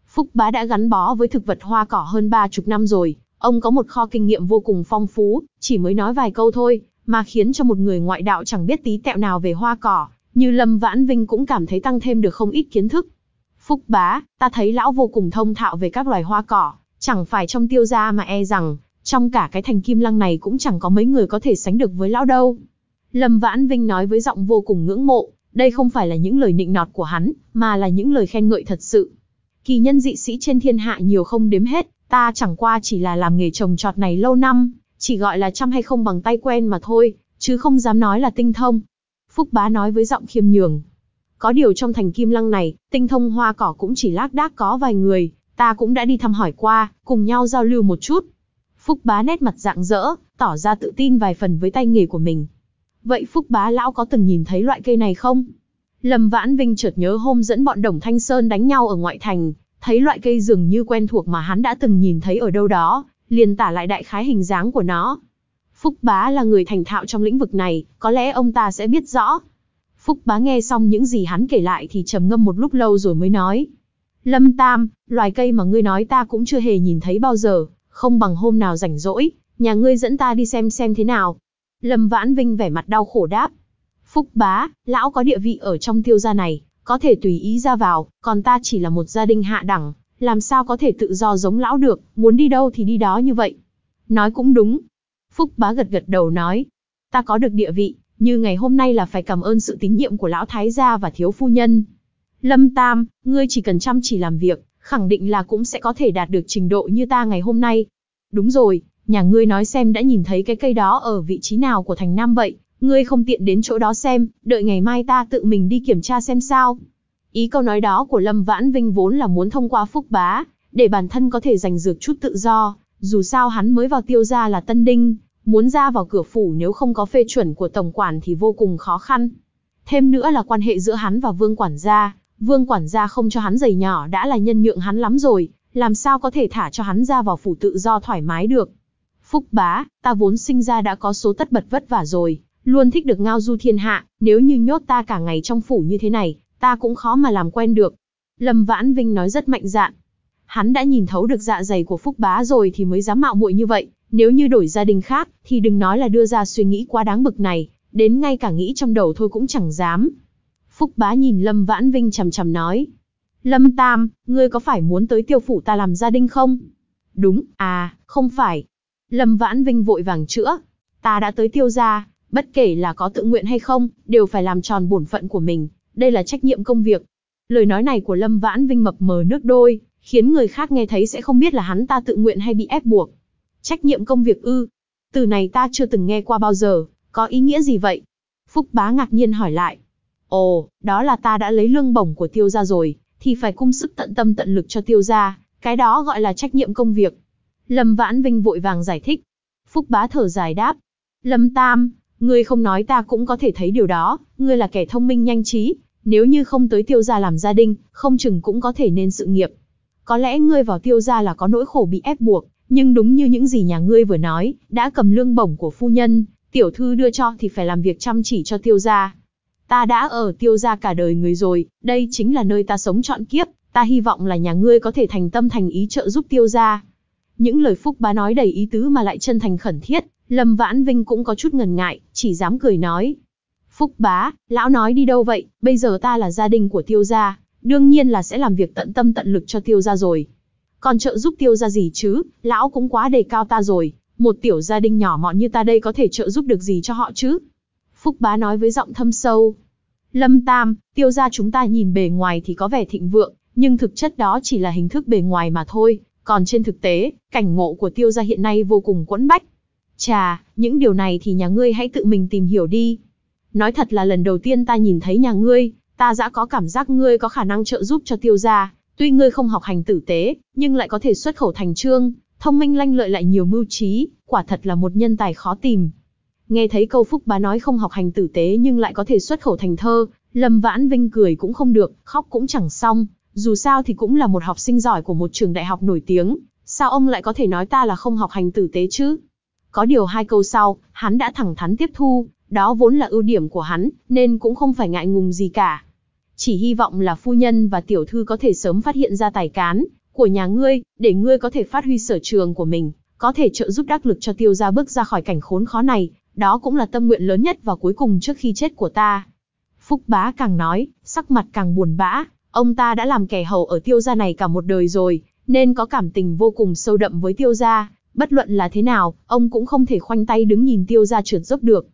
Phúc Bá đã gắn bó với thực vật hoa cỏ hơn ba chục năm rồi, ông có một kho kinh nghiệm vô cùng phong phú, chỉ mới nói vài câu thôi, mà khiến cho một người ngoại đạo chẳng biết tí tẹo nào về hoa cỏ, như Lâm Vãn Vinh cũng cảm thấy tăng thêm được không ít kiến thức. Phúc Bá, ta thấy lão vô cùng thông thạo về các loài hoa cỏ, chẳng phải trong tiêu gia mà e rằng, trong cả cái thành kim lăng này cũng chẳng có mấy người có thể sánh được với lão đâu. Lâm Vãn Vinh nói với giọng vô cùng ngưỡng mộ, đây không phải là những lời nịnh nọt của hắn, mà là những lời khen ngợi thật sự. Kỳ nhân dị sĩ trên thiên hạ nhiều không đếm hết, ta chẳng qua chỉ là làm nghề trồng trọt này lâu năm, chỉ gọi là chăm hay không bằng tay quen mà thôi, chứ không dám nói là tinh thông. Phúc Bá nói với giọng khiêm nhường. Có điều trong thành kim lăng này, tinh thông hoa cỏ cũng chỉ lác đác có vài người, ta cũng đã đi thăm hỏi qua, cùng nhau giao lưu một chút, Phúc bá nét mặt rạng rỡ, tỏ ra tự tin vài phần với tay nghề của mình. Vậy Phúc bá lão có từng nhìn thấy loại cây này không? Lâm Vãn Vinh chợt nhớ hôm dẫn bọn Đồng Thanh Sơn đánh nhau ở ngoại thành, thấy loại cây dường như quen thuộc mà hắn đã từng nhìn thấy ở đâu đó, liền tả lại đại khái hình dáng của nó. Phúc bá là người thành thạo trong lĩnh vực này, có lẽ ông ta sẽ biết rõ. Phúc bá nghe xong những gì hắn kể lại thì trầm ngâm một lúc lâu rồi mới nói. Lâm Tam, loài cây mà ngươi nói ta cũng chưa hề nhìn thấy bao giờ, không bằng hôm nào rảnh rỗi, nhà ngươi dẫn ta đi xem xem thế nào. Lâm Vãn Vinh vẻ mặt đau khổ đáp. Phúc bá, lão có địa vị ở trong tiêu gia này, có thể tùy ý ra vào, còn ta chỉ là một gia đình hạ đẳng, làm sao có thể tự do giống lão được, muốn đi đâu thì đi đó như vậy. Nói cũng đúng. Phúc bá gật gật đầu nói, ta có được địa vị, như ngày hôm nay là phải cảm ơn sự tín nhiệm của lão thái gia và thiếu phu nhân. Lâm Tam, ngươi chỉ cần chăm chỉ làm việc, khẳng định là cũng sẽ có thể đạt được trình độ như ta ngày hôm nay. Đúng rồi, nhà ngươi nói xem đã nhìn thấy cái cây đó ở vị trí nào của thành Nam vậy, ngươi không tiện đến chỗ đó xem, đợi ngày mai ta tự mình đi kiểm tra xem sao. Ý câu nói đó của Lâm Vãn Vinh vốn là muốn thông qua Phúc Bá, để bản thân có thể giành dược chút tự do, dù sao hắn mới vào tiêu gia là tân đinh, muốn ra vào cửa phủ nếu không có phê chuẩn của tổng quản thì vô cùng khó khăn. Thêm nữa là quan hệ giữa hắn và vương quản gia, vương quản gia không cho hắn giày nhỏ đã là nhân nhượng hắn lắm rồi, làm sao có thể thả cho hắn ra vào phủ tự do thoải mái được. Phúc bá, ta vốn sinh ra đã có số tất bật vất vả rồi, luôn thích được ngao du thiên hạ, nếu như nhốt ta cả ngày trong phủ như thế này, ta cũng khó mà làm quen được. Lâm Vãn Vinh nói rất mạnh dạn. Hắn đã nhìn thấu được dạ dày của Phúc bá rồi thì mới dám mạo muội như vậy, nếu như đổi gia đình khác, thì đừng nói là đưa ra suy nghĩ quá đáng bực này, đến ngay cả nghĩ trong đầu thôi cũng chẳng dám. Phúc bá nhìn Lâm Vãn Vinh chằm chằm nói. Lâm Tam, ngươi có phải muốn tới tiêu phủ ta làm gia đình không? Đúng, à, không phải. Lâm Vãn Vinh vội vàng chữa. Ta đã tới tiêu gia, bất kể là có tự nguyện hay không, đều phải làm tròn bổn phận của mình, đây là trách nhiệm công việc. Lời nói này của Lâm Vãn Vinh mập mờ nước đôi, khiến người khác nghe thấy sẽ không biết là hắn ta tự nguyện hay bị ép buộc. Trách nhiệm công việc ư. Từ này ta chưa từng nghe qua bao giờ, có ý nghĩa gì vậy? Phúc bá ngạc nhiên hỏi lại. Ồ, đó là ta đã lấy lương bổng của tiêu gia rồi, thì phải cung sức tận tâm tận lực cho tiêu gia, cái đó gọi là trách nhiệm công việc. Lâm Vãn Vinh vội vàng giải thích. Phúc bá thở dài đáp. Lâm Tam, ngươi không nói ta cũng có thể thấy điều đó, ngươi là kẻ thông minh nhanh trí, nếu như không tới tiêu gia làm gia đình, không chừng cũng có thể nên sự nghiệp. Có lẽ ngươi vào tiêu gia là có nỗi khổ bị ép buộc, nhưng đúng như những gì nhà ngươi vừa nói, đã cầm lương bổng của phu nhân, tiểu thư đưa cho thì phải làm việc chăm chỉ cho tiêu gia. Ta đã ở tiêu gia cả đời người rồi, đây chính là nơi ta sống trọn kiếp, ta hy vọng là nhà ngươi có thể thành tâm thành ý trợ giúp tiêu gia. Những lời phúc bá nói đầy ý tứ mà lại chân thành khẩn thiết, Lâm Vãn Vinh cũng có chút ngần ngại, chỉ dám cười nói. Phúc bá, lão nói đi đâu vậy, bây giờ ta là gia đình của tiêu gia, đương nhiên là sẽ làm việc tận tâm tận lực cho tiêu gia rồi. Còn trợ giúp tiêu gia gì chứ, lão cũng quá đề cao ta rồi, một tiểu gia đình nhỏ mọn như ta đây có thể trợ giúp được gì cho họ chứ? Phúc bá nói với giọng thâm sâu. Lâm Tam, tiêu gia chúng ta nhìn bề ngoài thì có vẻ thịnh vượng, nhưng thực chất đó chỉ là hình thức bề ngoài mà thôi, còn trên thực tế, cảnh ngộ của tiêu gia hiện nay vô cùng quẫn bách. Chà, những điều này thì nhà ngươi hãy tự mình tìm hiểu đi. Nói thật là lần đầu tiên ta nhìn thấy nhà ngươi, ta đã có cảm giác ngươi có khả năng trợ giúp cho tiêu gia. Tuy ngươi không học hành tử tế, nhưng lại có thể xuất khẩu thành trương, thông minh lanh lợi lại nhiều mưu trí, quả thật là một nhân tài khó tìm. Nghe thấy câu Phúc bá nói không học hành tử tế nhưng lại có thể xuất khẩu thành thơ, Lâm Vãn Vinh cười cũng không được, khóc cũng chẳng xong, dù sao thì cũng là một học sinh giỏi của một trường đại học nổi tiếng, sao ông lại có thể nói ta là không học hành tử tế chứ? Có điều hai câu sau, hắn đã thẳng thắn tiếp thu, đó vốn là ưu điểm của hắn, nên cũng không phải ngại ngùng gì cả. Chỉ hy vọng là phu nhân và tiểu thư có thể sớm phát hiện ra tài cán của nhà ngươi, để ngươi có thể phát huy sở trường của mình, có thể trợ giúp đắc lực cho tiêu gia bước ra khỏi cảnh khốn khó này, đó cũng là tâm nguyện lớn nhất và cuối cùng trước khi chết của ta. Phúc bá càng nói, sắc mặt càng buồn bã, ông ta đã làm kẻ hầu ở tiêu gia này cả một đời rồi, nên có cảm tình vô cùng sâu đậm với tiêu gia, bất luận là thế nào, ông cũng không thể khoanh tay đứng nhìn tiêu gia trượt dốc được.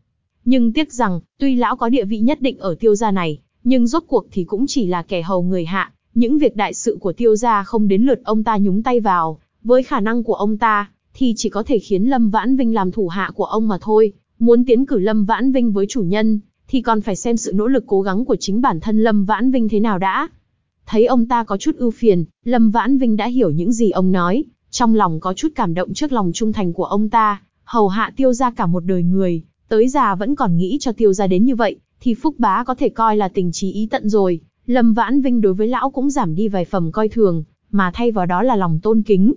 Nhưng tiếc rằng, tuy lão có địa vị nhất định ở tiêu gia này, nhưng rốt cuộc thì cũng chỉ là kẻ hầu người hạ, những việc đại sự của tiêu gia không đến lượt ông ta nhúng tay vào, với khả năng của ông ta, thì chỉ có thể khiến Lâm Vãn Vinh làm thủ hạ của ông mà thôi, muốn tiến cử Lâm Vãn Vinh với chủ nhân, thì còn phải xem sự nỗ lực cố gắng của chính bản thân Lâm Vãn Vinh thế nào đã. Thấy ông ta có chút ưu phiền, Lâm Vãn Vinh đã hiểu những gì ông nói, trong lòng có chút cảm động trước lòng trung thành của ông ta, hầu hạ tiêu gia cả một đời người, tới già vẫn còn nghĩ cho tiêu gia đến như vậy, thì Phúc Bá có thể coi là tình trí ý tận rồi. Lâm Vãn Vinh đối với lão cũng giảm đi vài phẩm coi thường, mà thay vào đó là lòng tôn kính.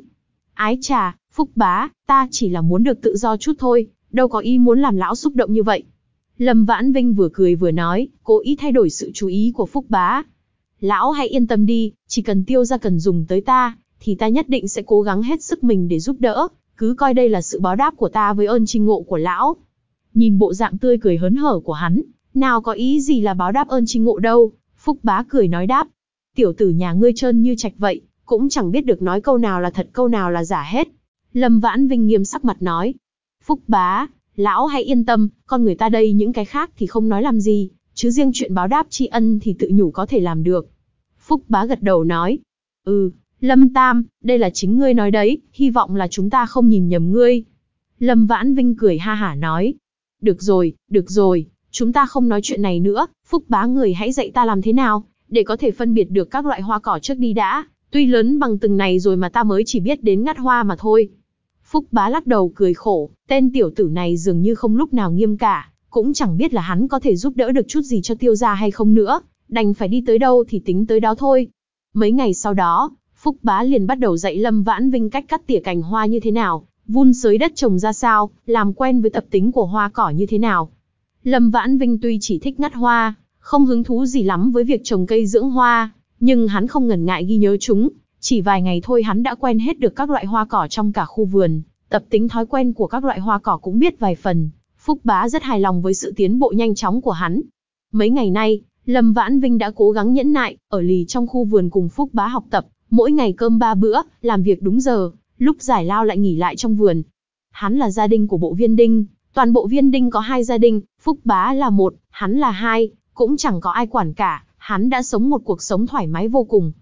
Ái trà, Phúc Bá, ta chỉ là muốn được tự do chút thôi, đâu có ý muốn làm lão xúc động như vậy. Lâm Vãn Vinh vừa cười vừa nói, cố ý thay đổi sự chú ý của Phúc Bá. Lão hãy yên tâm đi, chỉ cần tiêu ra cần dùng tới ta, thì ta nhất định sẽ cố gắng hết sức mình để giúp đỡ, cứ coi đây là sự báo đáp của ta với ơn trinh ngộ của lão. Nhìn bộ dạng tươi cười hớn hở của hắn, nào có ý gì là báo đáp ơn trinh ngộ đâu, Phúc Bá cười nói đáp. Tiểu tử nhà ngươi trơn như trạch vậy, cũng chẳng biết được nói câu nào là thật câu nào là giả hết. Lâm Vãn Vinh nghiêm sắc mặt nói. Phúc bá, lão hãy yên tâm, con người ta đây những cái khác thì không nói làm gì, chứ riêng chuyện báo đáp tri ân thì tự nhủ có thể làm được. Phúc bá gật đầu nói. Ừ, Lâm Tam, đây là chính ngươi nói đấy, hy vọng là chúng ta không nhìn nhầm ngươi. Lâm Vãn Vinh cười ha hả nói. Được rồi, được rồi, chúng ta không nói chuyện này nữa, Phúc bá người hãy dạy ta làm thế nào, để có thể phân biệt được các loại hoa cỏ trước đi đã, tuy lớn bằng từng này rồi mà ta mới chỉ biết đến ngắt hoa mà thôi. Phúc bá lắc đầu cười khổ, tên tiểu tử này dường như không lúc nào nghiêm cả, cũng chẳng biết là hắn có thể giúp đỡ được chút gì cho tiêu gia hay không nữa, đành phải đi tới đâu thì tính tới đó thôi. Mấy ngày sau đó, Phúc bá liền bắt đầu dạy Lâm Vãn Vinh cách cắt tỉa cành hoa như thế nào, vun sới đất trồng ra sao, làm quen với tập tính của hoa cỏ như thế nào. Lâm Vãn Vinh tuy chỉ thích ngắt hoa, không hứng thú gì lắm với việc trồng cây dưỡng hoa, nhưng hắn không ngần ngại ghi nhớ chúng, chỉ vài ngày thôi hắn đã quen hết được các loại hoa cỏ trong cả khu vườn, tập tính thói quen của các loại hoa cỏ cũng biết vài phần. Phúc Bá rất hài lòng với sự tiến bộ nhanh chóng của hắn. Mấy ngày nay, Lâm Vãn Vinh đã cố gắng nhẫn nại, ở lì trong khu vườn cùng Phúc Bá học tập, mỗi ngày cơm ba bữa, làm việc đúng giờ, lúc giải lao lại nghỉ lại trong vườn. Hắn là gia đình của bộ viên đinh, toàn bộ viên đinh có hai gia đình, Phúc Bá là một, hắn là hai, cũng chẳng có ai quản cả, hắn đã sống một cuộc sống thoải mái vô cùng.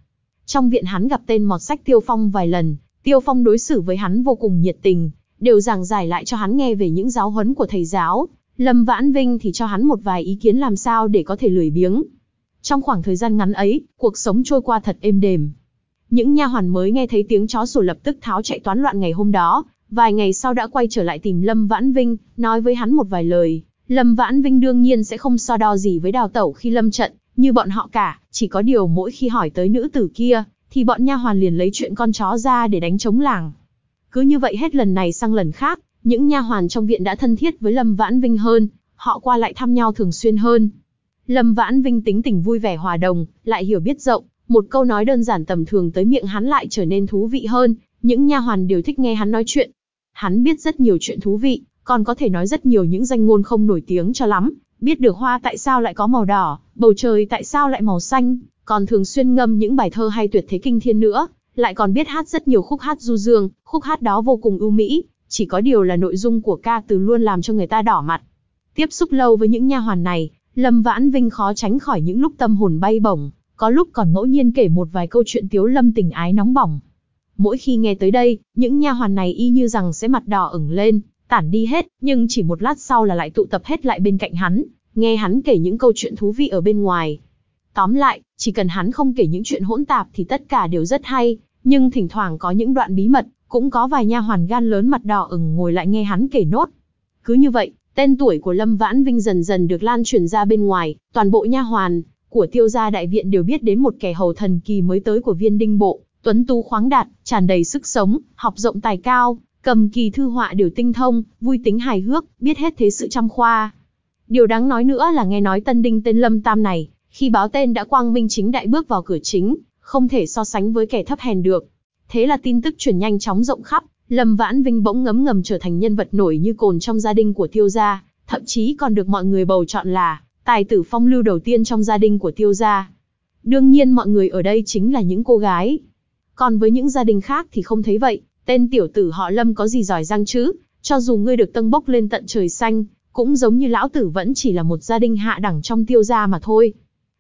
Trong viện hắn gặp tên mọt sách Tiêu Phong vài lần, Tiêu Phong đối xử với hắn vô cùng nhiệt tình, đều giảng giải lại cho hắn nghe về những giáo huấn của thầy giáo. Lâm Vãn Vinh thì cho hắn một vài ý kiến làm sao để có thể lười biếng. Trong khoảng thời gian ngắn ấy, cuộc sống trôi qua thật êm đềm. Những nha hoàn mới nghe thấy tiếng chó sủa lập tức tháo chạy toán loạn ngày hôm đó, vài ngày sau đã quay trở lại tìm Lâm Vãn Vinh, nói với hắn một vài lời. Lâm Vãn Vinh đương nhiên sẽ không so đo gì với đào tẩu khi lâm trận, như bọn họ cả, chỉ có điều mỗi khi hỏi tới nữ tử kia, thì bọn nha hoàn liền lấy chuyện con chó ra để đánh chống làng. Cứ như vậy hết lần này sang lần khác, những nha hoàn trong viện đã thân thiết với Lâm Vãn Vinh hơn, họ qua lại thăm nhau thường xuyên hơn. Lâm Vãn Vinh tính tình vui vẻ hòa đồng, lại hiểu biết rộng, một câu nói đơn giản tầm thường tới miệng hắn lại trở nên thú vị hơn, những nha hoàn đều thích nghe hắn nói chuyện. Hắn biết rất nhiều chuyện thú vị, còn có thể nói rất nhiều những danh ngôn không nổi tiếng cho lắm, biết được hoa tại sao lại có màu đỏ, bầu trời tại sao lại màu xanh, còn thường xuyên ngâm những bài thơ hay tuyệt thế kinh thiên nữa, lại còn biết hát rất nhiều khúc hát du dương, khúc hát đó vô cùng ưu mỹ, chỉ có điều là nội dung của ca từ luôn làm cho người ta đỏ mặt. Tiếp xúc lâu với những nha hoàn này, Lâm Vãn Vinh khó tránh khỏi những lúc tâm hồn bay bổng, có lúc còn ngẫu nhiên kể một vài câu chuyện tiếu lâm tình ái nóng bỏng. Mỗi khi nghe tới đây, những nha hoàn này y như rằng sẽ mặt đỏ ửng lên, tản đi hết, nhưng chỉ một lát sau là lại tụ tập hết lại bên cạnh hắn, nghe hắn kể những câu chuyện thú vị ở bên ngoài. Tóm lại, chỉ cần hắn không kể những chuyện hỗn tạp thì tất cả đều rất hay, nhưng thỉnh thoảng có những đoạn bí mật, cũng có vài nha hoàn gan lớn mặt đỏ ửng ngồi lại nghe hắn kể nốt. Cứ như vậy, tên tuổi của Lâm Vãn Vinh dần dần được lan truyền ra bên ngoài, toàn bộ nha hoàn của Tiêu gia đại viện đều biết đến một kẻ hầu thần kỳ mới tới của Viên Đinh bộ, tuấn tú khoáng đạt, tràn đầy sức sống, học rộng tài cao, cầm kỳ thư họa đều tinh thông, vui tính hài hước, biết hết thế sự trăm khoa. Điều đáng nói nữa là nghe nói tân đinh tên Lâm Tam này, khi báo tên đã quang minh chính đại bước vào cửa chính, không thể so sánh với kẻ thấp hèn được. Thế là tin tức truyền nhanh chóng rộng khắp, Lâm Vãn Vinh bỗng ngấm ngầm trở thành nhân vật nổi như cồn trong gia đình của Tiêu gia, thậm chí còn được mọi người bầu chọn là tài tử phong lưu đầu tiên trong gia đình của Tiêu gia. Đương nhiên mọi người ở đây chính là những cô gái. Còn với những gia đình khác thì không thấy vậy, tên tiểu tử họ Lâm có gì giỏi giang chứ, cho dù ngươi được tâng bốc lên tận trời xanh, cũng giống như lão tử vẫn chỉ là một gia đình hạ đẳng trong tiêu gia mà thôi.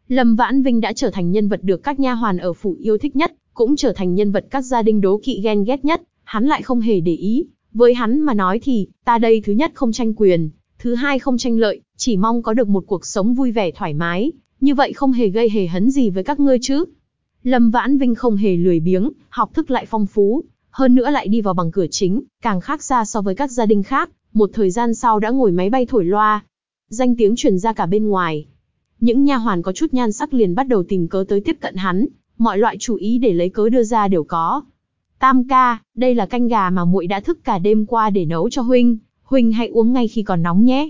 Lâm Vãn Vinh đã trở thành nhân vật được các nha hoàn ở phủ yêu thích nhất, cũng trở thành nhân vật các gia đình đố kỵ ghen ghét nhất, hắn lại không hề để ý. Với hắn mà nói thì, ta đây thứ nhất không tranh quyền, thứ hai không tranh lợi, chỉ mong có được một cuộc sống vui vẻ thoải mái, như vậy không hề gây hề hấn gì với các ngươi chứ. Lâm Vãn Vinh không hề lười biếng, học thức lại phong phú, hơn nữa lại đi vào bằng cửa chính, càng khác xa so với các gia đình khác, một thời gian sau đã ngồi máy bay thổi loa. Danh tiếng truyền ra cả bên ngoài. Những nha hoàn có chút nhan sắc liền bắt đầu tìm cớ tới tiếp cận hắn, mọi loại chủ ý để lấy cớ đưa ra đều có. Tam ca, đây là canh gà mà muội đã thức cả đêm qua để nấu cho huynh, huynh hãy uống ngay khi còn nóng nhé.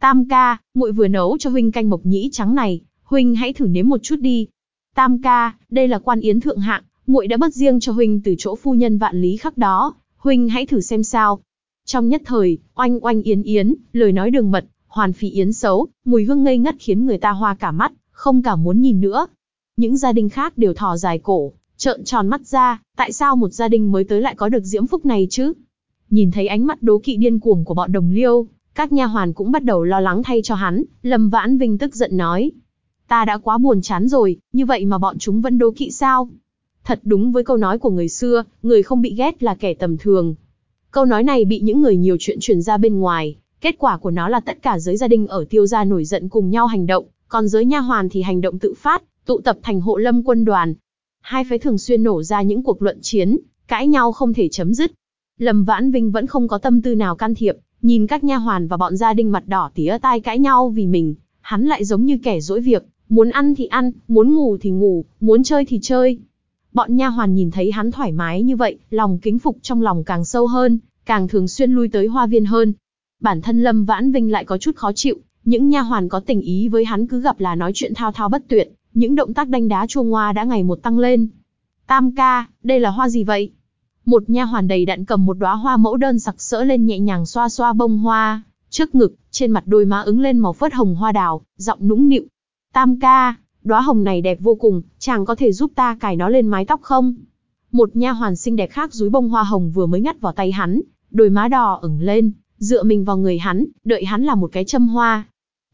Tam ca, muội vừa nấu cho huynh canh mộc nhĩ trắng này, huynh hãy thử nếm một chút đi. Tam ca, đây là quan yến thượng hạng, muội đã bất riêng cho huynh từ chỗ phu nhân vạn lý khắc đó, huynh hãy thử xem sao. Trong nhất thời, oanh oanh yến yến, lời nói đường mật, hoàn phí yến xấu, mùi hương ngây ngất khiến người ta hoa cả mắt, không cả muốn nhìn nữa. Những gia đình khác đều thò dài cổ, trợn tròn mắt ra, tại sao một gia đình mới tới lại có được diễm phúc này chứ? Nhìn thấy ánh mắt đố kỵ điên cuồng của bọn đồng liêu, các nha hoàn cũng bắt đầu lo lắng thay cho hắn, Lâm Vãn Vinh tức giận nói. Ta đã quá buồn chán rồi, như vậy mà bọn chúng vẫn đố kỵ sao? Thật đúng với câu nói của người xưa, người không bị ghét là kẻ tầm thường. Câu nói này bị những người nhiều chuyện truyền ra bên ngoài, kết quả của nó là tất cả giới gia đình ở tiêu gia nổi giận cùng nhau hành động, còn giới nha hoàn thì hành động tự phát, tụ tập thành hộ lâm quân đoàn. Hai phái thường xuyên nổ ra những cuộc luận chiến, cãi nhau không thể chấm dứt. Lâm Vãn Vinh vẫn không có tâm tư nào can thiệp, nhìn các nha hoàn và bọn gia đình mặt đỏ tía tai cãi nhau vì mình, hắn lại giống như kẻ dỗi việc, muốn ăn thì ăn, muốn ngủ thì ngủ, muốn chơi thì chơi. Bọn nha hoàn nhìn thấy hắn thoải mái như vậy, lòng kính phục trong lòng càng sâu hơn, càng thường xuyên lui tới hoa viên hơn. Bản thân Lâm Vãn Vinh lại có chút khó chịu, những nha hoàn có tình ý với hắn cứ gặp là nói chuyện thao thao bất tuyệt, những động tác đánh đá chua ngoa đã ngày một tăng lên. Tam ca, đây là hoa gì vậy? Một nha hoàn đầy đặn cầm một đóa hoa mẫu đơn sặc sỡ lên nhẹ nhàng xoa xoa bông hoa, trước ngực, trên mặt đôi má ứng lên màu phớt hồng hoa đào, giọng nũng nịu. Tam ca, đóa hồng này đẹp vô cùng, chàng có thể giúp ta cài nó lên mái tóc không? Một nha hoàn xinh đẹp khác dúi bông hoa hồng vừa mới ngắt vào tay hắn, đôi má đỏ ửng lên, dựa mình vào người hắn, đợi hắn là một cái châm hoa.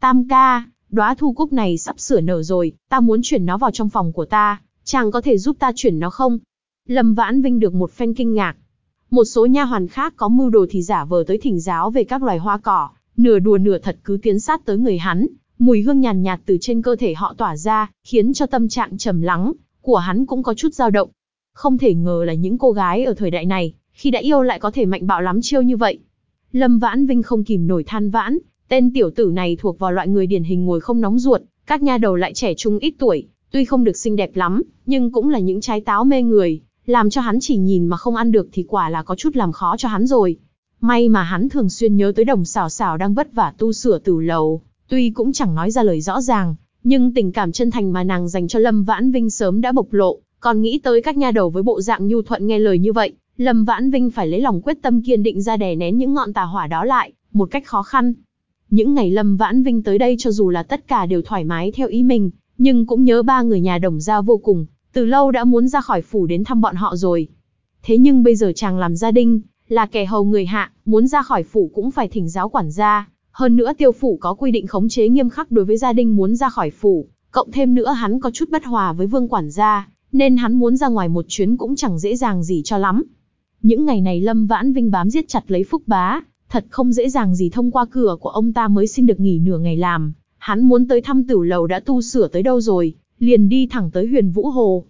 Tam ca, đóa thu cúc này sắp sửa nở rồi, ta muốn chuyển nó vào trong phòng của ta, chàng có thể giúp ta chuyển nó không? Lâm Vãn Vinh được một phen kinh ngạc. Một số nha hoàn khác có mưu đồ thì giả vờ tới thỉnh giáo về các loài hoa cỏ, nửa đùa nửa thật cứ tiến sát tới người hắn, mùi hương nhàn nhạt, từ trên cơ thể họ tỏa ra, khiến cho tâm trạng trầm lắng của hắn cũng có chút dao động. Không thể ngờ là những cô gái ở thời đại này, khi đã yêu lại có thể mạnh bạo lắm chiêu như vậy. Lâm Vãn Vinh không kìm nổi than vãn, tên tiểu tử này thuộc vào loại người điển hình ngồi không nóng ruột, các nha đầu lại trẻ trung ít tuổi, tuy không được xinh đẹp lắm, nhưng cũng là những trái táo mê người, làm cho hắn chỉ nhìn mà không ăn được thì quả là có chút làm khó cho hắn rồi. May mà hắn thường xuyên nhớ tới đồng xảo xảo đang vất vả tu sửa tử lầu, tuy cũng chẳng nói ra lời rõ ràng, nhưng tình cảm chân thành mà nàng dành cho Lâm Vãn Vinh sớm đã bộc lộ, còn nghĩ tới các nha đầu với bộ dạng nhu thuận nghe lời như vậy, Lâm Vãn Vinh phải lấy lòng quyết tâm kiên định ra đè nén những ngọn tà hỏa đó lại, một cách khó khăn. Những ngày Lâm Vãn Vinh tới đây cho dù là tất cả đều thoải mái theo ý mình, nhưng cũng nhớ ba người nhà đồng gia vô cùng, từ lâu đã muốn ra khỏi phủ đến thăm bọn họ rồi. Thế nhưng bây giờ chàng làm gia đình, là kẻ hầu người hạ, muốn ra khỏi phủ cũng phải thỉnh giáo quản gia. Hơn nữa tiêu phủ có quy định khống chế nghiêm khắc đối với gia đình muốn ra khỏi phủ, cộng thêm nữa hắn có chút bất hòa với vương quản gia, nên hắn muốn ra ngoài một chuyến cũng chẳng dễ dàng gì cho lắm. Những ngày này Lâm Vãn Vinh bám giết chặt lấy Phúc Bá, thật không dễ dàng gì thông qua cửa của ông ta mới xin được nghỉ nửa ngày làm. Hắn muốn tới thăm tử lầu đã tu sửa tới đâu rồi, liền đi thẳng tới huyền vũ hồ.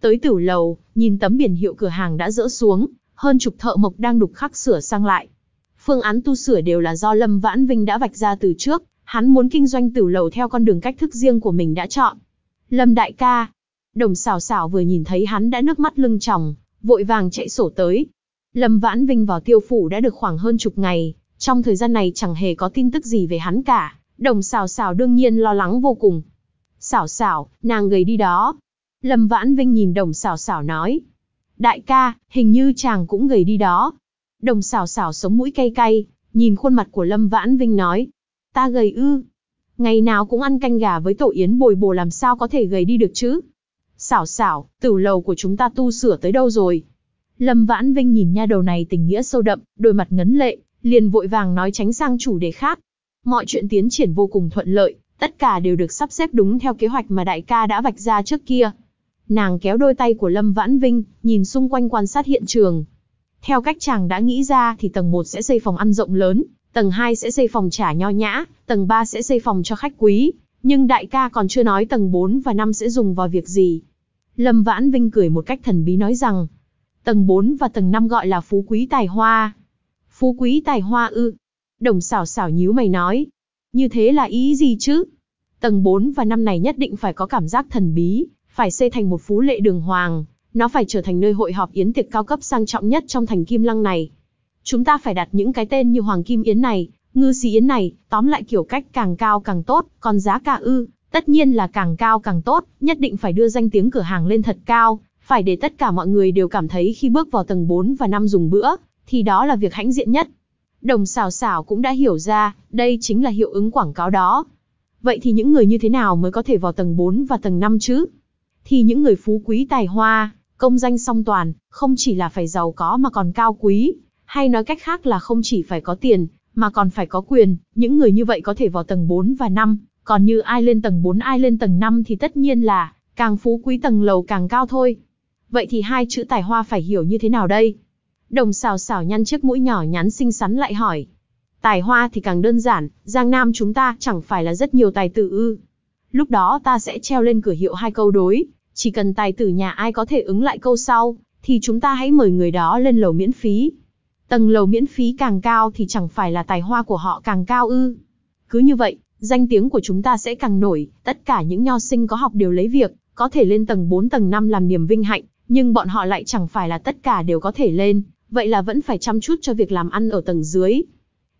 Tới tử lầu, nhìn tấm biển hiệu cửa hàng đã rỡ xuống, hơn chục thợ mộc đang đục khắc sửa sang lại. Phương án tu sửa đều là do Lâm Vãn Vinh đã vạch ra từ trước, hắn muốn kinh doanh tử lầu theo con đường cách thức riêng của mình đã chọn. Lâm đại ca, đồng xào xào vừa nhìn thấy hắn đã nước mắt lưng tròng, vội vàng chạy sổ tới. Lâm Vãn Vinh vào tiêu phủ đã được khoảng hơn chục ngày, trong thời gian này chẳng hề có tin tức gì về hắn cả, đồng xào xào đương nhiên lo lắng vô cùng. Xảo xảo, nàng gầy đi đó. Lâm Vãn Vinh nhìn đồng xảo xảo nói. Đại ca, hình như chàng cũng gầy đi đó. Đồng xảo xảo sống mũi cay cay, nhìn khuôn mặt của Lâm Vãn Vinh nói. Ta gầy ư. Ngày nào cũng ăn canh gà với tổ yến bồi bổ làm sao có thể gầy đi được chứ. Xảo xảo, tử lầu của chúng ta tu sửa tới đâu rồi? Lâm Vãn Vinh nhìn nha đầu này tình nghĩa sâu đậm, đôi mặt ngấn lệ, liền vội vàng nói tránh sang chủ đề khác. Mọi chuyện tiến triển vô cùng thuận lợi, tất cả đều được sắp xếp đúng theo kế hoạch mà đại ca đã vạch ra trước kia. Nàng kéo đôi tay của Lâm Vãn Vinh, nhìn xung quanh quan sát hiện trường. Theo cách chàng đã nghĩ ra thì tầng 1 sẽ xây phòng ăn rộng lớn, tầng 2 sẽ xây phòng trả nho nhã, tầng 3 sẽ xây phòng cho khách quý, nhưng đại ca còn chưa nói tầng 4 và 5 sẽ dùng vào việc gì. Lâm Vãn Vinh cười một cách thần bí nói rằng, tầng 4 và tầng 5 gọi là phú quý tài hoa. Phú quý tài hoa ư. Đồng xảo xảo nhíu mày nói. Như thế là ý gì chứ? Tầng 4 và 5 này nhất định phải có cảm giác thần bí, phải xây thành một phú lệ đường hoàng. Nó phải trở thành nơi hội họp yến tiệc cao cấp sang trọng nhất trong thành Kim Lăng này. Chúng ta phải đặt những cái tên như Hoàng Kim Yến này, Ngư Sĩ Yến này, tóm lại kiểu cách càng cao càng tốt, còn giá cả ư, Tất nhiên là càng cao càng tốt, nhất định phải đưa danh tiếng cửa hàng lên thật cao, phải để tất cả mọi người đều cảm thấy khi bước vào tầng 4 và 5 dùng bữa, thì đó là việc hãnh diện nhất. Đồng xào xào cũng đã hiểu ra, đây chính là hiệu ứng quảng cáo đó. Vậy thì những người như thế nào mới có thể vào tầng 4 và tầng 5 chứ? Thì những người phú quý tài hoa, Công danh song toàn, không chỉ là phải giàu có mà còn cao quý, hay nói cách khác là không chỉ phải có tiền, mà còn phải có quyền, những người như vậy có thể vào tầng 4 và 5, còn như ai lên tầng 4 ai lên tầng 5 thì tất nhiên là, càng phú quý tầng lầu càng cao thôi. Vậy thì hai chữ tài hoa phải hiểu như thế nào đây? Đồng xào xào nhăn chiếc mũi nhỏ nhắn xinh xắn lại hỏi. Tài hoa thì càng đơn giản, Giang Nam chúng ta chẳng phải là rất nhiều tài tử ư. Lúc đó ta sẽ treo lên cửa hiệu hai câu đối, chỉ cần tài tử nhà ai có thể ứng lại câu sau, thì chúng ta hãy mời người đó lên lầu miễn phí. Tầng lầu miễn phí càng cao thì chẳng phải là tài hoa của họ càng cao ư. Cứ như vậy, danh tiếng của chúng ta sẽ càng nổi, tất cả những nho sinh có học đều lấy việc, có thể lên tầng 4 tầng 5 làm niềm vinh hạnh, nhưng bọn họ lại chẳng phải là tất cả đều có thể lên, vậy là vẫn phải chăm chút cho việc làm ăn ở tầng dưới.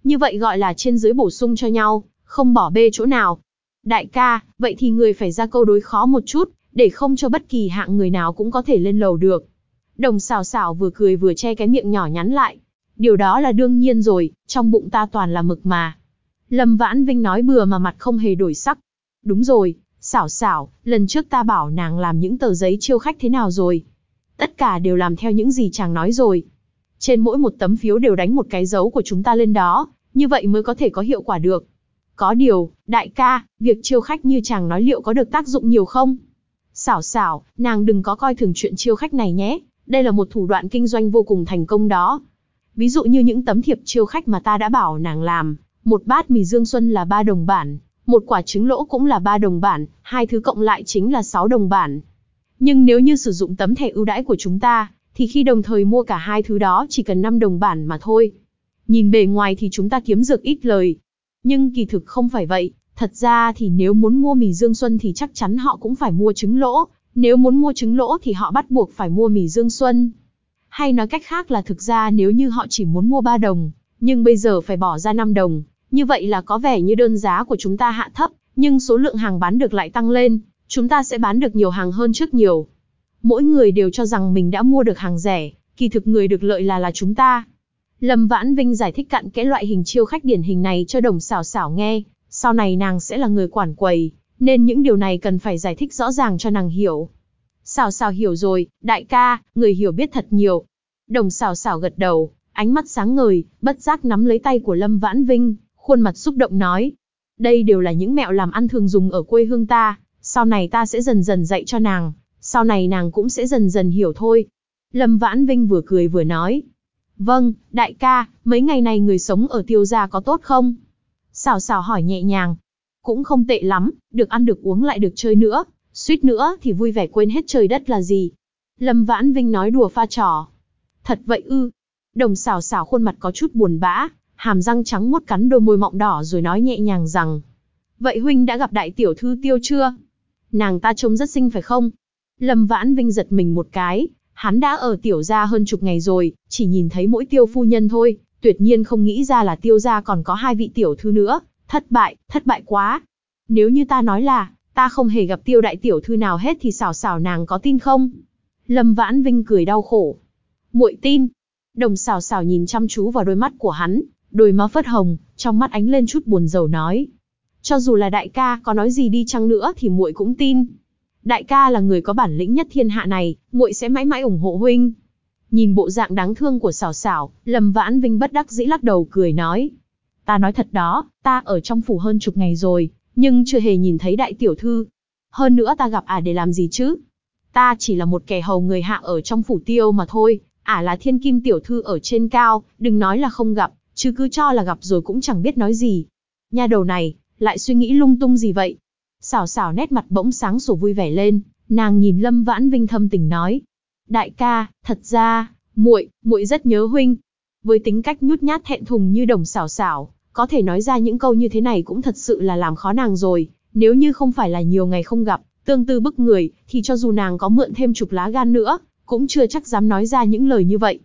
Như vậy gọi là trên dưới bổ sung cho nhau, không bỏ bê chỗ nào. Đại ca, vậy thì người phải ra câu đối khó một chút, để không cho bất kỳ hạng người nào cũng có thể lên lầu được. Đồng xào xào vừa cười vừa che cái miệng nhỏ nhắn lại. Điều đó là đương nhiên rồi, trong bụng ta toàn là mực mà. Lâm Vãn Vinh nói bừa mà mặt không hề đổi sắc. Đúng rồi, xảo xảo, lần trước ta bảo nàng làm những tờ giấy chiêu khách thế nào rồi. Tất cả đều làm theo những gì chàng nói rồi. Trên mỗi một tấm phiếu đều đánh một cái dấu của chúng ta lên đó, như vậy mới có thể có hiệu quả được. Có điều, đại ca, việc chiêu khách như chàng nói liệu có được tác dụng nhiều không? Xảo xảo, nàng đừng có coi thường chuyện chiêu khách này nhé, đây là một thủ đoạn kinh doanh vô cùng thành công đó. Ví dụ như những tấm thiệp chiêu khách mà ta đã bảo nàng làm, một bát mì dương xuân là 3 đồng bản, một quả trứng lỗ cũng là 3 đồng bản, hai thứ cộng lại chính là 6 đồng bản. Nhưng nếu như sử dụng tấm thẻ ưu đãi của chúng ta, thì khi đồng thời mua cả hai thứ đó chỉ cần 5 đồng bản mà thôi. Nhìn bề ngoài thì chúng ta kiếm dược ít lời. Nhưng kỳ thực không phải vậy, thật ra thì nếu muốn mua mì Dương Xuân thì chắc chắn họ cũng phải mua trứng lỗ, nếu muốn mua trứng lỗ thì họ bắt buộc phải mua mì Dương Xuân. Hay nói cách khác là thực ra nếu như họ chỉ muốn mua 3 đồng, nhưng bây giờ phải bỏ ra 5 đồng, như vậy là có vẻ như đơn giá của chúng ta hạ thấp, nhưng số lượng hàng bán được lại tăng lên, chúng ta sẽ bán được nhiều hàng hơn trước nhiều. Mỗi người đều cho rằng mình đã mua được hàng rẻ, kỳ thực người được lợi là là chúng ta. Lâm Vãn Vinh giải thích cặn kẽ loại hình chiêu khách điển hình này cho đồng xảo xảo nghe, sau này nàng sẽ là người quản quầy, nên những điều này cần phải giải thích rõ ràng cho nàng hiểu. Xảo xảo hiểu rồi, đại ca, người hiểu biết thật nhiều. Đồng xảo xảo gật đầu, ánh mắt sáng ngời, bất giác nắm lấy tay của Lâm Vãn Vinh, khuôn mặt xúc động nói. Đây đều là những mẹo làm ăn thường dùng ở quê hương ta, sau này ta sẽ dần dần dạy cho nàng, sau này nàng cũng sẽ dần dần hiểu thôi. Lâm Vãn Vinh vừa cười vừa nói. Vâng, đại ca, mấy ngày này người sống ở tiêu gia có tốt không? Xào xào hỏi nhẹ nhàng. Cũng không tệ lắm, được ăn được uống lại được chơi nữa, suýt nữa thì vui vẻ quên hết trời đất là gì. Lâm Vãn Vinh nói đùa pha trò. Thật vậy ư. Đồng xào xào khuôn mặt có chút buồn bã, hàm răng trắng mốt cắn đôi môi mọng đỏ rồi nói nhẹ nhàng rằng. Vậy huynh đã gặp đại tiểu thư tiêu chưa? Nàng ta trông rất xinh phải không? Lâm Vãn Vinh giật mình một cái, hắn đã ở tiểu gia hơn chục ngày rồi, chỉ nhìn thấy mỗi tiêu phu nhân thôi, tuyệt nhiên không nghĩ ra là tiêu gia còn có hai vị tiểu thư nữa, thất bại, thất bại quá. Nếu như ta nói là, ta không hề gặp tiêu đại tiểu thư nào hết thì xảo xảo nàng có tin không? Lâm Vãn Vinh cười đau khổ. muội tin. Đồng xảo xảo nhìn chăm chú vào đôi mắt của hắn, đôi má phất hồng, trong mắt ánh lên chút buồn rầu nói. Cho dù là đại ca có nói gì đi chăng nữa thì muội cũng tin. Đại ca là người có bản lĩnh nhất thiên hạ này, muội sẽ mãi mãi ủng hộ huynh. Nhìn bộ dạng đáng thương của xảo xảo, Lâm Vãn Vinh bất đắc dĩ lắc đầu cười nói. Ta nói thật đó, ta ở trong phủ hơn chục ngày rồi, nhưng chưa hề nhìn thấy đại tiểu thư. Hơn nữa ta gặp ả à để làm gì chứ? Ta chỉ là một kẻ hầu người hạ ở trong phủ tiêu mà thôi, ả à là thiên kim tiểu thư ở trên cao, đừng nói là không gặp, chứ cứ cho là gặp rồi cũng chẳng biết nói gì. Nha đầu này, lại suy nghĩ lung tung gì vậy? Xảo xảo nét mặt bỗng sáng sủa vui vẻ lên, nàng nhìn Lâm Vãn Vinh thâm tình nói. Đại ca, thật ra, muội, muội rất nhớ huynh. Với tính cách nhút nhát thẹn thùng như đồng xảo xảo, có thể nói ra những câu như thế này cũng thật sự là làm khó nàng rồi. Nếu như không phải là nhiều ngày không gặp, tương tư bức người, thì cho dù nàng có mượn thêm chục lá gan nữa, cũng chưa chắc dám nói ra những lời như vậy.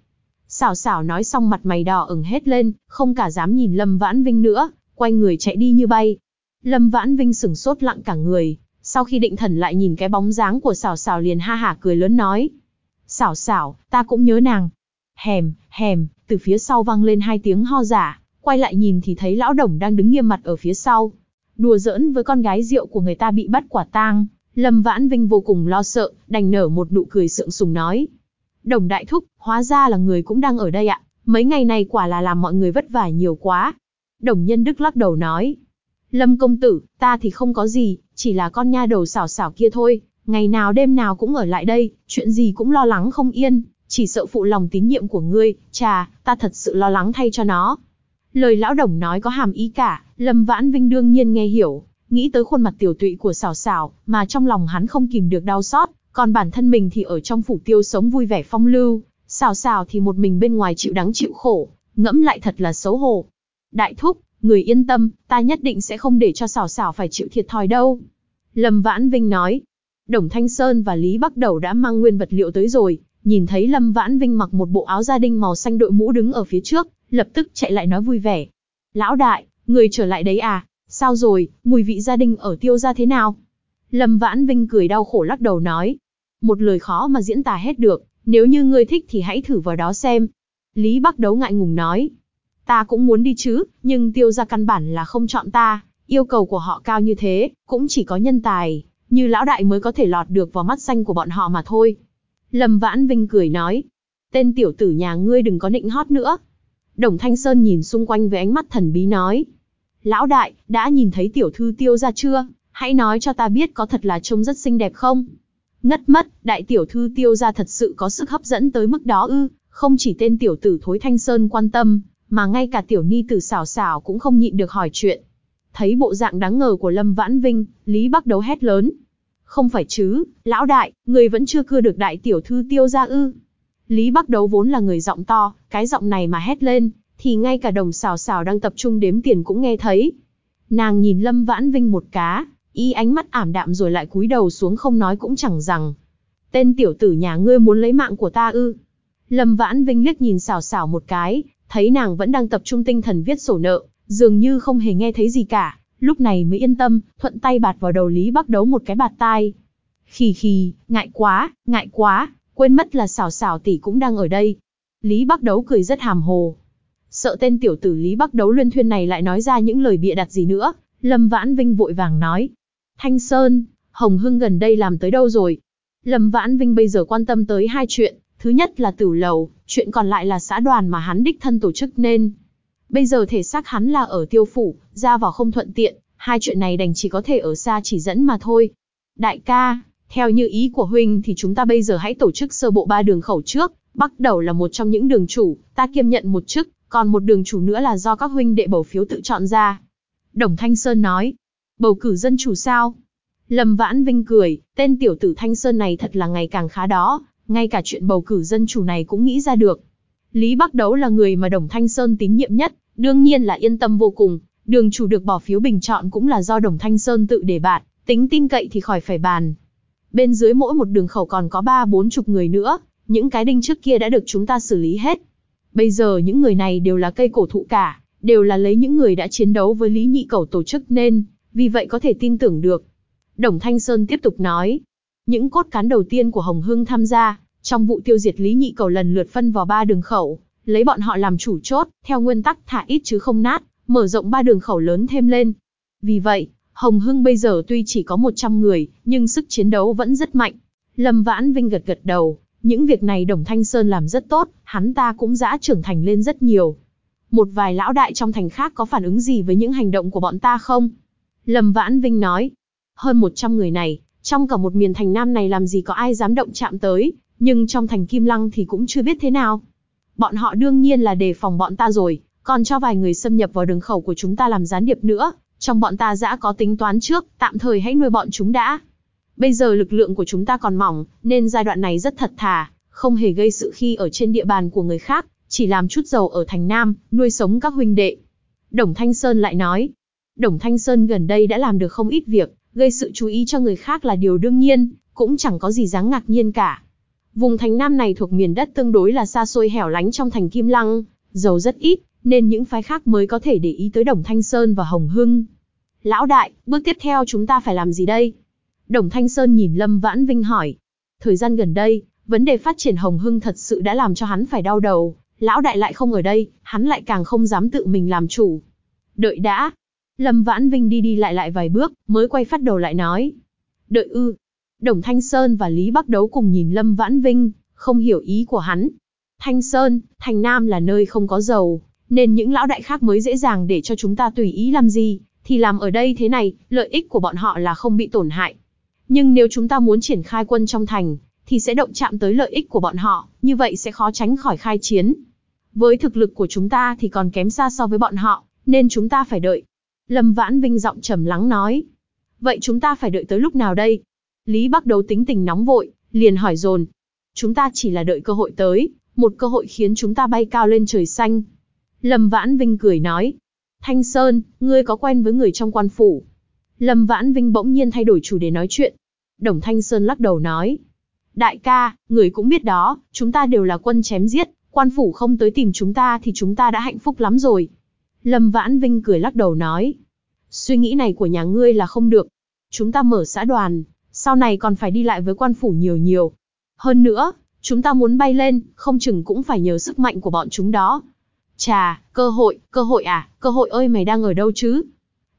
Xảo xảo nói xong mặt mày đỏ ửng hết lên, không cả dám nhìn Lâm Vãn Vinh nữa, quay người chạy đi như bay. Lâm Vãn Vinh sửng sốt lặng cả người, sau khi định thần lại nhìn cái bóng dáng của xảo xảo liền ha hả cười lớn nói. Xảo xảo, ta cũng nhớ nàng. Hèm, hèm, từ phía sau vang lên hai tiếng ho giả, quay lại nhìn thì thấy lão đồng đang đứng nghiêm mặt ở phía sau. Đùa giỡn với con gái rượu của người ta bị bắt quả tang, Lâm Vãn Vinh vô cùng lo sợ, đành nở một nụ cười sượng sùng nói. Đồng đại thúc, hóa ra là người cũng đang ở đây ạ, mấy ngày này quả là làm mọi người vất vả nhiều quá. Đồng nhân đức lắc đầu nói. Lâm công tử, ta thì không có gì, chỉ là con nha đầu xảo xảo kia thôi, ngày nào đêm nào cũng ở lại đây, chuyện gì cũng lo lắng không yên, chỉ sợ phụ lòng tín nhiệm của ngươi, chà, ta thật sự lo lắng thay cho nó. Lời lão đồng nói có hàm ý cả, Lâm Vãn Vinh đương nhiên nghe hiểu, nghĩ tới khuôn mặt tiểu tụy của xảo xảo, mà trong lòng hắn không kìm được đau xót, còn bản thân mình thì ở trong phủ tiêu sống vui vẻ phong lưu, xảo xảo thì một mình bên ngoài chịu đắng chịu khổ, ngẫm lại thật là xấu hổ. Đại thúc, người yên tâm, ta nhất định sẽ không để cho xảo xảo phải chịu thiệt thòi đâu. Lâm Vãn Vinh nói, Đồng Thanh Sơn và Lý Bắc Đầu đã mang nguyên vật liệu tới rồi, nhìn thấy Lâm Vãn Vinh mặc một bộ áo gia đình màu xanh đội mũ đứng ở phía trước, lập tức chạy lại nói vui vẻ. Lão đại, người trở lại đấy à, sao rồi, mùi vị gia đình ở tiêu ra thế nào? Lâm Vãn Vinh cười đau khổ lắc đầu nói. Một lời khó mà diễn tả hết được, nếu như ngươi thích thì hãy thử vào đó xem. Lý Bắc Đấu ngại ngùng nói. Ta cũng muốn đi chứ, nhưng tiêu ra căn bản là không chọn ta, yêu cầu của họ cao như thế, cũng chỉ có nhân tài, như lão đại mới có thể lọt được vào mắt xanh của bọn họ mà thôi. Lâm Vãn Vinh cười nói, tên tiểu tử nhà ngươi đừng có nịnh hót nữa. Đồng Thanh Sơn nhìn xung quanh với ánh mắt thần bí nói, lão đại, đã nhìn thấy tiểu thư tiêu ra chưa, hãy nói cho ta biết có thật là trông rất xinh đẹp không? Ngất mất, đại tiểu thư tiêu ra thật sự có sức hấp dẫn tới mức đó ư, không chỉ tên tiểu tử thối Thanh Sơn quan tâm, mà ngay cả tiểu ni tử xảo xảo cũng không nhịn được hỏi chuyện. Thấy bộ dạng đáng ngờ của Lâm Vãn Vinh, Lý Bắc Đấu hét lớn. Không phải chứ, lão đại, người vẫn chưa cưa được đại tiểu thư tiêu ra ư. Lý Bắc Đấu vốn là người giọng to, cái giọng này mà hét lên, thì ngay cả đồng xào xào đang tập trung đếm tiền cũng nghe thấy. Nàng nhìn Lâm Vãn Vinh một cá, y ánh mắt ảm đạm rồi lại cúi đầu xuống không nói cũng chẳng rằng. Tên tiểu tử nhà ngươi muốn lấy mạng của ta ư. Lâm Vãn Vinh liếc nhìn xào xào một cái, thấy nàng vẫn đang tập trung tinh thần viết sổ nợ, dường như không hề nghe thấy gì cả, lúc này mới yên tâm, thuận tay bạt vào đầu Lý Bắc Đấu một cái bạt tai. Khì khì, ngại quá, ngại quá, quên mất là xảo xảo tỷ cũng đang ở đây. Lý Bắc Đấu cười rất hàm hồ. Sợ tên tiểu tử Lý Bắc Đấu luyên thuyên này lại nói ra những lời bịa đặt gì nữa, Lâm Vãn Vinh vội vàng nói. Thanh Sơn, Hồng Hưng gần đây làm tới đâu rồi? Lâm Vãn Vinh bây giờ quan tâm tới hai chuyện, thứ nhất là tử lầu, chuyện còn lại là xã đoàn mà hắn đích thân tổ chức nên. Bây giờ thể xác hắn là ở tiêu phủ, ra vào không thuận tiện, hai chuyện này đành chỉ có thể ở xa chỉ dẫn mà thôi. Đại ca, theo như ý của huynh thì chúng ta bây giờ hãy tổ chức sơ bộ ba đường khẩu trước, bắt đầu là một trong những đường chủ, ta kiêm nhận một chức, còn một đường chủ nữa là do các huynh đệ bầu phiếu tự chọn ra. Đồng Thanh Sơn nói, bầu cử dân chủ sao? Lâm Vãn Vinh cười, tên tiểu tử Thanh Sơn này thật là ngày càng khá đó, ngay cả chuyện bầu cử dân chủ này cũng nghĩ ra được. Lý Bắc Đấu là người mà Đồng Thanh Sơn tín nhiệm nhất, đương nhiên là yên tâm vô cùng, đường chủ được bỏ phiếu bình chọn cũng là do Đồng Thanh Sơn tự đề bạt, tính tin cậy thì khỏi phải bàn. Bên dưới mỗi một đường khẩu còn có ba bốn chục người nữa, những cái đinh trước kia đã được chúng ta xử lý hết. Bây giờ những người này đều là cây cổ thụ cả, đều là lấy những người đã chiến đấu với Lý Nhị Cầu tổ chức nên, vì vậy có thể tin tưởng được. Đồng Thanh Sơn tiếp tục nói, những cốt cán đầu tiên của Hồng Hưng tham gia, trong vụ tiêu diệt Lý Nhị Cầu lần lượt phân vào ba đường khẩu, lấy bọn họ làm chủ chốt, theo nguyên tắc thả ít chứ không nát, mở rộng ba đường khẩu lớn thêm lên. Vì vậy, Hồng Hưng bây giờ tuy chỉ có 100 người, nhưng sức chiến đấu vẫn rất mạnh. Lâm Vãn Vinh gật gật đầu, những việc này Đồng Thanh Sơn làm rất tốt, hắn ta cũng đã trưởng thành lên rất nhiều. Một vài lão đại trong thành khác có phản ứng gì với những hành động của bọn ta không? Lâm Vãn Vinh nói, hơn 100 người này, trong cả một miền thành Nam này làm gì có ai dám động chạm tới, nhưng trong thành Kim Lăng thì cũng chưa biết thế nào. Bọn họ đương nhiên là đề phòng bọn ta rồi, còn cho vài người xâm nhập vào đường khẩu của chúng ta làm gián điệp nữa, trong bọn ta đã có tính toán trước, tạm thời hãy nuôi bọn chúng đã. Bây giờ lực lượng của chúng ta còn mỏng, nên giai đoạn này rất thật thà, không hề gây sự khi ở trên địa bàn của người khác, chỉ làm chút dầu ở thành Nam, nuôi sống các huynh đệ. Đồng Thanh Sơn lại nói, Đồng Thanh Sơn gần đây đã làm được không ít việc, gây sự chú ý cho người khác là điều đương nhiên, cũng chẳng có gì đáng ngạc nhiên cả. Vùng thành Nam này thuộc miền đất tương đối là xa xôi hẻo lánh trong thành Kim Lăng, dầu rất ít, nên những phái khác mới có thể để ý tới Đồng Thanh Sơn và Hồng Hưng. Lão đại, bước tiếp theo chúng ta phải làm gì đây? Đồng Thanh Sơn nhìn Lâm Vãn Vinh hỏi. Thời gian gần đây, vấn đề phát triển Hồng Hưng thật sự đã làm cho hắn phải đau đầu. Lão đại lại không ở đây, hắn lại càng không dám tự mình làm chủ. Đợi đã. Lâm Vãn Vinh đi đi lại lại vài bước, mới quay phát đầu lại nói. Đợi ư, Đồng Thanh Sơn và Lý Bắc Đấu cùng nhìn Lâm Vãn Vinh, không hiểu ý của hắn. Thanh Sơn, Thành Nam là nơi không có dầu, nên những lão đại khác mới dễ dàng để cho chúng ta tùy ý làm gì, thì làm ở đây thế này, lợi ích của bọn họ là không bị tổn hại. Nhưng nếu chúng ta muốn triển khai quân trong thành, thì sẽ động chạm tới lợi ích của bọn họ, như vậy sẽ khó tránh khỏi khai chiến. Với thực lực của chúng ta thì còn kém xa so với bọn họ, nên chúng ta phải đợi. Lâm Vãn Vinh giọng trầm lắng nói. Vậy chúng ta phải đợi tới lúc nào đây? Lý Bắc Đấu tính tình nóng vội, liền hỏi dồn. Chúng ta chỉ là đợi cơ hội tới, một cơ hội khiến chúng ta bay cao lên trời xanh. Lâm Vãn Vinh cười nói. Thanh Sơn, ngươi có quen với người trong quan phủ? Lâm Vãn Vinh bỗng nhiên thay đổi chủ đề nói chuyện. Đồng Thanh Sơn lắc đầu nói. Đại ca, người cũng biết đó, chúng ta đều là quân chém giết, quan phủ không tới tìm chúng ta thì chúng ta đã hạnh phúc lắm rồi. Lâm Vãn Vinh cười lắc đầu nói. Suy nghĩ này của nhà ngươi là không được. Chúng ta mở xã đoàn, sau này còn phải đi lại với quan phủ nhiều nhiều. Hơn nữa, chúng ta muốn bay lên, không chừng cũng phải nhờ sức mạnh của bọn chúng đó. Chà, cơ hội, cơ hội à, cơ hội ơi mày đang ở đâu chứ?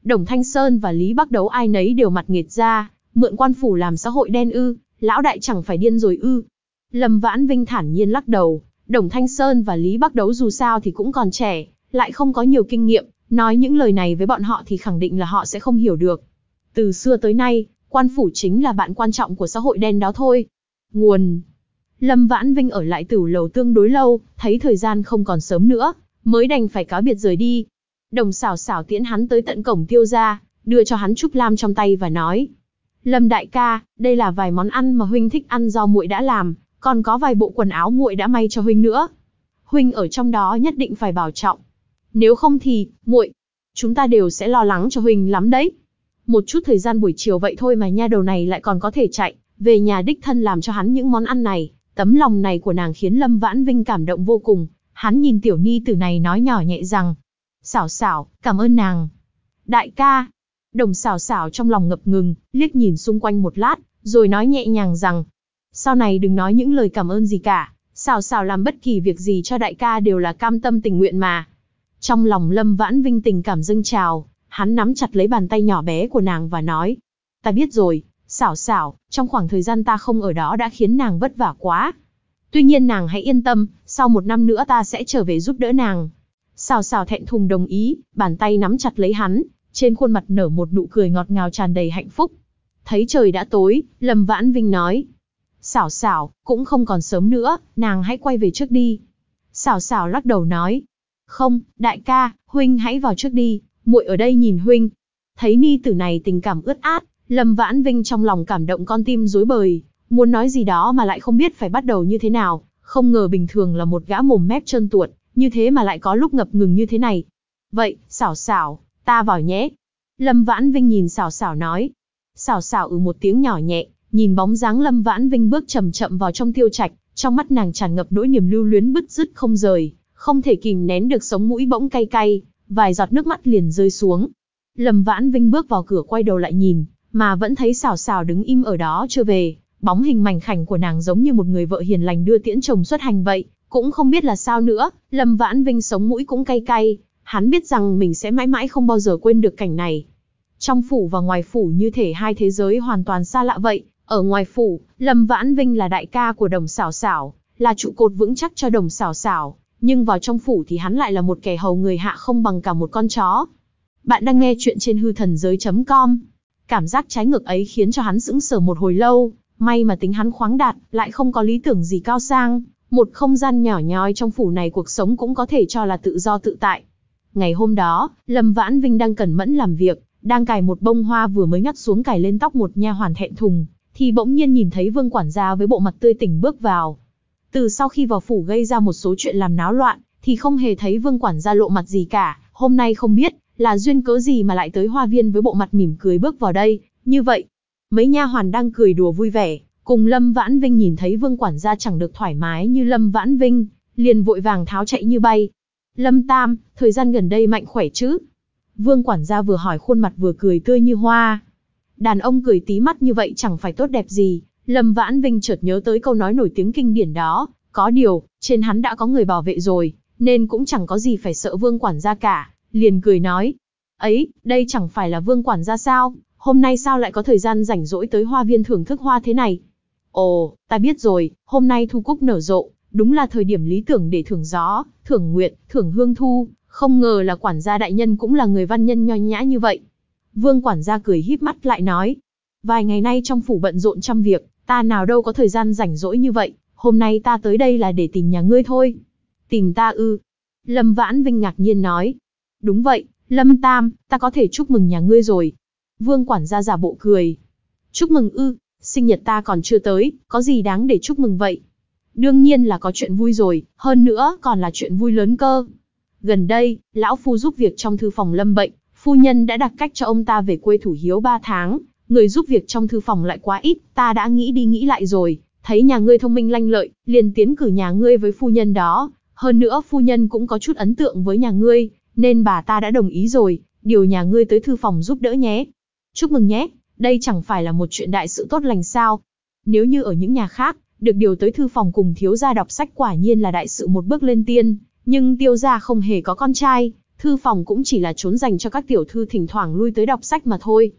Đồng Thanh Sơn và Lý Bắc Đấu ai nấy đều mặt nghiệt ra, mượn quan phủ làm xã hội đen ư, lão đại chẳng phải điên rồi ư. Lâm Vãn Vinh thản nhiên lắc đầu, Đồng Thanh Sơn và Lý Bắc Đấu dù sao thì cũng còn trẻ, lại không có nhiều kinh nghiệm, nói những lời này với bọn họ thì khẳng định là họ sẽ không hiểu được. Từ xưa tới nay, quan phủ chính là bạn quan trọng của xã hội đen đó thôi. Nguồn Lâm Vãn Vinh ở lại tử lầu tương đối lâu, thấy thời gian không còn sớm nữa, mới đành phải cáo biệt rời đi. Đồng xảo xảo tiễn hắn tới tận cổng tiêu gia, đưa cho hắn trúc lam trong tay và nói. Lâm đại ca, đây là vài món ăn mà huynh thích ăn do muội đã làm, còn có vài bộ quần áo muội đã may cho huynh nữa. Huynh ở trong đó nhất định phải bảo trọng. Nếu không thì, muội, chúng ta đều sẽ lo lắng cho huynh lắm đấy. Một chút thời gian buổi chiều vậy thôi mà nha đầu này lại còn có thể chạy, về nhà đích thân làm cho hắn những món ăn này. Tấm lòng này của nàng khiến Lâm Vãn Vinh cảm động vô cùng, hắn nhìn tiểu ni tử này nói nhỏ nhẹ rằng, xảo xảo, cảm ơn nàng. Đại ca, đồng xảo xảo trong lòng ngập ngừng, liếc nhìn xung quanh một lát, rồi nói nhẹ nhàng rằng, sau này đừng nói những lời cảm ơn gì cả, xảo xảo làm bất kỳ việc gì cho đại ca đều là cam tâm tình nguyện mà. Trong lòng Lâm Vãn Vinh tình cảm dâng trào, hắn nắm chặt lấy bàn tay nhỏ bé của nàng và nói, ta biết rồi, xảo xảo, trong khoảng thời gian ta không ở đó đã khiến nàng vất vả quá. Tuy nhiên nàng hãy yên tâm, sau một năm nữa ta sẽ trở về giúp đỡ nàng. Xảo xảo thẹn thùng đồng ý, bàn tay nắm chặt lấy hắn, trên khuôn mặt nở một nụ cười ngọt ngào tràn đầy hạnh phúc. Thấy trời đã tối, Lâm Vãn Vinh nói. Xảo xảo, cũng không còn sớm nữa, nàng hãy quay về trước đi. Xảo xảo lắc đầu nói. Không, đại ca, huynh hãy vào trước đi, muội ở đây nhìn huynh. Thấy ni tử này tình cảm ướt át, Lâm Vãn Vinh trong lòng cảm động con tim rối bời, muốn nói gì đó mà lại không biết phải bắt đầu như thế nào, không ngờ bình thường là một gã mồm mép trơn tuột, như thế mà lại có lúc ngập ngừng như thế này. Vậy, xảo xảo, ta vào nhé. Lâm Vãn Vinh nhìn xảo xảo nói. Xảo xảo ừ một tiếng nhỏ nhẹ, nhìn bóng dáng Lâm Vãn Vinh bước chậm chậm vào trong tiêu trạch, trong mắt nàng tràn ngập nỗi niềm lưu luyến bứt rứt không rời, không thể kìm nén được sống mũi bỗng cay cay, vài giọt nước mắt liền rơi xuống. Lâm Vãn Vinh bước vào cửa quay đầu lại nhìn, mà vẫn thấy xào xào đứng im ở đó chưa về, bóng hình mảnh khảnh của nàng giống như một người vợ hiền lành đưa tiễn chồng xuất hành vậy, cũng không biết là sao nữa, Lâm Vãn Vinh sống mũi cũng cay cay, hắn biết rằng mình sẽ mãi mãi không bao giờ quên được cảnh này. Trong phủ và ngoài phủ như thể hai thế giới hoàn toàn xa lạ vậy, ở ngoài phủ, Lâm Vãn Vinh là đại ca của đồng xảo xảo, là trụ cột vững chắc cho đồng xảo xảo, nhưng vào trong phủ thì hắn lại là một kẻ hầu người hạ không bằng cả một con chó. Bạn đang nghe chuyện trên hư thần giới.com. Cảm giác trái ngược ấy khiến cho hắn sững sờ một hồi lâu, may mà tính hắn khoáng đạt, lại không có lý tưởng gì cao sang, một không gian nhỏ nhoi trong phủ này cuộc sống cũng có thể cho là tự do tự tại. Ngày hôm đó, Lâm Vãn Vinh đang cẩn mẫn làm việc, đang cài một bông hoa vừa mới ngắt xuống cài lên tóc một nha hoàn thẹn thùng, thì bỗng nhiên nhìn thấy Vương quản gia với bộ mặt tươi tỉnh bước vào. Từ sau khi vào phủ gây ra một số chuyện làm náo loạn, thì không hề thấy Vương quản gia lộ mặt gì cả, hôm nay không biết là duyên cớ gì mà lại tới hoa viên với bộ mặt mỉm cười bước vào đây, như vậy. Mấy nha hoàn đang cười đùa vui vẻ, cùng Lâm Vãn Vinh nhìn thấy Vương quản gia chẳng được thoải mái như Lâm Vãn Vinh, liền vội vàng tháo chạy như bay. Lâm Tam, thời gian gần đây mạnh khỏe chứ? Vương quản gia vừa hỏi khuôn mặt vừa cười tươi như hoa. Đàn ông cười tí mắt như vậy chẳng phải tốt đẹp gì, Lâm Vãn Vinh chợt nhớ tới câu nói nổi tiếng kinh điển đó, có điều, trên hắn đã có người bảo vệ rồi, nên cũng chẳng có gì phải sợ vương quản gia cả, liền cười nói. Ấy, đây chẳng phải là vương quản gia sao, hôm nay sao lại có thời gian rảnh rỗi tới hoa viên thưởng thức hoa thế này? Ồ, ta biết rồi, hôm nay thu cúc nở rộ, đúng là thời điểm lý tưởng để thưởng gió, thưởng nguyện, thưởng hương thu, không ngờ là quản gia đại nhân cũng là người văn nhân nho nhã như vậy. Vương quản gia cười híp mắt lại nói, vài ngày nay trong phủ bận rộn trăm việc, ta nào đâu có thời gian rảnh rỗi như vậy, hôm nay ta tới đây là để tìm nhà ngươi thôi. Tìm ta ư? Lâm Vãn Vinh ngạc nhiên nói. Đúng vậy, Lâm Tam, ta có thể chúc mừng nhà ngươi rồi. Vương quản gia giả bộ cười. Chúc mừng ư, sinh nhật ta còn chưa tới, có gì đáng để chúc mừng vậy? Đương nhiên là có chuyện vui rồi, hơn nữa còn là chuyện vui lớn cơ. Gần đây, lão phu giúp việc trong thư phòng lâm bệnh, phu nhân đã đặt cách cho ông ta về quê thủ hiếu 3 tháng, người giúp việc trong thư phòng lại quá ít, ta đã nghĩ đi nghĩ lại rồi, thấy nhà ngươi thông minh lanh lợi, liền tiến cử nhà ngươi với phu nhân đó, hơn nữa phu nhân cũng có chút ấn tượng với nhà ngươi, nên bà ta đã đồng ý rồi, điều nhà ngươi tới thư phòng giúp đỡ nhé. Chúc mừng nhé, đây chẳng phải là một chuyện đại sự tốt lành sao. Nếu như ở những nhà khác, được điều tới thư phòng cùng thiếu gia đọc sách quả nhiên là đại sự một bước lên tiên, nhưng tiêu gia không hề có con trai, thư phòng cũng chỉ là trốn dành cho các tiểu thư thỉnh thoảng lui tới đọc sách mà thôi.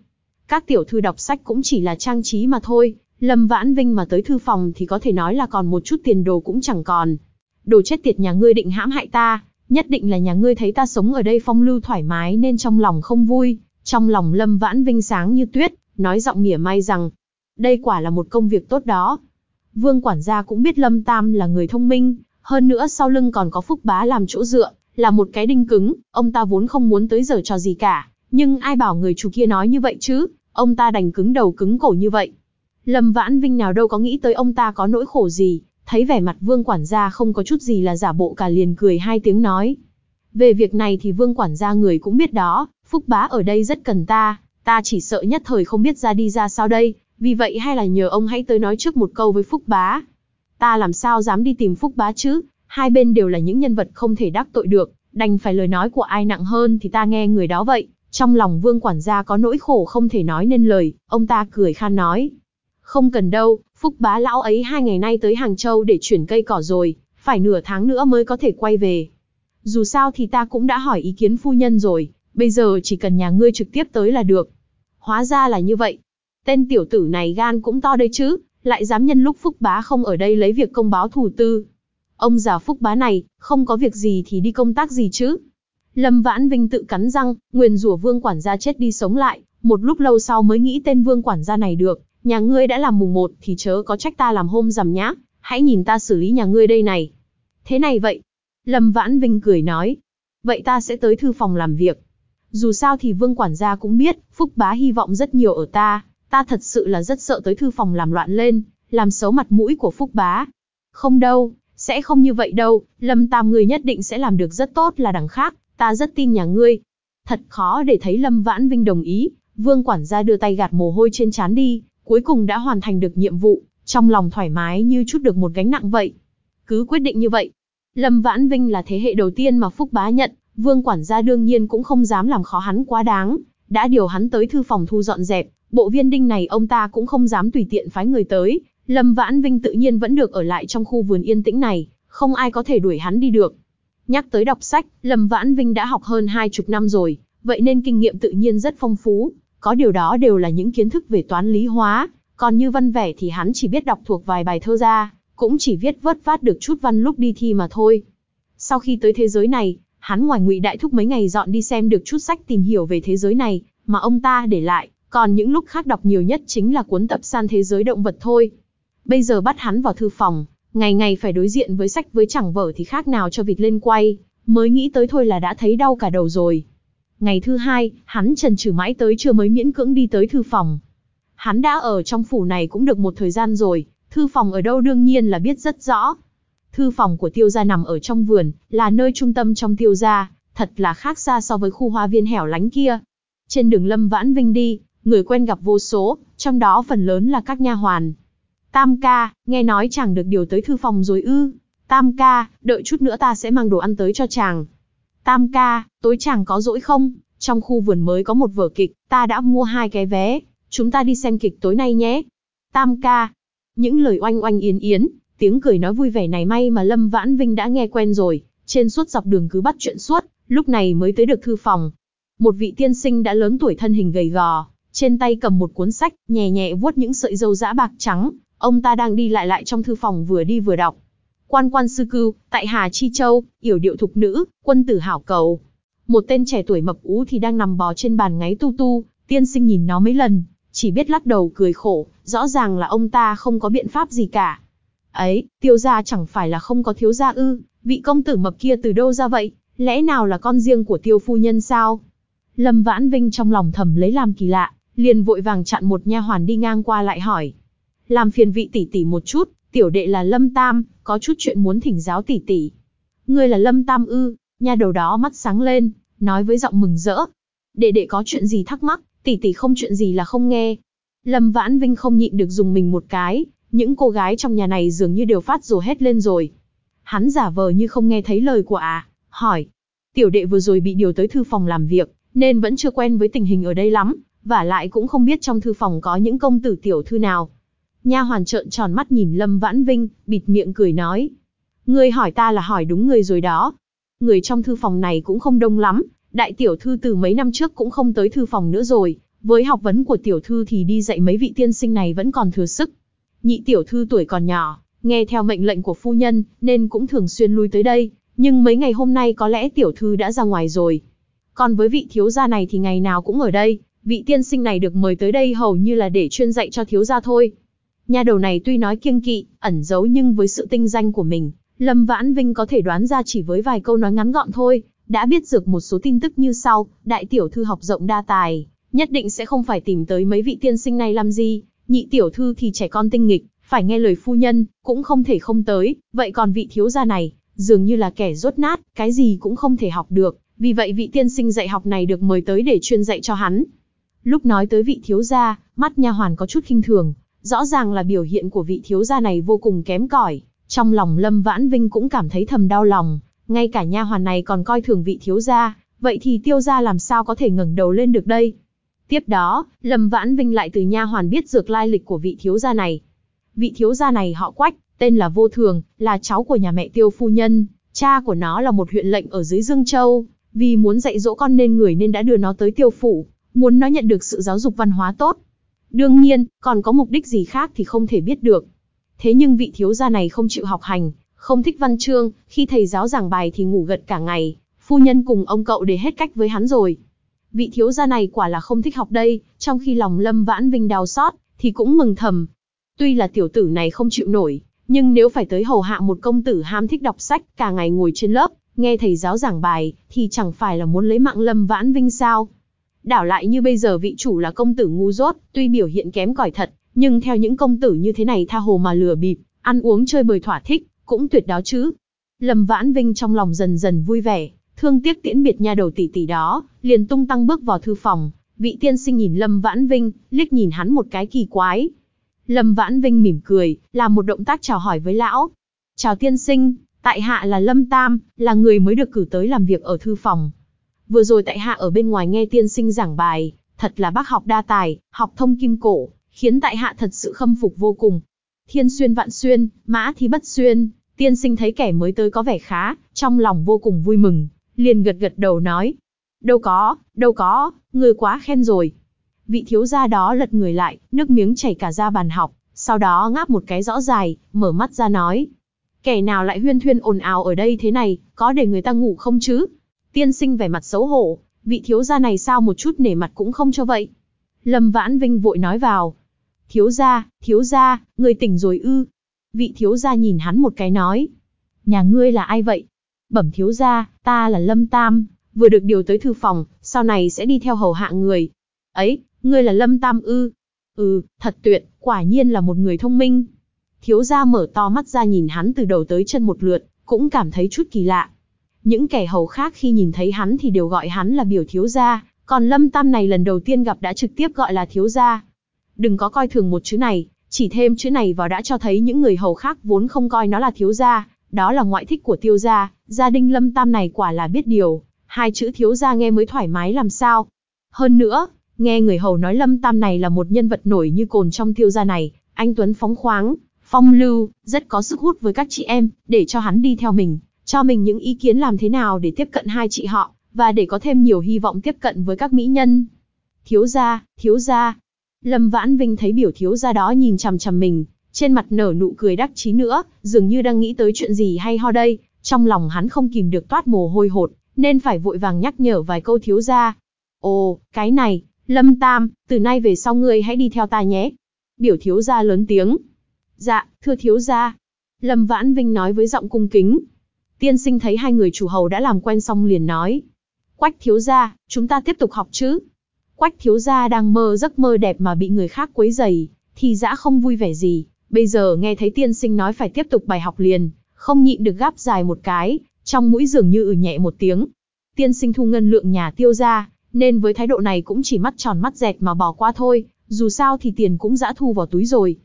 Các tiểu thư đọc sách cũng chỉ là trang trí mà thôi, Lâm Vãn Vinh mà tới thư phòng thì có thể nói là còn một chút tiền đồ cũng chẳng còn. Đồ chết tiệt nhà ngươi định hãm hại ta, nhất định là nhà ngươi thấy ta sống ở đây phong lưu thoải mái nên trong lòng không vui. Trong lòng Lâm Vãn Vinh sáng như tuyết, nói giọng mỉa mai rằng, đây quả là một công việc tốt đó. Vương quản gia cũng biết Lâm Tam là người thông minh, hơn nữa sau lưng còn có Phúc Bá làm chỗ dựa, là một cái đinh cứng, ông ta vốn không muốn tới giờ trò gì cả, nhưng ai bảo người chủ kia nói như vậy chứ, ông ta đành cứng đầu cứng cổ như vậy. Lâm Vãn Vinh nào đâu có nghĩ tới ông ta có nỗi khổ gì, thấy vẻ mặt vương quản gia không có chút gì là giả bộ cả liền cười hai tiếng nói. Về việc này thì vương quản gia người cũng biết đó, Phúc Bá ở đây rất cần ta, ta chỉ sợ nhất thời không biết ra đi ra sao đây, vì vậy hay là nhờ ông hãy tới nói trước một câu với Phúc Bá. Ta làm sao dám đi tìm Phúc Bá chứ, hai bên đều là những nhân vật không thể đắc tội được, đành phải lời nói của ai nặng hơn thì ta nghe người đó vậy. Trong lòng vương quản gia có nỗi khổ không thể nói nên lời, ông ta cười khan nói. Không cần đâu, Phúc bá lão ấy hai ngày nay tới Hàng Châu để chuyển cây cỏ rồi, phải nửa tháng nữa mới có thể quay về. Dù sao thì ta cũng đã hỏi ý kiến phu nhân rồi, bây giờ chỉ cần nhà ngươi trực tiếp tới là được. Hóa ra là như vậy. Tên tiểu tử này gan cũng to đây chứ, lại dám nhân lúc Phúc bá không ở đây lấy việc công báo thủ tư. Ông già Phúc bá này, không có việc gì thì đi công tác gì chứ. Lâm Vãn Vinh tự cắn răng, nguyền rủa vương quản gia chết đi sống lại, một lúc lâu sau mới nghĩ tên vương quản gia này được, nhà ngươi đã làm mùng một thì chớ có trách ta làm hôm rằm nhá, hãy nhìn ta xử lý nhà ngươi đây này. Thế này vậy. Lâm Vãn Vinh cười nói. Vậy ta sẽ tới thư phòng làm việc. Dù sao thì vương quản gia cũng biết, Phúc bá hy vọng rất nhiều ở ta, ta thật sự là rất sợ tới thư phòng làm loạn lên, làm xấu mặt mũi của Phúc bá. Không đâu, sẽ không như vậy đâu, Lâm Tam ngươi nhất định sẽ làm được rất tốt là đằng khác, ta rất tin nhà ngươi. Thật khó để thấy Lâm Vãn Vinh đồng ý, vương quản gia đưa tay gạt mồ hôi trên trán đi, cuối cùng đã hoàn thành được nhiệm vụ, trong lòng thoải mái như chút được một gánh nặng vậy. Cứ quyết định như vậy. Lâm Vãn Vinh là thế hệ đầu tiên mà Phúc Bá nhận, vương quản gia đương nhiên cũng không dám làm khó hắn quá đáng, đã điều hắn tới thư phòng thu dọn dẹp, bộ viên đinh này ông ta cũng không dám tùy tiện phái người tới, Lâm Vãn Vinh tự nhiên vẫn được ở lại trong khu vườn yên tĩnh này, không ai có thể đuổi hắn đi được. Nhắc tới đọc sách, Lâm Vãn Vinh đã học hơn hai chục năm rồi, vậy nên kinh nghiệm tự nhiên rất phong phú, có điều đó đều là những kiến thức về toán lý hóa, còn như văn vẻ thì hắn chỉ biết đọc thuộc vài bài thơ ra, cũng chỉ viết vớt vát được chút văn lúc đi thi mà thôi. Sau khi tới thế giới này, hắn ngoài ngụy đại thúc mấy ngày dọn đi xem được chút sách tìm hiểu về thế giới này, mà ông ta để lại, còn những lúc khác đọc nhiều nhất chính là cuốn tập san thế giới động vật thôi. Bây giờ bắt hắn vào thư phòng, ngày ngày phải đối diện với sách với chẳng vở thì khác nào cho vịt lên quay, mới nghĩ tới thôi là đã thấy đau cả đầu rồi. Ngày thứ hai, hắn trần trừ mãi tới chưa mới miễn cưỡng đi tới thư phòng. Hắn đã ở trong phủ này cũng được một thời gian rồi, thư phòng ở đâu đương nhiên là biết rất rõ. Thư phòng của tiêu gia nằm ở trong vườn, là nơi trung tâm trong tiêu gia, thật là khác xa so với khu hoa viên hẻo lánh kia. Trên đường Lâm Vãn Vinh đi, người quen gặp vô số, trong đó phần lớn là các nha hoàn. Tam ca, nghe nói chàng được điều tới thư phòng rồi ư. Tam ca, đợi chút nữa ta sẽ mang đồ ăn tới cho chàng. Tam ca, tối chàng có rỗi không? Trong khu vườn mới có một vở kịch, ta đã mua hai cái vé. Chúng ta đi xem kịch tối nay nhé. Tam ca. Những lời oanh oanh yến yến, tiếng cười nói vui vẻ này may mà Lâm Vãn Vinh đã nghe quen rồi. Trên suốt dọc đường cứ bắt chuyện suốt, lúc này mới tới được thư phòng. Một vị tiên sinh đã lớn tuổi thân hình gầy gò, trên tay cầm một cuốn sách, nhẹ nhẹ vuốt những sợi râu dã bạc trắng, ông ta đang đi lại lại trong thư phòng vừa đi vừa đọc. Quan quan sư cưu, tại Hà Chi Châu, yểu điệu thục nữ, quân tử hảo cầu. Một tên trẻ tuổi mập ú thì đang nằm bò trên bàn ngáy tu tu, tiên sinh nhìn nó mấy lần, chỉ biết lắc đầu cười khổ, rõ ràng là ông ta không có biện pháp gì cả. Ấy, tiêu gia chẳng phải là không có thiếu gia ư, vị công tử mập kia từ đâu ra vậy, lẽ nào là con riêng của tiêu phu nhân sao? Lâm Vãn Vinh trong lòng thầm lấy làm kỳ lạ, liền vội vàng chặn một nha hoàn đi ngang qua lại hỏi. Làm phiền vị tỷ tỷ một chút, tiểu đệ là Lâm Tam, có chút chuyện muốn thỉnh giáo tỷ tỷ. Ngươi là Lâm Tam ư, nha đầu đó mắt sáng lên, nói với giọng mừng rỡ. Đệ đệ có chuyện gì thắc mắc, tỷ tỷ không chuyện gì là không nghe. Lâm Vãn Vinh không nhịn được dùng mình một cái, những cô gái trong nhà này dường như đều phát rồ hết lên rồi. Hắn giả vờ như không nghe thấy lời của à, hỏi. Tiểu đệ vừa rồi bị điều tới thư phòng làm việc, nên vẫn chưa quen với tình hình ở đây lắm, và lại cũng không biết trong thư phòng có những công tử tiểu thư nào. Nha hoàn trợn tròn mắt nhìn Lâm Vãn Vinh, bịt miệng cười nói. Người hỏi ta là hỏi đúng người rồi đó. Người trong thư phòng này cũng không đông lắm, đại tiểu thư từ mấy năm trước cũng không tới thư phòng nữa rồi, với học vấn của tiểu thư thì đi dạy mấy vị tiên sinh này vẫn còn thừa sức. Nhị tiểu thư tuổi còn nhỏ, nghe theo mệnh lệnh của phu nhân, nên cũng thường xuyên lui tới đây, nhưng mấy ngày hôm nay có lẽ tiểu thư đã ra ngoài rồi. Còn với vị thiếu gia này thì ngày nào cũng ở đây, vị tiên sinh này được mời tới đây hầu như là để chuyên dạy cho thiếu gia thôi. Nhà đầu này tuy nói kiêng kỵ, ẩn giấu nhưng với sự tinh danh của mình, Lâm Vãn Vinh có thể đoán ra chỉ với vài câu nói ngắn gọn thôi, đã biết được một số tin tức như sau, đại tiểu thư học rộng đa tài, nhất định sẽ không phải tìm tới mấy vị tiên sinh này làm gì, nhị tiểu thư thì trẻ con tinh nghịch, phải nghe lời phu nhân, cũng không thể không tới, vậy còn vị thiếu gia này, dường như là kẻ rốt nát, cái gì cũng không thể học được, vì vậy vị tiên sinh dạy học này được mời tới để chuyên dạy cho hắn. Lúc nói tới vị thiếu gia, mắt nha hoàn có chút khinh thường, rõ ràng là biểu hiện của vị thiếu gia này vô cùng kém cỏi. Trong lòng Lâm Vãn Vinh cũng cảm thấy thầm đau lòng, ngay cả nha hoàn này còn coi thường vị thiếu gia, vậy thì tiêu gia làm sao có thể ngẩng đầu lên được đây? Tiếp đó, Lâm Vãn Vinh lại từ nha hoàn biết dược lai lịch của vị thiếu gia này. Vị thiếu gia này họ Quách, tên là Vô Thường, là cháu của nhà mẹ Tiêu phu nhân, cha của nó là một huyện lệnh ở dưới Dương Châu, vì muốn dạy dỗ con nên người nên đã đưa nó tới Tiêu phủ, muốn nó nhận được sự giáo dục văn hóa tốt. Đương nhiên, còn có mục đích gì khác thì không thể biết được. Thế nhưng vị thiếu gia này không chịu học hành, không thích văn chương, khi thầy giáo giảng bài thì ngủ gật cả ngày, phu nhân cùng ông cậu để hết cách với hắn rồi. Vị thiếu gia này quả là không thích học đây, trong khi lòng Lâm Vãn Vinh đau xót, thì cũng mừng thầm. Tuy là tiểu tử này không chịu nổi, nhưng nếu phải tới hầu hạ một công tử ham thích đọc sách, cả ngày ngồi trên lớp, nghe thầy giáo giảng bài, thì chẳng phải là muốn lấy mạng Lâm Vãn Vinh sao? Đảo lại như bây giờ vị chủ là công tử ngu dốt, tuy biểu hiện kém cỏi thật, nhưng theo những công tử như thế này tha hồ mà lừa bịp, ăn uống chơi bời thỏa thích, cũng tuyệt đó chứ. Lâm Vãn Vinh trong lòng dần dần vui vẻ, thương tiếc tiễn biệt nha đầu tỷ tỷ đó, liền tung tăng bước vào thư phòng, vị tiên sinh nhìn Lâm Vãn Vinh, liếc nhìn hắn một cái kỳ quái. Lâm Vãn Vinh mỉm cười, làm một động tác chào hỏi với lão. Chào tiên sinh, tại hạ là Lâm Tam, là người mới được cử tới làm việc ở thư phòng. Vừa rồi tại hạ ở bên ngoài nghe tiên sinh giảng bài, thật là bác học đa tài, học thông kim cổ, khiến tại hạ thật sự khâm phục vô cùng. Thiên xuyên vạn xuyên, mã thì bất xuyên, tiên sinh thấy kẻ mới tới có vẻ khá, trong lòng vô cùng vui mừng, liền gật gật đầu nói. Đâu có, đâu có, người quá khen rồi. Vị thiếu gia đó lật người lại, nước miếng chảy cả ra bàn học, sau đó ngáp một cái rõ dài, mở mắt ra nói. Kẻ nào lại huyên thuyên ồn ào ở đây thế này, có để người ta ngủ không chứ? Tiên sinh vẻ mặt xấu hổ, vị thiếu gia này sao một chút nể mặt cũng không cho vậy. Lâm Vãn Vinh vội nói vào. Thiếu gia, thiếu gia, người tỉnh rồi ư. Vị thiếu gia nhìn hắn một cái nói. Nhà ngươi là ai vậy? Bẩm thiếu gia, ta là Lâm Tam, vừa được điều tới thư phòng, sau này sẽ đi theo hầu hạ người. Ấy, ngươi là Lâm Tam ư? Ừ, thật tuyệt, quả nhiên là một người thông minh. Thiếu gia mở to mắt ra nhìn hắn từ đầu tới chân một lượt, cũng cảm thấy chút kỳ lạ. Những kẻ hầu khác khi nhìn thấy hắn thì đều gọi hắn là biểu thiếu gia, còn Lâm Tam này lần đầu tiên gặp đã trực tiếp gọi là thiếu gia. Đừng có coi thường một chữ này, chỉ thêm chữ này vào đã cho thấy những người hầu khác vốn không coi nó là thiếu gia, đó là ngoại thích của tiêu gia, gia đình Lâm Tam này quả là biết điều, hai chữ thiếu gia nghe mới thoải mái làm sao. Hơn nữa, nghe người hầu nói Lâm Tam này là một nhân vật nổi như cồn trong tiêu gia này, anh Tuấn phóng khoáng, phong lưu, rất có sức hút với các chị em, để cho hắn đi theo mình, cho mình những ý kiến làm thế nào để tiếp cận hai chị họ, và để có thêm nhiều hy vọng tiếp cận với các mỹ nhân. Thiếu gia, thiếu gia. Lâm Vãn Vinh thấy biểu thiếu gia đó nhìn chằm chằm mình, trên mặt nở nụ cười đắc chí nữa, dường như đang nghĩ tới chuyện gì hay ho đây, trong lòng hắn không kìm được toát mồ hôi hột, nên phải vội vàng nhắc nhở vài câu thiếu gia. Ồ, cái này, Lâm Tam, từ nay về sau ngươi hãy đi theo ta nhé. Biểu thiếu gia lớn tiếng. Dạ, thưa thiếu gia. Lâm Vãn Vinh nói với giọng cung kính. Tiên sinh thấy hai người chủ hầu đã làm quen xong liền nói. Quách thiếu gia, chúng ta tiếp tục học chứ. Quách thiếu gia đang mơ giấc mơ đẹp mà bị người khác quấy dày, thì dã không vui vẻ gì. Bây giờ nghe thấy tiên sinh nói phải tiếp tục bài học liền, không nhịn được gáp dài một cái, trong mũi dường như ử nhẹ một tiếng. Tiên sinh thu ngân lượng nhà tiêu ra, nên với thái độ này cũng chỉ mắt tròn mắt dẹt mà bỏ qua thôi, dù sao thì tiền cũng dã thu vào túi rồi.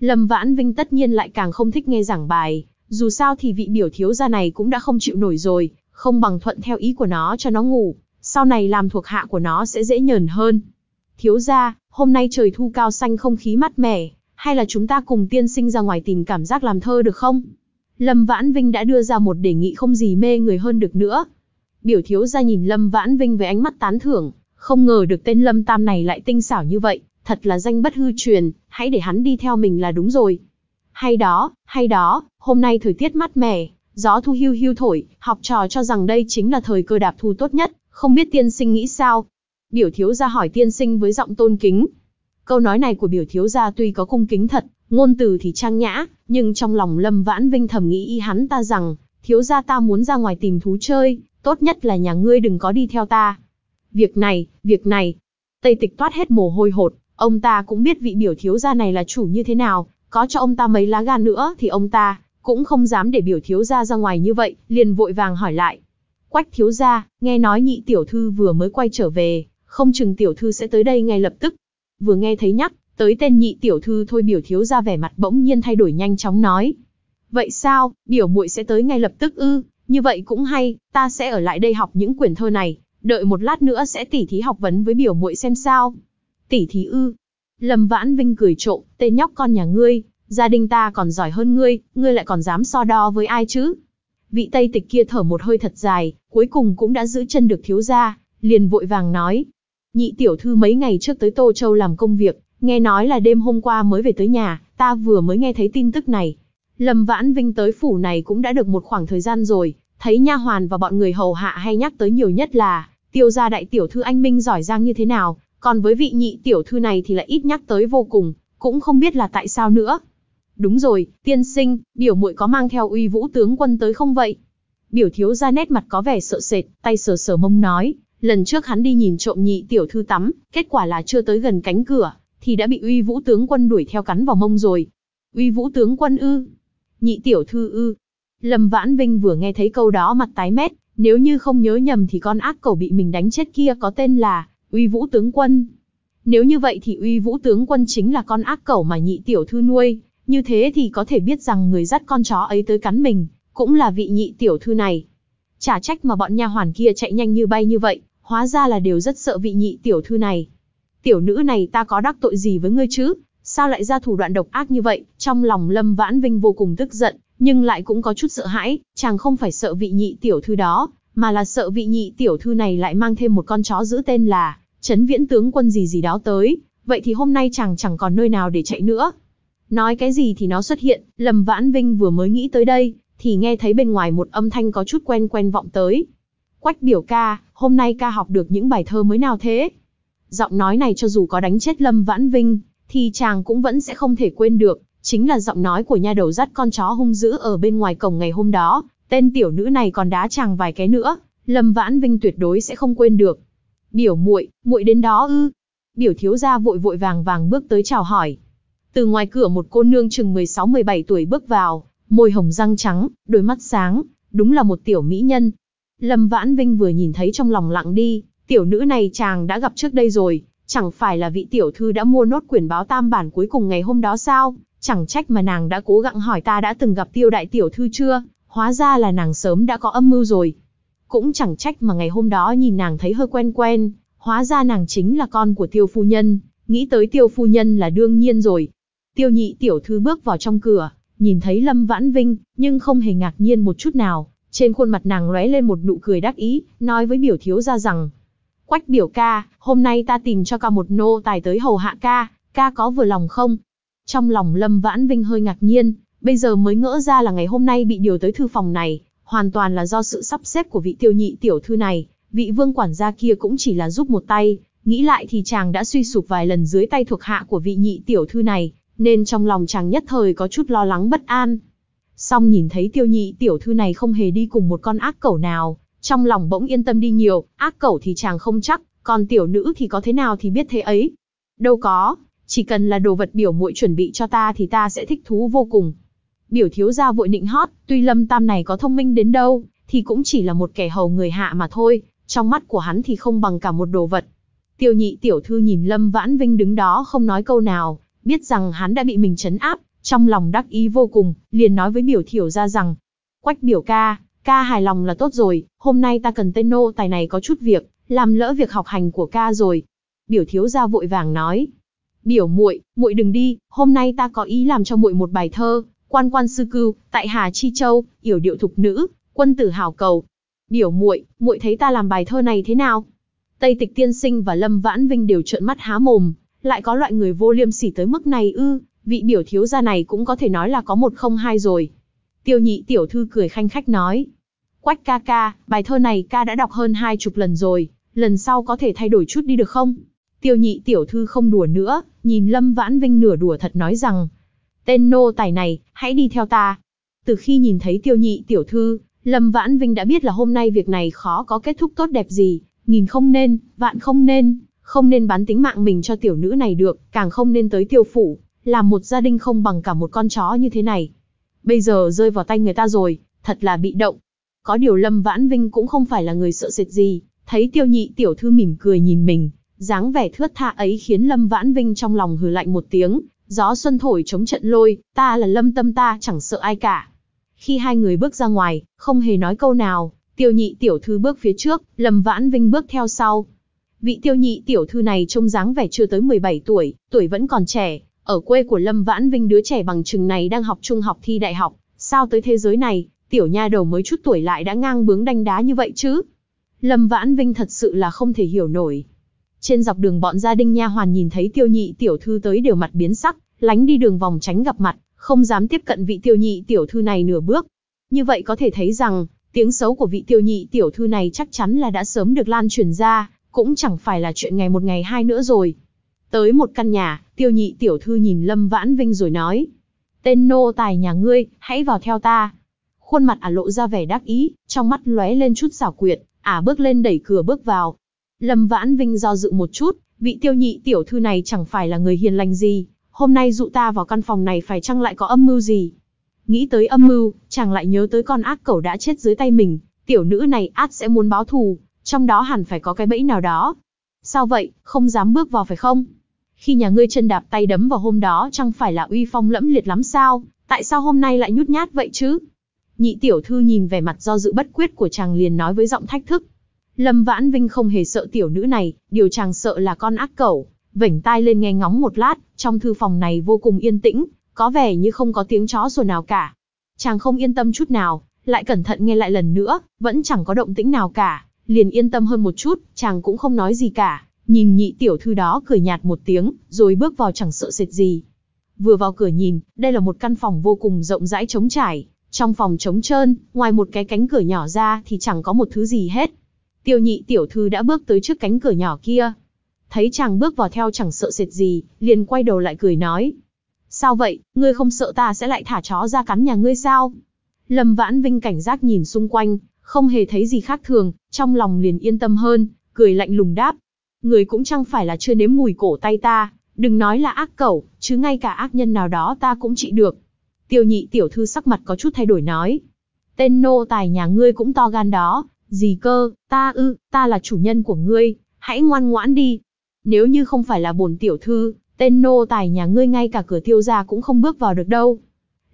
Lâm Vãn Vinh tất nhiên lại càng không thích nghe giảng bài, dù sao thì vị biểu thiếu gia này cũng đã không chịu nổi rồi, không bằng thuận theo ý của nó cho nó ngủ, sau này làm thuộc hạ của nó sẽ dễ nhờn hơn. Thiếu gia, hôm nay trời thu cao xanh không khí mát mẻ, hay là chúng ta cùng tiên sinh ra ngoài tìm cảm giác làm thơ được không? Lâm Vãn Vinh đã đưa ra một đề nghị không gì mê người hơn được nữa. Biểu thiếu gia nhìn Lâm Vãn Vinh với ánh mắt tán thưởng, không ngờ được tên Lâm Tam này lại tinh xảo như vậy, thật là danh bất hư truyền, hãy để hắn đi theo mình là đúng rồi. Hay đó, hay đó, hôm nay thời tiết mát mẻ, gió thu hưu hưu thổi, học trò cho rằng đây chính là thời cơ đạp thu tốt nhất, không biết tiên sinh nghĩ sao? Biểu thiếu gia hỏi tiên sinh với giọng tôn kính. Câu nói này của biểu thiếu gia tuy có cung kính thật, ngôn từ thì trang nhã, nhưng trong lòng Lâm Vãn Vinh thầm nghĩ y hắn ta rằng, thiếu gia ta muốn ra ngoài tìm thú chơi, tốt nhất là nhà ngươi đừng có đi theo ta. Việc này, việc này, Tây Tịch toát hết mồ hôi hột, ông ta cũng biết vị biểu thiếu gia này là chủ như thế nào, có cho ông ta mấy lá gan nữa thì ông ta cũng không dám để biểu thiếu gia ra ngoài như vậy, liền vội vàng hỏi lại. Quách thiếu gia, nghe nói nhị tiểu thư vừa mới quay trở về, không chừng tiểu thư sẽ tới đây ngay lập tức. Vừa nghe thấy nhắc, tới tên nhị tiểu thư thôi biểu thiếu gia vẻ mặt bỗng nhiên thay đổi nhanh chóng nói. Vậy sao, biểu muội sẽ tới ngay lập tức ư, như vậy cũng hay, ta sẽ ở lại đây học những quyển thơ này, đợi một lát nữa sẽ tỉ thí học vấn với biểu muội xem sao. Tỉ thí ư. Lâm Vãn Vinh cười trộm, tên nhóc con nhà ngươi, gia đình ta còn giỏi hơn ngươi, ngươi lại còn dám so đo với ai chứ? Vị Tây Tịch kia thở một hơi thật dài, cuối cùng cũng đã giữ chân được thiếu gia, liền vội vàng nói. Nhị tiểu thư mấy ngày trước tới Tô Châu làm công việc, nghe nói là đêm hôm qua mới về tới nhà, ta vừa mới nghe thấy tin tức này. Lâm Vãn Vinh tới phủ này cũng đã được một khoảng thời gian rồi, thấy nha hoàn và bọn người hầu hạ hay nhắc tới nhiều nhất là, tiêu gia đại tiểu thư anh Minh giỏi giang như thế nào, còn với vị nhị tiểu thư này thì lại ít nhắc tới vô cùng, cũng không biết là tại sao nữa. Đúng rồi, tiên sinh, biểu muội có mang theo uy vũ tướng quân tới không vậy? Biểu thiếu ra nét mặt có vẻ sợ sệt, tay sờ sờ mông nói, lần trước hắn đi nhìn trộm nhị tiểu thư tắm, kết quả là chưa tới gần cánh cửa, thì đã bị uy vũ tướng quân đuổi theo cắn vào mông rồi. Uy vũ tướng quân ư? Nhị tiểu thư ư? Lâm Vãn Vinh vừa nghe thấy câu đó mặt tái mét, nếu như không nhớ nhầm thì con ác cầu bị mình đánh chết kia có tên là Uy Vũ tướng quân. Nếu như vậy thì Uy Vũ tướng quân chính là con ác cẩu mà nhị tiểu thư nuôi, như thế thì có thể biết rằng người dắt con chó ấy tới cắn mình, cũng là vị nhị tiểu thư này. Chả trách mà bọn nha hoàn kia chạy nhanh như bay như vậy, hóa ra là đều rất sợ vị nhị tiểu thư này. Tiểu nữ này ta có đắc tội gì với ngươi chứ? Sao lại ra thủ đoạn độc ác như vậy? Trong lòng Lâm Vãn Vinh vô cùng tức giận, nhưng lại cũng có chút sợ hãi, chàng không phải sợ vị nhị tiểu thư đó, mà là sợ vị nhị tiểu thư này lại mang thêm một con chó giữ tên là Trấn Viễn tướng quân gì gì đó tới, vậy thì hôm nay chàng chẳng còn nơi nào để chạy nữa. Nói cái gì thì nó xuất hiện, Lâm Vãn Vinh vừa mới nghĩ tới đây, thì nghe thấy bên ngoài một âm thanh có chút quen quen vọng tới. Quách biểu ca, hôm nay ca học được những bài thơ mới nào thế? Giọng nói này cho dù có đánh chết Lâm Vãn Vinh, thì chàng cũng vẫn sẽ không thể quên được, chính là giọng nói của nha đầu dắt con chó hung dữ ở bên ngoài cổng ngày hôm đó, tên tiểu nữ này còn đá chàng vài cái nữa, Lâm Vãn Vinh tuyệt đối sẽ không quên được. Biểu muội, muội đến đó ư? Biểu thiếu gia vội vội vàng vàng bước tới chào hỏi. Từ ngoài cửa một cô nương chừng 16-17 tuổi bước vào, môi hồng răng trắng, đôi mắt sáng, đúng là một tiểu mỹ nhân. Lâm Vãn Vinh vừa nhìn thấy trong lòng lặng đi, tiểu nữ này chàng đã gặp trước đây rồi, chẳng phải là vị tiểu thư đã mua nốt quyển báo tam bản cuối cùng ngày hôm đó sao? Chẳng trách mà nàng đã cố gắng hỏi ta đã từng gặp tiêu đại tiểu thư chưa, hóa ra là nàng sớm đã có âm mưu rồi. Cũng chẳng trách mà ngày hôm đó nhìn nàng thấy hơi quen quen, hóa ra nàng chính là con của tiêu phu nhân, nghĩ tới tiêu phu nhân là đương nhiên rồi. Tiêu nhị tiểu thư bước vào trong cửa, nhìn thấy Lâm Vãn Vinh, nhưng không hề ngạc nhiên một chút nào, trên khuôn mặt nàng lóe lên một nụ cười đắc ý, nói với biểu thiếu gia rằng, Quách biểu ca, hôm nay ta tìm cho ca một nô tài tới hầu hạ ca, ca có vừa lòng không? Trong lòng Lâm Vãn Vinh hơi ngạc nhiên, bây giờ mới ngỡ ra là ngày hôm nay bị điều tới thư phòng này, hoàn toàn là do sự sắp xếp của vị tiêu nhị tiểu thư này, vị vương quản gia kia cũng chỉ là giúp một tay, nghĩ lại thì chàng đã suy sụp vài lần dưới tay thuộc hạ của vị nhị tiểu thư này, nên trong lòng chàng nhất thời có chút lo lắng bất an. Xong nhìn thấy tiêu nhị tiểu thư này không hề đi cùng một con ác cẩu nào, trong lòng bỗng yên tâm đi nhiều, ác cẩu thì chàng không chắc, còn tiểu nữ thì có thế nào thì biết thế ấy. Đâu có, chỉ cần là đồ vật biểu muội chuẩn bị cho ta thì ta sẽ thích thú vô cùng. Biểu thiếu gia vội nịnh hót, tuy lâm tam này có thông minh đến đâu, thì cũng chỉ là một kẻ hầu người hạ mà thôi, trong mắt của hắn thì không bằng cả một đồ vật. Tiêu nhị tiểu thư nhìn Lâm Vãn Vinh đứng đó không nói câu nào, biết rằng hắn đã bị mình chấn áp, trong lòng đắc ý vô cùng, liền nói với biểu thiểu ra rằng, quách biểu ca, ca hài lòng là tốt rồi, hôm nay ta cần tên nô tài này có chút việc, làm lỡ việc học hành của ca rồi. Biểu thiếu gia vội vàng nói, biểu muội, muội đừng đi, hôm nay ta có ý làm cho muội một bài thơ, quan quan sư cưu, tại Hà Chi Châu, yểu điệu thục nữ, quân tử hào cầu. Biểu muội, muội thấy ta làm bài thơ này thế nào? Tây Tịch Tiên Sinh và Lâm Vãn Vinh đều trợn mắt há mồm, lại có loại người vô liêm sỉ tới mức này ư, vị biểu thiếu gia này cũng có thể nói là có một không hai rồi. Tiêu nhị tiểu thư cười khanh khách nói. Quách ca ca, bài thơ này ca đã đọc hơn hai chục lần rồi, lần sau có thể thay đổi chút đi được không? Tiêu nhị tiểu thư không đùa nữa, nhìn Lâm Vãn Vinh nửa đùa thật nói rằng. Tên nô tài này, hãy đi theo ta. Từ khi nhìn thấy tiêu nhị tiểu thư, Lâm Vãn Vinh đã biết là hôm nay việc này khó có kết thúc tốt đẹp gì, nghìn không nên, vạn không nên, không nên bán tính mạng mình cho tiểu nữ này được, càng không nên tới tiêu phủ, làm một gia đình không bằng cả một con chó như thế này. Bây giờ rơi vào tay người ta rồi, thật là bị động. Có điều Lâm Vãn Vinh cũng không phải là người sợ sệt gì, thấy tiêu nhị tiểu thư mỉm cười nhìn mình, dáng vẻ thướt tha ấy khiến Lâm Vãn Vinh trong lòng hừ lạnh một tiếng, gió xuân thổi chống trận lôi, ta là Lâm Tâm ta chẳng sợ ai cả. Khi hai người bước ra ngoài, không hề nói câu nào, tiêu nhị tiểu thư bước phía trước, Lâm Vãn Vinh bước theo sau. Vị tiêu nhị tiểu thư này trông dáng vẻ chưa tới 17 tuổi, tuổi vẫn còn trẻ, ở quê của Lâm Vãn Vinh đứa trẻ bằng chừng này đang học trung học thi đại học, sao tới thế giới này, tiểu nha đầu mới chút tuổi lại đã ngang bướng đanh đá như vậy chứ? Lâm Vãn Vinh thật sự là không thể hiểu nổi. Trên dọc đường bọn gia đình nha hoàn nhìn thấy tiêu nhị tiểu thư tới đều mặt biến sắc, lánh đi đường vòng tránh gặp mặt, không dám tiếp cận vị tiêu nhị tiểu thư này nửa bước. Như vậy có thể thấy rằng, tiếng xấu của vị tiêu nhị tiểu thư này chắc chắn là đã sớm được lan truyền ra, cũng chẳng phải là chuyện ngày một ngày hai nữa rồi. Tới một căn nhà, tiêu nhị tiểu thư nhìn Lâm Vãn Vinh rồi nói. Tên nô tài nhà ngươi, hãy vào theo ta. Khuôn mặt ả lộ ra vẻ đắc ý, trong mắt lóe lên chút xảo quyệt, ả bước lên đẩy cửa bước vào. Lâm Vãn Vinh do dự một chút, vị tiêu nhị tiểu thư này chẳng phải là người hiền lành gì, hôm nay dụ ta vào căn phòng này phải chăng lại có âm mưu gì? Nghĩ tới âm mưu, chàng lại nhớ tới con ác cẩu đã chết dưới tay mình, tiểu nữ này át sẽ muốn báo thù, trong đó hẳn phải có cái bẫy nào đó. Sao vậy, không dám bước vào phải không? Khi nhà ngươi chân đạp tay đấm vào hôm đó chẳng phải là uy phong lẫm liệt lắm sao, tại sao hôm nay lại nhút nhát vậy chứ? Nhị tiểu thư nhìn vẻ mặt do dự bất quyết của chàng liền nói với giọng thách thức. Lâm Vãn Vinh không hề sợ tiểu nữ này, điều chàng sợ là con ác cẩu, vểnh tai lên nghe ngóng một lát, trong thư phòng này vô cùng yên tĩnh, có vẻ như không có tiếng chó sủa nào cả. Chàng không yên tâm chút nào, lại cẩn thận nghe lại lần nữa, vẫn chẳng có động tĩnh nào cả, liền yên tâm hơn một chút, chàng cũng không nói gì cả, nhìn nhị tiểu thư đó cười nhạt một tiếng, rồi bước vào chẳng sợ sệt gì. Vừa vào cửa nhìn, đây là một căn phòng vô cùng rộng rãi trống trải, trong phòng trống trơn, ngoài một cái cánh cửa nhỏ ra thì chẳng có một thứ gì hết. Tiêu nhị tiểu thư đã bước tới trước cánh cửa nhỏ kia, thấy chàng bước vào theo chẳng sợ sệt gì, liền quay đầu lại cười nói. Sao vậy, ngươi không sợ ta sẽ lại thả chó ra cắn nhà ngươi sao? Lâm Vãn Vinh cảnh giác nhìn xung quanh, không hề thấy gì khác thường, trong lòng liền yên tâm hơn, cười lạnh lùng đáp. Người cũng chẳng phải là chưa nếm mùi cổ tay ta, đừng nói là ác cẩu, chứ ngay cả ác nhân nào đó ta cũng trị được. Tiêu nhị tiểu thư sắc mặt có chút thay đổi nói. Tên nô tài nhà ngươi cũng to gan đó, gì cơ, ta ư, ta là chủ nhân của ngươi, hãy ngoan ngoãn đi, nếu như không phải là bổn tiểu thư, tên nô tài nhà ngươi ngay cả cửa tiêu gia cũng không bước vào được đâu.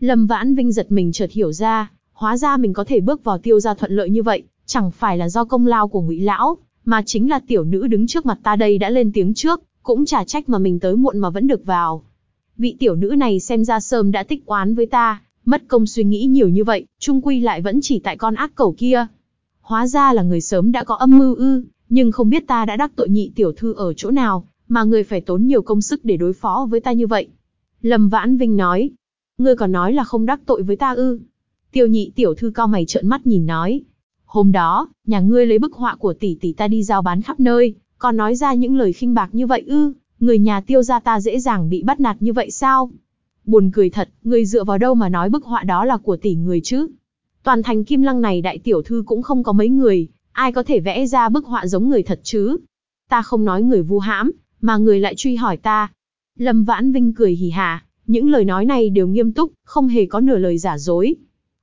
Lâm Vãn Vinh giật mình chợt hiểu ra, hóa ra mình có thể bước vào tiêu gia thuận lợi như vậy, chẳng phải là do công lao của Ngụy lão, mà chính là tiểu nữ đứng trước mặt ta đây đã lên tiếng trước, cũng chả trách mà mình tới muộn mà vẫn được vào. Vị tiểu nữ này xem ra sớm đã tích oán với ta, mất công suy nghĩ nhiều như vậy, trung quy lại vẫn chỉ tại con ác cầu kia. Hóa ra là người sớm đã có âm mưu ư, nhưng không biết ta đã đắc tội nhị tiểu thư ở chỗ nào, mà người phải tốn nhiều công sức để đối phó với ta như vậy. Lâm Vãn Vinh nói, ngươi còn nói là không đắc tội với ta ư. Tiêu nhị tiểu thư cao mày trợn mắt nhìn nói. Hôm đó, nhà ngươi lấy bức họa của tỷ tỷ ta đi giao bán khắp nơi, còn nói ra những lời khinh bạc như vậy ư, người nhà tiêu gia ta dễ dàng bị bắt nạt như vậy sao? Buồn cười thật, ngươi dựa vào đâu mà nói bức họa đó là của tỷ người chứ? Toàn thành kim lăng này đại tiểu thư cũng không có mấy người, ai có thể vẽ ra bức họa giống người thật chứ? Ta không nói người vu hãm, mà người lại truy hỏi ta. Lâm Vãn Vinh cười hì hà, những lời nói này đều nghiêm túc, không hề có nửa lời giả dối.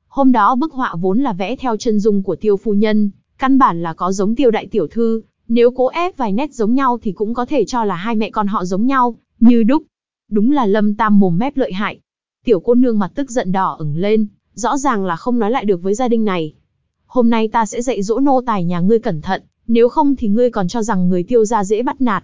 Hôm đó bức họa vốn là vẽ theo chân dung của tiêu phu nhân, căn bản là có giống tiêu đại tiểu thư, nếu cố ép vài nét giống nhau thì cũng có thể cho là hai mẹ con họ giống nhau, như đúc. Đúng là lâm tam mồm mép lợi hại. Tiểu cô nương mặt tức giận đỏ ửng lên, rõ ràng là không nói lại được với gia đình này. Hôm nay ta sẽ dạy dỗ nô tài nhà ngươi cẩn thận, nếu không thì ngươi còn cho rằng người tiêu gia dễ bắt nạt.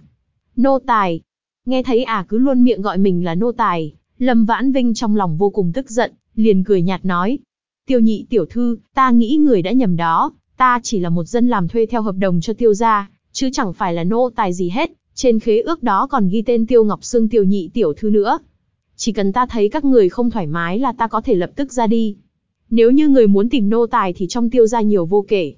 Nô tài. Nghe thấy à cứ luôn miệng gọi mình là nô tài, Lâm Vãn Vinh trong lòng vô cùng tức giận, liền cười nhạt nói. Tiêu nhị tiểu thư, ta nghĩ người đã nhầm đó, ta chỉ là một dân làm thuê theo hợp đồng cho tiêu gia, chứ chẳng phải là nô tài gì hết, trên khế ước đó còn ghi tên tiêu ngọc xương tiêu nhị tiểu thư nữa. Chỉ cần ta thấy các người không thoải mái là ta có thể lập tức ra đi. Nếu như người muốn tìm nô tài thì trong tiêu ra nhiều vô kể.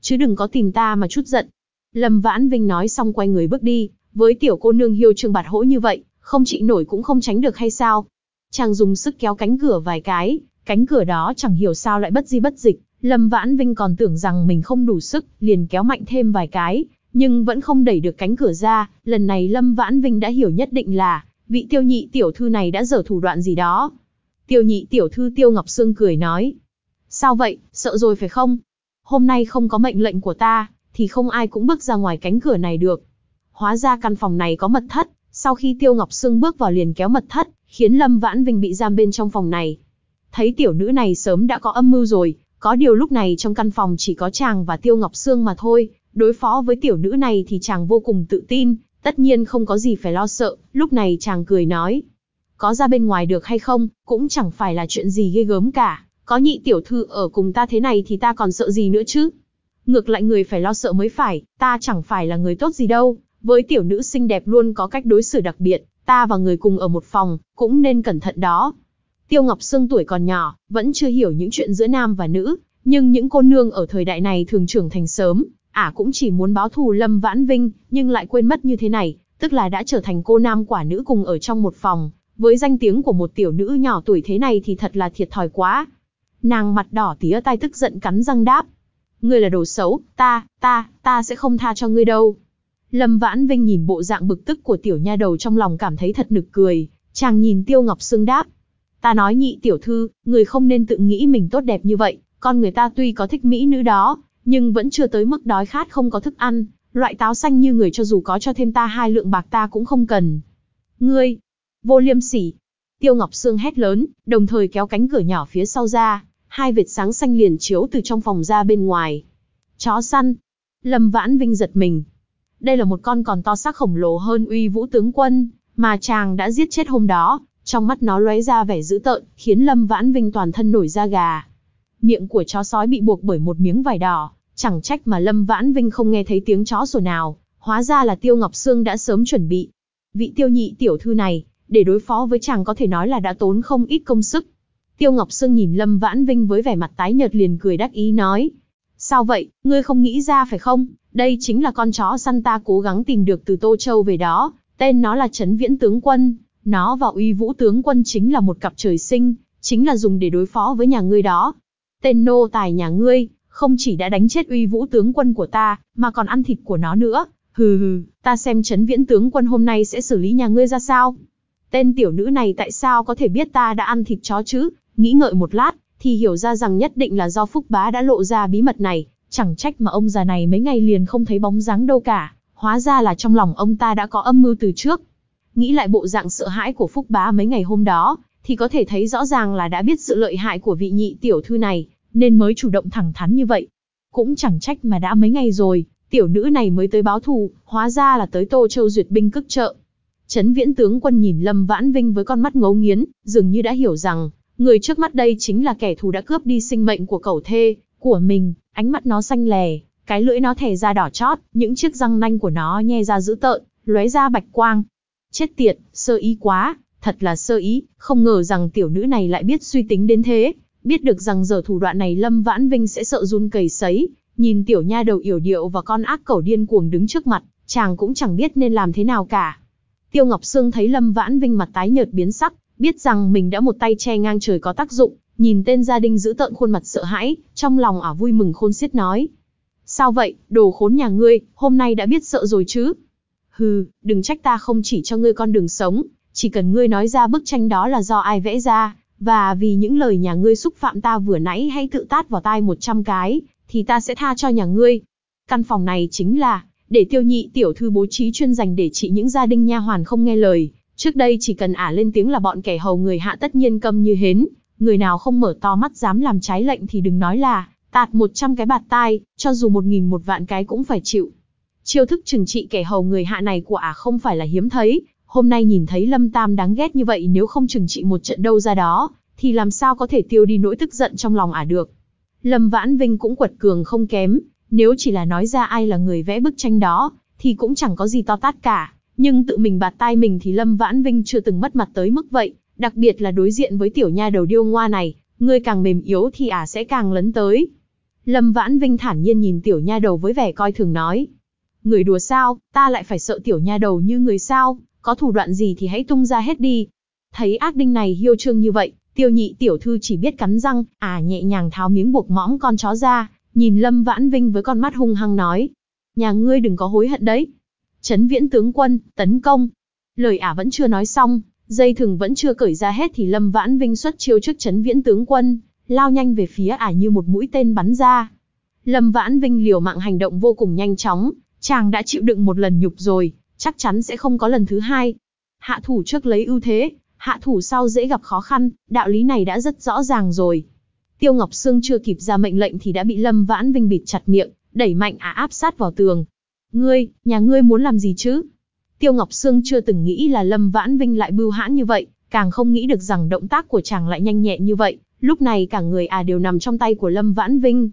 Chứ đừng có tìm ta mà chút giận. Lâm Vãn Vinh nói xong quay người bước đi, với tiểu cô nương hiêu trương bạt hỗ như vậy, không chị nổi cũng không tránh được hay sao? Chàng dùng sức kéo cánh cửa vài cái, cánh cửa đó chẳng hiểu sao lại bất di bất dịch, Lâm Vãn Vinh còn tưởng rằng mình không đủ sức, liền kéo mạnh thêm vài cái, nhưng vẫn không đẩy được cánh cửa ra, lần này Lâm Vãn Vinh đã hiểu nhất định là, vị tiêu nhị tiểu thư này đã dở thủ đoạn gì đó. Tiêu nhị tiểu thư Tiêu Ngọc Sương cười nói. Sao vậy, sợ rồi phải không? Hôm nay không có mệnh lệnh của ta, thì không ai cũng bước ra ngoài cánh cửa này được. Hóa ra căn phòng này có mật thất, sau khi Tiêu Ngọc Sương bước vào liền kéo mật thất, khiến Lâm Vãn Vinh bị giam bên trong phòng này. Thấy tiểu nữ này sớm đã có âm mưu rồi, có điều lúc này trong căn phòng chỉ có chàng và Tiêu Ngọc Sương mà thôi, đối phó với tiểu nữ này thì chàng vô cùng tự tin, tất nhiên không có gì phải lo sợ, lúc này chàng cười nói. Có ra bên ngoài được hay không, cũng chẳng phải là chuyện gì ghê gớm cả, có nhị tiểu thư ở cùng ta thế này thì ta còn sợ gì nữa chứ. Ngược lại người phải lo sợ mới phải, ta chẳng phải là người tốt gì đâu, với tiểu nữ xinh đẹp luôn có cách đối xử đặc biệt, ta và người cùng ở một phòng, cũng nên cẩn thận đó. Tiêu Ngọc Sương tuổi còn nhỏ, vẫn chưa hiểu những chuyện giữa nam và nữ, nhưng những cô nương ở thời đại này thường trưởng thành sớm, ả à cũng chỉ muốn báo thù Lâm Vãn Vinh, nhưng lại quên mất như thế này, tức là đã trở thành cô nam quả nữ cùng ở trong một phòng, với danh tiếng của một tiểu nữ nhỏ tuổi thế này thì thật là thiệt thòi quá. Nàng mặt đỏ tía tai tức giận cắn răng đáp. Ngươi là đồ xấu, ta, ta, ta sẽ không tha cho ngươi đâu. Lâm Vãn Vinh nhìn bộ dạng bực tức của tiểu nha đầu trong lòng cảm thấy thật nực cười, chàng nhìn Tiêu Ngọc Sương đáp. Ta nói nhị tiểu thư, người không nên tự nghĩ mình tốt đẹp như vậy, con người ta tuy có thích mỹ nữ đó, nhưng vẫn chưa tới mức đói khát không có thức ăn, loại táo xanh như người cho dù có cho thêm ta hai lượng bạc ta cũng không cần. Ngươi, vô liêm sỉ. Tiêu Ngọc Sương hét lớn, đồng thời kéo cánh cửa nhỏ phía sau ra, hai vệt sáng xanh liền chiếu từ trong phòng ra bên ngoài. Chó săn. Lâm Vãn Vinh giật mình, đây là một con còn to xác khổng lồ hơn uy vũ tướng quân, mà chàng đã giết chết hôm đó, trong mắt nó lóe ra vẻ dữ tợn, khiến Lâm Vãn Vinh toàn thân nổi da gà. Miệng của chó sói bị buộc bởi một miếng vải đỏ, chẳng trách mà Lâm Vãn Vinh không nghe thấy tiếng chó sủa nào, hóa ra là Tiêu Ngọc Sương đã sớm chuẩn bị. Vị tiêu nhị tiểu thư này, để đối phó với chàng có thể nói là đã tốn không ít công sức. Tiêu Ngọc Sương nhìn Lâm Vãn Vinh với vẻ mặt tái nhợt liền cười đắc ý nói. Sao vậy, ngươi không nghĩ ra phải không? Đây chính là con chó săn ta cố gắng tìm được từ Tô Châu về đó, tên nó là Trấn Viễn Tướng Quân. Nó và Uy Vũ Tướng Quân chính là một cặp trời sinh, chính là dùng để đối phó với nhà ngươi đó. Tên nô tài nhà ngươi, không chỉ đã đánh chết Uy Vũ Tướng Quân của ta, mà còn ăn thịt của nó nữa. Hừ hừ, ta xem chấn Viễn Tướng Quân hôm nay sẽ xử lý nhà ngươi ra sao. Tên tiểu nữ này tại sao có thể biết ta đã ăn thịt chó chứ? Nghĩ ngợi một lát, thì hiểu ra rằng nhất định là do Phúc Bá đã lộ ra bí mật này, Chẳng trách mà ông già này mấy ngày liền không thấy bóng dáng đâu cả, hóa ra là trong lòng ông ta đã có âm mưu từ trước. Nghĩ lại bộ dạng sợ hãi của Phúc Bá mấy ngày hôm đó, thì có thể thấy rõ ràng là đã biết sự lợi hại của vị nhị tiểu thư này, nên mới chủ động thẳng thắn như vậy. Cũng chẳng trách mà đã mấy ngày rồi, tiểu nữ này mới tới báo thù, hóa ra là tới Tô Châu duyệt binh cức trợ. Trấn viễn tướng quân nhìn Lâm Vãn Vinh với con mắt ngấu nghiến, dường như đã hiểu rằng, người trước mắt đây chính là kẻ thù đã cướp đi sinh mệnh của cẩu thê, của mình, ánh mắt nó xanh lè, Cái lưỡi nó thè ra đỏ chót, những chiếc răng nanh của nó nhe ra dữ tợn, lóe ra bạch quang. Chết tiệt, sơ ý quá, thật là sơ ý, không ngờ rằng tiểu nữ này lại biết suy tính đến thế, biết được rằng giờ thủ đoạn này Lâm Vãn Vinh sẽ sợ run cầy sấy, nhìn tiểu nha đầu yểu điệu và con ác cẩu điên cuồng đứng trước mặt, chàng cũng chẳng biết nên làm thế nào cả. Tiêu Ngọc Sương thấy Lâm Vãn Vinh mặt tái nhợt biến sắc, biết rằng mình đã một tay che ngang trời có tác dụng, nhìn tên gia đình giữ tợn khuôn mặt sợ hãi, trong lòng ả vui mừng khôn xiết nói. Sao vậy, đồ khốn nhà ngươi, hôm nay đã biết sợ rồi chứ? Hừ, đừng trách ta không chỉ cho ngươi con đường sống, chỉ cần ngươi nói ra bức tranh đó là do ai vẽ ra, và vì những lời nhà ngươi xúc phạm ta vừa nãy hay tự tát vào tai 100 cái, thì ta sẽ tha cho nhà ngươi. Căn phòng này chính là, để tiêu nhị tiểu thư bố trí chuyên dành để trị những gia đình nha hoàn không nghe lời. Trước đây chỉ cần ả lên tiếng là bọn kẻ hầu người hạ tất nhiên câm như hến, người nào không mở to mắt dám làm trái lệnh thì đừng nói là, tạt 100 cái bạt tai, cho dù một nghìn một vạn cái cũng phải chịu. Chiêu thức trừng trị kẻ hầu người hạ này của ả không phải là hiếm thấy, hôm nay nhìn thấy Lâm Tam đáng ghét như vậy nếu không trừng trị một trận đâu ra đó, thì làm sao có thể tiêu đi nỗi tức giận trong lòng ả được. Lâm Vãn Vinh cũng quật cường không kém, nếu chỉ là nói ra ai là người vẽ bức tranh đó, thì cũng chẳng có gì to tát cả, nhưng tự mình bạt tai mình thì Lâm Vãn Vinh chưa từng mất mặt tới mức vậy, đặc biệt là đối diện với tiểu nha đầu điêu ngoa này, ngươi càng mềm yếu thì ả sẽ càng lấn tới. Lâm Vãn Vinh thản nhiên nhìn tiểu nha đầu với vẻ coi thường nói. Người đùa sao, ta lại phải sợ tiểu nha đầu như người sao, có thủ đoạn gì thì hãy tung ra hết đi. Thấy ác đinh này hiêu trương như vậy, tiêu nhị tiểu thư chỉ biết cắn răng, à nhẹ nhàng tháo miếng buộc mõm con chó ra, nhìn Lâm Vãn Vinh với con mắt hung hăng nói. Nhà ngươi đừng có hối hận đấy. Trấn viễn tướng quân, tấn công. Lời ả vẫn chưa nói xong, dây thừng vẫn chưa cởi ra hết thì Lâm Vãn Vinh xuất chiêu trước trấn viễn tướng quân, lao nhanh về phía ả như một mũi tên bắn ra. Lâm Vãn Vinh liều mạng hành động vô cùng nhanh chóng, chàng đã chịu đựng một lần nhục rồi, chắc chắn sẽ không có lần thứ hai. Hạ thủ trước lấy ưu thế, hạ thủ sau dễ gặp khó khăn, đạo lý này đã rất rõ ràng rồi. Tiêu Ngọc Sương chưa kịp ra mệnh lệnh thì đã bị Lâm Vãn Vinh bịt chặt miệng, đẩy mạnh ả áp sát vào tường. Ngươi, nhà ngươi muốn làm gì chứ? Tiêu Ngọc Sương chưa từng nghĩ là Lâm Vãn Vinh lại bưu hãn như vậy, càng không nghĩ được rằng động tác của chàng lại nhanh nhẹn như vậy, lúc này cả người à đều nằm trong tay của Lâm Vãn Vinh.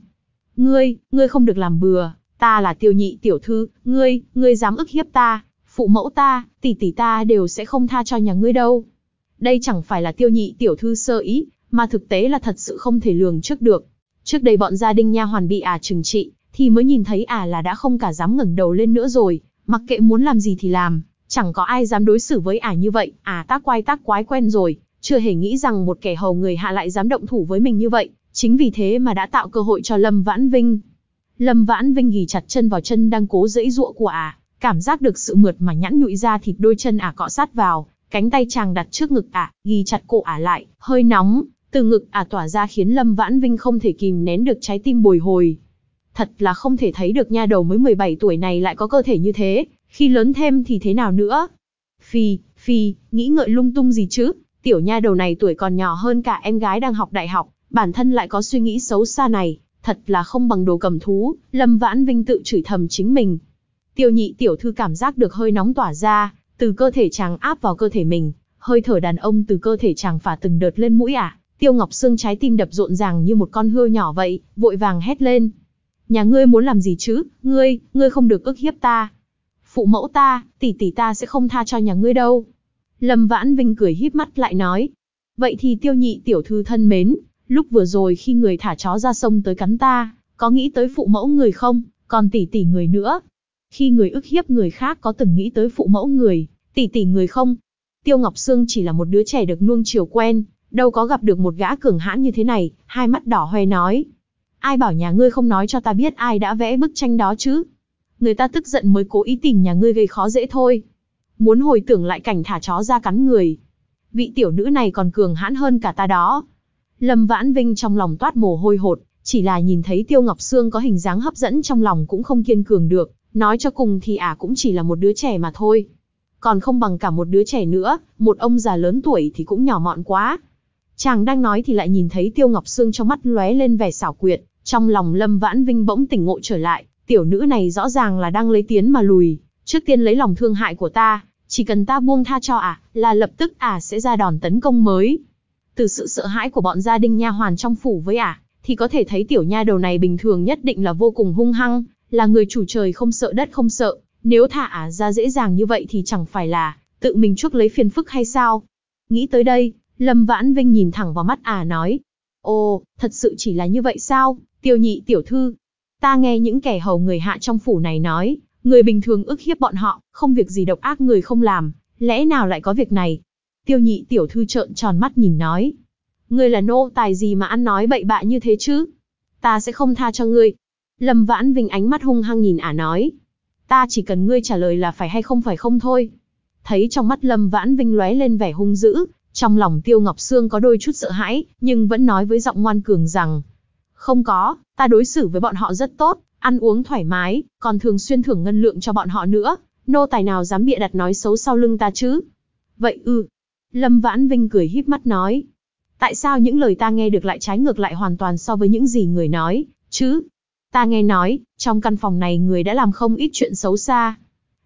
Ngươi, ngươi không được làm bừa, ta là tiêu nhị tiểu thư, ngươi, ngươi dám ức hiếp ta, phụ mẫu ta, tỷ tỷ ta đều sẽ không tha cho nhà ngươi đâu. Đây chẳng phải là tiêu nhị tiểu thư sơ ý, mà thực tế là thật sự không thể lường trước được. Trước đây bọn gia đình nha hoàn bị ả à trừng trị, thì mới nhìn thấy ả à là đã không cả dám ngẩng đầu lên nữa rồi, mặc kệ muốn làm gì thì làm, chẳng có ai dám đối xử với ả à như vậy, ả tác quay tác quái quen rồi, chưa hề nghĩ rằng một kẻ hầu người hạ lại dám động thủ với mình như vậy, chính vì thế mà đã tạo cơ hội cho Lâm Vãn Vinh. Lâm Vãn Vinh ghi chặt chân vào chân đang cố dẫy dụa của ả, cảm giác được sự mượt mà nhẵn nhụi ra thịt đôi chân ả cọ sát vào, cánh tay chàng đặt trước ngực ả, ghi chặt cổ ả lại, hơi nóng, từ ngực ả tỏa ra khiến Lâm Vãn Vinh không thể kìm nén được trái tim bồi hồi. Thật là không thể thấy được nha đầu mới 17 tuổi này lại có cơ thể như thế, khi lớn thêm thì thế nào nữa? Phi, phi, nghĩ ngợi lung tung gì chứ? Tiểu nha đầu này tuổi còn nhỏ hơn cả em gái đang học đại học, bản thân lại có suy nghĩ xấu xa này, thật là không bằng đồ cầm thú, Lâm Vãn Vinh tự chửi thầm chính mình. Tiêu nhị tiểu thư cảm giác được hơi nóng tỏa ra, từ cơ thể chàng áp vào cơ thể mình, hơi thở đàn ông từ cơ thể chàng phả từng đợt lên mũi ả. À. Tiêu Ngọc Sương trái tim đập rộn ràng như một con hươu nhỏ vậy, vội vàng hét lên. Nhà ngươi muốn làm gì chứ, ngươi, ngươi không được ức hiếp ta. Phụ mẫu ta, tỷ tỷ ta sẽ không tha cho nhà ngươi đâu. Lâm Vãn Vinh cười híp mắt lại nói. Vậy thì tiêu nhị tiểu thư thân mến, lúc vừa rồi khi người thả chó ra sông tới cắn ta, có nghĩ tới phụ mẫu người không, còn tỷ tỷ người nữa. Khi người ức hiếp người khác có từng nghĩ tới phụ mẫu người, tỷ tỷ người không? Tiêu Ngọc Sương chỉ là một đứa trẻ được nuông chiều quen, đâu có gặp được một gã cường hãn như thế này, hai mắt đỏ hoe nói. Ai bảo nhà ngươi không nói cho ta biết ai đã vẽ bức tranh đó chứ? Người ta tức giận mới cố ý tìm nhà ngươi gây khó dễ thôi. Muốn hồi tưởng lại cảnh thả chó ra cắn người. Vị tiểu nữ này còn cường hãn hơn cả ta đó. Lâm Vãn Vinh trong lòng toát mồ hôi hột, chỉ là nhìn thấy Tiêu Ngọc Sương có hình dáng hấp dẫn trong lòng cũng không kiên cường được, nói cho cùng thì ả cũng chỉ là một đứa trẻ mà thôi. Còn không bằng cả một đứa trẻ nữa, một ông già lớn tuổi thì cũng nhỏ mọn quá. Chàng đang nói thì lại nhìn thấy Tiêu Ngọc Sương trong mắt lóe lên vẻ xảo quyệt, trong lòng Lâm Vãn Vinh bỗng tỉnh ngộ trở lại, tiểu nữ này rõ ràng là đang lấy tiến mà lùi, trước tiên lấy lòng thương hại của ta, chỉ cần ta buông tha cho ả, là lập tức ả sẽ ra đòn tấn công mới. Từ sự sợ hãi của bọn gia đình nha hoàn trong phủ với ả, thì có thể thấy tiểu nha đầu này bình thường nhất định là vô cùng hung hăng, là người chủ trời không sợ đất không sợ, nếu thả ả ra dễ dàng như vậy thì chẳng phải là tự mình chuốc lấy phiền phức hay sao? Nghĩ tới đây, Lâm Vãn Vinh nhìn thẳng vào mắt ả nói. Ồ, thật sự chỉ là như vậy sao, tiêu nhị tiểu thư? Ta nghe những kẻ hầu người hạ trong phủ này nói, người bình thường ức hiếp bọn họ, không việc gì độc ác người không làm, lẽ nào lại có việc này? Tiêu nhị tiểu thư trợn tròn mắt nhìn nói. Ngươi là nô tài gì mà ăn nói bậy bạ như thế chứ? Ta sẽ không tha cho ngươi. Lâm Vãn Vinh ánh mắt hung hăng nhìn ả nói. Ta chỉ cần ngươi trả lời là phải hay không phải không thôi. Thấy trong mắt Lâm Vãn Vinh lóe lên vẻ hung dữ, trong lòng Tiêu Ngọc Sương có đôi chút sợ hãi, nhưng vẫn nói với giọng ngoan cường rằng. Không có, ta đối xử với bọn họ rất tốt, ăn uống thoải mái, còn thường xuyên thưởng ngân lượng cho bọn họ nữa. Nô tài nào dám bịa đặt nói xấu sau lưng ta chứ? Vậy ư. Lâm Vãn Vinh cười híp mắt nói. Tại sao những lời ta nghe được lại trái ngược lại hoàn toàn so với những gì người nói, chứ? Ta nghe nói, trong căn phòng này người đã làm không ít chuyện xấu xa.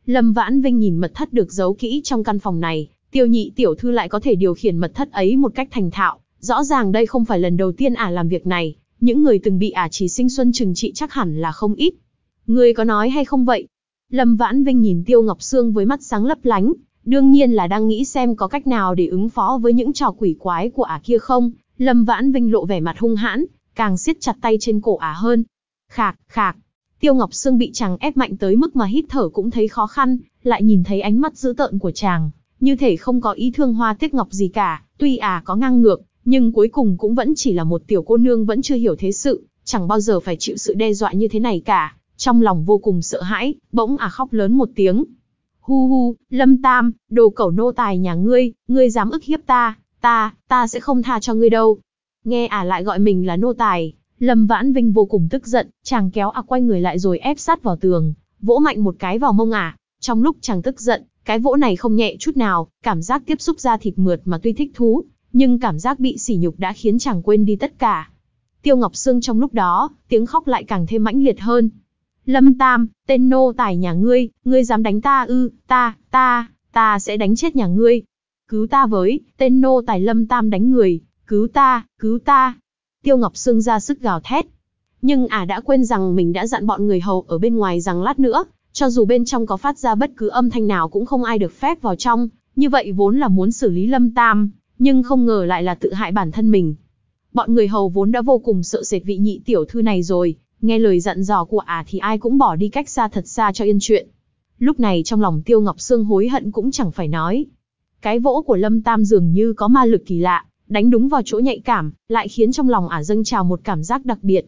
Lâm Vãn Vinh nhìn mật thất được giấu kỹ trong căn phòng này, tiêu nhị tiểu thư lại có thể điều khiển mật thất ấy một cách thành thạo. Rõ ràng đây không phải lần đầu tiên ả làm việc này, những người từng bị ả chỉ sinh xuân trừng trị chắc hẳn là không ít. Người có nói hay không vậy? Lâm Vãn Vinh nhìn Tiêu Ngọc Sương với mắt sáng lấp lánh, đương nhiên là đang nghĩ xem có cách nào để ứng phó với những trò quỷ quái của ả kia không. Lâm Vãn Vinh lộ vẻ mặt hung hãn, càng siết chặt tay trên cổ ả hơn. Khạc, khạc. Tiêu Ngọc Sương bị chàng ép mạnh tới mức mà hít thở cũng thấy khó khăn, lại nhìn thấy ánh mắt dữ tợn của chàng, như thể không có ý thương hoa tiếc ngọc gì cả, tuy à có ngang ngược, nhưng cuối cùng cũng vẫn chỉ là một tiểu cô nương vẫn chưa hiểu thế sự, chẳng bao giờ phải chịu sự đe dọa như thế này cả, trong lòng vô cùng sợ hãi, bỗng à khóc lớn một tiếng. Hu hu, Lâm Tam, đồ cẩu nô tài nhà ngươi, ngươi dám ức hiếp ta, ta, ta sẽ không tha cho ngươi đâu. Nghe à lại gọi mình là nô tài, Lâm Vãn Vinh vô cùng tức giận, chàng kéo à quay người lại rồi ép sát vào tường, vỗ mạnh một cái vào mông à. Trong lúc chàng tức giận, cái vỗ này không nhẹ chút nào, cảm giác tiếp xúc da thịt mượt mà tuy thích thú, nhưng cảm giác bị sỉ nhục đã khiến chàng quên đi tất cả. Tiêu Ngọc Sương trong lúc đó, tiếng khóc lại càng thêm mãnh liệt hơn. Lâm Tam, tên nô tài nhà ngươi, ngươi dám đánh ta ư, ta, ta, ta sẽ đánh chết nhà ngươi. Cứu ta với, tên nô tài Lâm Tam đánh người, cứu ta, cứu ta. Tiêu Ngọc Sương ra sức gào thét. Nhưng ả đã quên rằng mình đã dặn bọn người hầu ở bên ngoài rằng lát nữa, cho dù bên trong có phát ra bất cứ âm thanh nào cũng không ai được phép vào trong, như vậy vốn là muốn xử lý Lâm Tam, nhưng không ngờ lại là tự hại bản thân mình. Bọn người hầu vốn đã vô cùng sợ sệt vị nhị tiểu thư này rồi, nghe lời dặn dò của ả thì ai cũng bỏ đi cách xa thật xa cho yên chuyện. Lúc này trong lòng Tiêu Ngọc Sương hối hận cũng chẳng phải nói. Cái vỗ của Lâm Tam dường như có ma lực kỳ lạ, đánh đúng vào chỗ nhạy cảm, lại khiến trong lòng ả dâng trào một cảm giác đặc biệt.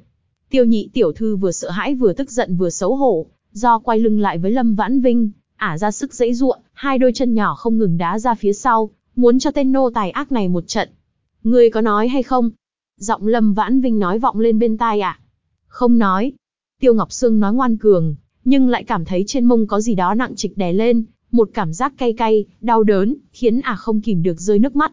Tiêu nhị tiểu thư vừa sợ hãi vừa tức giận vừa xấu hổ, do quay lưng lại với Lâm Vãn Vinh, ả ra sức dãy ruộng, hai đôi chân nhỏ không ngừng đá ra phía sau, muốn cho tên nô tài ác này một trận. Ngươi có nói hay không? Giọng Lâm Vãn Vinh nói vọng lên bên tai ạ. À? Không nói. Tiêu Ngọc Sương nói ngoan cường, nhưng lại cảm thấy trên mông có gì đó nặng trịch đè lên, một cảm giác cay cay, đau đớn, khiến ả không kìm được rơi nước mắt.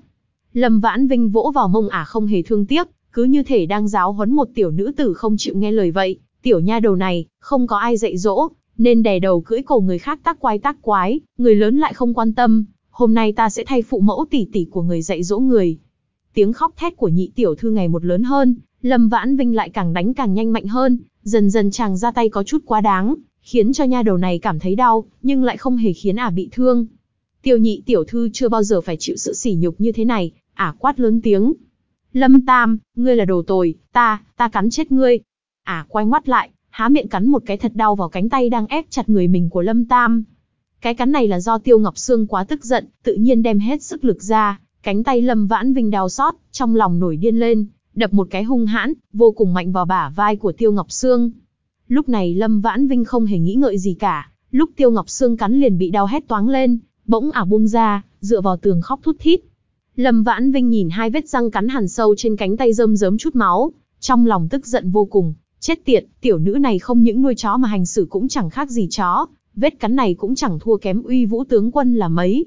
Lâm Vãn Vinh vỗ vào mông ả không hề thương tiếc, cứ như thể đang giáo huấn một tiểu nữ tử không chịu nghe lời vậy. Tiểu nha đầu này, không có ai dạy dỗ, nên đè đầu cưỡi cổ người khác tác quái tác quái, người lớn lại không quan tâm. Hôm nay ta sẽ thay phụ mẫu tỷ tỷ của người dạy dỗ người. Tiếng khóc thét của nhị tiểu thư ngày một lớn hơn, Lâm Vãn Vinh lại càng đánh càng nhanh mạnh hơn, dần dần chàng ra tay có chút quá đáng, khiến cho nha đầu này cảm thấy đau, nhưng lại không hề khiến ả bị thương. Tiêu nhị tiểu thư chưa bao giờ phải chịu sự sỉ nhục như thế này, ả quát lớn tiếng. Lâm Tam, ngươi là đồ tồi, ta, ta cắn chết ngươi. Ả quay ngoắt lại, há miệng cắn một cái thật đau vào cánh tay đang ép chặt người mình của Lâm Tam. Cái cắn này là do Tiêu Ngọc Sương quá tức giận, tự nhiên đem hết sức lực ra, cánh tay Lâm Vãn Vinh đau xót, trong lòng nổi điên lên, đập một cái hung hãn, vô cùng mạnh vào bả vai của Tiêu Ngọc Sương. Lúc này Lâm Vãn Vinh không hề nghĩ ngợi gì cả, lúc Tiêu Ngọc Sương cắn liền bị đau hét toáng lên, bỗng ả buông ra, dựa vào tường khóc thút thít. Lâm Vãn Vinh nhìn hai vết răng cắn hằn sâu trên cánh tay rơm rớm chút máu, trong lòng tức giận vô cùng, chết tiệt, tiểu nữ này không những nuôi chó mà hành xử cũng chẳng khác gì chó, vết cắn này cũng chẳng thua kém uy vũ tướng quân là mấy.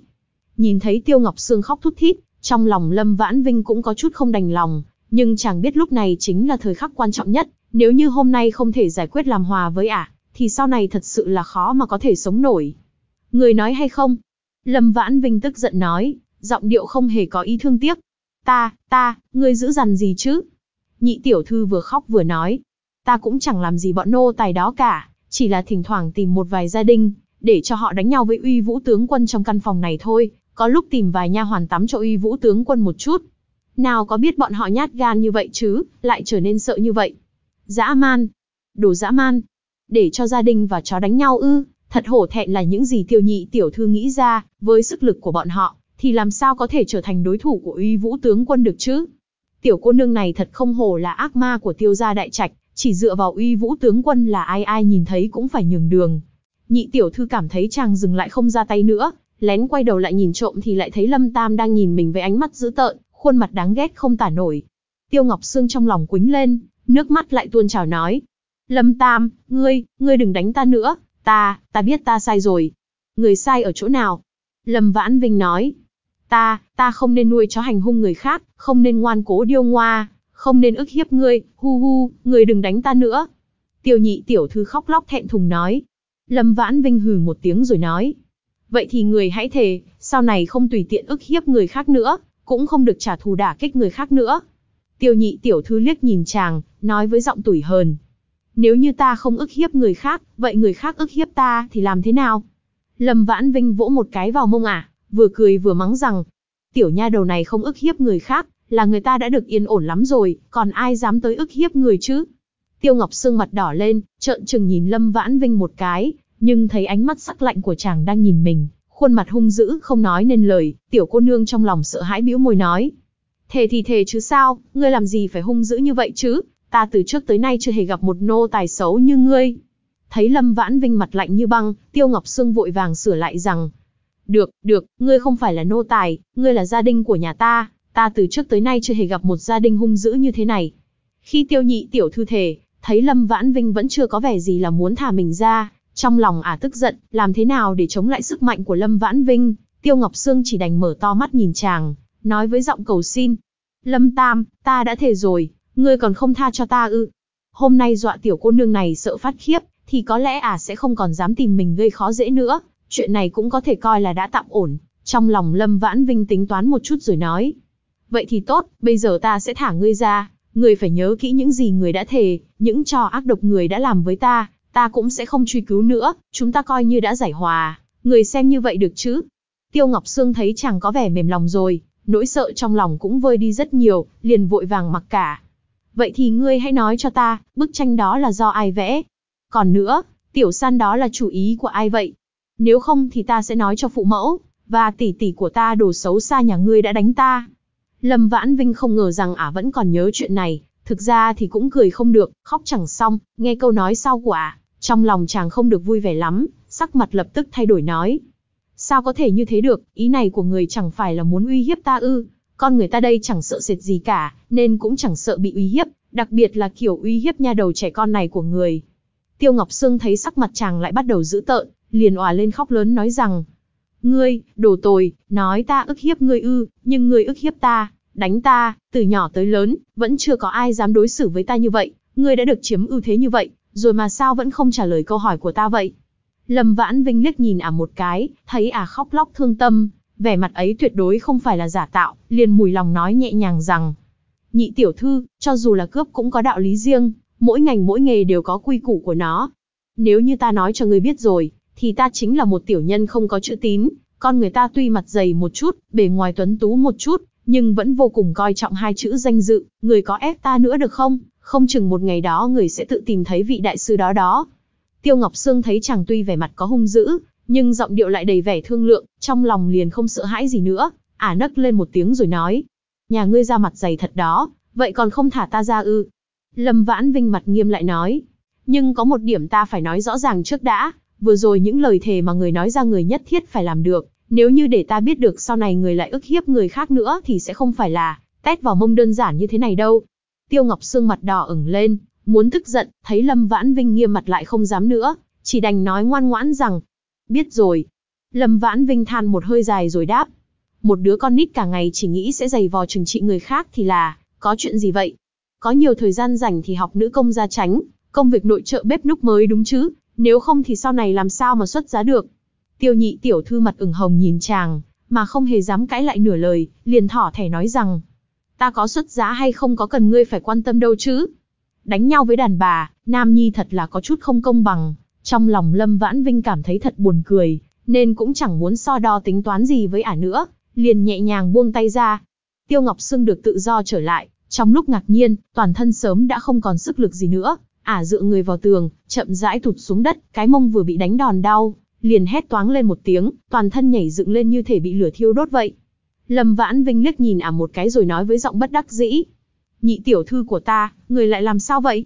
Nhìn thấy Tiêu Ngọc Sương khóc thút thít, trong lòng Lâm Vãn Vinh cũng có chút không đành lòng, nhưng chàng biết lúc này chính là thời khắc quan trọng nhất, nếu như hôm nay không thể giải quyết làm hòa với ả, thì sau này thật sự là khó mà có thể sống nổi. Người nói hay không? Lâm Vãn Vinh tức giận nói, giọng điệu không hề có ý thương tiếc. Ta, ta, ngươi giữ dằn gì chứ? Nhị tiểu thư vừa khóc vừa nói. Ta cũng chẳng làm gì bọn nô tài đó cả, chỉ là thỉnh thoảng tìm một vài gia đình, để cho họ đánh nhau với uy vũ tướng quân trong căn phòng này thôi, có lúc tìm vài nha hoàn tắm cho uy vũ tướng quân một chút. Nào có biết bọn họ nhát gan như vậy chứ, lại trở nên sợ như vậy. Dã man. Đồ dã man. Để cho gia đình và chó đánh nhau ư, thật hổ thẹn là những gì tiêu nhị tiểu thư nghĩ ra, với sức lực của bọn họ, thì làm sao có thể trở thành đối thủ của uy vũ tướng quân được chứ? Tiểu cô nương này thật không hổ là ác ma của tiêu gia đại trạch, chỉ dựa vào uy vũ tướng quân là ai ai nhìn thấy cũng phải nhường đường. Nhị tiểu thư cảm thấy chàng dừng lại không ra tay nữa, lén quay đầu lại nhìn trộm thì lại thấy Lâm Tam đang nhìn mình với ánh mắt dữ tợn, khuôn mặt đáng ghét không tả nổi. Tiêu Ngọc Sương trong lòng quính lên, nước mắt lại tuôn trào nói. Lâm Tam, ngươi, ngươi đừng đánh ta nữa, ta, ta biết ta sai rồi. Người sai ở chỗ nào? Lâm Vãn Vinh nói. Ta, ta không nên nuôi chó hành hung người khác, không nên ngoan cố điêu ngoa, không nên ức hiếp ngươi, hu hu, ngươi đừng đánh ta nữa. Tiêu nhị tiểu thư khóc lóc thẹn thùng nói. Lâm Vãn Vinh hừ một tiếng rồi nói. Vậy thì người hãy thề, sau này không tùy tiện ức hiếp người khác nữa, cũng không được trả thù đả kích người khác nữa. Tiêu nhị tiểu thư liếc nhìn chàng, nói với giọng tủi hờn. Nếu như ta không ức hiếp người khác, vậy người khác ức hiếp ta thì làm thế nào? Lâm Vãn Vinh vỗ một cái vào mông ả, vừa cười vừa mắng rằng, tiểu nha đầu này không ức hiếp người khác, là người ta đã được yên ổn lắm rồi, còn ai dám tới ức hiếp người chứ? Tiêu Ngọc Sương mặt đỏ lên, trợn trừng nhìn Lâm Vãn Vinh một cái, nhưng thấy ánh mắt sắc lạnh của chàng đang nhìn mình, khuôn mặt hung dữ không nói nên lời, tiểu cô nương trong lòng sợ hãi bĩu môi nói. Thề thì thề chứ sao, ngươi làm gì phải hung dữ như vậy chứ, ta từ trước tới nay chưa hề gặp một nô tài xấu như ngươi. Thấy Lâm Vãn Vinh mặt lạnh như băng, Tiêu Ngọc Sương vội vàng sửa lại rằng. Được, được, ngươi không phải là nô tài, ngươi là gia đình của nhà ta, ta từ trước tới nay chưa hề gặp một gia đình hung dữ như thế này. Khi tiêu nhị tiểu thư thể, thấy Lâm Vãn Vinh vẫn chưa có vẻ gì là muốn thả mình ra, trong lòng ả tức giận, làm thế nào để chống lại sức mạnh của Lâm Vãn Vinh, Tiêu Ngọc Sương chỉ đành mở to mắt nhìn chàng, nói với giọng cầu xin. Lâm Tam, ta đã thề rồi, ngươi còn không tha cho ta ư. Hôm nay dọa tiểu cô nương này sợ phát khiếp, thì có lẽ ả sẽ không còn dám tìm mình gây khó dễ nữa, chuyện này cũng có thể coi là đã tạm ổn. Trong lòng Lâm Vãn Vinh tính toán một chút rồi nói. Vậy thì tốt, bây giờ ta sẽ thả ngươi ra, ngươi phải nhớ kỹ những gì người đã thề, những trò ác độc người đã làm với ta, ta cũng sẽ không truy cứu nữa, chúng ta coi như đã giải hòa, người xem như vậy được chứ. Tiêu Ngọc Sương thấy chàng có vẻ mềm lòng rồi, nỗi sợ trong lòng cũng vơi đi rất nhiều, liền vội vàng mặc cả. Vậy thì ngươi hãy nói cho ta, bức tranh đó là do ai vẽ? Còn nữa, tiểu san đó là chủ ý của ai vậy? Nếu không thì ta sẽ nói cho phụ mẫu, và tỷ tỷ của ta đồ xấu xa nhà ngươi đã đánh ta. Lâm Vãn Vinh không ngờ rằng ả vẫn còn nhớ chuyện này, thực ra thì cũng cười không được, khóc chẳng xong, nghe câu nói sau của ả, trong lòng chàng không được vui vẻ lắm, sắc mặt lập tức thay đổi nói. Sao có thể như thế được, ý này của người chẳng phải là muốn uy hiếp ta ư, con người ta đây chẳng sợ sệt gì cả, nên cũng chẳng sợ bị uy hiếp, đặc biệt là kiểu uy hiếp nha đầu trẻ con này của người. Tiêu Ngọc Sương thấy sắc mặt chàng lại bắt đầu dữ tợn, liền òa lên khóc lớn nói rằng, Ngươi, đồ tồi, nói ta ức hiếp ngươi ư, nhưng ngươi ức hiếp ta, đánh ta, từ nhỏ tới lớn, vẫn chưa có ai dám đối xử với ta như vậy, ngươi đã được chiếm ưu thế như vậy, rồi mà sao vẫn không trả lời câu hỏi của ta vậy? Lâm Vãn Vinh liếc nhìn ả một cái, thấy ả khóc lóc thương tâm, vẻ mặt ấy tuyệt đối không phải là giả tạo, liền mùi lòng nói nhẹ nhàng rằng, nhị tiểu thư, cho dù là cướp cũng có đạo lý riêng, mỗi ngành mỗi nghề đều có quy củ của nó. Nếu như ta nói cho ngươi biết rồi, thì ta chính là một tiểu nhân không có chữ tín, con người ta tuy mặt dày một chút, bề ngoài tuấn tú một chút, nhưng vẫn vô cùng coi trọng hai chữ danh dự, người có ép ta nữa được không? Không chừng một ngày đó người sẽ tự tìm thấy vị đại sư đó đó. Tiêu Ngọc Sương thấy chàng tuy vẻ mặt có hung dữ, nhưng giọng điệu lại đầy vẻ thương lượng, trong lòng liền không sợ hãi gì nữa, ả nấc lên một tiếng rồi nói. Nhà ngươi ra mặt dày thật đó, vậy còn không thả ta ra ư? Lâm Vãn Vinh mặt nghiêm lại nói. Nhưng có một điểm ta phải nói rõ ràng trước đã, vừa rồi những lời thề mà người nói ra người nhất thiết phải làm được, nếu như để ta biết được sau này người lại ức hiếp người khác nữa thì sẽ không phải là tét vào mông đơn giản như thế này đâu. Tiêu Ngọc Sương mặt đỏ ửng lên, muốn tức giận, thấy Lâm Vãn Vinh nghiêm mặt lại không dám nữa, chỉ đành nói ngoan ngoãn rằng, biết rồi. Lâm Vãn Vinh than một hơi dài rồi đáp, một đứa con nít cả ngày chỉ nghĩ sẽ giày vò trừng trị người khác thì là, có chuyện gì vậy? Có nhiều thời gian rảnh thì học nữ công gia tránh, công việc nội trợ bếp núc mới đúng chứ, nếu không thì sau này làm sao mà xuất giá được. Tiêu nhị tiểu thư mặt ửng hồng nhìn chàng, mà không hề dám cãi lại nửa lời, liền thỏ thẻ nói rằng, ta có xuất giá hay không có cần ngươi phải quan tâm đâu chứ. Đánh nhau với đàn bà, Nam Nhi thật là có chút không công bằng, Trong lòng Lâm Vãn Vinh cảm thấy thật buồn cười, nên cũng chẳng muốn so đo tính toán gì với ả nữa, liền nhẹ nhàng buông tay ra. Tiêu Ngọc Sương được tự do trở lại, trong lúc ngạc nhiên, toàn thân sớm đã không còn sức lực gì nữa, ả dựa người vào tường, chậm rãi tụt xuống đất, cái mông vừa bị đánh đòn đau, liền hét toáng lên một tiếng, toàn thân nhảy dựng lên như thể bị lửa thiêu đốt vậy. Lâm Vãn Vinh liếc nhìn ả một cái rồi nói với giọng bất đắc dĩ. Nhị tiểu thư của ta, người lại làm sao vậy?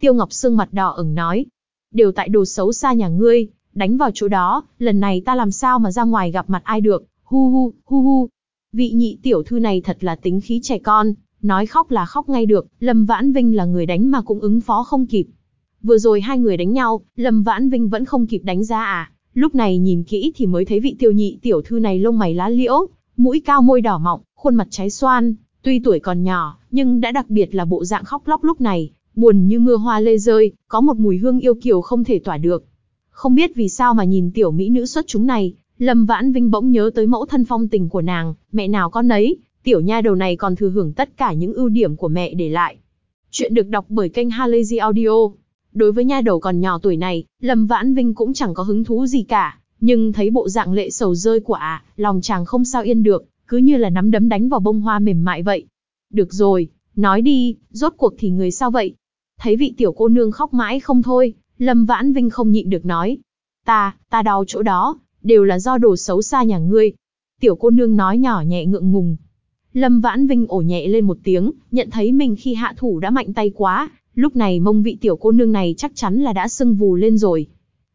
Tiêu Ngọc Sương mặt đỏ ửng nói. Đều tại đồ xấu xa nhà ngươi, đánh vào chỗ đó, lần này ta làm sao mà ra ngoài gặp mặt ai được, hu hu, hu hu. Vị nhị tiểu thư này thật là tính khí trẻ con, nói khóc là khóc ngay được, Lâm Vãn Vinh là người đánh mà cũng ứng phó không kịp. Vừa rồi hai người đánh nhau, Lâm Vãn Vinh vẫn không kịp đánh ra à, lúc này nhìn kỹ thì mới thấy vị tiêu nhị tiểu thư này lông mày lá liễu, mũi cao môi đỏ mọng, khuôn mặt trái xoan, tuy tuổi còn nhỏ, nhưng đã đặc biệt là bộ dạng khóc lóc lúc này, buồn như mưa hoa lê rơi, có một mùi hương yêu kiều không thể tỏa được. Không biết vì sao mà nhìn tiểu mỹ nữ xuất chúng này, Lâm Vãn Vinh bỗng nhớ tới mẫu thân phong tình của nàng, mẹ nào con nấy, tiểu nha đầu này còn thừa hưởng tất cả những ưu điểm của mẹ để lại. Chuyện được đọc bởi kênh Halazy Audio. Đối với nha đầu còn nhỏ tuổi này, Lâm Vãn Vinh cũng chẳng có hứng thú gì cả, nhưng thấy bộ dạng lệ sầu rơi của ả, lòng chàng không sao yên được, cứ như là nắm đấm đánh vào bông hoa mềm mại vậy. Được rồi, nói đi, rốt cuộc thì người sao vậy? Thấy vị tiểu cô nương khóc mãi không thôi, Lâm Vãn Vinh không nhịn được nói. Ta, ta đau chỗ đó, đều là do đồ xấu xa nhà ngươi. Tiểu cô nương nói nhỏ nhẹ ngượng ngùng. Lâm Vãn Vinh ổ nhẹ lên một tiếng, nhận thấy mình khi hạ thủ đã mạnh tay quá, lúc này mông vị tiểu cô nương này chắc chắn là đã sưng vù lên rồi.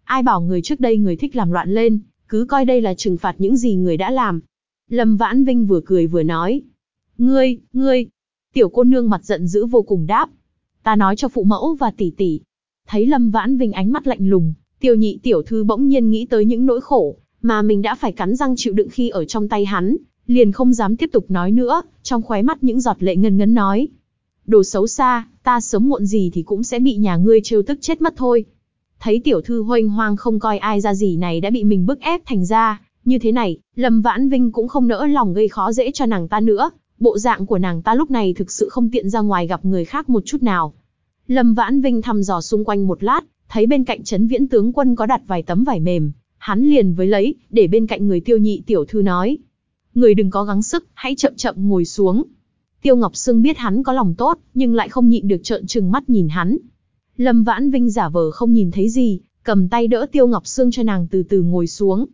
Ai bảo người trước đây người thích làm loạn lên, cứ coi đây là trừng phạt những gì người đã làm. Lâm Vãn Vinh vừa cười vừa nói. Ngươi, ngươi. Tiểu cô nương mặt giận dữ vô cùng đáp. Ta nói cho phụ mẫu và tỷ tỷ. Thấy Lâm Vãn Vinh ánh mắt lạnh lùng, tiêu nhị tiểu thư bỗng nhiên nghĩ tới những nỗi khổ, mà mình đã phải cắn răng chịu đựng khi ở trong tay hắn, liền không dám tiếp tục nói nữa, trong khóe mắt những giọt lệ ngân ngấn nói. Đồ xấu xa, ta sớm muộn gì thì cũng sẽ bị nhà ngươi trêu tức chết mất thôi. Thấy tiểu thư hoanh hoang không coi ai ra gì này đã bị mình bức ép thành ra, như thế này, Lâm Vãn Vinh cũng không nỡ lòng gây khó dễ cho nàng ta nữa, bộ dạng của nàng ta lúc này thực sự không tiện ra ngoài gặp người khác một chút nào. Lâm Vãn Vinh thăm dò xung quanh một lát, thấy bên cạnh trấn viễn tướng quân có đặt vài tấm vải mềm, hắn liền với lấy, để bên cạnh người tiêu nhị tiểu thư nói. Người đừng có gắng sức, hãy chậm chậm ngồi xuống. Tiêu Ngọc Sương biết hắn có lòng tốt, nhưng lại không nhịn được trợn trừng mắt nhìn hắn. Lâm Vãn Vinh giả vờ không nhìn thấy gì, cầm tay đỡ Tiêu Ngọc Sương cho nàng từ từ ngồi xuống.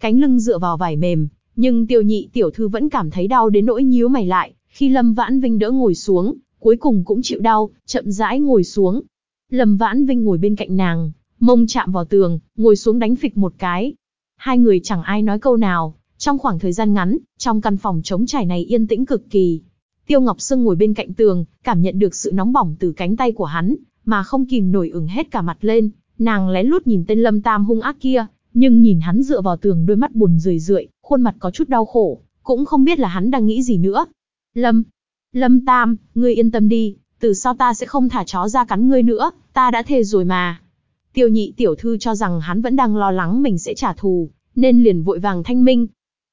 Cánh lưng dựa vào vải mềm, nhưng Tiêu Nhị tiểu thư vẫn cảm thấy đau đến nỗi nhíu mày lại, khi Lâm Vãn Vinh đỡ ngồi xuống, cuối cùng cũng chịu đau, chậm rãi ngồi xuống. Lâm Vãn Vinh ngồi bên cạnh nàng, mông chạm vào tường, ngồi xuống đánh phịch một cái. Hai người chẳng ai nói câu nào, trong khoảng thời gian ngắn, trong căn phòng trống trải này yên tĩnh cực kỳ. Tiêu Ngọc Sương ngồi bên cạnh tường, cảm nhận được sự nóng bỏng từ cánh tay của hắn, mà không kìm nổi ửng hết cả mặt lên, nàng lén lút nhìn tên Lâm Tam hung ác kia, nhưng nhìn hắn dựa vào tường đôi mắt buồn rười rượi, khuôn mặt có chút đau khổ, cũng không biết là hắn đang nghĩ gì nữa. Lâm, Lâm Tam, ngươi yên tâm đi, từ sau ta sẽ không thả chó ra cắn ngươi nữa, ta đã thề rồi mà. Tiêu nhị tiểu thư cho rằng hắn vẫn đang lo lắng mình sẽ trả thù, nên liền vội vàng thanh minh.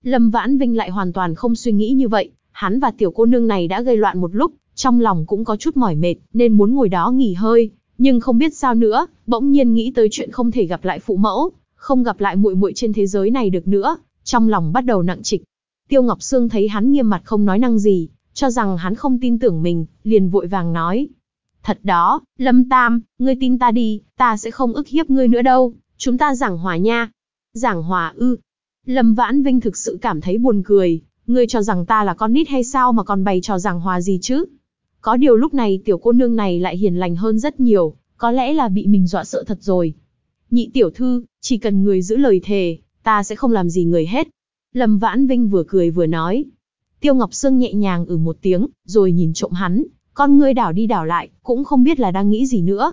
Lâm Vãn Vinh lại hoàn toàn không suy nghĩ như vậy, hắn và tiểu cô nương này đã gây loạn một lúc, trong lòng cũng có chút mỏi mệt, nên muốn ngồi đó nghỉ hơi, nhưng không biết sao nữa, bỗng nhiên nghĩ tới chuyện không thể gặp lại phụ mẫu, không gặp lại muội muội trên thế giới này được nữa, trong lòng bắt đầu nặng trịch. Tiêu Ngọc Sương thấy hắn nghiêm mặt không nói năng gì, cho rằng hắn không tin tưởng mình, liền vội vàng nói. Thật đó, Lâm Tam, ngươi tin ta đi, ta sẽ không ức hiếp ngươi nữa đâu, chúng ta giảng hòa nha. Giảng hòa ư. Lâm Vãn Vinh thực sự cảm thấy buồn cười, ngươi cho rằng ta là con nít hay sao mà còn bày trò giảng hòa gì chứ? Có điều lúc này tiểu cô nương này lại hiền lành hơn rất nhiều, có lẽ là bị mình dọa sợ thật rồi. Nhị tiểu thư, chỉ cần người giữ lời thề, ta sẽ không làm gì người hết. Lâm Vãn Vinh vừa cười vừa nói. Tiêu Ngọc Sương nhẹ nhàng ử ừ một tiếng, rồi nhìn trộm hắn, con ngươi đảo đi đảo lại, cũng không biết là đang nghĩ gì nữa.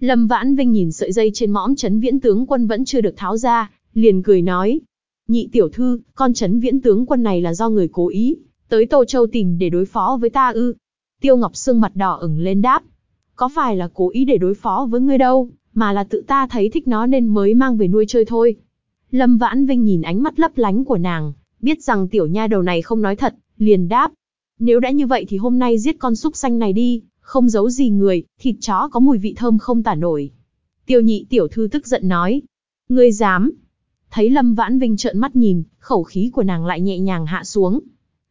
Lâm Vãn Vinh nhìn sợi dây trên mõm chấn viễn tướng quân vẫn chưa được tháo ra, liền cười nói. Nhị tiểu thư, con chấn viễn tướng quân này là do người cố ý, tới Tô Châu tìm để đối phó với ta ư. Tiêu Ngọc Sương mặt đỏ ửng lên đáp. Có phải là cố ý để đối phó với ngươi đâu, mà là tự ta thấy thích nó nên mới mang về nuôi chơi thôi. Lâm Vãn Vinh nhìn ánh mắt lấp lánh của nàng, biết rằng tiểu nha đầu này không nói thật, liền đáp. Nếu đã như vậy thì hôm nay giết con súc xanh này đi, không giấu gì người, thịt chó có mùi vị thơm không tả nổi. Tiêu nhị tiểu thư tức giận nói. Ngươi dám. Thấy Lâm Vãn Vinh trợn mắt nhìn, khẩu khí của nàng lại nhẹ nhàng hạ xuống.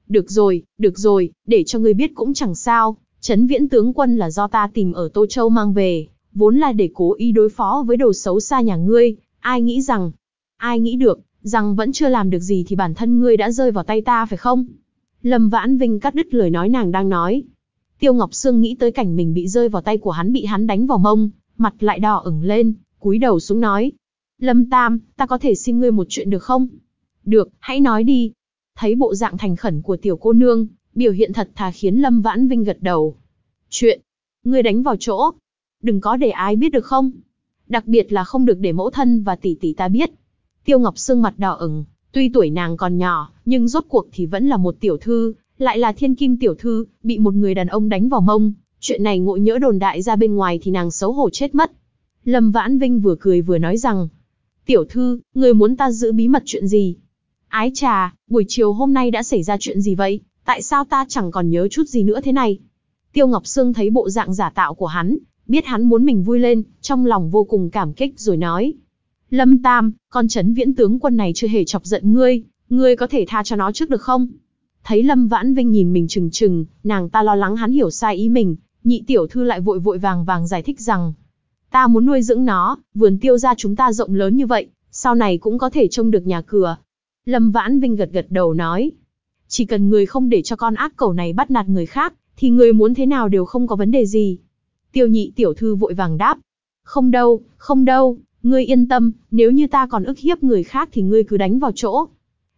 Được rồi, được rồi, để cho ngươi biết cũng chẳng sao, Trấn viễn tướng quân là do ta tìm ở Tô Châu mang về, vốn là để cố ý đối phó với đồ xấu xa nhà ngươi, ai nghĩ rằng, ai nghĩ được, rằng vẫn chưa làm được gì thì bản thân ngươi đã rơi vào tay ta phải không? Lâm Vãn Vinh cắt đứt lời nói nàng đang nói. Tiêu Ngọc Sương nghĩ tới cảnh mình bị rơi vào tay của hắn bị hắn đánh vào mông, mặt lại đỏ ửng lên, cúi đầu xuống nói. Lâm Tam, ta có thể xin ngươi một chuyện được không? Được, hãy nói đi. Thấy bộ dạng thành khẩn của tiểu cô nương, biểu hiện thật thà khiến Lâm Vãn Vinh gật đầu. Chuyện, ngươi đánh vào chỗ, đừng có để ai biết được không? Đặc biệt là không được để mẫu thân và tỷ tỷ ta biết. Tiêu Ngọc Sương mặt đỏ ửng, tuy tuổi nàng còn nhỏ, nhưng rốt cuộc thì vẫn là một tiểu thư, lại là thiên kim tiểu thư, bị một người đàn ông đánh vào mông. Chuyện này ngộ nhỡ đồn đại ra bên ngoài thì nàng xấu hổ chết mất. Lâm Vãn Vinh vừa cười vừa nói rằng, tiểu thư, người muốn ta giữ bí mật chuyện gì? Ái trà, buổi chiều hôm nay đã xảy ra chuyện gì vậy? Tại sao ta chẳng còn nhớ chút gì nữa thế này? Tiêu Ngọc Sương thấy bộ dạng giả tạo của hắn, biết hắn muốn mình vui lên, trong lòng vô cùng cảm kích rồi nói. Lâm Tam, con chấn viễn tướng quân này chưa hề chọc giận ngươi, ngươi có thể tha cho nó trước được không? Thấy Lâm Vãn Vinh nhìn mình chừng chừng, nàng ta lo lắng hắn hiểu sai ý mình, nhị tiểu thư lại vội vội vàng vàng giải thích rằng. Ta muốn nuôi dưỡng nó, vườn tiêu ra chúng ta rộng lớn như vậy, sau này cũng có thể trông được nhà cửa. Lâm Vãn Vinh gật gật đầu nói. Chỉ cần người không để cho con ác cầu này bắt nạt người khác, thì người muốn thế nào đều không có vấn đề gì. Tiêu nhị tiểu thư vội vàng đáp. Không đâu, không đâu, ngươi yên tâm, nếu như ta còn ức hiếp người khác thì ngươi cứ đánh vào chỗ.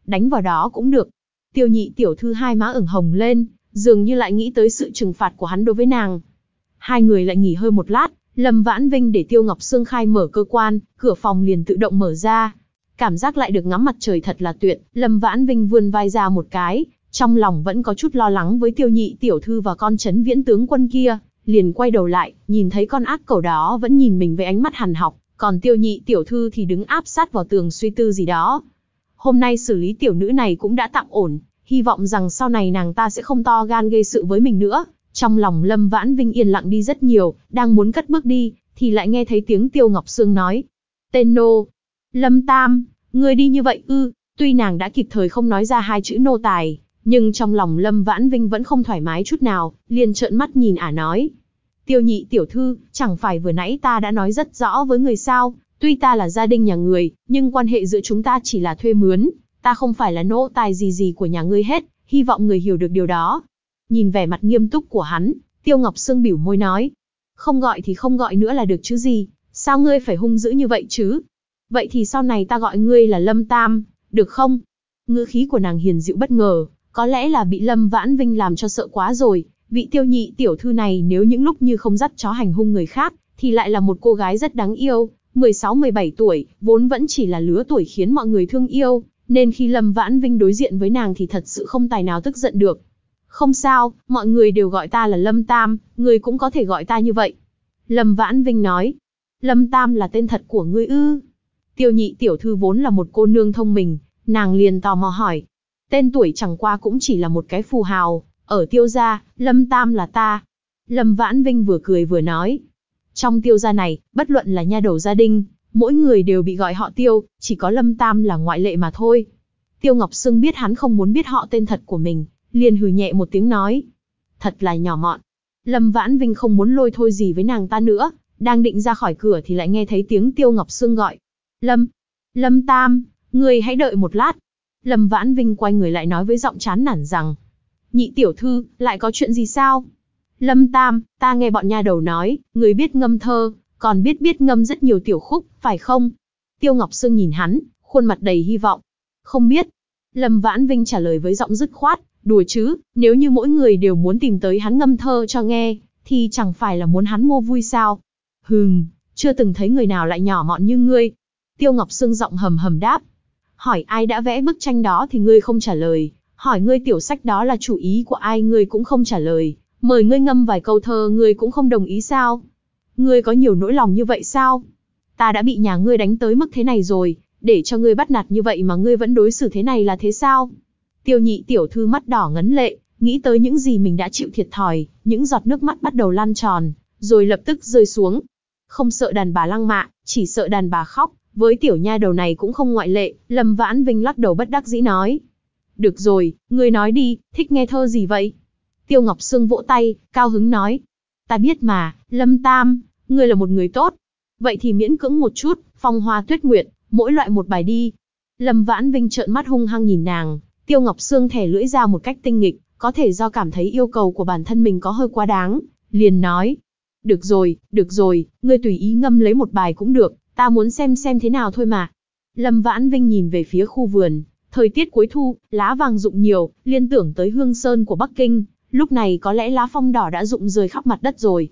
Đánh vào đó cũng được. Tiêu nhị tiểu thư hai má ửng hồng lên, dường như lại nghĩ tới sự trừng phạt của hắn đối với nàng. Hai người lại nghỉ hơi một lát, Lâm Vãn Vinh để Tiêu Ngọc Sương khai mở cơ quan, cửa phòng liền tự động mở ra. Cảm giác lại được ngắm mặt trời thật là tuyệt, Lâm Vãn Vinh vươn vai ra một cái, trong lòng vẫn có chút lo lắng với tiêu nhị tiểu thư và con chấn viễn tướng quân kia, liền quay đầu lại, nhìn thấy con ác cẩu đó vẫn nhìn mình với ánh mắt hằn học, còn tiêu nhị tiểu thư thì đứng áp sát vào tường suy tư gì đó. Hôm nay xử lý tiểu nữ này cũng đã tạm ổn, hy vọng rằng sau này nàng ta sẽ không to gan gây sự với mình nữa. Trong lòng Lâm Vãn Vinh yên lặng đi rất nhiều, đang muốn cất bước đi, thì lại nghe thấy tiếng Tiêu Ngọc Sương nói. Tên nô. Lâm Tam, người đi như vậy ư, tuy nàng đã kịp thời không nói ra hai chữ nô tài, nhưng trong lòng Lâm Vãn Vinh vẫn không thoải mái chút nào, liền trợn mắt nhìn ả nói. Tiêu nhị tiểu thư, chẳng phải vừa nãy ta đã nói rất rõ với người sao, tuy ta là gia đình nhà người, nhưng quan hệ giữa chúng ta chỉ là thuê mướn, ta không phải là nô tài gì gì của nhà ngươi hết, hy vọng người hiểu được điều đó. Nhìn vẻ mặt nghiêm túc của hắn, Tiêu Ngọc Sương biểu môi nói. Không gọi thì không gọi nữa là được chứ gì, sao ngươi phải hung dữ như vậy chứ? Vậy thì sau này ta gọi ngươi là Lâm Tam, được không? Ngữ khí của nàng hiền dịu bất ngờ, có lẽ là bị Lâm Vãn Vinh làm cho sợ quá rồi, vị tiêu nhị tiểu thư này nếu những lúc như không dắt chó hành hung người khác, thì lại là một cô gái rất đáng yêu, 16-17 tuổi, vốn vẫn chỉ là lứa tuổi khiến mọi người thương yêu, nên khi Lâm Vãn Vinh đối diện với nàng thì thật sự không tài nào tức giận được. Không sao, mọi người đều gọi ta là Lâm Tam, người cũng có thể gọi ta như vậy. Lâm Vãn Vinh nói, Lâm Tam là tên thật của ngươi ư. Tiêu nhị tiểu thư vốn là một cô nương thông minh, nàng liền tò mò hỏi, Tên tuổi chẳng qua cũng chỉ là một cái phù hào, ở tiêu gia, Lâm Tam là ta. Lâm Vãn Vinh vừa cười vừa nói. Trong tiêu gia này, bất luận là nha đầu gia đình, mỗi người đều bị gọi họ tiêu, chỉ có Lâm Tam là ngoại lệ mà thôi. Tiêu Ngọc Sương biết hắn không muốn biết họ tên thật của mình, liền hừ nhẹ một tiếng nói. Thật là nhỏ mọn. Lâm Vãn Vinh không muốn lôi thôi gì với nàng ta nữa, đang định ra khỏi cửa thì lại nghe thấy tiếng Tiêu Ngọc Sương gọi. Lâm, Lâm Tam, người hãy đợi một lát, Lâm Vãn Vinh quay người lại nói với giọng chán nản rằng. Nhị tiểu thư, lại có chuyện gì sao? Lâm Tam, ta nghe bọn nha đầu nói, người biết ngâm thơ, còn biết biết ngâm rất nhiều tiểu khúc, phải không? Tiêu Ngọc Sương nhìn hắn, khuôn mặt đầy hy vọng. Không biết. Lâm Vãn Vinh trả lời với giọng dứt khoát, đùa chứ, nếu như mỗi người đều muốn tìm tới hắn ngâm thơ cho nghe, thì chẳng phải là muốn hắn mua vui sao? Hừm, chưa từng thấy người nào lại nhỏ mọn như ngươi. Tiêu Ngọc Sương giọng hầm hầm đáp, hỏi ai đã vẽ bức tranh đó thì ngươi không trả lời, hỏi ngươi tiểu sách đó là chủ ý của ai ngươi cũng không trả lời, mời ngươi ngâm vài câu thơ ngươi cũng không đồng ý sao? Ngươi có nhiều nỗi lòng như vậy sao? Ta đã bị nhà ngươi đánh tới mức thế này rồi, để cho ngươi bắt nạt như vậy mà ngươi vẫn đối xử thế này là thế sao? Tiêu nhị tiểu thư mắt đỏ ngấn lệ, nghĩ tới những gì mình đã chịu thiệt thòi, những giọt nước mắt bắt đầu lan tròn, rồi lập tức rơi xuống. không sợ đàn bà lăng mạ, chỉ sợ đàn bà khóc, với tiểu nha đầu này cũng không ngoại lệ, Lâm Vãn Vinh lắc đầu bất đắc dĩ nói. Được rồi, ngươi nói đi, thích nghe thơ gì vậy? Tiêu Ngọc Sương vỗ tay, cao hứng nói. Ta biết mà, Lâm Tam, ngươi là một người tốt. Vậy thì miễn cưỡng một chút, phong hoa tuyết nguyệt, mỗi loại một bài đi. Lâm Vãn Vinh trợn mắt hung hăng nhìn nàng, Tiêu Ngọc Sương thẻ lưỡi ra một cách tinh nghịch, có thể do cảm thấy yêu cầu của bản thân mình có hơi quá đáng, liền nói. Được rồi, được rồi, ngươi tùy ý ngâm lấy một bài cũng được, ta muốn xem xem thế nào thôi mà. Lâm Vãn Vinh nhìn về phía khu vườn, thời tiết cuối thu, lá vàng rụng nhiều, liên tưởng tới hương sơn của Bắc Kinh, lúc này có lẽ lá phong đỏ đã rụng rơi khắp mặt đất rồi.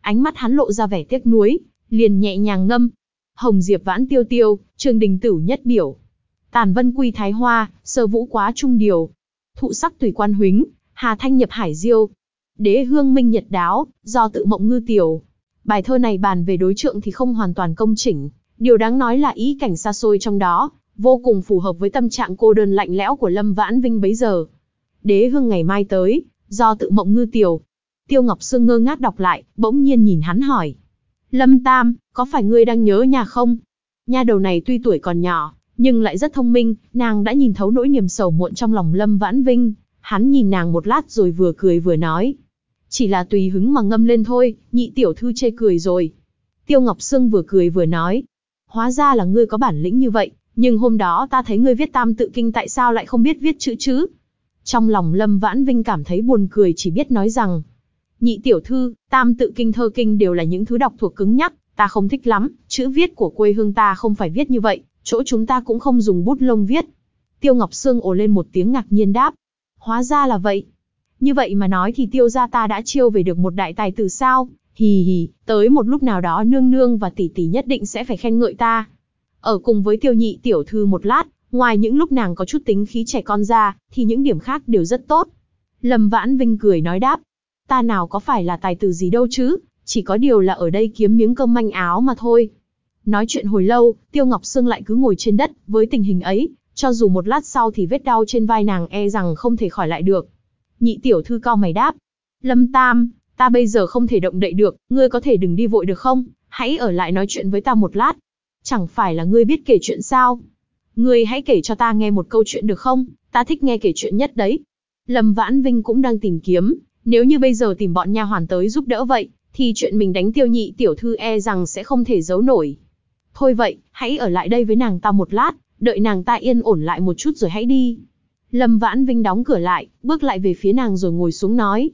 Ánh mắt hắn lộ ra vẻ tiếc nuối, liền nhẹ nhàng ngâm. Hồng Diệp vãn tiêu tiêu, trường đình tử nhất biểu. Tàn vân quy thái hoa, sơ vũ quá trung điều. Thụ sắc tùy quan huính, hà thanh nhập hải diêu. Đế hương minh nhật đáo, do tự mộng ngư tiểu. Bài thơ này bàn về đối trượng thì không hoàn toàn công chỉnh. Điều đáng nói là ý cảnh xa xôi trong đó, vô cùng phù hợp với tâm trạng cô đơn lạnh lẽo của Lâm Vãn Vinh bấy giờ. Đế hương ngày mai tới, do tự mộng ngư tiểu. Tiêu Ngọc Sương ngơ ngác đọc lại, bỗng nhiên nhìn hắn hỏi. Lâm Tam, có phải ngươi đang nhớ nhà không? Nha đầu này tuy tuổi còn nhỏ, nhưng lại rất thông minh, nàng đã nhìn thấu nỗi niềm sầu muộn trong lòng Lâm Vãn Vinh. Hắn nhìn nàng một lát rồi vừa cười vừa nói. Chỉ là tùy hứng mà ngâm lên thôi, nhị tiểu thư chê cười rồi. Tiêu Ngọc Sương vừa cười vừa nói. Hóa ra là ngươi có bản lĩnh như vậy, nhưng hôm đó ta thấy ngươi viết tam tự kinh tại sao lại không biết viết chữ chứ? Trong lòng Lâm Vãn Vinh cảm thấy buồn cười chỉ biết nói rằng. Nhị tiểu thư, tam tự kinh thơ kinh đều là những thứ đọc thuộc cứng nhắc, ta không thích lắm, chữ viết của quê hương ta không phải viết như vậy, chỗ chúng ta cũng không dùng bút lông viết. Tiêu Ngọc Sương ồ lên một tiếng ngạc nhiên đáp. Hóa ra là vậy. Như vậy mà nói thì tiêu gia ta đã chiêu về được một đại tài tử sao? Hì hì, tới một lúc nào đó nương nương và tỷ tỷ nhất định sẽ phải khen ngợi ta. Ở cùng với tiêu nhị tiểu thư một lát, ngoài những lúc nàng có chút tính khí trẻ con ra, thì những điểm khác đều rất tốt. Lâm Vãn Vinh cười nói đáp. Ta nào có phải là tài tử gì đâu chứ, chỉ có điều là ở đây kiếm miếng cơm manh áo mà thôi. Nói chuyện hồi lâu, Tiêu Ngọc Sương lại cứ ngồi trên đất, với tình hình ấy, cho dù một lát sau thì vết đau trên vai nàng e rằng không thể khỏi lại được. Nhị tiểu thư cao mày đáp. Lâm Tam, ta bây giờ không thể động đậy được, ngươi có thể đừng đi vội được không? Hãy ở lại nói chuyện với ta một lát. Chẳng phải là ngươi biết kể chuyện sao? Ngươi hãy kể cho ta nghe một câu chuyện được không? Ta thích nghe kể chuyện nhất đấy. Lâm Vãn Vinh cũng đang tìm kiếm, nếu như bây giờ tìm bọn nha hoàn tới giúp đỡ vậy, thì chuyện mình đánh tiêu nhị tiểu thư e rằng sẽ không thể giấu nổi. Thôi vậy, hãy ở lại đây với nàng ta một lát, đợi nàng ta yên ổn lại một chút rồi hãy đi. Lâm Vãn Vinh đóng cửa lại, bước lại về phía nàng rồi ngồi xuống nói.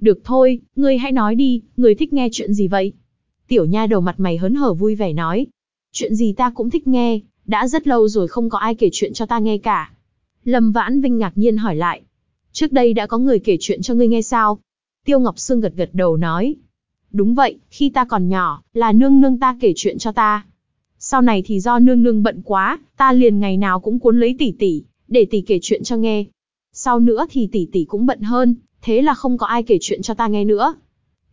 Được thôi, ngươi hãy nói đi, ngươi thích nghe chuyện gì vậy? Tiểu nha đầu mặt mày hớn hở vui vẻ nói. Chuyện gì ta cũng thích nghe, đã rất lâu rồi không có ai kể chuyện cho ta nghe cả. Lâm Vãn Vinh ngạc nhiên hỏi lại. Trước đây đã có người kể chuyện cho ngươi nghe sao? Tiêu Ngọc Sương gật gật đầu nói. Đúng vậy, khi ta còn nhỏ, là nương nương ta kể chuyện cho ta. Sau này thì do nương nương bận quá, ta liền ngày nào cũng cuốn lấy tỷ tỷ, để tỷ kể chuyện cho nghe. Sau nữa thì tỷ tỷ cũng bận hơn, thế là không có ai kể chuyện cho ta nghe nữa.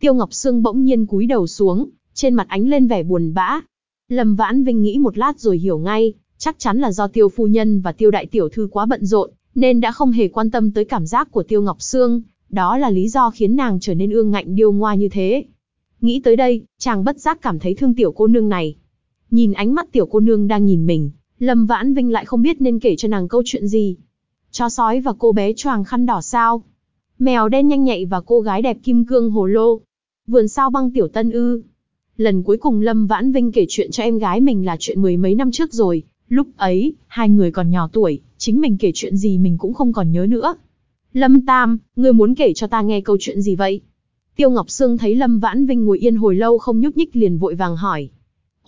Tiêu Ngọc Sương bỗng nhiên cúi đầu xuống, trên mặt ánh lên vẻ buồn bã. Lâm Vãn Vinh nghĩ một lát rồi hiểu ngay, chắc chắn là do Tiêu Phu Nhân và Tiêu Đại Tiểu Thư quá bận rộn, nên đã không hề quan tâm tới cảm giác của Tiêu Ngọc Sương, đó là lý do khiến nàng trở nên ương ngạnh điêu ngoa như thế. Nghĩ tới đây, chàng bất giác cảm thấy thương tiểu cô nương này. Nhìn ánh mắt tiểu cô nương đang nhìn mình, Lâm Vãn Vinh lại không biết nên kể cho nàng câu chuyện gì. Chó sói và cô bé choàng khăn đỏ sao? Mèo đen nhanh nhạy và cô gái đẹp kim cương hồ lô. Vườn sao băng tiểu tân ư. Lần cuối cùng Lâm Vãn Vinh kể chuyện cho em gái mình là chuyện mười mấy năm trước rồi. Lúc ấy, hai người còn nhỏ tuổi, chính mình kể chuyện gì mình cũng không còn nhớ nữa. Lâm Tam, ngươi muốn kể cho ta nghe câu chuyện gì vậy? Tiêu Ngọc Sương thấy Lâm Vãn Vinh ngồi yên hồi lâu không nhúc nhích liền vội vàng hỏi.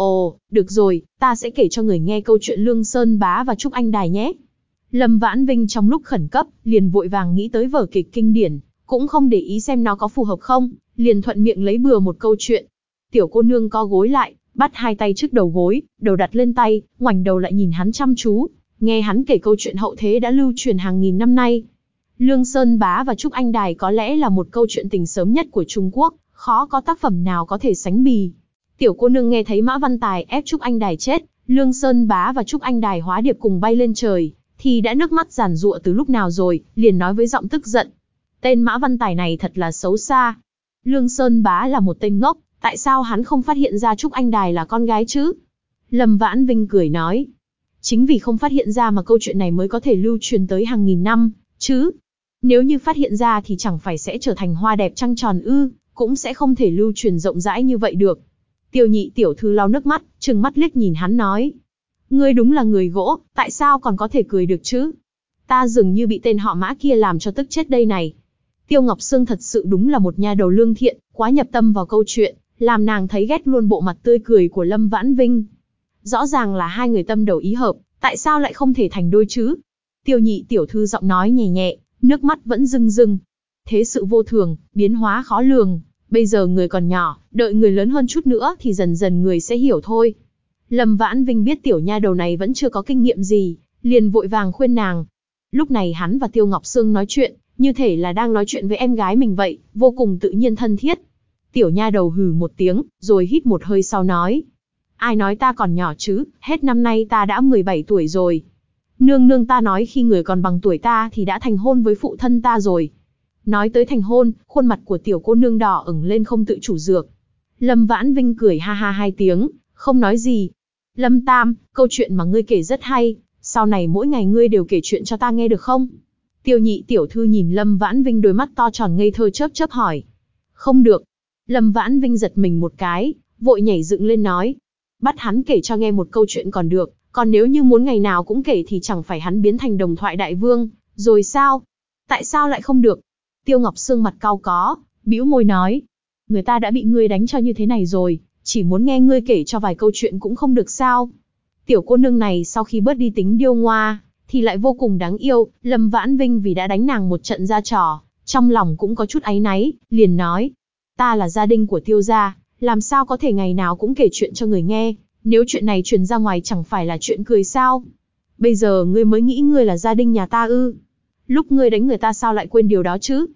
Ồ, được rồi, ta sẽ kể cho người nghe câu chuyện Lương Sơn Bá và Trúc Anh Đài nhé. Lâm Vãn Vinh trong lúc khẩn cấp, liền vội vàng nghĩ tới vở kịch kinh điển, cũng không để ý xem nó có phù hợp không, liền thuận miệng lấy bừa một câu chuyện. Tiểu cô nương co gối lại, bắt hai tay trước đầu gối, đầu đặt lên tay, ngoảnh đầu lại nhìn hắn chăm chú, nghe hắn kể câu chuyện hậu thế đã lưu truyền hàng nghìn năm nay. Lương Sơn Bá và Trúc Anh Đài có lẽ là một câu chuyện tình sớm nhất của Trung Quốc, khó có tác phẩm nào có thể sánh bì. Tiểu cô nương nghe thấy Mã Văn Tài ép Trúc Anh Đài chết, Lương Sơn Bá và Trúc Anh Đài hóa điệp cùng bay lên trời, thì đã nước mắt giàn giụa từ lúc nào rồi, liền nói với giọng tức giận. Tên Mã Văn Tài này thật là xấu xa. Lương Sơn Bá là một tên ngốc, Tại sao hắn không phát hiện ra Trúc Anh Đài là con gái chứ? Lâm Vãn Vinh cười nói. Chính vì không phát hiện ra mà câu chuyện này mới có thể lưu truyền tới hàng nghìn năm, chứ. Nếu như phát hiện ra thì chẳng phải sẽ trở thành hoa đẹp trăng tròn ư, cũng sẽ không thể lưu truyền rộng rãi như vậy được. Tiêu nhị tiểu thư lau nước mắt, trừng mắt liếc nhìn hắn nói. Ngươi đúng là người gỗ, tại sao còn có thể cười được chứ? Ta dường như bị tên họ mã kia làm cho tức chết đây này. Tiêu Ngọc Sương thật sự đúng là một nhà đầu lương thiện, quá nhập tâm vào câu chuyện, làm nàng thấy ghét luôn bộ mặt tươi cười của Lâm Vãn Vinh. Rõ ràng là hai người tâm đầu ý hợp, tại sao lại không thể thành đôi chứ? Tiêu nhị tiểu thư giọng nói nhẹ nhẹ, nước mắt vẫn rưng rưng. Thế sự vô thường, biến hóa khó lường, bây giờ người còn nhỏ, đợi người lớn hơn chút nữa thì dần dần người sẽ hiểu thôi. Lâm Vãn Vinh biết tiểu nha đầu này vẫn chưa có kinh nghiệm gì, liền vội vàng khuyên nàng. Lúc này hắn và Tiêu Ngọc Sương nói chuyện, như thể là đang nói chuyện với em gái mình vậy, vô cùng tự nhiên thân thiết. Tiểu nha đầu hừ một tiếng, rồi hít một hơi sau nói. Ai nói ta còn nhỏ chứ, hết năm nay ta đã 17 tuổi rồi. Nương nương ta nói khi người còn bằng tuổi ta thì đã thành hôn với phụ thân ta rồi. Nói tới thành hôn, khuôn mặt của tiểu cô nương đỏ ửng lên không tự chủ dược. Lâm Vãn Vinh cười ha ha hai tiếng, không nói gì. Lâm Tam, câu chuyện mà ngươi kể rất hay, sau này mỗi ngày ngươi đều kể chuyện cho ta nghe được không? Tiêu nhị tiểu thư nhìn Lâm Vãn Vinh đôi mắt to tròn ngây thơ chớp chớp hỏi. Không được. Lâm Vãn Vinh giật mình một cái, vội nhảy dựng lên nói. Bắt hắn kể cho nghe một câu chuyện còn được, còn nếu như muốn ngày nào cũng kể thì chẳng phải hắn biến thành đồng thoại đại vương, rồi sao? Tại sao lại không được? Tiêu Ngọc Sương mặt cao có, bĩu môi nói. Người ta đã bị ngươi đánh cho như thế này rồi, chỉ muốn nghe ngươi kể cho vài câu chuyện cũng không được sao. Tiểu cô nương này sau khi bớt đi tính điêu ngoa, thì lại vô cùng đáng yêu, Lâm Vãn Vinh vì đã đánh nàng một trận ra trò, trong lòng cũng có chút áy náy, liền nói. Ta là gia đình của tiêu gia, làm sao có thể ngày nào cũng kể chuyện cho người nghe, nếu chuyện này truyền ra ngoài chẳng phải là chuyện cười sao? Bây giờ ngươi mới nghĩ ngươi là gia đình nhà ta ư? Lúc ngươi đánh người ta sao lại quên điều đó chứ?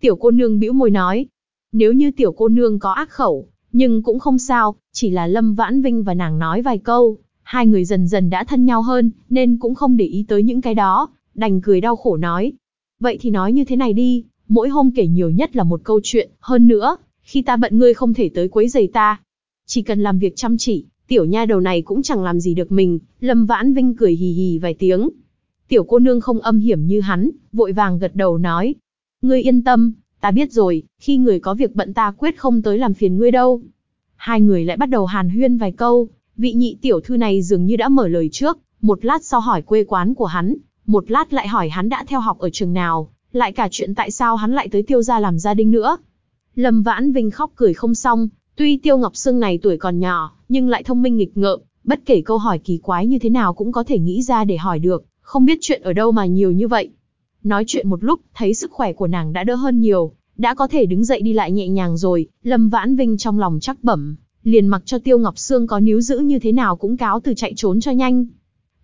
Tiểu cô nương bĩu môi nói. Nếu như tiểu cô nương có ác khẩu, nhưng cũng không sao, chỉ là Lâm Vãn Vinh và nàng nói vài câu, hai người dần dần đã thân nhau hơn, nên cũng không để ý tới những cái đó, đành cười đau khổ nói. Vậy thì nói như thế này đi, mỗi hôm kể nhiều nhất là một câu chuyện, hơn nữa, khi ta bận ngươi không thể tới quấy giày ta. Chỉ cần làm việc chăm chỉ, tiểu nha đầu này cũng chẳng làm gì được mình, Lâm Vãn Vinh cười hì hì vài tiếng. Tiểu cô nương không âm hiểm như hắn, vội vàng gật đầu nói. Ngươi yên tâm, ta biết rồi, khi người có việc bận ta quyết không tới làm phiền ngươi đâu. Hai người lại bắt đầu hàn huyên vài câu, vị nhị tiểu thư này dường như đã mở lời trước, một lát sau hỏi quê quán của hắn, một lát lại hỏi hắn đã theo học ở trường nào, lại cả chuyện tại sao hắn lại tới tiêu gia làm gia đình nữa. Lâm Vãn Vinh khóc cười không xong, tuy Tiêu Ngọc Sương này tuổi còn nhỏ, nhưng lại thông minh nghịch ngợm, bất kể câu hỏi kỳ quái như thế nào cũng có thể nghĩ ra để hỏi được, không biết chuyện ở đâu mà nhiều như vậy. Nói chuyện một lúc, thấy sức khỏe của nàng đã đỡ hơn nhiều, đã có thể đứng dậy đi lại nhẹ nhàng rồi, Lâm Vãn Vinh trong lòng chắc bẩm, liền mặc cho Tiêu Ngọc Sương có níu giữ như thế nào cũng cáo từ chạy trốn cho nhanh.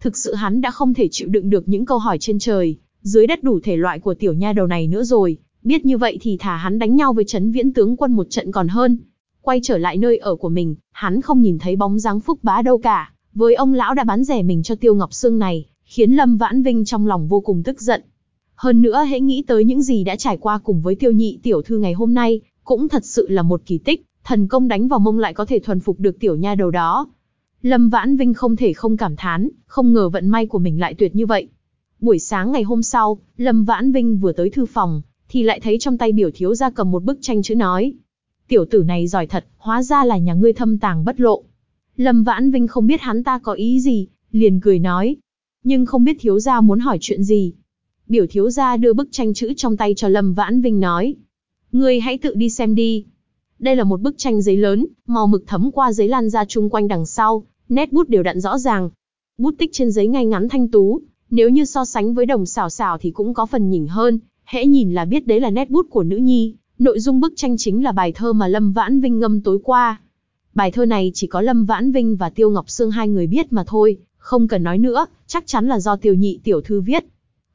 Thực sự hắn đã không thể chịu đựng được những câu hỏi trên trời, dưới đất đủ thể loại của tiểu nha đầu này nữa rồi, biết như vậy thì thả hắn đánh nhau với Trấn Viễn tướng quân một trận còn hơn. Quay trở lại nơi ở của mình, hắn không nhìn thấy bóng dáng Phúc Bá đâu cả, với ông lão đã bán rẻ mình cho Tiêu Ngọc Sương này, khiến Lâm Vãn Vinh trong lòng vô cùng tức giận. Hơn nữa hãy nghĩ tới những gì đã trải qua cùng với tiêu nhị tiểu thư ngày hôm nay, cũng thật sự là một kỳ tích, thần công đánh vào mông lại có thể thuần phục được tiểu nha đầu đó. Lâm Vãn Vinh không thể không cảm thán, không ngờ vận may của mình lại tuyệt như vậy. Buổi sáng ngày hôm sau, Lâm Vãn Vinh vừa tới thư phòng, thì lại thấy trong tay biểu thiếu gia cầm một bức tranh chữ nói. Tiểu tử này giỏi thật, hóa ra là nhà ngươi thâm tàng bất lộ. Lâm Vãn Vinh không biết hắn ta có ý gì, liền cười nói. Nhưng không biết thiếu gia muốn hỏi chuyện gì. Biểu thiếu gia đưa bức tranh chữ trong tay cho Lâm Vãn Vinh nói. Ngươi hãy tự đi xem đi, đây là một bức tranh giấy lớn, màu mực thấm qua giấy lan ra chung quanh đằng sau, nét bút đều đặn rõ ràng. Bút tích trên giấy ngay ngắn thanh tú, nếu như so sánh với đồng xảo xảo thì cũng có phần nhỉnh hơn, hễ nhìn là biết đấy là nét bút của nữ nhi. Nội dung bức tranh chính là bài thơ mà Lâm Vãn Vinh ngâm tối qua. Bài thơ này chỉ có Lâm Vãn Vinh và Tiêu Ngọc Sương hai người biết mà thôi, không cần nói nữa, chắc chắn là do Tiêu Nhị tiểu thư viết.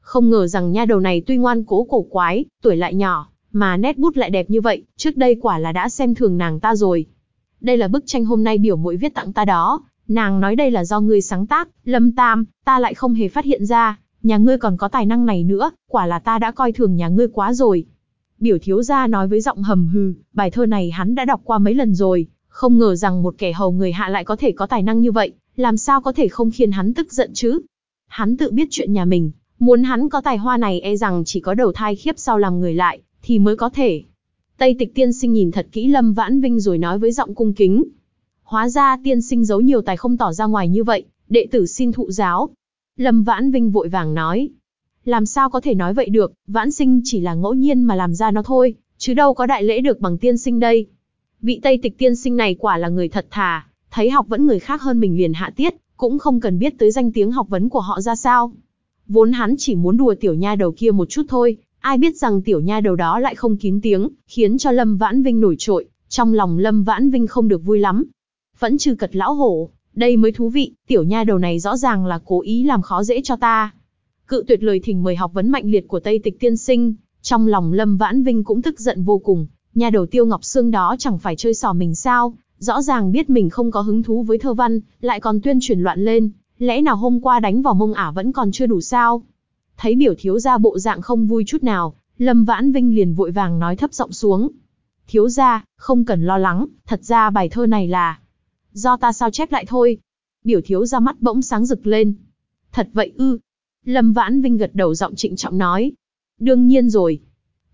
Không ngờ rằng nha đầu này tuy ngoan cố cổ quái, tuổi lại nhỏ, mà nét bút lại đẹp như vậy, trước đây quả là đã xem thường nàng ta rồi. Đây là bức tranh hôm nay biểu muội viết tặng ta đó, nàng nói đây là do ngươi sáng tác, Lâm Tam, ta lại không hề phát hiện ra, nhà ngươi còn có tài năng này nữa, quả là ta đã coi thường nhà ngươi quá rồi. Biểu thiếu gia nói với giọng hầm hừ, bài thơ này hắn đã đọc qua mấy lần rồi, không ngờ rằng một kẻ hầu người hạ lại có thể có tài năng như vậy, làm sao có thể không khiến hắn tức giận chứ? Hắn tự biết chuyện nhà mình, muốn hắn có tài hoa này e rằng chỉ có đầu thai khiếp sau làm người lại, thì mới có thể. Tây tịch tiên sinh nhìn thật kỹ Lâm Vãn Vinh rồi nói với giọng cung kính. Hóa ra tiên sinh giấu nhiều tài không tỏ ra ngoài như vậy, đệ tử xin thụ giáo. Lâm Vãn Vinh vội vàng nói. Làm sao có thể nói vậy được, vãn sinh chỉ là ngẫu nhiên mà làm ra nó thôi, chứ đâu có đại lễ được bằng tiên sinh đây. Vị Tây tịch tiên sinh này quả là người thật thà, thấy học vẫn người khác hơn mình liền hạ tiết, cũng không cần biết tới danh tiếng học vấn của họ ra sao. Vốn hắn chỉ muốn đùa tiểu nha đầu kia một chút thôi, ai biết rằng tiểu nha đầu đó lại không kín tiếng, khiến cho Lâm Vãn Vinh nổi trội, trong lòng Lâm Vãn Vinh không được vui lắm. Vẫn trừ cật lão hổ, đây mới thú vị, tiểu nha đầu này rõ ràng là cố ý làm khó dễ cho ta. Cự tuyệt lời thỉnh mời học vấn mạnh liệt của Tây Tịch Tiên Sinh, trong lòng Lâm Vãn Vinh cũng tức giận vô cùng, nha đầu Tiêu Ngọc Sương đó chẳng phải chơi xỏ mình sao, rõ ràng biết mình không có hứng thú với thơ văn, lại còn tuyên truyền loạn lên, lẽ nào hôm qua đánh vào mông ả vẫn còn chưa đủ sao? Thấy biểu thiếu gia bộ dạng không vui chút nào, Lâm Vãn Vinh liền vội vàng nói thấp giọng xuống. Thiếu gia, không cần lo lắng, thật ra bài thơ này là do ta sao chép lại thôi. Biểu thiếu gia mắt bỗng sáng rực lên. Thật vậy ư? Lâm Vãn Vinh gật đầu giọng trịnh trọng nói. Đương nhiên rồi.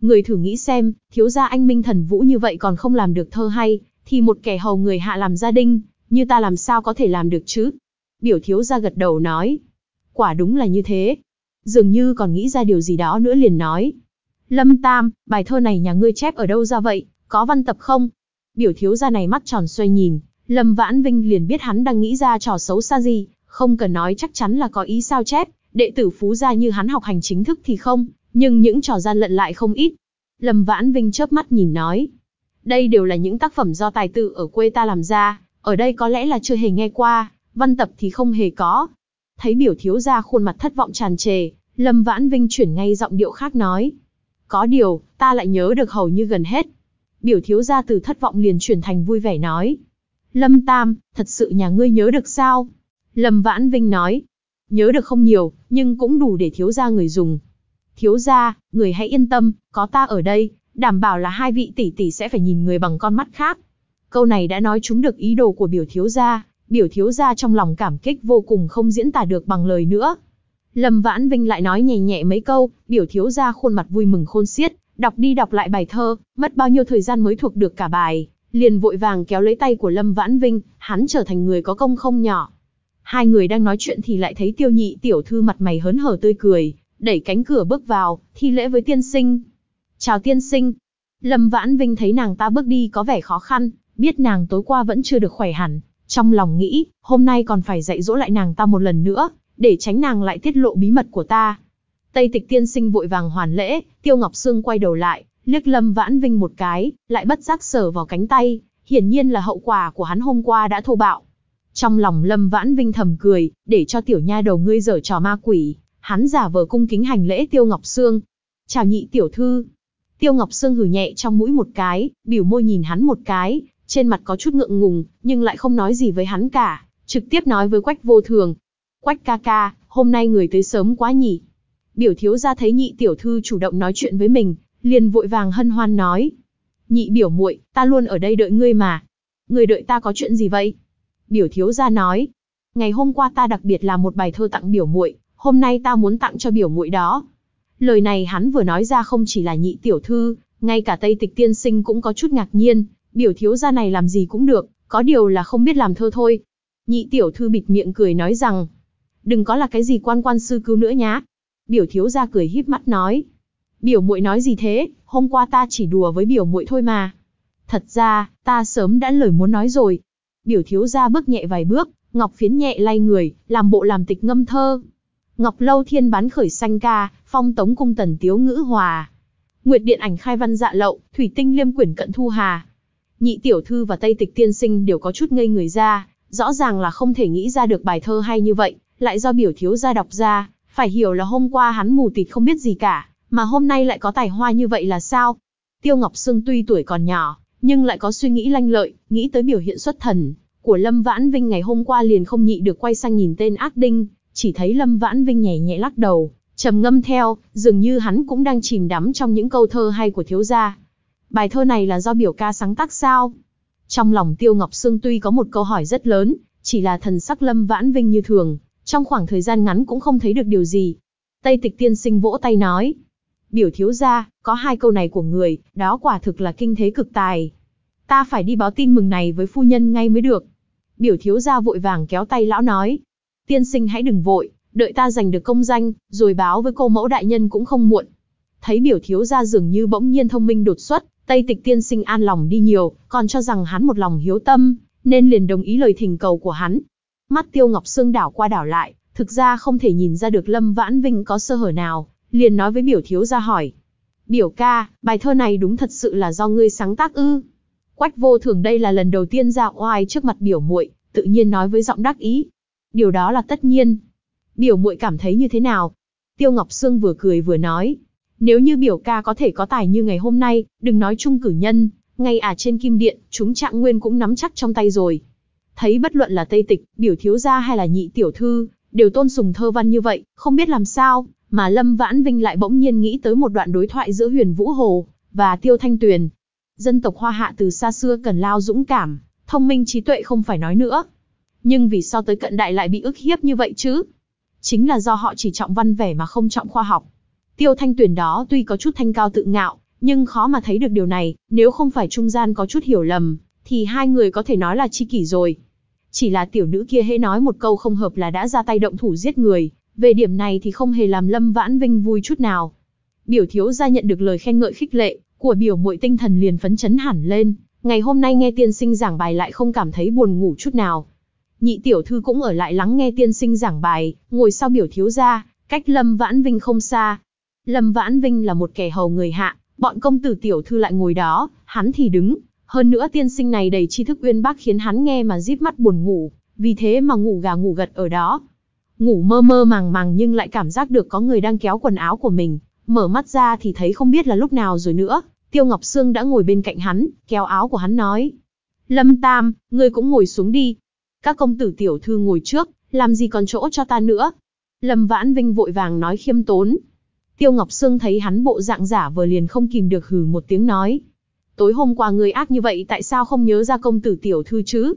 Người thử nghĩ xem, thiếu gia anh minh thần vũ như vậy còn không làm được thơ hay, thì một kẻ hầu người hạ làm gia đình, như ta làm sao có thể làm được chứ? Biểu thiếu gia gật đầu nói. Quả đúng là như thế. Dường như còn nghĩ ra điều gì đó nữa liền nói. Lâm Tam, bài thơ này nhà ngươi chép ở đâu ra vậy, có văn tập không? Biểu thiếu gia này mắt tròn xoay nhìn, Lâm Vãn Vinh liền biết hắn đang nghĩ ra trò xấu xa gì, không cần nói chắc chắn là có ý sao chép, đệ tử phú gia như hắn học hành chính thức thì không, nhưng những trò gian lận lại không ít. Lâm Vãn Vinh chớp mắt nhìn nói, đây đều là những tác phẩm do tài tử ở quê ta làm ra, ở đây có lẽ là chưa hề nghe qua, văn tập thì không hề có. Thấy biểu thiếu gia khuôn mặt thất vọng tràn trề, Lâm Vãn Vinh chuyển ngay giọng điệu khác nói. Có điều, ta lại nhớ được hầu như gần hết. Biểu thiếu gia từ thất vọng liền chuyển thành vui vẻ nói. Lâm Tam, thật sự nhà ngươi nhớ được sao? Lâm Vãn Vinh nói. Nhớ được không nhiều, nhưng cũng đủ để thiếu gia người dùng. Thiếu gia, người hãy yên tâm, có ta ở đây, đảm bảo là hai vị tỷ tỷ sẽ phải nhìn người bằng con mắt khác. Câu này đã nói chúng được ý đồ của biểu thiếu gia, biểu thiếu gia trong lòng cảm kích vô cùng không diễn tả được bằng lời nữa. Lâm Vãn Vinh lại nói nhẹ nhẹ mấy câu, biểu thiếu gia khuôn mặt vui mừng khôn xiết, đọc đi đọc lại bài thơ, mất bao nhiêu thời gian mới thuộc được cả bài, liền vội vàng kéo lấy tay của Lâm Vãn Vinh, hắn trở thành người có công không nhỏ. Hai người đang nói chuyện thì lại thấy tiêu nhị tiểu thư mặt mày hớn hở tươi cười, đẩy cánh cửa bước vào, thi lễ với tiên sinh. Chào tiên sinh. Lâm Vãn Vinh thấy nàng ta bước đi có vẻ khó khăn, biết nàng tối qua vẫn chưa được khỏe hẳn, trong lòng nghĩ, hôm nay còn phải dạy dỗ lại nàng ta một lần nữa, để tránh nàng lại tiết lộ bí mật của ta. Tây tịch tiên sinh vội vàng hoàn lễ, Tiêu Ngọc Sương quay đầu lại, liếc Lâm Vãn Vinh một cái, lại bất giác sờ vào cánh tay, hiển nhiên là hậu quả của hắn hôm qua đã thô bạo. Trong lòng Lâm Vãn Vinh thầm cười, để cho tiểu nha đầu ngươi dở trò ma quỷ, hắn giả vờ cung kính hành lễ Tiêu Ngọc Sương. Chào nhị tiểu thư. Tiêu Ngọc Sương hử nhẹ trong mũi một cái, biểu môi nhìn hắn một cái, trên mặt có chút ngượng ngùng, nhưng lại không nói gì với hắn cả, trực tiếp nói với Quách vô thường. Quách ca ca, hôm nay người tới sớm quá nhỉ. Biểu thiếu gia thấy nhị tiểu thư chủ động nói chuyện với mình, liền vội vàng hân hoan nói. Nhị biểu muội, ta luôn ở đây đợi ngươi mà. Người đợi ta có chuyện gì vậy? Biểu thiếu gia nói. Ngày hôm qua ta đặc biệt là một bài thơ tặng biểu muội, hôm nay ta muốn tặng cho biểu muội đó. Lời này hắn vừa nói ra không chỉ là nhị tiểu thư, ngay cả Tây Tịch Tiên Sinh cũng có chút ngạc nhiên, biểu thiếu gia này làm gì cũng được, có điều là không biết làm thơ thôi. Nhị tiểu thư bịt miệng cười nói rằng, đừng có là cái gì quan quan sư cứu nữa nhá. Biểu thiếu gia cười híp mắt nói, biểu muội nói gì thế, hôm qua ta chỉ đùa với biểu muội thôi mà. Thật ra, ta sớm đã lời muốn nói rồi. Biểu thiếu gia bước nhẹ vài bước, ngọc phiến nhẹ lay người, làm bộ làm tịch ngâm thơ. Ngọc lâu thiên bán khởi xanh ca, phong tống cung tần tiếu ngữ hòa. Nguyệt điện ảnh khai văn dạ lậu, thủy tinh liêm quyển cận thu hà. Nhị tiểu thư và Tây Tịch tiên sinh đều có chút ngây người ra, rõ ràng là không thể nghĩ ra được bài thơ hay như vậy, lại do biểu thiếu gia đọc ra, phải hiểu là hôm qua hắn mù tịt không biết gì cả, mà hôm nay lại có tài hoa như vậy là sao? Tiêu Ngọc Sương tuy tuổi còn nhỏ, nhưng lại có suy nghĩ lanh lợi, nghĩ tới biểu hiện xuất thần của Lâm Vãn Vinh ngày hôm qua liền không nhị được quay sang nhìn tên ác đinh, chỉ thấy Lâm Vãn Vinh nhẹ nhẹ lắc đầu, trầm ngâm theo, dường như hắn cũng đang chìm đắm trong những câu thơ hay của thiếu gia. Bài thơ này là do biểu ca sáng tác sao? Trong lòng Tiêu Ngọc Sương tuy có một câu hỏi rất lớn, chỉ là thần sắc Lâm Vãn Vinh như thường, trong khoảng thời gian ngắn cũng không thấy được điều gì. Tây tịch tiên sinh vỗ tay nói, biểu thiếu gia, có hai câu này của người, đó quả thực là kinh thế cực tài. Ta phải đi báo tin mừng này với phu nhân ngay mới được. Biểu thiếu gia vội vàng kéo tay lão nói, tiên sinh hãy đừng vội, đợi ta giành được công danh, rồi báo với cô mẫu đại nhân cũng không muộn. Thấy biểu thiếu gia dường như bỗng nhiên thông minh đột xuất, Tây tịch tiên sinh an lòng đi nhiều, còn cho rằng hắn một lòng hiếu tâm, nên liền đồng ý lời thỉnh cầu của hắn. Mắt tiêu ngọc xương đảo qua đảo lại, thực ra không thể nhìn ra được Lâm Vãn Vinh có sơ hở nào, liền nói với biểu thiếu gia hỏi. Biểu ca, bài thơ này đúng thật sự là do ngươi sáng tác ư? Quách vô thường đây là lần đầu tiên ra oai trước mặt biểu muội, tự nhiên nói với giọng đắc ý. Điều đó là tất nhiên. Biểu muội cảm thấy như thế nào? Tiêu Ngọc Sương vừa cười vừa nói. Nếu như biểu ca có thể có tài như ngày hôm nay, đừng nói chung cử nhân, ngay à trên kim điện, chúng trạng nguyên cũng nắm chắc trong tay rồi. Thấy bất luận là Tây Tịch, biểu thiếu gia hay là nhị tiểu thư, đều tôn sùng thơ văn như vậy, không biết làm sao, mà Lâm Vãn Vinh lại bỗng nhiên nghĩ tới một đoạn đối thoại giữa Huyền Vũ Hồ và Tiêu Thanh Tuyền. Dân tộc Hoa Hạ từ xa xưa cần lao dũng cảm, thông minh trí tuệ không phải nói nữa. Nhưng vì sao tới cận đại lại bị ức hiếp như vậy chứ? Chính là do họ chỉ trọng văn vẻ mà không trọng khoa học. Tiêu Thanh Tuyền đó tuy có chút thanh cao tự ngạo, nhưng khó mà thấy được điều này, nếu không phải trung gian có chút hiểu lầm, thì hai người có thể nói là chi kỷ rồi. Chỉ là tiểu nữ kia hễ nói một câu không hợp là đã ra tay động thủ giết người, về điểm này thì không hề làm Lâm Vãn Vinh vui chút nào. Biểu thiếu gia nhận được lời khen ngợi khích lệ của biểu muội tinh thần liền phấn chấn hẳn lên, ngày hôm nay nghe tiên sinh giảng bài lại không cảm thấy buồn ngủ chút nào. Nhị tiểu thư cũng ở lại lắng nghe tiên sinh giảng bài, ngồi sau biểu thiếu gia, cách Lâm Vãn Vinh không xa. Lâm Vãn Vinh là một kẻ hầu người hạ, bọn công tử tiểu thư lại ngồi đó, hắn thì đứng. Hơn nữa tiên sinh này đầy tri thức uyên bác khiến hắn nghe mà díp mắt buồn ngủ, vì thế mà ngủ gà ngủ gật ở đó. Ngủ mơ mơ màng màng nhưng lại cảm giác được có người đang kéo quần áo của mình, mở mắt ra thì thấy không biết là lúc nào rồi nữa. Tiêu Ngọc Sương đã ngồi bên cạnh hắn, kéo áo của hắn nói. Lâm Tam, ngươi cũng ngồi xuống đi. Các công tử tiểu thư ngồi trước, làm gì còn chỗ cho ta nữa. Lâm Vãn Vinh vội vàng nói khiêm tốn. Tiêu Ngọc Sương thấy hắn bộ dạng giả vờ liền không kìm được hừ một tiếng nói. Tối hôm qua ngươi ác như vậy tại sao không nhớ ra công tử tiểu thư chứ?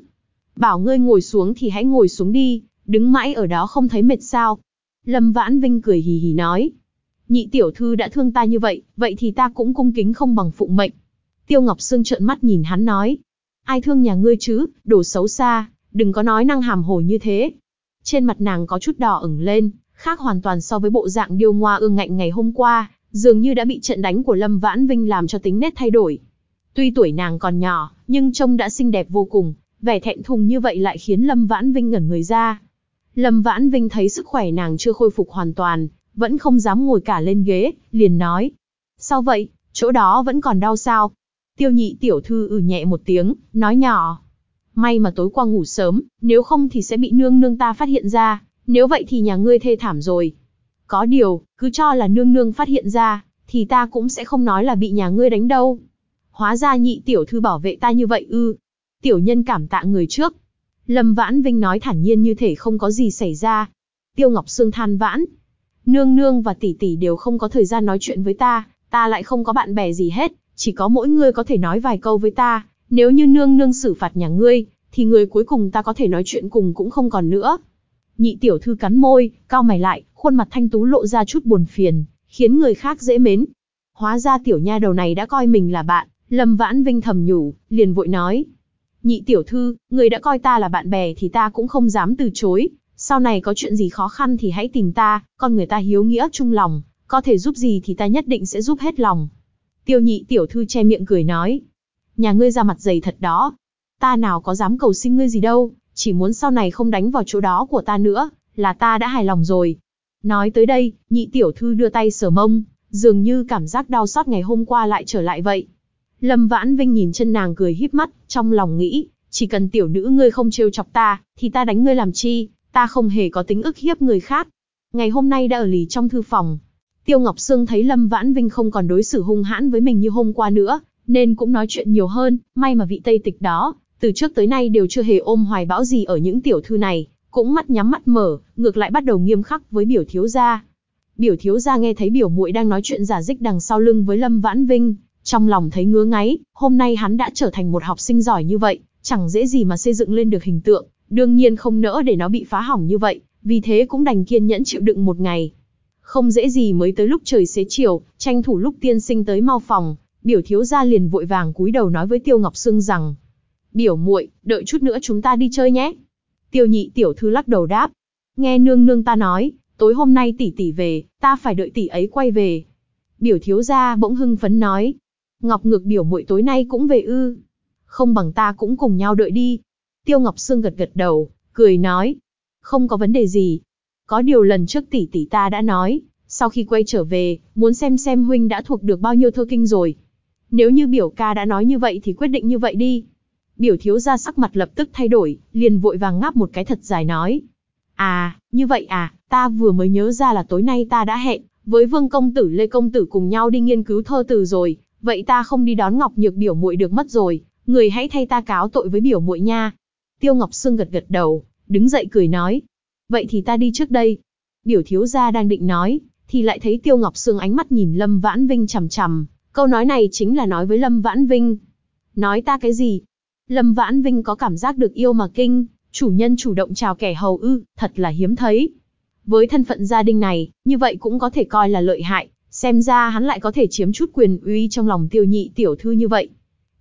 Bảo ngươi ngồi xuống thì hãy ngồi xuống đi, đứng mãi ở đó không thấy mệt sao? Lâm Vãn Vinh cười hì hì nói. Nhị tiểu thư đã thương ta như vậy, vậy thì ta cũng cung kính không bằng phụ mệnh. Tiêu Ngọc Sương trợn mắt nhìn hắn nói. Ai thương nhà ngươi chứ, đồ xấu xa, đừng có nói năng hàm hồ như thế. Trên mặt nàng có chút đỏ ửng lên, khác hoàn toàn so với bộ dạng điêu ngoa ương ngạnh ngày hôm qua, dường như đã bị trận đánh của Lâm Vãn Vinh làm cho tính nét thay đổi. Tuy tuổi nàng còn nhỏ, nhưng trông đã xinh đẹp vô cùng, vẻ thẹn thùng như vậy lại khiến Lâm Vãn Vinh ngẩn người ra. Lâm Vãn Vinh thấy sức khỏe nàng chưa khôi phục hoàn toàn, vẫn không dám ngồi cả lên ghế, liền nói. Sao vậy, chỗ đó vẫn còn đau sao? Tiêu nhị tiểu thư ử ừ nhẹ một tiếng, nói nhỏ. May mà tối qua ngủ sớm, nếu không thì sẽ bị nương nương ta phát hiện ra, nếu vậy thì nhà ngươi thê thảm rồi. Có điều, cứ cho là nương nương phát hiện ra, thì ta cũng sẽ không nói là bị nhà ngươi đánh đâu. Hóa ra nhị tiểu thư bảo vệ ta như vậy ư. Tiểu nhân cảm tạ người trước. Lâm Vãn Vinh nói thản nhiên như thể không có gì xảy ra. Tiêu Ngọc Sương than vãn. Nương nương và tỷ tỷ đều không có thời gian nói chuyện với ta, ta lại không có bạn bè gì hết, chỉ có mỗi người có thể nói vài câu với ta. Nếu như nương nương xử phạt nhà ngươi, thì người cuối cùng ta có thể nói chuyện cùng cũng không còn nữa. Nhị tiểu thư cắn môi, cao mày lại, khuôn mặt thanh tú lộ ra chút buồn phiền, khiến người khác dễ mến. Hóa ra tiểu nha đầu này đã coi mình là bạn, Lâm Vãn Vinh thầm nhủ, liền vội nói. Nhị tiểu thư, người đã coi ta là bạn bè thì ta cũng không dám từ chối, sau này có chuyện gì khó khăn thì hãy tìm ta, con người ta hiếu nghĩa trung lòng, có thể giúp gì thì ta nhất định sẽ giúp hết lòng. Tiêu nhị tiểu thư che miệng cười nói. Nhà ngươi ra mặt dày thật đó. Ta nào có dám cầu xin ngươi gì đâu, chỉ muốn sau này không đánh vào chỗ đó của ta nữa, là ta đã hài lòng rồi. Nói tới đây, nhị tiểu thư đưa tay sờ mông, dường như cảm giác đau xót ngày hôm qua lại trở lại vậy. Lâm Vãn Vinh nhìn chân nàng cười híp mắt, trong lòng nghĩ, chỉ cần tiểu nữ ngươi không trêu chọc ta, thì ta đánh ngươi làm chi, ta không hề có tính ức hiếp người khác. Ngày hôm nay đã ở lì trong thư phòng. Tiêu Ngọc Sương thấy Lâm Vãn Vinh không còn đối xử hung hãn với mình như hôm qua nữa, nên cũng nói chuyện nhiều hơn, may mà vị Tây Tịch đó, từ trước tới nay đều chưa hề ôm hoài bão gì ở những tiểu thư này, cũng mắt nhắm mắt mở, ngược lại bắt đầu nghiêm khắc với biểu thiếu gia. Biểu thiếu gia nghe thấy biểu muội đang nói chuyện giả dích đằng sau lưng với Lâm Vãn Vinh, trong lòng thấy ngứa ngáy, hôm nay hắn đã trở thành một học sinh giỏi như vậy, chẳng dễ gì mà xây dựng lên được hình tượng, đương nhiên không nỡ để nó bị phá hỏng như vậy, vì thế cũng đành kiên nhẫn chịu đựng một ngày. Không dễ gì mới tới lúc trời xế chiều, tranh thủ lúc tiên sinh tới mau phòng, biểu thiếu gia liền vội vàng cúi đầu nói với Tiêu Ngọc Sương rằng, biểu muội, đợi chút nữa chúng ta đi chơi nhé. Tiêu nhị tiểu thư lắc đầu đáp, nghe nương nương ta nói, tối hôm nay tỷ tỷ về, ta phải đợi tỷ ấy quay về. Biểu thiếu gia bỗng hưng phấn nói, Ngọc Ngược biểu muội tối nay cũng về ư. Không bằng ta cũng cùng nhau đợi đi. Tiêu Ngọc Sương gật gật đầu, cười nói. Không có vấn đề gì. Có điều lần trước tỷ tỷ ta đã nói, sau khi quay trở về, muốn xem xem huynh đã thuộc được bao nhiêu thơ kinh rồi. Nếu như biểu ca đã nói như vậy thì quyết định như vậy đi. Biểu thiếu gia sắc mặt lập tức thay đổi, liền vội vàng ngáp một cái thật dài nói. À, như vậy à, ta vừa mới nhớ ra là tối nay ta đã hẹn, với vương công tử Lê Công Tử cùng nhau đi nghiên cứu thơ từ rồi, vậy ta không đi đón Ngọc Nhược biểu muội được mất rồi, người hãy thay ta cáo tội với biểu muội nha. Tiêu Ngọc Sương gật gật đầu, đứng dậy cười nói. Vậy thì ta đi trước đây. Biểu thiếu gia đang định nói, thì lại thấy Tiêu Ngọc Sương ánh mắt nhìn Lâm Vãn Vinh chằm chằm. Câu nói này chính là nói với Lâm Vãn Vinh. Nói ta cái gì? Lâm Vãn Vinh có cảm giác được yêu mà kinh, chủ nhân chủ động chào kẻ hầu ư, thật là hiếm thấy. Với thân phận gia đình này, như vậy cũng có thể coi là lợi hại, xem ra hắn lại có thể chiếm chút quyền uy trong lòng tiêu nhị tiểu thư như vậy.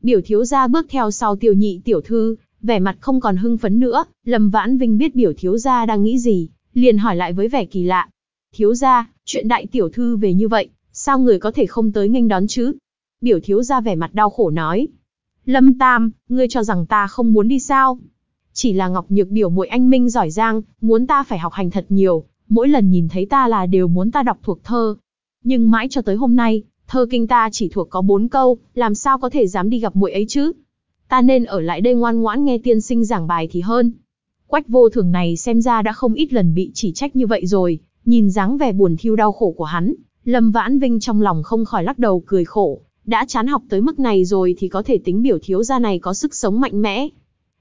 Biểu thiếu gia bước theo sau tiêu nhị tiểu thư, vẻ mặt không còn hưng phấn nữa, Lâm Vãn Vinh biết biểu thiếu gia đang nghĩ gì, liền hỏi lại với vẻ kỳ lạ. Thiếu gia, chuyện đại tiểu thư về như vậy, sao người có thể không tới nghênh đón chứ? Biểu thiếu ra vẻ mặt đau khổ nói. Lâm Tam, ngươi cho rằng ta không muốn đi sao? Chỉ là Ngọc Nhược biểu muội anh minh giỏi giang, muốn ta phải học hành thật nhiều, mỗi lần nhìn thấy ta là đều muốn ta đọc thuộc thơ. Nhưng mãi cho tới hôm nay, thơ kinh ta chỉ thuộc có bốn câu, làm sao có thể dám đi gặp muội ấy chứ? Ta nên ở lại đây ngoan ngoãn nghe tiên sinh giảng bài thì hơn. Quách vô thường này xem ra đã không ít lần bị chỉ trách như vậy rồi, nhìn dáng vẻ buồn thiêu đau khổ của hắn, Lâm Vãn Vinh trong lòng không khỏi lắc đầu cười khổ, đã chán học tới mức này rồi thì có thể tính biểu thiếu gia này có sức sống mạnh mẽ.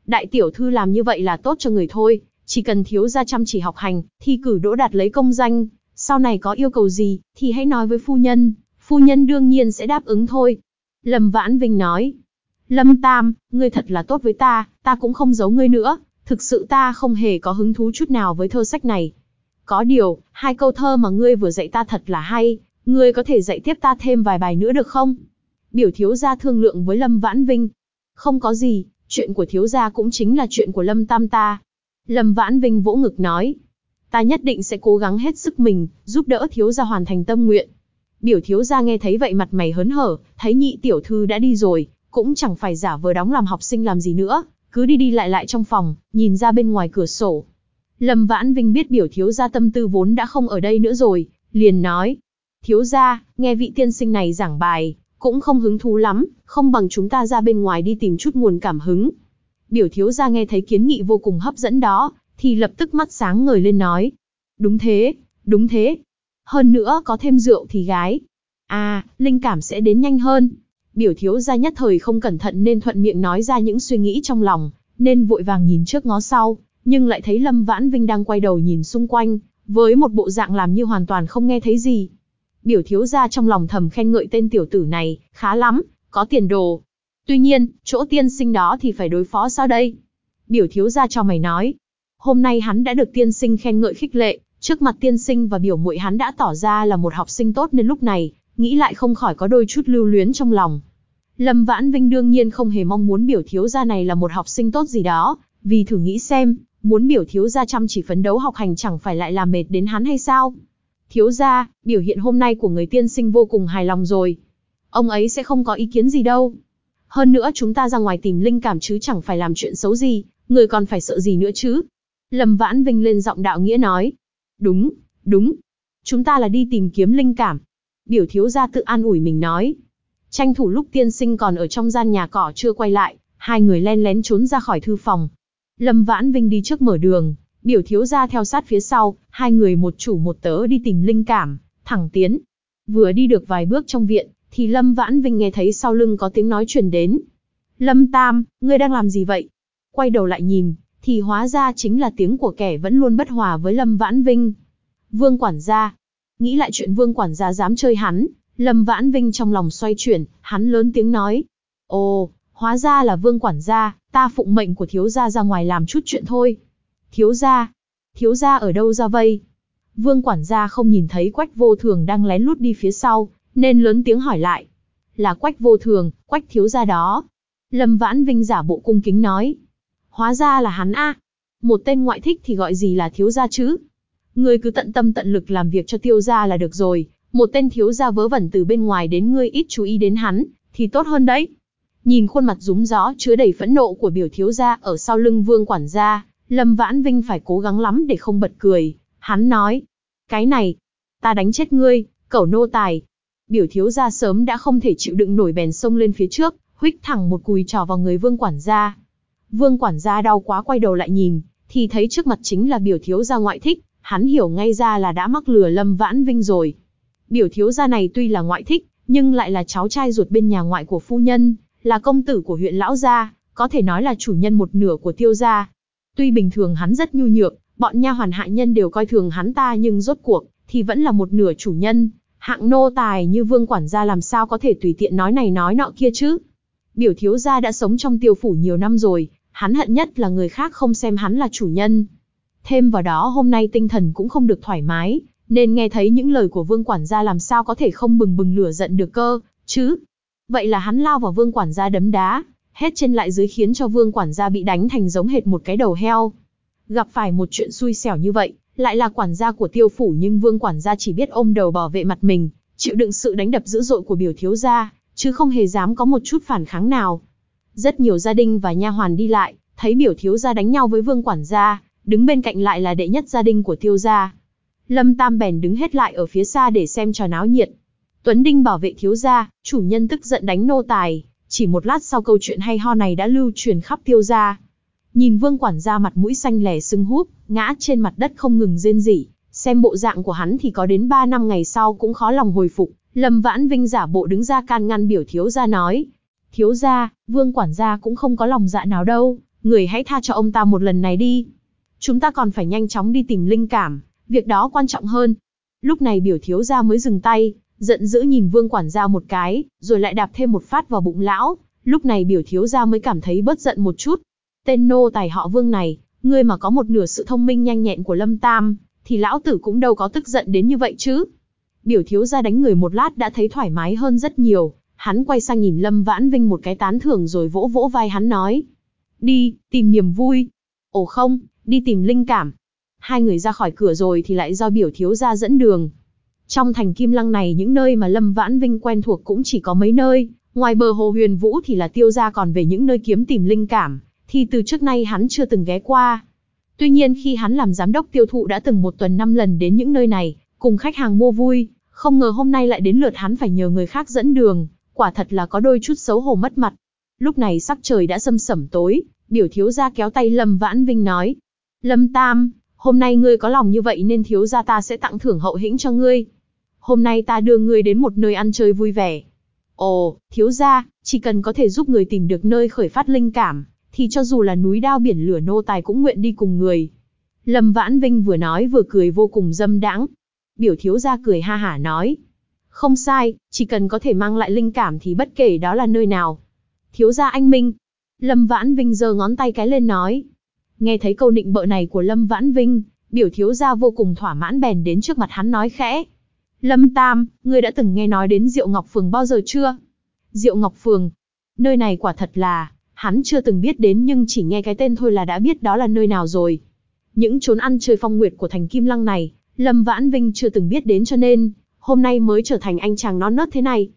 Đại tiểu thư làm như vậy là tốt cho người thôi, chỉ cần thiếu gia chăm chỉ học hành, thi cử đỗ đạt lấy công danh, sau này có yêu cầu gì, thì hãy nói với phu nhân, phu nhân đương nhiên sẽ đáp ứng thôi. Lâm Vãn Vinh nói, Lâm Tam, ngươi thật là tốt với ta, ta cũng không giấu ngươi nữa, thực sự ta không hề có hứng thú chút nào với thơ sách này. Có điều, hai câu thơ mà ngươi vừa dạy ta thật là hay, ngươi có thể dạy tiếp ta thêm vài bài nữa được không? Biểu thiếu gia thương lượng với Lâm Vãn Vinh. Không có gì, chuyện của thiếu gia cũng chính là chuyện của Lâm Tam ta. Lâm Vãn Vinh vỗ ngực nói. Ta nhất định sẽ cố gắng hết sức mình, giúp đỡ thiếu gia hoàn thành tâm nguyện. Biểu thiếu gia nghe thấy vậy mặt mày hớn hở, thấy nhị tiểu thư đã đi rồi, cũng chẳng phải giả vờ đóng làm học sinh làm gì nữa, cứ đi đi lại lại trong phòng, nhìn ra bên ngoài cửa sổ. Lâm Vãn Vinh biết biểu thiếu gia tâm tư vốn đã không ở đây nữa rồi, liền nói. Thiếu gia, nghe vị tiên sinh này giảng bài, cũng không hứng thú lắm, không bằng chúng ta ra bên ngoài đi tìm chút nguồn cảm hứng. Biểu thiếu gia nghe thấy kiến nghị vô cùng hấp dẫn đó, thì lập tức mắt sáng ngời lên nói. Đúng thế, đúng thế. Hơn nữa có thêm rượu thì gái. À, linh cảm sẽ đến nhanh hơn. Biểu thiếu gia nhất thời không cẩn thận nên thuận miệng nói ra những suy nghĩ trong lòng, nên vội vàng nhìn trước ngó sau, nhưng lại thấy Lâm Vãn Vinh đang quay đầu nhìn xung quanh, với một bộ dạng làm như hoàn toàn không nghe thấy gì. Biểu thiếu gia trong lòng thầm khen ngợi tên tiểu tử này, khá lắm, có tiền đồ. Tuy nhiên, chỗ tiên sinh đó thì phải đối phó sao đây? Biểu thiếu gia cho mày nói. Hôm nay hắn đã được tiên sinh khen ngợi khích lệ, trước mặt tiên sinh và biểu muội hắn đã tỏ ra là một học sinh tốt nên lúc này, nghĩ lại không khỏi có đôi chút lưu luyến trong lòng. Lâm Vãn Vinh đương nhiên không hề mong muốn biểu thiếu gia này là một học sinh tốt gì đó, vì thử nghĩ xem, muốn biểu thiếu gia chăm chỉ phấn đấu học hành chẳng phải lại làm mệt đến hắn hay sao? Thiếu gia, biểu hiện hôm nay của người tiên sinh vô cùng hài lòng rồi. Ông ấy sẽ không có ý kiến gì đâu. Hơn nữa chúng ta ra ngoài tìm linh cảm chứ chẳng phải làm chuyện xấu gì, người còn phải sợ gì nữa chứ? Lâm Vãn Vinh lên giọng đạo nghĩa nói. Đúng, đúng. Chúng ta là đi tìm kiếm linh cảm. Biểu thiếu gia tự an ủi mình nói. Tranh thủ lúc tiên sinh còn ở trong gian nhà cỏ chưa quay lại, hai người len lén trốn ra khỏi thư phòng. Lâm Vãn Vinh đi trước mở đường, biểu thiếu gia theo sát phía sau, hai người một chủ một tớ đi tìm linh cảm, thẳng tiến. Vừa đi được vài bước trong viện, thì Lâm Vãn Vinh nghe thấy sau lưng có tiếng nói truyền đến. Lâm Tam, ngươi đang làm gì vậy? Quay đầu lại nhìn, thì hóa ra chính là tiếng của kẻ vẫn luôn bất hòa với Lâm Vãn Vinh. Vương quản gia. Nghĩ lại chuyện vương quản gia dám chơi hắn, Lâm Vãn Vinh trong lòng xoay chuyển, hắn lớn tiếng nói. Ồ, hóa ra là vương quản gia, ta phụng mệnh của thiếu gia ra ngoài làm chút chuyện thôi. Thiếu gia, thiếu gia ở đâu ra vây? Vương quản gia không nhìn thấy quách vô thường đang lén lút đi phía sau, nên lớn tiếng hỏi lại. Là quách vô thường, quách thiếu gia đó. Lâm Vãn Vinh giả bộ cung kính nói. Hóa ra là hắn a. Một tên ngoại thích thì gọi gì là thiếu gia chứ? Ngươi cứ tận tâm tận lực làm việc cho tiêu gia là được rồi, một tên thiếu gia vớ vẩn từ bên ngoài đến ngươi ít chú ý đến hắn, thì tốt hơn đấy. Nhìn khuôn mặt rúng gió chứa đầy phẫn nộ của biểu thiếu gia ở sau lưng vương quản gia, Lâm Vãn Vinh phải cố gắng lắm để không bật cười. Hắn nói, cái này, ta đánh chết ngươi, cẩu nô tài. Biểu thiếu gia sớm đã không thể chịu đựng nổi bèn sông lên phía trước, huých thẳng một cùi trò vào người vương quản gia. Vương quản gia đau quá quay đầu lại nhìn, thì thấy trước mặt chính là biểu thiếu gia ngoại thích, hắn hiểu ngay ra là đã mắc lừa Lâm Vãn Vinh rồi. Biểu thiếu gia này tuy là ngoại thích, nhưng lại là cháu trai ruột bên nhà ngoại của phu nhân, là công tử của huyện lão gia, có thể nói là chủ nhân một nửa của tiêu gia. Tuy bình thường hắn rất nhu nhược, bọn nha hoàn hạ nhân đều coi thường hắn ta nhưng rốt cuộc thì vẫn là một nửa chủ nhân, hạng nô tài như vương quản gia làm sao có thể tùy tiện nói này nói nọ kia chứ. Biểu thiếu gia đã sống trong tiêu phủ nhiều năm rồi, hắn hận nhất là người khác không xem hắn là chủ nhân. Thêm vào đó hôm nay tinh thần cũng không được thoải mái, nên nghe thấy những lời của vương quản gia làm sao có thể không bừng bừng lửa giận được cơ, chứ. Vậy là hắn lao vào vương quản gia đấm đá, hết trên lại dưới khiến cho vương quản gia bị đánh thành giống hệt một cái đầu heo. Gặp phải một chuyện xui xẻo như vậy, lại là quản gia của tiêu phủ nhưng vương quản gia chỉ biết ôm đầu bảo vệ mặt mình, chịu đựng sự đánh đập dữ dội của biểu thiếu gia, chứ không hề dám có một chút phản kháng nào. Rất nhiều gia đình và nha hoàn đi lại, thấy biểu thiếu gia đánh nhau với vương quản gia, đứng bên cạnh lại là đệ nhất gia đình của tiêu gia. Lâm Tam bèn đứng hết lại ở phía xa để xem trò náo nhiệt. Tuấn Đinh bảo vệ thiếu gia, chủ nhân tức giận đánh nô tài, chỉ một lát sau câu chuyện hay ho này đã lưu truyền khắp tiêu gia. Nhìn vương quản gia mặt mũi xanh lẻ sưng húp, ngã trên mặt đất không ngừng rên rỉ, xem bộ dạng của hắn thì có đến 3 năm ngày sau cũng khó lòng hồi phục. Lâm Vãn Vinh giả bộ đứng ra can ngăn biểu thiếu gia nói. Thiếu gia, vương quản gia cũng không có lòng dạ nào đâu, người hãy tha cho ông ta một lần này đi. Chúng ta còn phải nhanh chóng đi tìm linh cảm, việc đó quan trọng hơn. Lúc này biểu thiếu gia mới dừng tay, giận dữ nhìn vương quản gia một cái, rồi lại đạp thêm một phát vào bụng lão. Lúc này biểu thiếu gia mới cảm thấy bớt giận một chút. Tên nô tài họ vương này, ngươi mà có một nửa sự thông minh nhanh nhẹn của lâm tam, thì lão tử cũng đâu có tức giận đến như vậy chứ. Biểu thiếu gia đánh người một lát đã thấy thoải mái hơn rất nhiều, hắn quay sang nhìn Lâm Vãn Vinh một cái tán thưởng rồi vỗ vỗ vai hắn nói. Đi, tìm niềm vui. Ồ không, đi tìm linh cảm. Hai người ra khỏi cửa rồi thì lại do biểu thiếu gia dẫn đường. Trong thành Kim Lăng này những nơi mà Lâm Vãn Vinh quen thuộc cũng chỉ có mấy nơi, ngoài bờ hồ huyền vũ thì là tiêu gia còn về những nơi kiếm tìm linh cảm, thì từ trước nay hắn chưa từng ghé qua. Tuy nhiên khi hắn làm giám đốc tiêu thụ đã từng một tuần năm lần đến những nơi này, cùng khách hàng mua vui, không ngờ hôm nay lại đến lượt hắn phải nhờ người khác dẫn đường, quả thật là có đôi chút xấu hổ mất mặt. Lúc này sắc trời đã sâm sẩm tối, biểu thiếu gia kéo tay Lâm Vãn Vinh nói. Lâm Tam, hôm nay ngươi có lòng như vậy nên thiếu gia ta sẽ tặng thưởng hậu hĩnh cho ngươi. Hôm nay ta đưa ngươi đến một nơi ăn chơi vui vẻ. Ồ, thiếu gia, chỉ cần có thể giúp người tìm được nơi khởi phát linh cảm, thì cho dù là núi đao biển lửa nô tài cũng nguyện đi cùng người. Lâm Vãn Vinh vừa nói vừa cười vô cùng dâm đãng. Biểu thiếu gia cười ha hả nói. Không sai, chỉ cần có thể mang lại linh cảm thì bất kể đó là nơi nào. Thiếu gia anh Minh. Lâm Vãn Vinh giơ ngón tay cái lên nói. Nghe thấy câu nịnh bợ này của Lâm Vãn Vinh, biểu thiếu gia vô cùng thỏa mãn bèn đến trước mặt hắn nói khẽ. Lâm Tam, ngươi đã từng nghe nói đến Diệu Ngọc Phường bao giờ chưa? Diệu Ngọc Phường. Nơi này quả thật là, hắn chưa từng biết đến nhưng chỉ nghe cái tên thôi là đã biết đó là nơi nào rồi. Những chốn ăn chơi phong nguyệt của thành Kim Lăng này, Lâm Vãn Vinh chưa từng biết đến cho nên, hôm nay mới trở thành anh chàng non nớt thế này.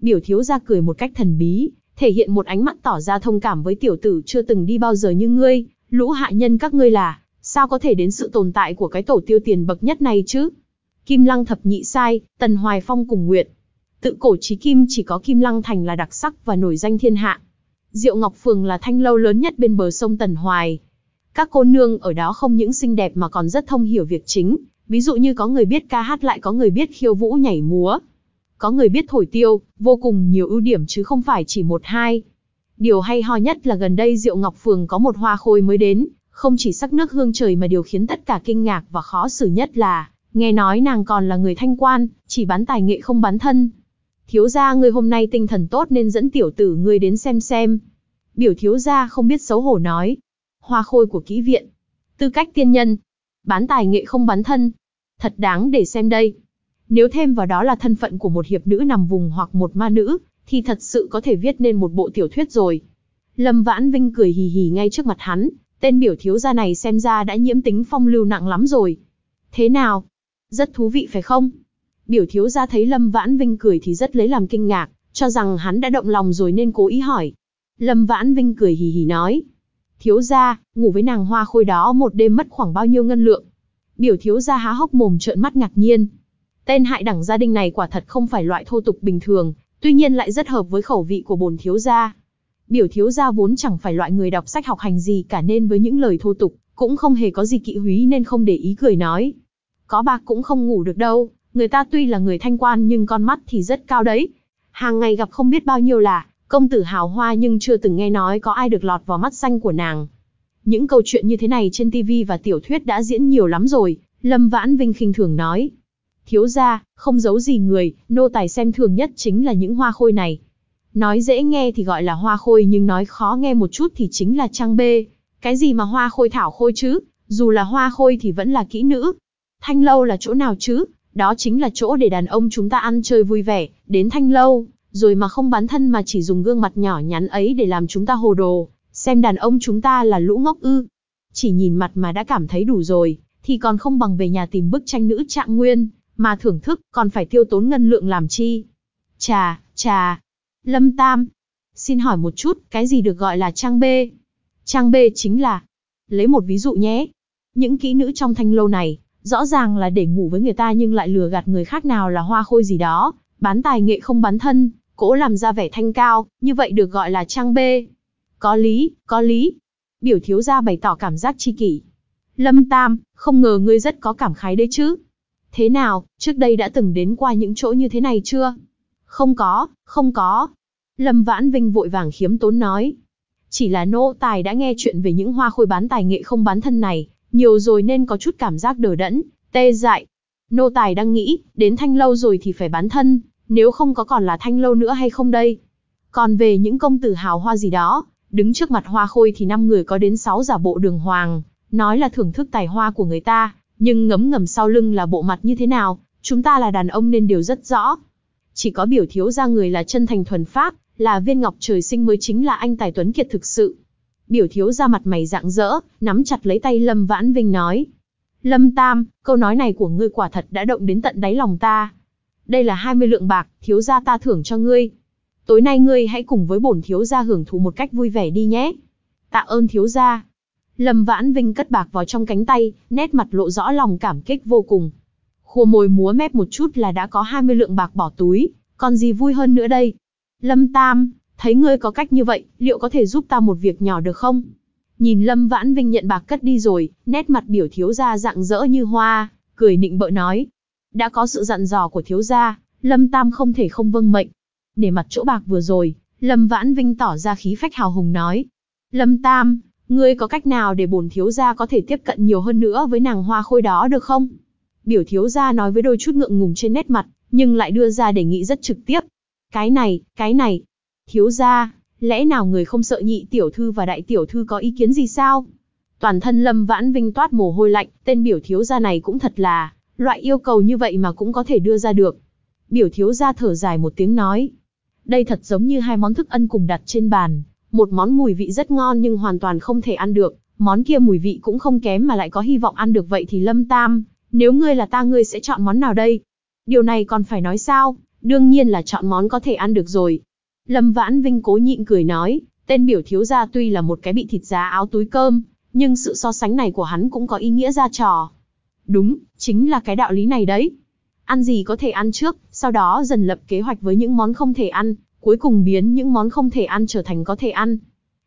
Biểu thiếu ra cười một cách thần bí, thể hiện một ánh mắt tỏ ra thông cảm với tiểu tử chưa từng đi bao giờ như ngươi, lũ hạ nhân các ngươi là, sao có thể đến sự tồn tại của cái tổ tiêu tiền bậc nhất này chứ? Kim Lăng thập nhị sai, Tần Hoài Phong cùng Nguyệt. Tự cổ chí kim chỉ có Kim Lăng thành là đặc sắc và nổi danh thiên hạ. Diệu Ngọc Phường là thanh lâu lớn nhất bên bờ sông Tần Hoài. Các cô nương ở đó không những xinh đẹp mà còn rất thông hiểu việc chính, ví dụ như có người biết ca hát lại có người biết khiêu vũ nhảy múa. Có người biết thổi tiêu, vô cùng nhiều ưu điểm chứ không phải chỉ một hai. Điều hay ho nhất là gần đây Diệu Ngọc Phường có một hoa khôi mới đến, không chỉ sắc nước hương trời mà điều khiến tất cả kinh ngạc và khó xử nhất là, Nghe nói nàng còn là người thanh quan, chỉ bán tài nghệ không bán thân. Thiếu gia ngươi hôm nay tinh thần tốt nên dẫn tiểu tử ngươi đến xem xem. Biểu thiếu gia không biết xấu hổ nói. Hoa khôi của kỹ viện. Tư cách tiên nhân. Bán tài nghệ không bán thân. Thật đáng để xem đây. Nếu thêm vào đó là thân phận của một hiệp nữ nằm vùng hoặc một ma nữ, thì thật sự có thể viết nên một bộ tiểu thuyết rồi. Lâm Vãn Vinh cười hì hì ngay trước mặt hắn, tên biểu thiếu gia này xem ra đã nhiễm tính phong lưu nặng lắm rồi. Thế nào? Rất thú vị phải không? Biểu thiếu gia thấy Lâm Vãn Vinh cười thì rất lấy làm kinh ngạc, cho rằng hắn đã động lòng rồi nên cố ý hỏi. Lâm Vãn Vinh cười hì hì nói. Thiếu gia, ngủ với nàng hoa khôi đó một đêm mất khoảng bao nhiêu ngân lượng? Biểu thiếu gia há hốc mồm trợn mắt ngạc nhiên. Tên hại đẳng gia đình này quả thật không phải loại thô tục bình thường, tuy nhiên lại rất hợp với khẩu vị của bồn thiếu gia. Biểu thiếu gia vốn chẳng phải loại người đọc sách học hành gì cả nên với những lời thô tục, cũng không hề có gì kỵ húy nên không để ý cười nói. Có bạc cũng không ngủ được đâu, người ta tuy là người thanh quan nhưng con mắt thì rất cao đấy. Hàng ngày gặp không biết bao nhiêu là, công tử hào hoa nhưng chưa từng nghe nói có ai được lọt vào mắt xanh của nàng. Những câu chuyện như thế này trên TV và tiểu thuyết đã diễn nhiều lắm rồi, Lâm Vãn Vinh khinh thường nói. Thiếu gia, không giấu gì người, nô tài xem thường nhất chính là những hoa khôi này. Nói dễ nghe thì gọi là hoa khôi nhưng nói khó nghe một chút thì chính là trang bê. Cái gì mà hoa khôi thảo khôi chứ, dù là hoa khôi thì vẫn là kỹ nữ. Thanh lâu là chỗ nào chứ, đó chính là chỗ để đàn ông chúng ta ăn chơi vui vẻ, đến thanh lâu, rồi mà không bán thân mà chỉ dùng gương mặt nhỏ nhắn ấy để làm chúng ta hồ đồ, xem đàn ông chúng ta là lũ ngốc ư. Chỉ nhìn mặt mà đã cảm thấy đủ rồi, thì còn không bằng về nhà tìm bức tranh nữ trạng nguyên, mà thưởng thức, còn phải tiêu tốn ngân lượng làm chi. Chà, chà. Lâm Tam. Xin hỏi một chút, cái gì được gọi là trang B? Trang B chính là... Lấy một ví dụ nhé. Những kỹ nữ trong thanh lâu này, rõ ràng là để ngủ với người ta nhưng lại lừa gạt người khác nào là hoa khôi gì đó, bán tài nghệ không bán thân, cố làm ra vẻ thanh cao, như vậy được gọi là trang B. Có lý, có lý. Biểu thiếu gia bày tỏ cảm giác chi kỷ. Lâm Tam, không ngờ ngươi rất có cảm khái đấy chứ. Thế nào, trước đây đã từng đến qua những chỗ như thế này chưa? Không có, không có. Lâm Vãn Vinh vội vàng khiếm tốn nói. Chỉ là nô tài đã nghe chuyện về những hoa khôi bán tài nghệ không bán thân này, nhiều rồi nên có chút cảm giác đờ đẫn, tê dại. Nô tài đang nghĩ, đến thanh lâu rồi thì phải bán thân, nếu không có còn là thanh lâu nữa hay không đây? Còn về những công tử hào hoa gì đó, đứng trước mặt hoa khôi thì năm người có đến sáu giả bộ đường hoàng, nói là thưởng thức tài hoa của người ta, nhưng ngấm ngầm sau lưng là bộ mặt như thế nào, chúng ta là đàn ông nên đều rất rõ. Chỉ có biểu thiếu ra người là chân thành thuần pháp, là viên ngọc trời sinh mới chính là anh tài tuấn kiệt thực sự. Biểu thiếu ra mặt mày rạng rỡ, nắm chặt lấy tay Lâm Vãn Vinh nói. Lâm Tam, câu nói này của ngươi quả thật đã động đến tận đáy lòng ta. Đây là 20 lượng bạc, thiếu gia ta thưởng cho ngươi. Tối nay ngươi hãy cùng với bổn thiếu gia hưởng thụ một cách vui vẻ đi nhé. Tạ ơn thiếu gia. Lâm Vãn Vinh cất bạc vào trong cánh tay, nét mặt lộ rõ lòng cảm kích vô cùng. Khua môi múa mép một chút là đã có 20 lượng bạc bỏ túi, còn gì vui hơn nữa đây? Lâm Tam, thấy ngươi có cách như vậy, liệu có thể giúp ta một việc nhỏ được không? Nhìn Lâm Vãn Vinh nhận bạc cất đi rồi, nét mặt biểu thiếu gia rạng rỡ như hoa, cười nịnh bợ nói. Đã có sự dặn dò của thiếu gia, Lâm Tam không thể không vâng mệnh. Để mặt chỗ bạc vừa rồi, Lâm Vãn Vinh tỏ ra khí phách hào hùng nói. Lâm Tam, ngươi có cách nào để bổn thiếu gia có thể tiếp cận nhiều hơn nữa với nàng hoa khôi đó được không? Biểu thiếu gia nói với đôi chút ngượng ngùng trên nét mặt, nhưng lại đưa ra đề nghị rất trực tiếp. Cái này, cái này. Thiếu gia, lẽ nào người không sợ nhị tiểu thư và đại tiểu thư có ý kiến gì sao? Toàn thân Lâm Vãn Vinh toát mồ hôi lạnh, tên biểu thiếu gia này cũng thật là, loại yêu cầu như vậy mà cũng có thể đưa ra được. Biểu thiếu gia thở dài một tiếng nói. Đây thật giống như hai món thức ăn cùng đặt trên bàn, một món mùi vị rất ngon nhưng hoàn toàn không thể ăn được, món kia mùi vị cũng không kém mà lại có hy vọng ăn được vậy thì Lâm Tam, nếu ngươi là ta ngươi sẽ chọn món nào đây? Điều này còn phải nói sao, đương nhiên là chọn món có thể ăn được rồi. Lâm Vãn Vinh cố nhịn cười nói, tên biểu thiếu gia tuy là một cái bị thịt giá áo túi cơm, nhưng sự so sánh này của hắn cũng có ý nghĩa ra trò. Đúng, chính là cái đạo lý này đấy. Ăn gì có thể ăn trước, sau đó dần lập kế hoạch với những món không thể ăn, cuối cùng biến những món không thể ăn trở thành có thể ăn.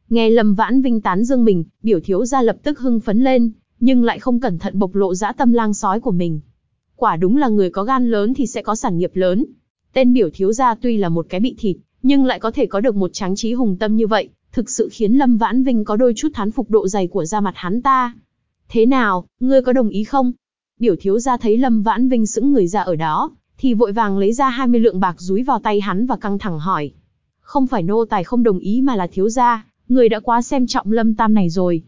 Nghe Lâm Vãn Vinh tán dương mình, biểu thiếu gia lập tức hưng phấn lên, nhưng lại không cẩn thận bộc lộ dã tâm lang sói của mình. Quả đúng là người có gan lớn thì sẽ có sản nghiệp lớn. Tên biểu thiếu gia tuy là một cái bị thịt, nhưng lại có thể có được một tráng trí hùng tâm như vậy, thực sự khiến Lâm Vãn Vinh có đôi chút thán phục độ dày của da mặt hắn ta. Thế nào, ngươi có đồng ý không? Biểu thiếu gia thấy Lâm Vãn Vinh sững người ra ở đó, thì vội vàng lấy ra 20 lượng bạc dúi vào tay hắn và căng thẳng hỏi. Không phải nô tài không đồng ý mà là thiếu gia, người đã quá xem trọng Lâm Tam này rồi.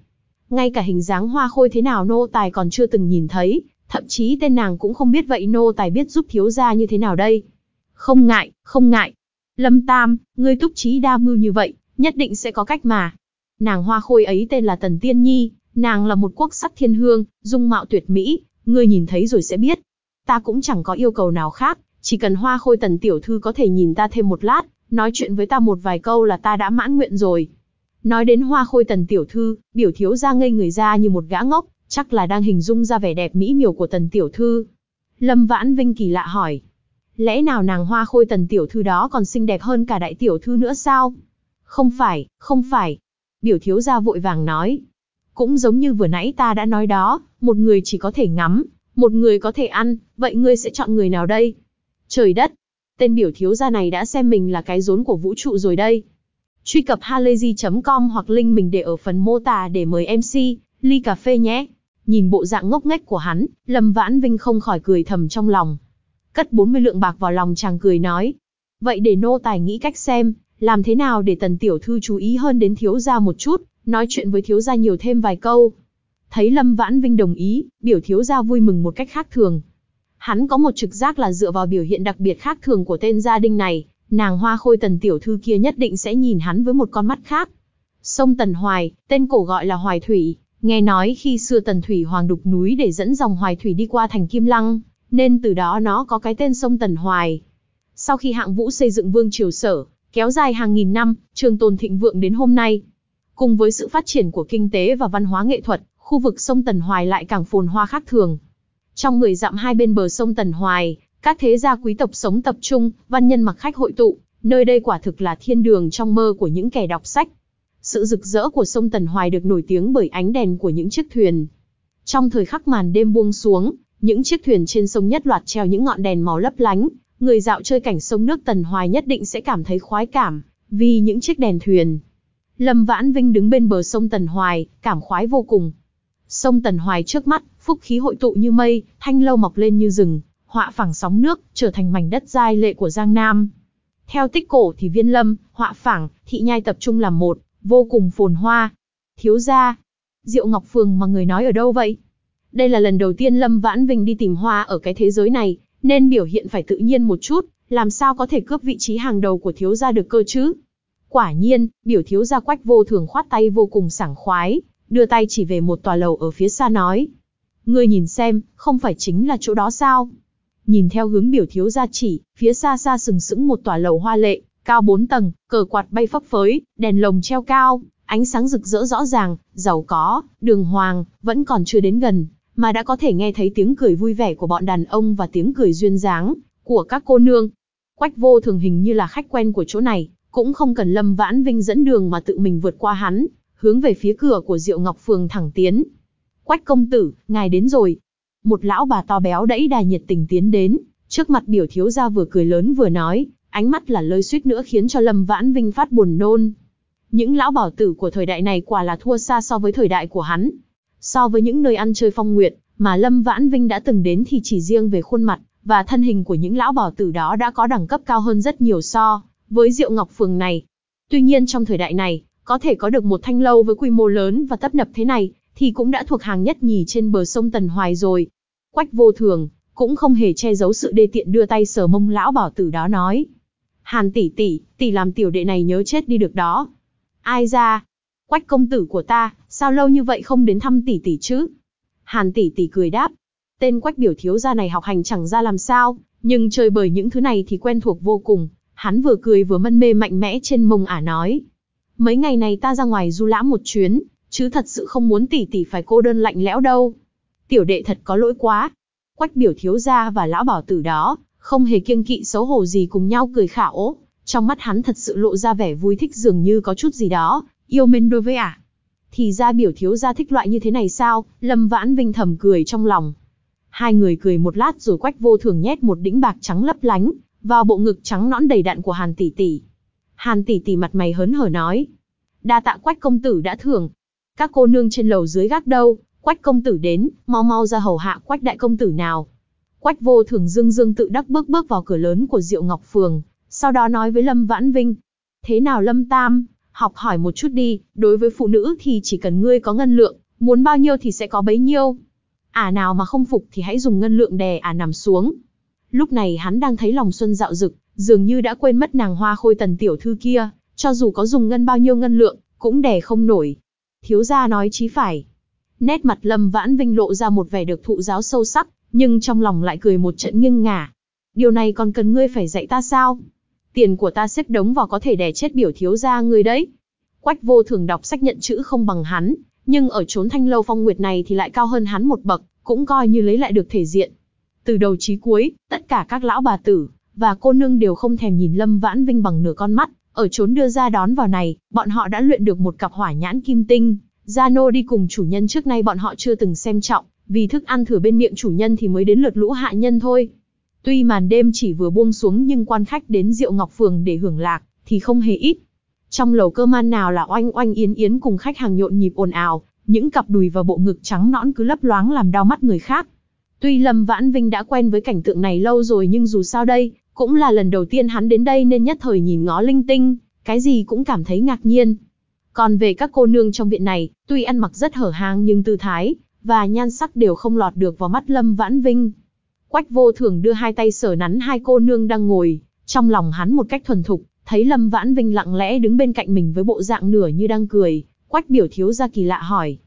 Ngay cả hình dáng hoa khôi thế nào nô tài còn chưa từng nhìn thấy, thậm chí tên nàng cũng không biết vậy nô tài biết giúp thiếu gia như thế nào đây. Không ngại, không ngại. Lâm Tam, ngươi túc trí đa mưu như vậy, nhất định sẽ có cách mà. Nàng hoa khôi ấy tên là Tần Tiên Nhi, nàng là một quốc sắc thiên hương, dung mạo tuyệt mỹ, ngươi nhìn thấy rồi sẽ biết. Ta cũng chẳng có yêu cầu nào khác, chỉ cần hoa khôi Tần Tiểu Thư có thể nhìn ta thêm một lát, nói chuyện với ta một vài câu là ta đã mãn nguyện rồi. Nói đến hoa khôi Tần Tiểu Thư, biểu thiếu ra ngây người ra như một gã ngốc, chắc là đang hình dung ra vẻ đẹp mỹ miều của Tần Tiểu Thư. Lâm Vãn Vinh kỳ lạ hỏi. Lẽ nào nàng hoa khôi Tần Tiểu Thư đó còn xinh đẹp hơn cả Đại Tiểu Thư nữa sao? Không phải, không phải. Biểu thiếu gia vội vàng nói. Cũng giống như vừa nãy ta đã nói đó, một người chỉ có thể ngắm, một người có thể ăn, vậy ngươi sẽ chọn người nào đây? Trời đất! Tên biểu thiếu gia này đã xem mình là cái rốn của vũ trụ rồi đây. Truy cập halayzi.com hoặc link mình để ở phần mô tả để mời MC, ly cà phê nhé. Nhìn bộ dạng ngốc nghếch của hắn, Lâm Vãn Vinh không khỏi cười thầm trong lòng. Cất 40 lượng bạc vào lòng chàng cười nói. Vậy để nô tài nghĩ cách xem, làm thế nào để tần tiểu thư chú ý hơn đến thiếu gia một chút, nói chuyện với thiếu gia nhiều thêm vài câu. Thấy Lâm Vãn Vinh đồng ý, biểu thiếu gia vui mừng một cách khác thường. Hắn có một trực giác là dựa vào biểu hiện đặc biệt khác thường của tên gia đình này, nàng hoa khôi tần tiểu thư kia nhất định sẽ nhìn hắn với một con mắt khác. Sông Tần Hoài, tên cổ gọi là Hoài Thủy, nghe nói khi xưa Tần Thủy Hoàng đục núi để dẫn dòng Hoài Thủy đi qua thành Kim Lăng, nên từ đó nó có cái tên sông Tần Hoài. Sau khi hạng vũ xây dựng vương triều sở, kéo dài hàng nghìn năm, trường tồn thịnh vượng đến hôm nay. Cùng với sự phát triển của kinh tế và văn hóa nghệ thuật, khu vực sông Tần Hoài lại càng phồn hoa khác thường. Trong 10 dặm hai bên bờ sông Tần Hoài, các thế gia quý tộc sống tập trung, văn nhân mặc khách hội tụ, nơi đây quả thực là thiên đường trong mơ của những kẻ đọc sách. Sự rực rỡ của sông Tần Hoài được nổi tiếng bởi ánh đèn của những chiếc thuyền. Trong thời khắc màn đêm buông xuống, những chiếc thuyền trên sông nhất loạt treo những ngọn đèn màu lấp lánh, người dạo chơi cảnh sông nước Tần Hoài nhất định sẽ cảm thấy khoái cảm, vì những chiếc đèn thuyền. Lâm Vãn Vinh đứng bên bờ sông Tần Hoài, cảm khoái vô cùng. Sông Tần Hoài trước mắt, phúc khí hội tụ như mây, thanh lâu mọc lên như rừng, họa phẳng sóng nước, trở thành mảnh đất giai lệ của Giang Nam. Theo tích cổ thì viên lâm, họa phẳng, thị nhai tập trung làm một, vô cùng phồn hoa. Thiếu gia, Diệu Ngọc Phường mà người nói ở đâu vậy? Đây là lần đầu tiên Lâm Vãn Vinh đi tìm hoa ở cái thế giới này, nên biểu hiện phải tự nhiên một chút, làm sao có thể cướp vị trí hàng đầu của thiếu gia được cơ chứ? Quả nhiên, biểu thiếu gia quách vô thường khoát tay vô cùng sảng khoái, đưa tay chỉ về một tòa lầu ở phía xa nói. Ngươi nhìn xem, không phải chính là chỗ đó sao? Nhìn theo hướng biểu thiếu gia chỉ, phía xa xa sừng sững một tòa lầu hoa lệ, cao bốn tầng, cờ quạt bay phấp phới, đèn lồng treo cao, ánh sáng rực rỡ rõ ràng, giàu có, đường hoàng, vẫn còn chưa đến gần, mà đã có thể nghe thấy tiếng cười vui vẻ của bọn đàn ông và tiếng cười duyên dáng của các cô nương. Quách vô thường hình như là khách quen của chỗ này, cũng không cần Lâm Vãn Vinh dẫn đường mà tự mình vượt qua hắn, hướng về phía cửa của Diệu Ngọc Phường thẳng tiến. Quách công tử, ngài đến rồi. Một lão bà to béo đẫy đà nhiệt tình tiến đến, trước mặt biểu thiếu gia vừa cười lớn vừa nói, ánh mắt là lơi suýt nữa khiến cho Lâm Vãn Vinh phát buồn nôn. Những lão bảo tử của thời đại này quả là thua xa so với thời đại của hắn. So với những nơi ăn chơi phong nguyệt, mà Lâm Vãn Vinh đã từng đến thì chỉ riêng về khuôn mặt, và thân hình của những lão bảo tử đó đã có đẳng cấp cao hơn rất nhiều so với Diệu Ngọc Phường này. Tuy nhiên trong thời đại này, có thể có được một thanh lâu với quy mô lớn và tấp nập thế này, thì cũng đã thuộc hàng nhất nhì trên bờ sông Tần Hoài rồi. Quách vô thường, cũng không hề che giấu sự đê tiện đưa tay sờ mông lão bảo tử đó nói. Hàn tỷ tỷ, tỷ làm tiểu đệ này nhớ chết đi được đó. Ai ra? Quách công tử của ta, sao lâu như vậy không đến thăm tỷ tỷ chứ? Hàn tỷ tỷ cười đáp. Tên quách biểu thiếu gia này học hành chẳng ra làm sao, nhưng chơi bời những thứ này thì quen thuộc vô cùng. Hắn vừa cười vừa mân mê mạnh mẽ trên mông ả nói. Mấy ngày này ta ra ngoài du lãm một chuyến, chứ thật sự không muốn tỷ tỷ phải cô đơn lạnh lẽo đâu. Tiểu đệ thật có lỗi quá. Quách biểu thiếu gia và lão bảo tử đó, không hề kiêng kỵ xấu hổ gì cùng nhau cười khảo. Trong mắt hắn thật sự lộ ra vẻ vui thích dường như có chút gì đó, yêu mến đối với ả. Thì ra biểu thiếu gia thích loại như thế này sao, Lâm Vãn Vinh thầm cười trong lòng. Hai người cười một lát rồi quách vô thường nhét một đĩnh bạc trắng lấp lánh, vào bộ ngực trắng nõn đầy đặn của Hàn tỷ tỷ. Hàn tỷ tỷ mặt mày hớn hở nói. Đa tạ quách công tử đã thưởng. Các cô nương trên lầu dưới gác đâu, Quách công tử đến, mau mau ra hầu hạ quách đại công tử nào. Quách vô thường dương dương tự đắc bước bước vào cửa lớn của Diệu Ngọc Phường, sau đó nói với Lâm Vãn Vinh. Thế nào Lâm Tam, học hỏi một chút đi, đối với phụ nữ thì chỉ cần ngươi có ngân lượng, muốn bao nhiêu thì sẽ có bấy nhiêu. À nào mà không phục thì hãy dùng ngân lượng đè à nằm xuống. Lúc này hắn đang thấy lòng xuân dạo dực, dường như đã quên mất nàng hoa khôi tần tiểu thư kia, cho dù có dùng ngân bao nhiêu ngân lượng, cũng đè không nổi. Thiếu gia nói chí phải. Nét mặt Lâm Vãn Vinh lộ ra một vẻ được thụ giáo sâu sắc, nhưng trong lòng lại cười một trận nghiêng ngả. Điều này còn cần ngươi phải dạy ta sao? Tiền của ta xếp đống vào có thể đè chết biểu thiếu gia ngươi đấy. Quách vô thường đọc sách nhận chữ không bằng hắn, nhưng ở chốn thanh lâu phong nguyệt này thì lại cao hơn hắn một bậc, cũng coi như lấy lại được thể diện. Từ đầu chí cuối, tất cả các lão bà tử và cô nương đều không thèm nhìn Lâm Vãn Vinh bằng nửa con mắt, ở chốn đưa ra đón vào này, bọn họ đã luyện được một cặp hỏa nhãn kim tinh. Gia nô đi cùng chủ nhân trước nay bọn họ chưa từng xem trọng, vì thức ăn thừa bên miệng chủ nhân thì mới đến lượt lũ hạ nhân thôi. Tuy màn đêm chỉ vừa buông xuống nhưng quan khách đến Diệu Ngọc Phường để hưởng lạc, thì không hề ít. Trong lầu cơ man nào là oanh oanh yến yến cùng khách hàng nhộn nhịp ồn ào, những cặp đùi và bộ ngực trắng nõn cứ lấp loáng làm đau mắt người khác. Tuy Lâm Vãn Vinh đã quen với cảnh tượng này lâu rồi nhưng dù sao đây, cũng là lần đầu tiên hắn đến đây nên nhất thời nhìn ngó linh tinh, cái gì cũng cảm thấy ngạc nhiên. Còn về các cô nương trong viện này, tuy ăn mặc rất hở hang nhưng tư thái, và nhan sắc đều không lọt được vào mắt Lâm Vãn Vinh. Quách vô thường đưa hai tay sở nắn hai cô nương đang ngồi, trong lòng hắn một cách thuần thục, thấy Lâm Vãn Vinh lặng lẽ đứng bên cạnh mình với bộ dạng nửa như đang cười, Quách biểu thiếu ra kỳ lạ hỏi.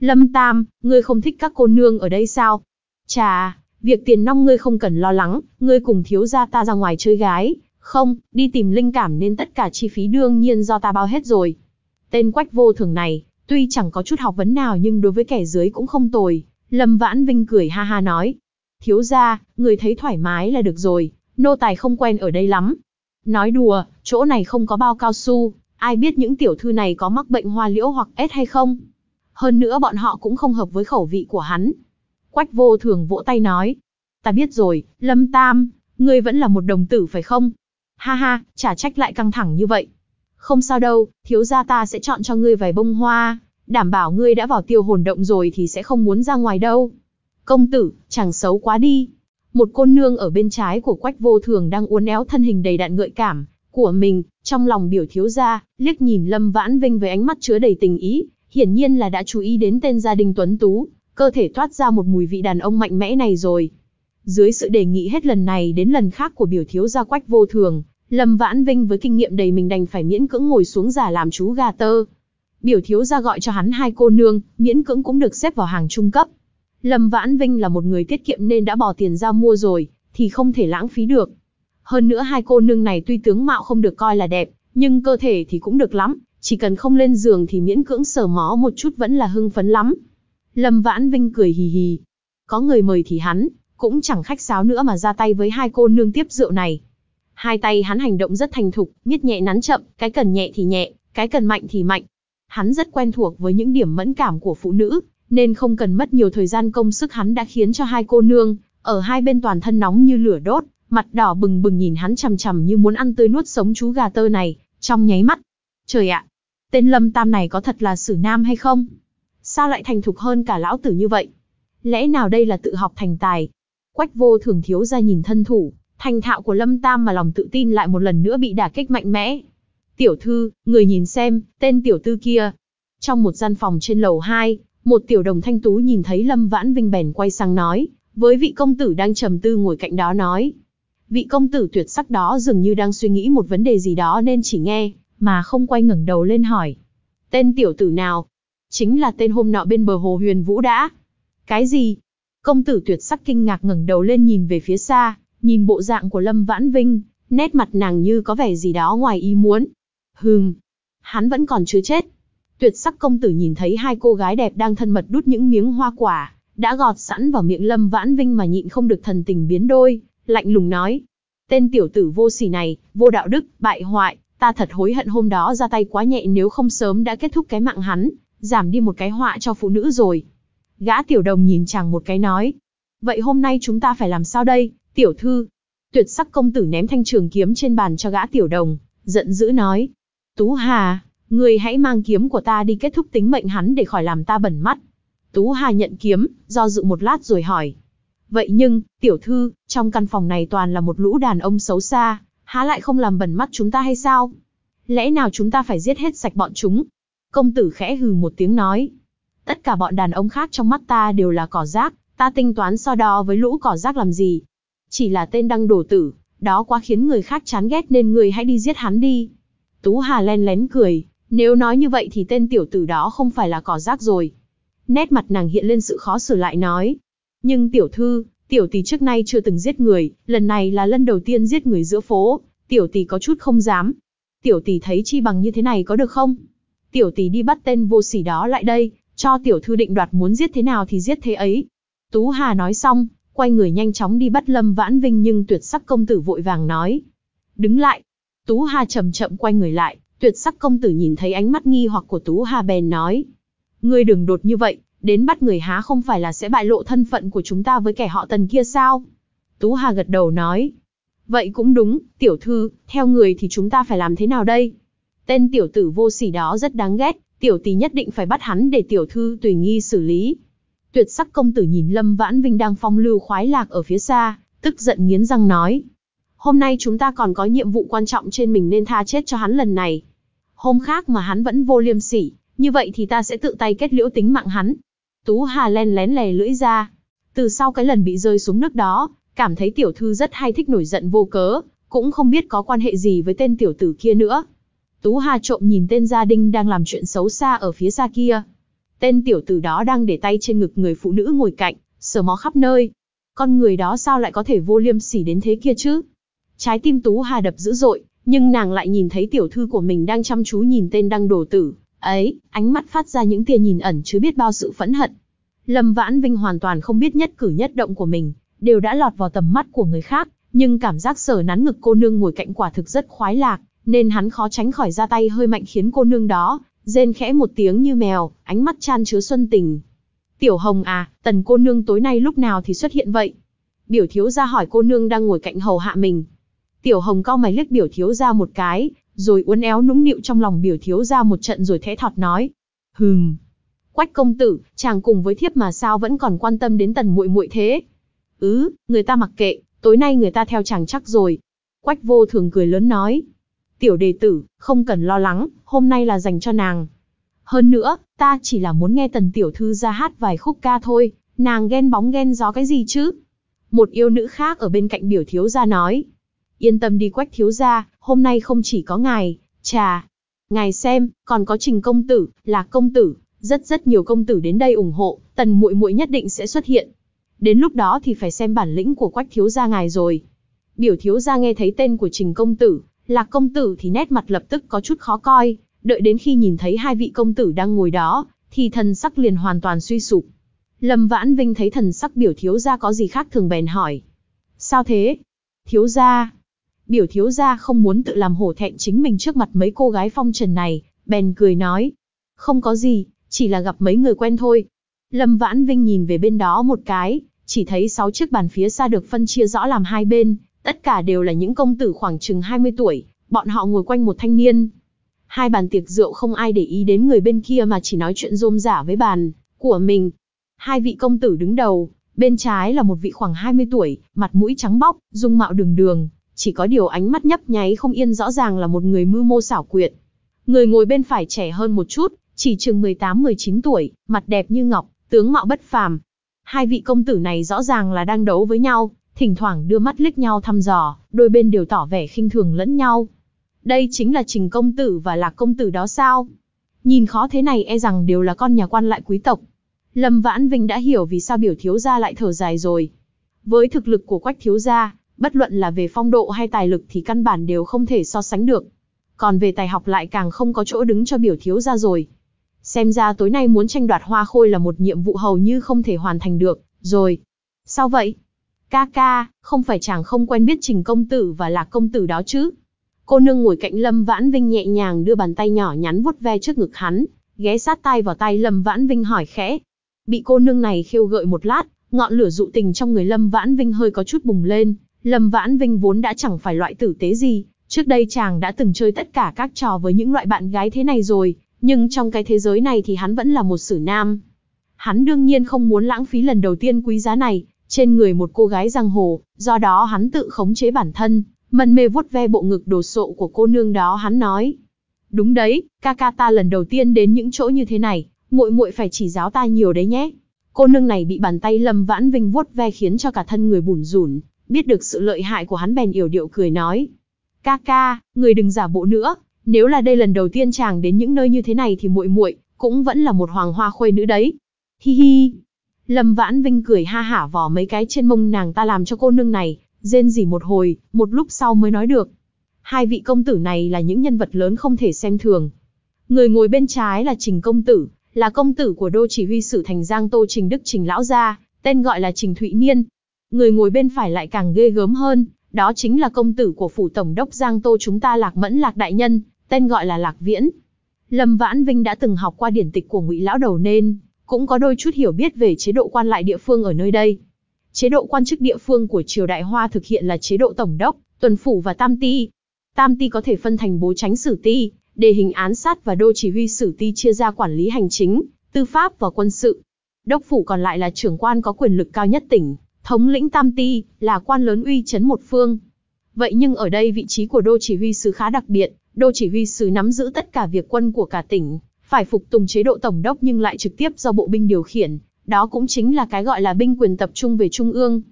Lâm Tam, ngươi không thích các cô nương ở đây sao? Chà, việc tiền nong ngươi không cần lo lắng, ngươi cùng thiếu gia ta ra ngoài chơi gái, không, đi tìm linh cảm nên tất cả chi phí đương nhiên do ta bao hết rồi. Tên quách vô thường này, tuy chẳng có chút học vấn nào nhưng đối với kẻ dưới cũng không tồi. Lâm Vãn Vinh cười ha ha nói. Thiếu gia, người thấy thoải mái là được rồi, nô tài không quen ở đây lắm. Nói đùa, chỗ này không có bao cao su, ai biết những tiểu thư này có mắc bệnh hoa liễu hoặc ết hay không. Hơn nữa bọn họ cũng không hợp với khẩu vị của hắn. Quách vô thường vỗ tay nói. Ta biết rồi, Lâm Tam, ngươi vẫn là một đồng tử phải không? Ha ha, chả trách lại căng thẳng như vậy. Không sao đâu, thiếu gia ta sẽ chọn cho ngươi vài bông hoa, đảm bảo ngươi đã vào tiêu hồn động rồi thì sẽ không muốn ra ngoài đâu. Công tử, chẳng xấu quá đi. Một cô nương ở bên trái của quách vô thường đang uốn éo thân hình đầy đặn gợi cảm, của mình, trong lòng biểu thiếu gia, liếc nhìn Lâm Vãn Vinh với ánh mắt chứa đầy tình ý, hiển nhiên là đã chú ý đến tên gia đình tuấn tú, cơ thể toát ra một mùi vị đàn ông mạnh mẽ này rồi. Dưới sự đề nghị hết lần này đến lần khác của biểu thiếu gia quách vô thường, Lâm Vãn Vinh với kinh nghiệm đầy mình đành phải miễn cưỡng ngồi xuống giả làm chú gà tơ. Biểu thiếu gia gọi cho hắn hai cô nương, miễn cưỡng cũng được xếp vào hàng trung cấp. Lâm Vãn Vinh là một người tiết kiệm nên đã bỏ tiền ra mua rồi, thì không thể lãng phí được. Hơn nữa hai cô nương này tuy tướng mạo không được coi là đẹp, nhưng cơ thể thì cũng được lắm, chỉ cần không lên giường thì miễn cưỡng sờ mó một chút vẫn là hưng phấn lắm. Lâm Vãn Vinh cười hì hì. Có người mời thì hắn, cũng chẳng khách sáo nữa mà ra tay với hai cô nương tiếp rượu này. Hai tay hắn hành động rất thành thục, miết nhẹ nắn chậm, cái cần nhẹ thì nhẹ, cái cần mạnh thì mạnh. Hắn rất quen thuộc với những điểm mẫn cảm của phụ nữ, nên không cần mất nhiều thời gian công sức hắn đã khiến cho hai cô nương, ở hai bên toàn thân nóng như lửa đốt, mặt đỏ bừng bừng nhìn hắn chằm chằm như muốn ăn tươi nuốt sống chú gà tơ này, trong nháy mắt. Trời ạ, tên Lâm Tam này có thật là sử nam hay không? Sao lại thành thục hơn cả lão tử như vậy? Lẽ nào đây là tự học thành tài? Quách vô thường thiếu ra nhìn thân thủ, thành thạo của Lâm Tam mà lòng tự tin lại một lần nữa bị đả kích mạnh mẽ. Tiểu thư, người nhìn xem, tên tiểu tư kia. Trong một gian phòng trên lầu 2, một tiểu đồng thanh tú nhìn thấy Lâm Vãn Vinh bèn quay sang nói, với vị công tử đang trầm tư ngồi cạnh đó nói. Vị công tử tuyệt sắc đó dường như đang suy nghĩ một vấn đề gì đó nên chỉ nghe, mà không quay ngẩng đầu lên hỏi. Tên tiểu tử nào? Chính là tên hôm nọ bên bờ hồ huyền vũ đã. Cái gì? Công tử tuyệt sắc kinh ngạc ngẩng đầu lên nhìn về phía xa, nhìn bộ dạng của Lâm Vãn Vinh, nét mặt nàng như có vẻ gì đó ngoài ý muốn. Hừm, hắn vẫn còn chưa chết. Tuyệt sắc công tử nhìn thấy hai cô gái đẹp đang thân mật đút những miếng hoa quả, đã gọt sẵn vào miệng Lâm Vãn Vinh mà nhịn không được thần tình biến đôi, lạnh lùng nói. Tên tiểu tử vô sỉ này, vô đạo đức, bại hoại, ta thật hối hận hôm đó ra tay quá nhẹ nếu không sớm đã kết thúc cái mạng hắn, giảm đi một cái họa cho phụ nữ rồi. Gã tiểu đồng nhìn chàng một cái nói. Vậy hôm nay chúng ta phải làm sao đây, tiểu thư? Tuyệt sắc công tử ném thanh trường kiếm trên bàn cho gã tiểu đồng, giận dữ nói. Tú Hà, người hãy mang kiếm của ta đi kết thúc tính mệnh hắn để khỏi làm ta bẩn mắt. Tú Hà nhận kiếm, do dự một lát rồi hỏi. Vậy nhưng, tiểu thư, trong căn phòng này toàn là một lũ đàn ông xấu xa, há lại không làm bẩn mắt chúng ta hay sao? Lẽ nào chúng ta phải giết hết sạch bọn chúng? Công tử khẽ hừ một tiếng nói. Tất cả bọn đàn ông khác trong mắt ta đều là cỏ rác, ta tính toán so đo với lũ cỏ rác làm gì? Chỉ là tên đăng đổ tử, đó quá khiến người khác chán ghét nên người hãy đi giết hắn đi. Tú Hà len lén cười, nếu nói như vậy thì tên tiểu tử đó không phải là cỏ rác rồi. Nét mặt nàng hiện lên sự khó xử lại nói. Nhưng tiểu thư, tiểu tỷ trước nay chưa từng giết người, lần này là lần đầu tiên giết người giữa phố, tiểu tỷ có chút không dám. Tiểu tỷ thấy chi bằng như thế này có được không? Tiểu tỷ đi bắt tên vô sỉ đó lại đây, cho tiểu thư định đoạt muốn giết thế nào thì giết thế ấy. Tú Hà nói xong, quay người nhanh chóng đi bắt Lâm Vãn Vinh nhưng tuyệt sắc công tử vội vàng nói. Đứng lại. Tú Hà chậm chậm quay người lại, tuyệt sắc công tử nhìn thấy ánh mắt nghi hoặc của Tú Hà bèn nói. Ngươi đừng đột như vậy, đến bắt người há không phải là sẽ bại lộ thân phận của chúng ta với kẻ họ tần kia sao? Tú Hà gật đầu nói. Vậy cũng đúng, tiểu thư, theo người thì chúng ta phải làm thế nào đây? Tên tiểu tử vô sỉ đó rất đáng ghét, tiểu tỷ nhất định phải bắt hắn để tiểu thư tùy nghi xử lý. Tuyệt sắc công tử nhìn Lâm Vãn Vinh đang phong lưu khoái lạc ở phía xa, tức giận nghiến răng nói. Hôm nay chúng ta còn có nhiệm vụ quan trọng trên mình nên tha chết cho hắn lần này. Hôm khác mà hắn vẫn vô liêm sỉ, như vậy thì ta sẽ tự tay kết liễu tính mạng hắn. Tú Hà len lén lè lưỡi ra. Từ sau cái lần bị rơi xuống nước đó, cảm thấy tiểu thư rất hay thích nổi giận vô cớ, cũng không biết có quan hệ gì với tên tiểu tử kia nữa. Tú Hà trộm nhìn tên gia đình đang làm chuyện xấu xa ở phía xa kia. Tên tiểu tử đó đang để tay trên ngực người phụ nữ ngồi cạnh, sờ mó khắp nơi. Con người đó sao lại có thể vô liêm sỉ đến thế kia chứ? Trái tim Tú Hà đập dữ dội, nhưng nàng lại nhìn thấy tiểu thư của mình đang chăm chú nhìn tên đăng đồ tử. Ấy, ánh mắt phát ra những tia nhìn ẩn chứ biết bao sự phẫn hận. Lâm Vãn Vinh hoàn toàn không biết nhất cử nhất động của mình, đều đã lọt vào tầm mắt của người khác, nhưng cảm giác sờ nắn ngực cô nương ngồi cạnh quả thực rất khoái lạc, nên hắn khó tránh khỏi ra tay hơi mạnh khiến cô nương đó, rên khẽ một tiếng như mèo, ánh mắt chan chứa xuân tình. Tiểu Hồng à, tần cô nương tối nay lúc nào thì xuất hiện vậy? Biểu thiếu gia hỏi cô nương đang ngồi cạnh hầu hạ mình. Tiểu Hồng cao mày liếc biểu thiếu gia một cái, rồi uốn éo nũng nịu trong lòng biểu thiếu gia một trận rồi thẽ thọt nói. Hừm. Quách công tử, chàng cùng với thiếp mà sao vẫn còn quan tâm đến tần muội muội thế? Ừ, người ta mặc kệ, tối nay người ta theo chàng chắc rồi. Quách vô thường cười lớn nói. Tiểu đề tử, không cần lo lắng, hôm nay là dành cho nàng. Hơn nữa, ta chỉ là muốn nghe tần tiểu thư ra hát vài khúc ca thôi, nàng ghen bóng ghen gió cái gì chứ? Một yêu nữ khác ở bên cạnh biểu thiếu gia nói. Yên tâm đi quách thiếu gia, hôm nay không chỉ có ngài, trà. Ngài xem, còn có trình công tử, là công tử, rất rất nhiều công tử đến đây ủng hộ, tần muội muội nhất định sẽ xuất hiện. Đến lúc đó thì phải xem bản lĩnh của quách thiếu gia ngài rồi. Biểu thiếu gia nghe thấy tên của trình công tử, là công tử thì nét mặt lập tức có chút khó coi, đợi đến khi nhìn thấy hai vị công tử đang ngồi đó, thì thần sắc liền hoàn toàn suy sụp. Lâm Vãn Vinh thấy thần sắc biểu thiếu gia có gì khác thường bèn hỏi. Sao thế? Thiếu gia. Biểu thiếu gia không muốn tự làm hổ thẹn chính mình trước mặt mấy cô gái phong trần này, bèn cười nói. Không có gì, chỉ là gặp mấy người quen thôi. Lâm Vãn Vinh nhìn về bên đó một cái, chỉ thấy sáu chiếc bàn phía xa được phân chia rõ làm hai bên, Tất cả đều là những công tử khoảng chừng 20 tuổi, bọn họ ngồi quanh một thanh niên. Hai bàn tiệc rượu không ai để ý đến người bên kia mà chỉ nói chuyện rôm rả với bàn của mình. Hai vị công tử đứng đầu, bên trái là một vị khoảng 20 tuổi, mặt mũi trắng bóc, dung mạo đường đường, chỉ có điều ánh mắt nhấp nháy không yên rõ ràng là một người mưu mô xảo quyệt. Người ngồi bên phải trẻ hơn một chút, chỉ chừng 18-19 tuổi, mặt đẹp như ngọc, tướng mạo bất phàm. Hai vị công tử này rõ ràng là đang đấu với nhau, thỉnh thoảng đưa mắt liếc nhau thăm dò, đôi bên đều tỏ vẻ khinh thường lẫn nhau. Đây chính là Trình công tử và Lạc công tử đó sao? Nhìn khó thế này e rằng đều là con nhà quan lại quý tộc. Lâm Vãn Vinh đã hiểu vì sao biểu thiếu gia lại thở dài rồi. Với thực lực của Quách thiếu gia, bất luận là về phong độ hay tài lực thì căn bản đều không thể so sánh được. Còn về tài học lại càng không có chỗ đứng cho biểu thiếu gia rồi. Xem ra tối nay muốn tranh đoạt hoa khôi là một nhiệm vụ hầu như không thể hoàn thành được, rồi. Sao vậy? Ca ca, không phải chàng không quen biết Trình công tử và Lạc công tử đó chứ? Cô nương ngồi cạnh Lâm Vãn Vinh nhẹ nhàng đưa bàn tay nhỏ nhắn vuốt ve trước ngực hắn, ghé sát tay vào tay Lâm Vãn Vinh hỏi khẽ. Bị cô nương này khiêu gợi một lát, ngọn lửa dụ tình trong người Lâm Vãn Vinh hơi có chút bùng lên. Lâm Vãn Vinh vốn đã chẳng phải loại tử tế gì, trước đây chàng đã từng chơi tất cả các trò với những loại bạn gái thế này rồi, nhưng trong cái thế giới này thì hắn vẫn là một sử nam. Hắn đương nhiên không muốn lãng phí lần đầu tiên quý giá này, trên người một cô gái giang hồ, do đó hắn tự khống chế bản thân, mân mê vuốt ve bộ ngực đồ sộ của cô nương đó hắn nói. Đúng đấy, ca ca ta lần đầu tiên đến những chỗ như thế này, muội muội phải chỉ giáo ta nhiều đấy nhé. Cô nương này bị bàn tay Lâm Vãn Vinh vuốt ve khiến cho cả thân người bủn rủn, biết được sự lợi hại của hắn bèn yểu điệu cười nói. Ca ca, người đừng giả bộ nữa, nếu là đây lần đầu tiên chàng đến những nơi như thế này thì muội muội cũng vẫn là một hoàng hoa khuê nữ đấy. Hi hi. Lâm Vãn Vinh cười ha hả vò mấy cái trên mông nàng ta làm cho cô nương này, rên rỉ một hồi, một lúc sau mới nói được. Hai vị công tử này là những nhân vật lớn không thể xem thường. Người ngồi bên trái là Trình Công Tử, là công tử của đô chỉ huy sử thành Giang Tô Trình Đức Trình Lão Gia, tên gọi là Trình Thụy Niên. Người ngồi bên phải lại càng ghê gớm hơn, đó chính là công tử của phủ tổng đốc Giang Tô chúng ta Lạc Mẫn Lạc Đại Nhân, tên gọi là Lạc Viễn. Lâm Vãn Vinh đã từng học qua điển tịch của Ngụy Lão Đầu nên, cũng có đôi chút hiểu biết về chế độ quan lại địa phương ở nơi đây. Chế độ quan chức địa phương của triều Đại Hoa thực hiện là chế độ tổng đốc, tuần phủ và tam ti. Tam ti có thể phân thành bố tránh sử ti, đề hình án sát và đô chỉ huy sử ti chia ra quản lý hành chính, tư pháp và quân sự. Đốc phủ còn lại là trưởng quan có quyền lực cao nhất tỉnh, thống lĩnh tam ti, là quan lớn uy chấn một phương. Vậy nhưng ở đây vị trí của đô chỉ huy sứ khá đặc biệt, đô chỉ huy sứ nắm giữ tất cả việc quân của cả tỉnh, phải phục tùng chế độ tổng đốc nhưng lại trực tiếp do bộ binh điều khiển, đó cũng chính là cái gọi là binh quyền tập trung về trung ương.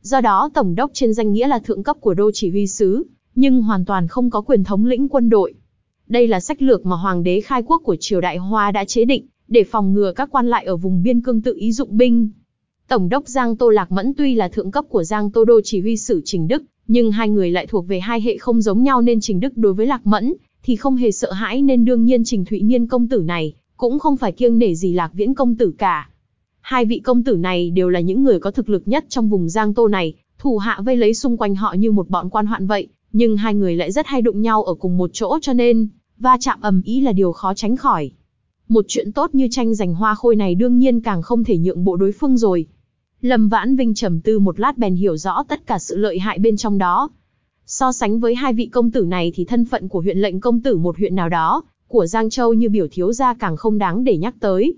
Do đó tổng đốc trên danh nghĩa là thượng cấp của đô chỉ huy sứ, nhưng hoàn toàn không có quyền thống lĩnh quân đội. Đây là sách lược mà hoàng đế khai quốc của triều Đại Hoa đã chế định, để phòng ngừa các quan lại ở vùng biên cương tự ý dụng binh. Tổng đốc Giang Tô Lạc Mẫn tuy là thượng cấp của Giang Tô Đô chỉ huy sử Trình Đức, nhưng hai người lại thuộc về hai hệ không giống nhau nên Trình Đức đối với Lạc Mẫn thì không hề sợ hãi nên đương nhiên Trình Thụy Niên công tử này cũng không phải kiêng nể gì Lạc Viễn công tử cả. Hai vị công tử này đều là những người có thực lực nhất trong vùng Giang Tô này, thủ hạ vây lấy xung quanh họ như một bọn quan hoạn vậy, nhưng hai người lại rất hay đụng nhau ở cùng một chỗ cho nên, va chạm ầm ĩ là điều khó tránh khỏi. Một chuyện tốt như tranh giành hoa khôi này đương nhiên càng không thể nhượng bộ đối phương rồi. Lâm Vãn Vinh trầm tư một lát bèn hiểu rõ tất cả sự lợi hại bên trong đó. So sánh với hai vị công tử này thì thân phận của huyện lệnh công tử một huyện nào đó, của Giang Châu như biểu thiếu gia càng không đáng để nhắc tới.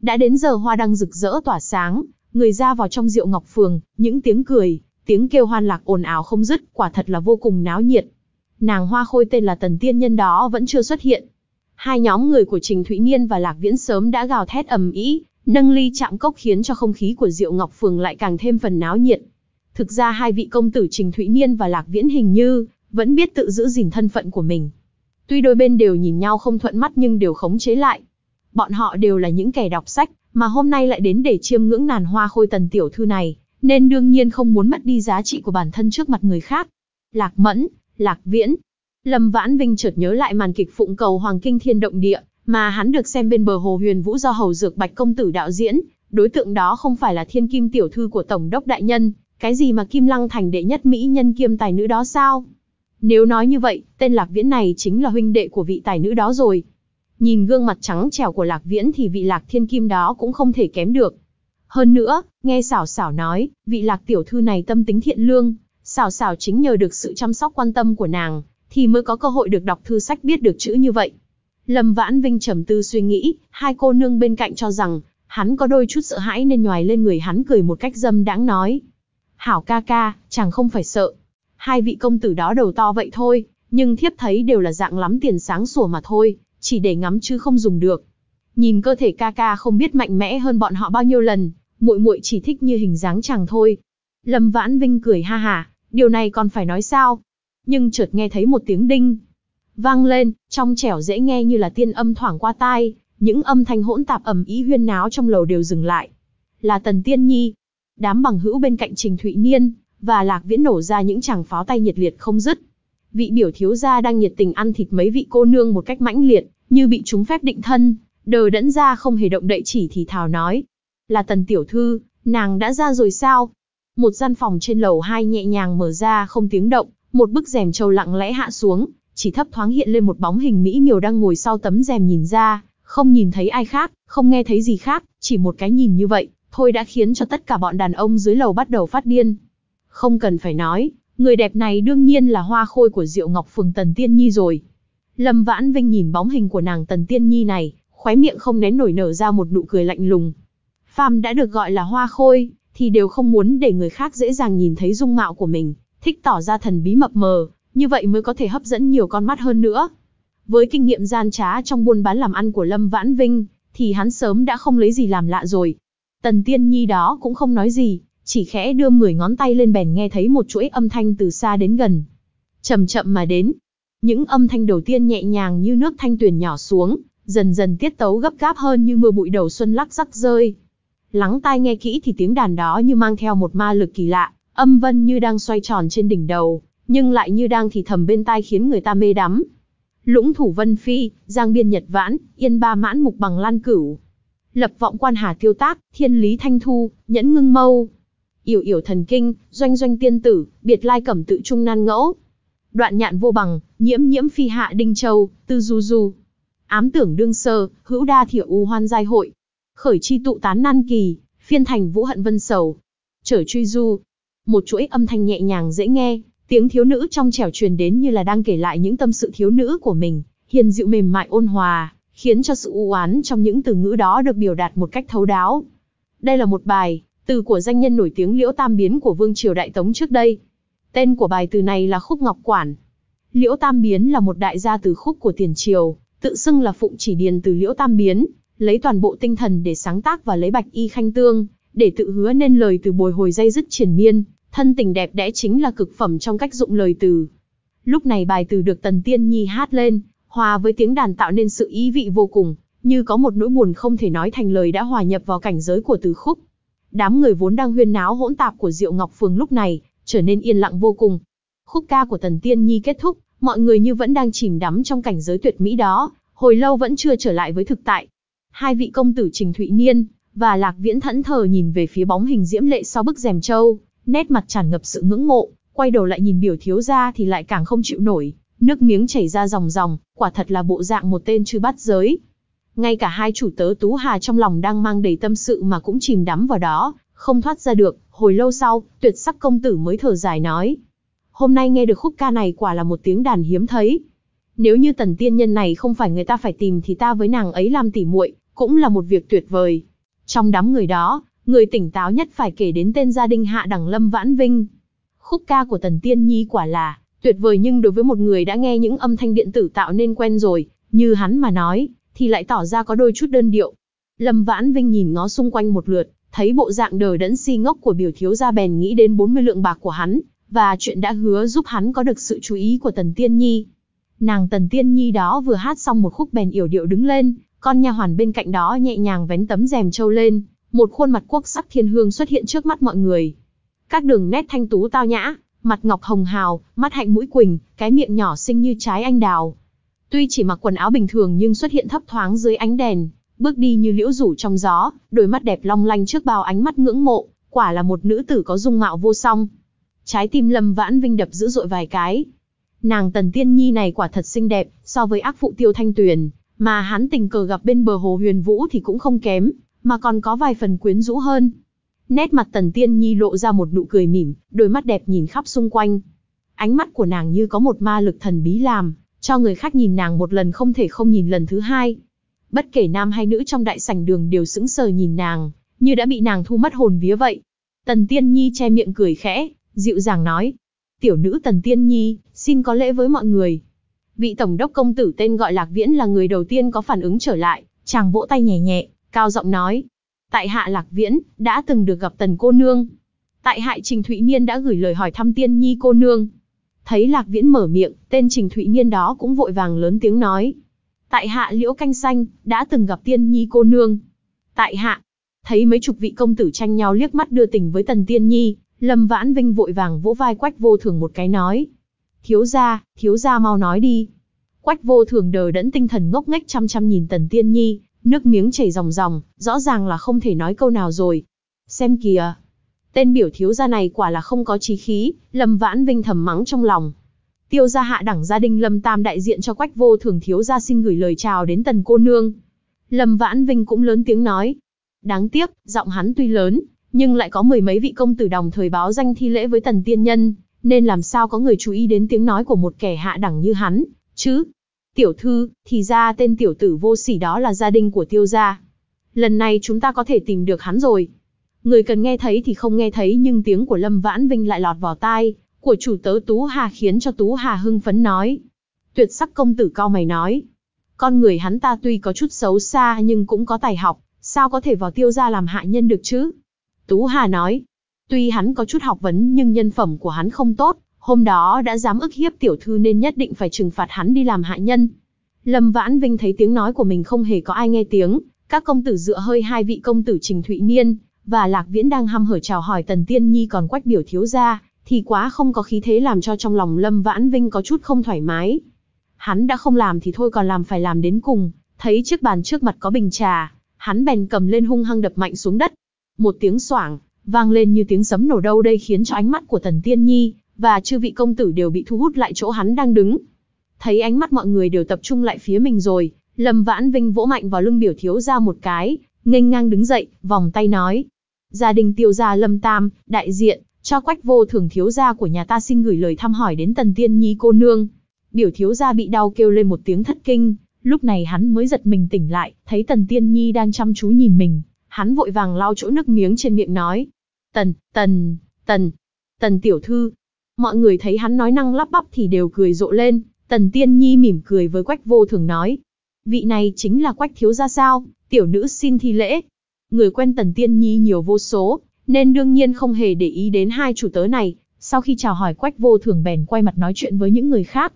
Đã đến giờ hoa đăng rực rỡ tỏa sáng, người ra vào trong rượu ngọc phường, những tiếng cười, tiếng kêu hoan lạc ồn ào không dứt, quả thật là vô cùng náo nhiệt. Nàng hoa khôi tên là Tần Tiên Nhân đó vẫn chưa xuất hiện. Hai nhóm người của Trình Thụy Niên và Lạc Viễn sớm đã gào thét ầm ĩ, nâng ly chạm cốc khiến cho không khí của Diệu Ngọc Phường lại càng thêm phần náo nhiệt. Thực ra hai vị công tử Trình Thụy Niên và Lạc Viễn hình như vẫn biết tự giữ gìn thân phận của mình. Tuy đôi bên đều nhìn nhau không thuận mắt nhưng đều khống chế lại. Bọn họ đều là những kẻ đọc sách, mà hôm nay lại đến để chiêm ngưỡng nàn hoa khôi tần tiểu thư này, nên đương nhiên không muốn mất đi giá trị của bản thân trước mặt người khác. Lạc Mẫn, Lạc Viễn. Lâm Vãn Vinh chợt nhớ lại màn kịch phụng cầu Hoàng Kinh Thiên Động Địa, mà hắn được xem bên bờ hồ huyền vũ do hầu dược bạch công tử đạo diễn, đối tượng đó không phải là thiên kim tiểu thư của tổng đốc đại nhân, cái gì mà kim lăng thành đệ nhất mỹ nhân kiêm tài nữ đó sao? Nếu nói như vậy, tên Lạc Viễn này chính là huynh đệ của vị tài nữ đó rồi. Nhìn gương mặt trắng trẻo của Lạc Viễn thì vị Lạc Thiên Kim đó cũng không thể kém được. Hơn nữa, nghe xảo xảo nói, vị Lạc tiểu thư này tâm tính thiện lương, xảo xảo chính nhờ được sự chăm sóc quan tâm của nàng, thì mới có cơ hội được đọc thư sách biết được chữ như vậy. Lâm Vãn Vinh trầm tư suy nghĩ, hai cô nương bên cạnh cho rằng, hắn có đôi chút sợ hãi nên nhòi lên người hắn cười một cách dâm đãng nói. Hảo ca ca, chàng không phải sợ. Hai vị công tử đó đầu to vậy thôi, nhưng thiếp thấy đều là dạng lắm tiền sáng sủa mà thôi, chỉ để ngắm chứ không dùng được. Nhìn cơ thể ca ca không biết mạnh mẽ hơn bọn họ bao nhiêu lần, muội muội chỉ thích như hình dáng chàng thôi. Lâm Vãn Vinh cười ha ha, điều này còn phải nói sao? Nhưng chợt nghe thấy một tiếng đinh, vang lên, trong trẻo dễ nghe như là tiên âm thoảng qua tai, những âm thanh hỗn tạp ầm ý huyên náo trong lầu đều dừng lại. Là Tần Tiên Nhi. Đám bằng hữu bên cạnh Trình Thụy Niên và Lạc Viễn nổ ra những tràng pháo tay nhiệt liệt không dứt. Vị biểu thiếu gia đang nhiệt tình ăn thịt mấy vị cô nương một cách mãnh liệt, như bị chúng phép định thân, đờ đẫn ra không hề động đậy chỉ thì thào nói. Là Tần Tiểu Thư, nàng đã ra rồi sao? Một gian phòng trên lầu hai nhẹ nhàng mở ra không tiếng động, một bức rèm trâu lặng lẽ hạ xuống, chỉ thấp thoáng hiện lên một bóng hình mỹ miều đang ngồi sau tấm rèm nhìn ra, không nhìn thấy ai khác, không nghe thấy gì khác, chỉ một cái nhìn như vậy, thôi đã khiến cho tất cả bọn đàn ông dưới lầu bắt đầu phát điên. Không cần phải nói, người đẹp này đương nhiên là hoa khôi của Diệu Ngọc Phường Tần Tiên Nhi rồi. Lâm Vãn Vinh nhìn bóng hình của nàng Tần Tiên Nhi này, khóe miệng không nén nổi nở ra một nụ cười lạnh lùng. phàm đã được gọi là hoa khôi, thì đều không muốn để người khác dễ dàng nhìn thấy dung mạo của mình, thích tỏ ra thần bí mập mờ, như vậy mới có thể hấp dẫn nhiều con mắt hơn nữa. Với kinh nghiệm gian trá trong buôn bán làm ăn của Lâm Vãn Vinh, thì hắn sớm đã không lấy gì làm lạ rồi. Tần Tiên Nhi đó cũng không nói gì, chỉ khẽ đưa 10 ngón tay lên bèn nghe thấy một chuỗi âm thanh từ xa đến gần. Chậm chậm mà đến. Những âm thanh đầu tiên nhẹ nhàng như nước thanh tuyền nhỏ xuống, dần dần tiết tấu gấp gáp hơn như mưa bụi đầu xuân lắc rắc rơi. Lắng tai nghe kỹ thì tiếng đàn đó như mang theo một ma lực kỳ lạ, âm vân như đang xoay tròn trên đỉnh đầu, nhưng lại như đang thì thầm bên tai khiến người ta mê đắm. Lũng thủ vân phi, giang biên nhật vãn, yên ba mãn mục bằng lan cửu. Lập vọng quan hà tiêu tác, thiên lý thanh thu, nhẫn ngưng mâu. Yểu yểu thần kinh, doanh doanh tiên tử, biệt lai cẩm tự trung nan ngẫu. Đoạn nhạn vô bằng, nhiễm nhiễm phi hạ đinh châu, tư du du. Ám tưởng đương sơ, hữu đa thiểu u hoan giai hội. Khởi chi tụ tán nan kỳ, phiên thành vũ hận vân sầu. Trở truy du. Một chuỗi âm thanh nhẹ nhàng dễ nghe, tiếng thiếu nữ trong trẻo truyền đến như là đang kể lại những tâm sự thiếu nữ của mình, hiền dịu mềm mại ôn hòa, khiến cho sự u oán trong những từ ngữ đó được biểu đạt một cách thấu đáo. Đây là một bài, từ của danh nhân nổi tiếng Liễu Tam Biến của Vương Triều Đại Tống trước đây. Tên của bài từ này là Khúc Ngọc Quản. Liễu Tam Biến là một đại gia từ khúc của tiền triều, tự xưng là phụng chỉ điền từ Liễu Tam Biến, lấy toàn bộ tinh thần để sáng tác và lấy bạch y khanh tương, để tự hứa nên lời từ bồi hồi dây dứt triển miên, thân tình đẹp đẽ chính là cực phẩm trong cách dụng lời từ. Lúc này bài từ được Tần Tiên Nhi hát lên, hòa với tiếng đàn tạo nên sự ý vị vô cùng, như có một nỗi buồn không thể nói thành lời đã hòa nhập vào cảnh giới của từ khúc. Đám người vốn đang huyên náo hỗn tạp của Diệu Ngọc Phường lúc này, trở nên yên lặng vô cùng. Khúc ca của Tần Tiên Nhi kết thúc, mọi người như vẫn đang chìm đắm trong cảnh giới tuyệt mỹ đó, hồi lâu vẫn chưa trở lại với thực tại. Hai vị công tử Trình Thụy Niên và Lạc Viễn thẫn thờ nhìn về phía bóng hình diễm lệ sau bức rèm châu, nét mặt tràn ngập sự ngưỡng mộ, quay đầu lại nhìn biểu thiếu gia thì lại càng không chịu nổi, nước miếng chảy ra ròng ròng, quả thật là bộ dạng một tên chư bắt giới. Ngay cả hai chủ tớ Tú Hà trong lòng đang mang đầy tâm sự mà cũng chìm đắm vào đó, không thoát ra được, hồi lâu sau, tuyệt sắc công tử mới thở dài nói. Hôm nay nghe được khúc ca này quả là một tiếng đàn hiếm thấy. Nếu như tần tiên nhân này không phải người ta phải tìm thì ta với nàng ấy làm tỉ muội cũng là một việc tuyệt vời. Trong đám người đó, người tỉnh táo nhất phải kể đến tên gia đình hạ đẳng lâm vãn vinh. Khúc ca của tần tiên nhi quả là, tuyệt vời nhưng đối với một người đã nghe những âm thanh điện tử tạo nên quen rồi, như hắn mà nói, thì lại tỏ ra có đôi chút đơn điệu. Lâm Vãn Vinh nhìn ngó xung quanh một lượt, thấy bộ dạng đờ đẫn si ngốc của biểu thiếu gia bèn nghĩ đến 40 lượng bạc của hắn, và chuyện đã hứa giúp hắn có được sự chú ý của Tần Tiên Nhi. Nàng Tần Tiên Nhi đó vừa hát xong một khúc bèn yểu điệu đứng lên, con nha hoàn bên cạnh đó nhẹ nhàng vén tấm rèm trâu lên, một khuôn mặt quốc sắc thiên hương xuất hiện trước mắt mọi người. Các đường nét thanh tú tao nhã, mặt ngọc hồng hào, mắt hạnh mũi quỳnh, cái miệng nhỏ xinh như trái anh đào. Tuy chỉ mặc quần áo bình thường nhưng xuất hiện thấp thoáng dưới ánh đèn, bước đi như liễu rủ trong gió, đôi mắt đẹp long lanh trước bao ánh mắt ngưỡng mộ, quả là một nữ tử có dung mạo vô song. Trái tim Lâm Vãn Vinh đập dữ dội vài cái. Nàng Tần Tiên Nhi này quả thật xinh đẹp, so với ác phụ Tiêu Thanh Tuyền, mà hắn tình cờ gặp bên bờ hồ Huyền Vũ thì cũng không kém, mà còn có vài phần quyến rũ hơn. Nét mặt Tần Tiên Nhi lộ ra một nụ cười mỉm, đôi mắt đẹp nhìn khắp xung quanh. Ánh mắt của nàng như có một ma lực thần bí làm, cho người khác nhìn nàng một lần không thể không nhìn lần thứ hai. Bất kể nam hay nữ trong đại sảnh đường đều sững sờ nhìn nàng, như đã bị nàng thu mất hồn vía vậy. Tần Tiên Nhi che miệng cười khẽ, dịu dàng nói. Tiểu nữ Tần Tiên Nhi, xin có lễ với mọi người. Vị tổng đốc công tử tên gọi Lạc Viễn là người đầu tiên có phản ứng trở lại, chàng vỗ tay nhẹ nhẹ, cao giọng nói. Tại hạ Lạc Viễn, đã từng được gặp Tần cô nương. Tại hạ Trình Thụy Niên đã gửi lời hỏi thăm Tiên Nhi cô nương. Thấy Lạc Viễn mở miệng, tên Trình Thụy Niên đó cũng vội vàng lớn tiếng nói. Tại hạ Liễu Canh Xanh, đã từng gặp Tiên Nhi cô nương. Tại hạ, thấy mấy chục vị công tử tranh nhau liếc mắt đưa tình với Tần Tiên Nhi, Lâm Vãn Vinh vội vàng vỗ vai Quách Vô Thường một cái nói. Thiếu gia, thiếu gia mau nói đi. Quách Vô Thường đờ đẫn tinh thần ngốc nghếch chăm chăm nhìn Tần Tiên Nhi, nước miếng chảy ròng ròng, rõ ràng là không thể nói câu nào rồi. Xem kìa, Tên biểu thiếu gia này quả là không có trí khí, Lâm Vãn Vinh thầm mắng trong lòng. Tiêu gia hạ đẳng gia đình Lâm Tam đại diện cho Quách Vô Thường thiếu gia xin gửi lời chào đến tần cô nương. Lâm Vãn Vinh cũng lớn tiếng nói. Đáng tiếc, giọng hắn tuy lớn, nhưng lại có mười mấy vị công tử đồng thời báo danh thi lễ với tần tiên nhân, nên làm sao có người chú ý đến tiếng nói của một kẻ hạ đẳng như hắn, chứ? Tiểu thư, thì ra tên tiểu tử vô sỉ đó là gia đình của tiêu gia. lần này chúng ta có thể tìm được hắn rồi. Người cần nghe thấy thì không nghe thấy nhưng tiếng của Lâm Vãn Vinh lại lọt vào tai, của chủ tớ Tú Hà khiến cho Tú Hà hưng phấn nói. Tuyệt sắc công tử cao mày nói. Con người hắn ta tuy có chút xấu xa nhưng cũng có tài học, sao có thể vào tiêu gia làm hạ nhân được chứ? Tú Hà nói. Tuy hắn có chút học vấn nhưng nhân phẩm của hắn không tốt, hôm đó đã dám ức hiếp tiểu thư nên nhất định phải trừng phạt hắn đi làm hạ nhân. Lâm Vãn Vinh thấy tiếng nói của mình không hề có ai nghe tiếng, các công tử dựa hơi hai vị công tử Trình Thụy Niên và Lạc Viễn đang hăm hở chào hỏi Tần Tiên Nhi còn quách biểu thiếu gia, thì quá không có khí thế làm cho trong lòng Lâm Vãn Vinh có chút không thoải mái. Hắn đã không làm thì thôi còn làm phải làm đến cùng, thấy chiếc bàn trước mặt có bình trà, hắn bèn cầm lên hung hăng đập mạnh xuống đất. Một tiếng xoảng, vang lên như tiếng sấm nổ đâu đây khiến cho ánh mắt của Tần Tiên Nhi và chư vị công tử đều bị thu hút lại chỗ hắn đang đứng. Thấy ánh mắt mọi người đều tập trung lại phía mình rồi, Lâm Vãn Vinh vỗ mạnh vào lưng biểu thiếu ra một cái, nghênh ngang đứng dậy, vòng tay nói. Gia đình tiêu gia Lâm Tam, đại diện, cho quách vô thường thiếu gia của nhà ta xin gửi lời thăm hỏi đến tần tiên nhi cô nương. Biểu thiếu gia bị đau kêu lên một tiếng thất kinh, lúc này hắn mới giật mình tỉnh lại, thấy tần tiên nhi đang chăm chú nhìn mình, hắn vội vàng lau chỗ nước miếng trên miệng nói. Tần, tần, tần, tần tiểu thư. Mọi người thấy hắn nói năng lắp bắp thì đều cười rộ lên, tần tiên nhi mỉm cười với quách vô thường nói. Vị này chính là quách thiếu gia sao, tiểu nữ xin thi lễ. Người quen tần tiên nhi nhiều vô số, nên đương nhiên không hề để ý đến hai chủ tớ này, sau khi chào hỏi quách vô thường bèn quay mặt nói chuyện với những người khác.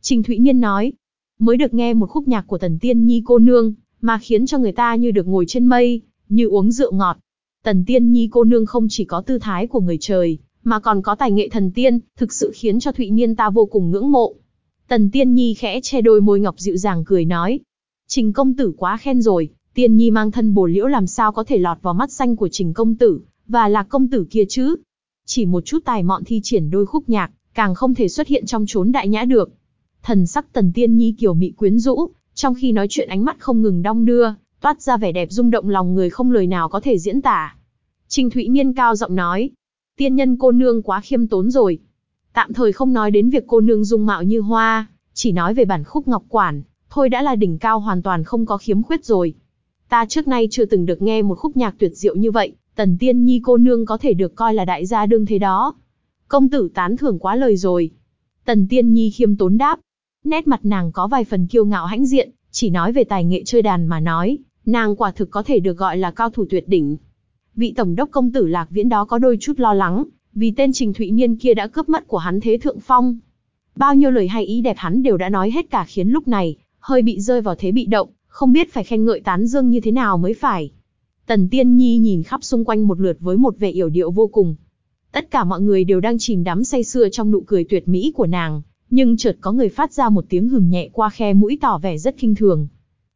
Trình Thụy Nhiên nói, mới được nghe một khúc nhạc của Tần Tiên Nhi cô nương, mà khiến cho người ta như được ngồi trên mây, như uống rượu ngọt. Tần Tiên Nhi cô nương không chỉ có tư thái của người trời, mà còn có tài nghệ thần tiên, thực sự khiến cho Thụy Niên ta vô cùng ngưỡng mộ. Tần Tiên Nhi khẽ che đôi môi ngọc dịu dàng cười nói, Trình công tử quá khen rồi, Tiên Nhi mang thân bồ liễu làm sao có thể lọt vào mắt xanh của Trình công tử, và là công tử kia chứ. Chỉ một chút tài mọn thi triển đôi khúc nhạc, càng không thể xuất hiện trong chốn đại nhã được. Thần sắc tần tiên nhi kiểu mị quyến rũ, trong khi nói chuyện ánh mắt không ngừng đong đưa, toát ra vẻ đẹp rung động lòng người không lời nào có thể diễn tả. Trình Thụy Niên cao giọng nói, tiên nhân cô nương quá khiêm tốn rồi. Tạm thời không nói đến việc cô nương dung mạo như hoa, chỉ nói về bản khúc ngọc quản, thôi đã là đỉnh cao hoàn toàn không có khiếm khuyết rồi. Ta trước nay chưa từng được nghe một khúc nhạc tuyệt diệu như vậy, Tần Tiên Nhi cô nương có thể được coi là đại gia đương thế đó. Công tử tán thưởng quá lời rồi. Tần Tiên Nhi khiêm tốn đáp. Nét mặt nàng có vài phần kiêu ngạo hãnh diện, chỉ nói về tài nghệ chơi đàn mà nói, nàng quả thực có thể được gọi là cao thủ tuyệt đỉnh. Vị tổng đốc công tử Lạc Viễn đó có đôi chút lo lắng, vì tên Trình Thụy Niên kia đã cướp mất của hắn thế thượng phong. Bao nhiêu lời hay ý đẹp hắn đều đã nói hết cả khiến lúc này, hơi bị rơi vào thế bị động, không biết phải khen ngợi tán dương như thế nào mới phải. Tần Tiên Nhi nhìn khắp xung quanh một lượt với một vẻ yểu điệu vô cùng. Tất cả mọi người đều đang chìm đắm say sưa trong nụ cười tuyệt mỹ của nàng, nhưng chợt có người phát ra một tiếng hừm nhẹ qua khe mũi tỏ vẻ rất kinh thường.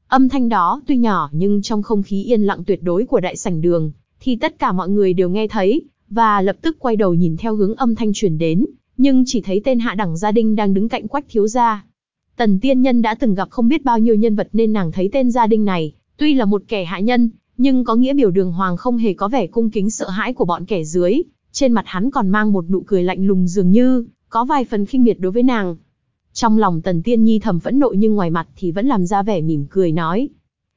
Âm thanh đó tuy nhỏ nhưng trong không khí yên lặng tuyệt đối của đại sảnh đường, thì tất cả mọi người đều nghe thấy, và lập tức quay đầu nhìn theo hướng âm thanh truyền đến, nhưng chỉ thấy tên hạ đẳng gia đình đang đứng cạnh quách thiếu gia. Tần tiên nhân đã từng gặp không biết bao nhiêu nhân vật nên nàng thấy tên gia đình này, tuy là một kẻ hạ nhân, nhưng có nghĩa biểu đường hoàng không hề có vẻ cung kính sợ hãi của bọn kẻ dưới, trên mặt hắn còn mang một nụ cười lạnh lùng dường như, có vài phần khinh miệt đối với nàng. Trong lòng tần tiên nhi thầm phẫn nộ nhưng ngoài mặt thì vẫn làm ra vẻ mỉm cười nói.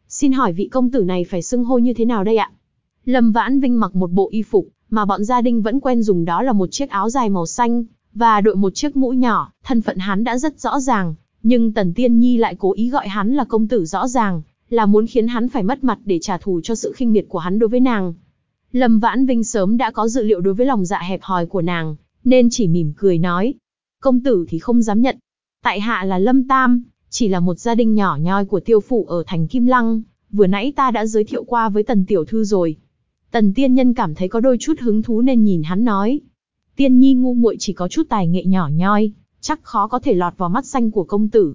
Xin hỏi vị công tử này phải xưng hô như thế nào đây ạ? Lâm Vãn Vinh mặc một bộ y phục, mà bọn gia đình vẫn quen dùng đó là một chiếc áo dài màu xanh, và đội một chiếc mũ nhỏ, thân phận hắn đã rất rõ ràng, nhưng Tần Tiên Nhi lại cố ý gọi hắn là công tử rõ ràng, là muốn khiến hắn phải mất mặt để trả thù cho sự khinh miệt của hắn đối với nàng. Lâm Vãn Vinh sớm đã có dự liệu đối với lòng dạ hẹp hòi của nàng, nên chỉ mỉm cười nói. Công tử thì không dám nhận. Tại hạ là Lâm Tam, chỉ là một gia đình nhỏ nhoi của tiêu phủ ở thành Kim Lăng, vừa nãy ta đã giới thiệu qua với tần tiểu thư rồi. Tần tiên nhân cảm thấy có đôi chút hứng thú nên nhìn hắn nói. Tiên nhi ngu muội chỉ có chút tài nghệ nhỏ nhoi, chắc khó có thể lọt vào mắt xanh của công tử.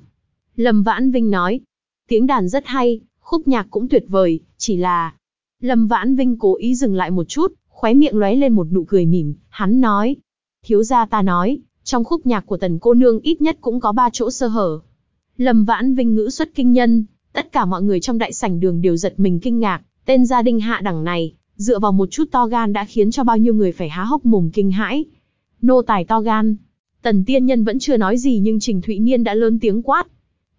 Lâm Vãn Vinh nói, tiếng đàn rất hay, khúc nhạc cũng tuyệt vời, chỉ là... Lâm Vãn Vinh cố ý dừng lại một chút, khóe miệng lóe lên một nụ cười mỉm, hắn nói. Thiếu gia ta nói, trong khúc nhạc của tần cô nương ít nhất cũng có ba chỗ sơ hở. Lâm Vãn Vinh ngữ xuất kinh nhân, tất cả mọi người trong đại sảnh đường đều giật mình kinh ngạc, tên gia đình hạ đẳng này, dựa vào một chút to gan đã khiến cho bao nhiêu người phải há hốc mồm kinh hãi. Nô tài to gan. Tần tiên nhân vẫn chưa nói gì nhưng Trình Thụy Niên đã lớn tiếng quát.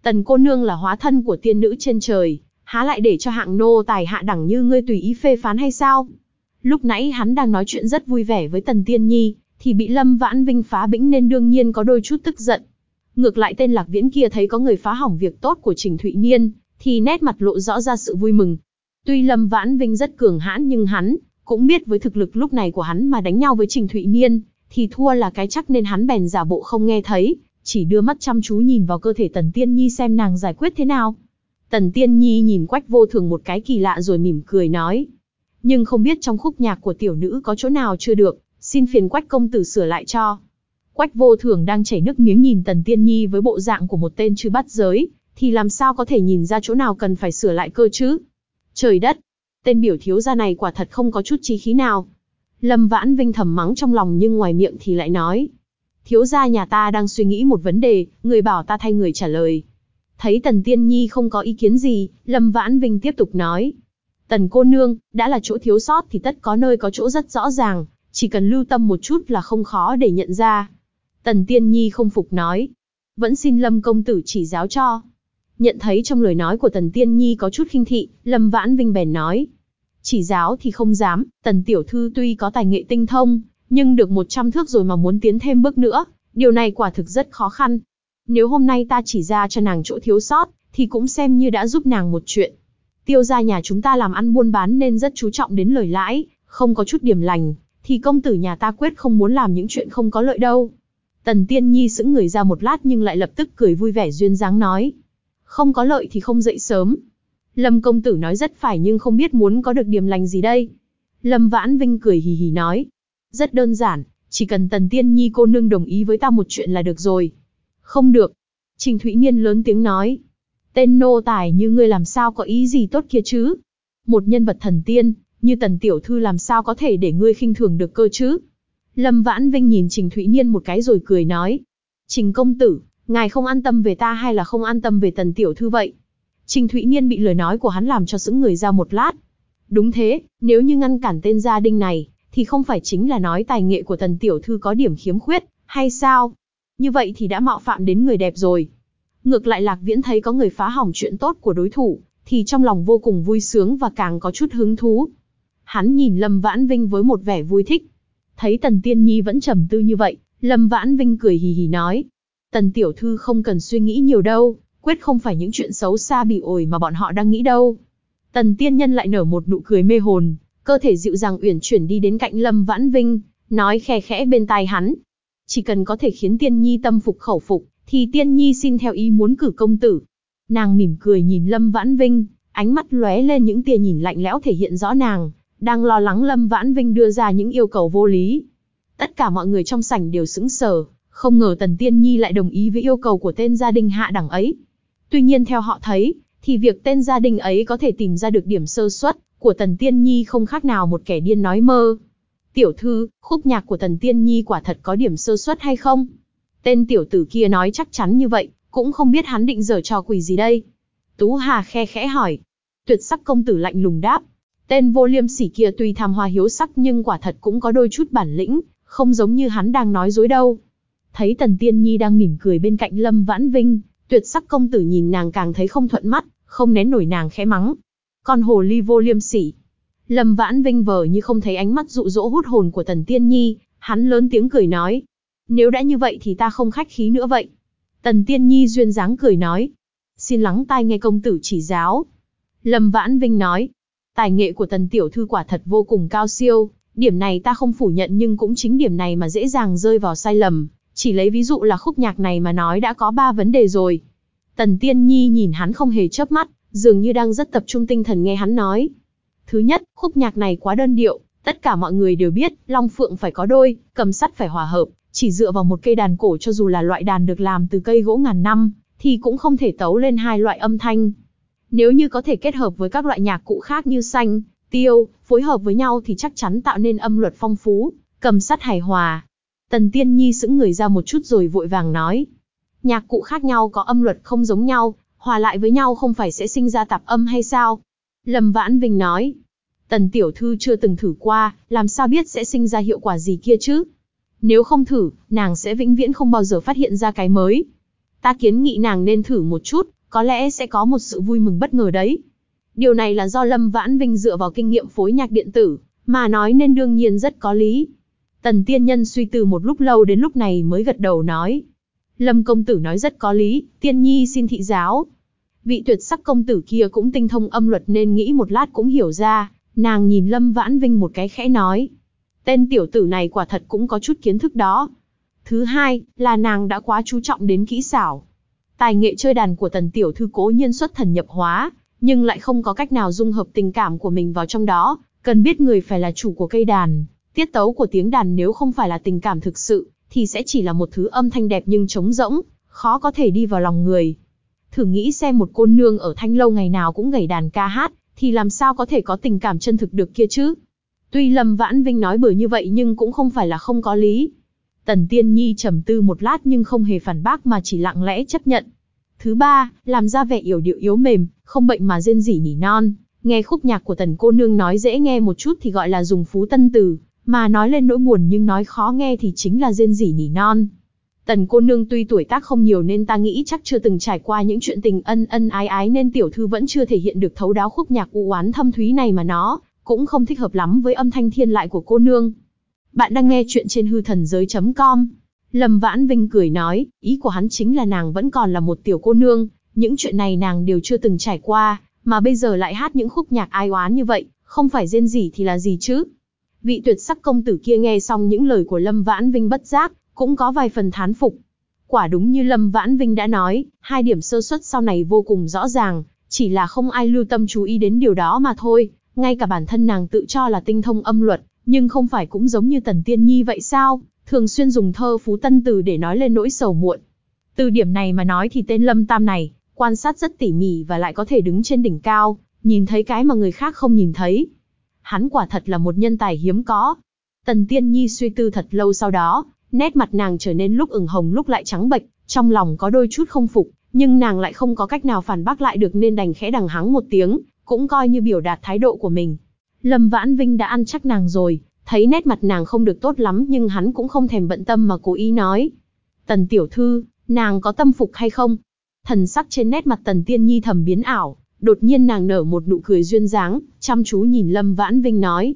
Tần cô nương là hóa thân của tiên nữ trên trời, há lại để cho hạng nô tài hạ đẳng như ngươi tùy ý phê phán hay sao? Lúc nãy hắn đang nói chuyện rất vui vẻ với Tần Tiên Nhi, thì bị Lâm Vãn Vinh phá bĩnh nên đương nhiên có đôi chút tức giận. Ngược lại tên Lạc Viễn kia thấy có người phá hỏng việc tốt của Trình Thụy Niên, thì nét mặt lộ rõ ra sự vui mừng. Tuy Lâm Vãn Vinh rất cường hãn nhưng hắn cũng biết với thực lực lúc này của hắn mà đánh nhau với Trình Thụy Niên, thì thua là cái chắc nên hắn bèn giả bộ không nghe thấy, chỉ đưa mắt chăm chú nhìn vào cơ thể Tần Tiên Nhi xem nàng giải quyết thế nào. Tần Tiên Nhi nhìn Quách Vô Thường một cái kỳ lạ rồi mỉm cười nói. Nhưng không biết trong khúc nhạc của tiểu nữ có chỗ nào chưa được, xin phiền Quách công tử sửa lại cho. Quách Vô Thường đang chảy nước miếng nhìn Tần Tiên Nhi với bộ dạng của một tên chư bắt giới, thì làm sao có thể nhìn ra chỗ nào cần phải sửa lại cơ chứ? Trời đất! Tên biểu thiếu gia này quả thật không có chút trí khí nào. Lâm Vãn Vinh thầm mắng trong lòng nhưng ngoài miệng thì lại nói. Thiếu gia nhà ta đang suy nghĩ một vấn đề, người bảo ta thay người trả lời. Thấy Tần Tiên Nhi không có ý kiến gì, Lâm Vãn Vinh tiếp tục nói. Tần cô nương, đã là chỗ thiếu sót thì tất có nơi có chỗ rất rõ ràng, chỉ cần lưu tâm một chút là không khó để nhận ra. Tần Tiên Nhi không phục nói. Vẫn xin Lâm công tử chỉ giáo cho. Nhận thấy trong lời nói của Tần Tiên Nhi có chút khinh thị, Lâm Vãn Vinh bèn nói. Chỉ giáo thì không dám, Tần Tiểu Thư tuy có tài nghệ tinh thông, nhưng được 100 thước rồi mà muốn tiến thêm bước nữa, điều này quả thực rất khó khăn. Nếu hôm nay ta chỉ ra cho nàng chỗ thiếu sót, thì cũng xem như đã giúp nàng một chuyện. Tiêu gia nhà chúng ta làm ăn buôn bán nên rất chú trọng đến lời lãi, không có chút điểm lành, thì công tử nhà ta quyết không muốn làm những chuyện không có lợi đâu. Tần Tiên Nhi sững người ra một lát nhưng lại lập tức cười vui vẻ duyên dáng nói. Không có lợi thì không dậy sớm. Lâm công tử nói rất phải nhưng không biết muốn có được điểm lành gì đây. Lâm Vãn Vinh cười hì hì nói. Rất đơn giản, chỉ cần Tần Tiên Nhi cô nương đồng ý với ta một chuyện là được rồi. Không được. Trình Thụy Niên lớn tiếng nói. Tên nô tài như ngươi làm sao có ý gì tốt kia chứ? Một nhân vật thần tiên, như Tần Tiểu Thư làm sao có thể để ngươi khinh thường được cơ chứ? Lâm Vãn Vinh nhìn Trình Thụy Niên một cái rồi cười nói. Trình công tử, ngài không an tâm về ta hay là không an tâm về Tần Tiểu Thư vậy? Trình Thụy Niên bị lời nói của hắn làm cho sững người ra một lát. Đúng thế, nếu như ngăn cản tên gia đình này, thì không phải chính là nói tài nghệ của Tần Tiểu Thư có điểm khiếm khuyết, hay sao? Như vậy thì đã mạo phạm đến người đẹp rồi. Ngược lại Lạc Viễn thấy có người phá hỏng chuyện tốt của đối thủ, thì trong lòng vô cùng vui sướng và càng có chút hứng thú. Hắn nhìn Lâm Vãn Vinh với một vẻ vui thích. Thấy Tần Tiên Nhi vẫn trầm tư như vậy, Lâm Vãn Vinh cười hì hì nói. Tần Tiểu Thư không cần suy nghĩ nhiều đâu, quyết không phải những chuyện xấu xa bị ổi mà bọn họ đang nghĩ đâu. Tần Tiên Nhân lại nở một nụ cười mê hồn, cơ thể dịu dàng uyển chuyển đi đến cạnh Lâm Vãn Vinh, nói khe khẽ bên tai hắn. Chỉ cần có thể khiến Tiên Nhi tâm phục khẩu phục, thì Tiên Nhi xin theo ý muốn cử công tử. Nàng mỉm cười nhìn Lâm Vãn Vinh, ánh mắt lóe lên những tia nhìn lạnh lẽo thể hiện rõ nàng, đang lo lắng Lâm Vãn Vinh đưa ra những yêu cầu vô lý. Tất cả mọi người trong sảnh đều sững sờ, không ngờ Tần Tiên Nhi lại đồng ý với yêu cầu của tên gia đình hạ đẳng ấy. Tuy nhiên theo họ thấy, thì việc tên gia đình ấy có thể tìm ra được điểm sơ suất của Tần Tiên Nhi không khác nào một kẻ điên nói mơ. Tiểu thư, khúc nhạc của Tần Tiên Nhi quả thật có điểm sơ suất hay không? Tên tiểu tử kia nói chắc chắn như vậy, cũng không biết hắn định dở trò quỷ gì đây. Tú Hà khe khẽ hỏi. Tuyệt sắc công tử lạnh lùng đáp. Tên vô liêm sỉ kia tuy tham hoa hiếu sắc nhưng quả thật cũng có đôi chút bản lĩnh, không giống như hắn đang nói dối đâu. Thấy Tần Tiên Nhi đang mỉm cười bên cạnh Lâm Vãn Vinh, tuyệt sắc công tử nhìn nàng càng thấy không thuận mắt, không nén nổi nàng khẽ mắng. Con hồ ly vô liêm sỉ. Lâm Vãn Vinh vờ như không thấy ánh mắt dụ dỗ hút hồn của Tần Tiên Nhi, hắn lớn tiếng cười nói. Nếu đã như vậy thì ta không khách khí nữa vậy. Tần Tiên Nhi duyên dáng cười nói. Xin lắng tai nghe công tử chỉ giáo. Lâm Vãn Vinh nói. Tài nghệ của Tần Tiểu Thư quả thật vô cùng cao siêu, điểm này ta không phủ nhận nhưng cũng chính điểm này mà dễ dàng rơi vào sai lầm. Chỉ lấy ví dụ là khúc nhạc này mà nói đã có ba vấn đề rồi. Tần Tiên Nhi nhìn hắn không hề chớp mắt, dường như đang rất tập trung tinh thần nghe hắn nói. Thứ nhất, khúc nhạc này quá đơn điệu, tất cả mọi người đều biết, Long Phượng phải có đôi, cầm sắt phải hòa hợp, chỉ dựa vào một cây đàn cổ cho dù là loại đàn được làm từ cây gỗ ngàn năm, thì cũng không thể tấu lên hai loại âm thanh. Nếu như có thể kết hợp với các loại nhạc cụ khác như xanh, tiêu, phối hợp với nhau thì chắc chắn tạo nên âm luật phong phú, cầm sắt hài hòa. Tần Tiên Nhi sững người ra một chút rồi vội vàng nói. Nhạc cụ khác nhau có âm luật không giống nhau, hòa lại với nhau không phải sẽ sinh ra tạp âm hay sao? Lâm Vãn Vinh nói. Tần Tiểu Thư chưa từng thử qua, làm sao biết sẽ sinh ra hiệu quả gì kia chứ? Nếu không thử, nàng sẽ vĩnh viễn không bao giờ phát hiện ra cái mới. Ta kiến nghị nàng nên thử một chút, có lẽ sẽ có một sự vui mừng bất ngờ đấy. Điều này là do Lâm Vãn Vinh dựa vào kinh nghiệm phối nhạc điện tử, mà nói nên đương nhiên rất có lý. Tần tiên nhân suy tư một lúc lâu đến lúc này mới gật đầu nói. Lâm công tử nói rất có lý, tiên nhi xin thị giáo. Vị tuyệt sắc công tử kia cũng tinh thông âm luật nên nghĩ một lát cũng hiểu ra, nàng nhìn Lâm Vãn Vinh một cái khẽ nói. Tên tiểu tử này quả thật cũng có chút kiến thức đó. Thứ hai, là nàng đã quá chú trọng đến kỹ xảo. Tài nghệ chơi đàn của tần tiểu thư cố nhiên xuất thần nhập hóa, nhưng lại không có cách nào dung hợp tình cảm của mình vào trong đó, cần biết người phải là chủ của cây đàn. Tiết tấu của tiếng đàn nếu không phải là tình cảm thực sự, thì sẽ chỉ là một thứ âm thanh đẹp nhưng trống rỗng, khó có thể đi vào lòng người. Thử nghĩ xem một cô nương ở thanh lâu ngày nào cũng gảy đàn ca hát, thì làm sao có thể có tình cảm chân thực được kia chứ? Tuy Lâm Vãn Vinh nói bừa như vậy nhưng cũng không phải là không có lý. Tần Tiên Nhi trầm tư một lát nhưng không hề phản bác mà chỉ lặng lẽ chấp nhận. Thứ ba, làm ra vẻ yếu điệu yếu mềm, không bệnh mà rên rỉ nỉ non. Nghe khúc nhạc của tần cô nương nói dễ nghe một chút thì gọi là dùng phú tân từ, mà nói lên nỗi buồn nhưng nói khó nghe thì chính là rên rỉ nỉ non. Tần cô nương tuy tuổi tác không nhiều nên ta nghĩ chắc chưa từng trải qua những chuyện tình ân ân ái ái nên tiểu thư vẫn chưa thể hiện được thấu đáo khúc nhạc u oán thâm thúy này mà nó cũng không thích hợp lắm với âm thanh thiên lại của cô nương. Bạn đang nghe chuyện trên hư thần giới.com. Lâm Vãn Vinh cười nói, ý của hắn chính là nàng vẫn còn là một tiểu cô nương, những chuyện này nàng đều chưa từng trải qua, mà bây giờ lại hát những khúc nhạc ai oán như vậy, không phải rên gì thì là gì chứ. Vị tuyệt sắc công tử kia nghe xong những lời của Lâm Vãn Vinh bất giác, cũng có vài phần thán phục. Quả đúng như Lâm Vãn Vinh đã nói, hai điểm sơ suất sau này vô cùng rõ ràng, chỉ là không ai lưu tâm chú ý đến điều đó mà thôi, ngay cả bản thân nàng tự cho là tinh thông âm luật, nhưng không phải cũng giống như Tần Tiên Nhi vậy sao, thường xuyên dùng thơ phú tân từ để nói lên nỗi sầu muộn. Từ điểm này mà nói thì tên Lâm Tam này, quan sát rất tỉ mỉ và lại có thể đứng trên đỉnh cao, nhìn thấy cái mà người khác không nhìn thấy. Hắn quả thật là một nhân tài hiếm có. Tần Tiên Nhi suy tư thật lâu sau đó, nét mặt nàng trở nên lúc ửng hồng lúc lại trắng bệch, trong lòng có đôi chút không phục, nhưng nàng lại không có cách nào phản bác lại được nên đành khẽ đằng hắng một tiếng, cũng coi như biểu đạt thái độ của mình. Lâm Vãn Vinh đã ăn chắc nàng rồi, thấy nét mặt nàng không được tốt lắm nhưng hắn cũng không thèm bận tâm mà cố ý nói. Tần tiểu thư, nàng có tâm phục hay không? Thần sắc trên nét mặt tần tiên nhi thầm biến ảo, đột nhiên nàng nở một nụ cười duyên dáng, chăm chú nhìn Lâm Vãn Vinh nói.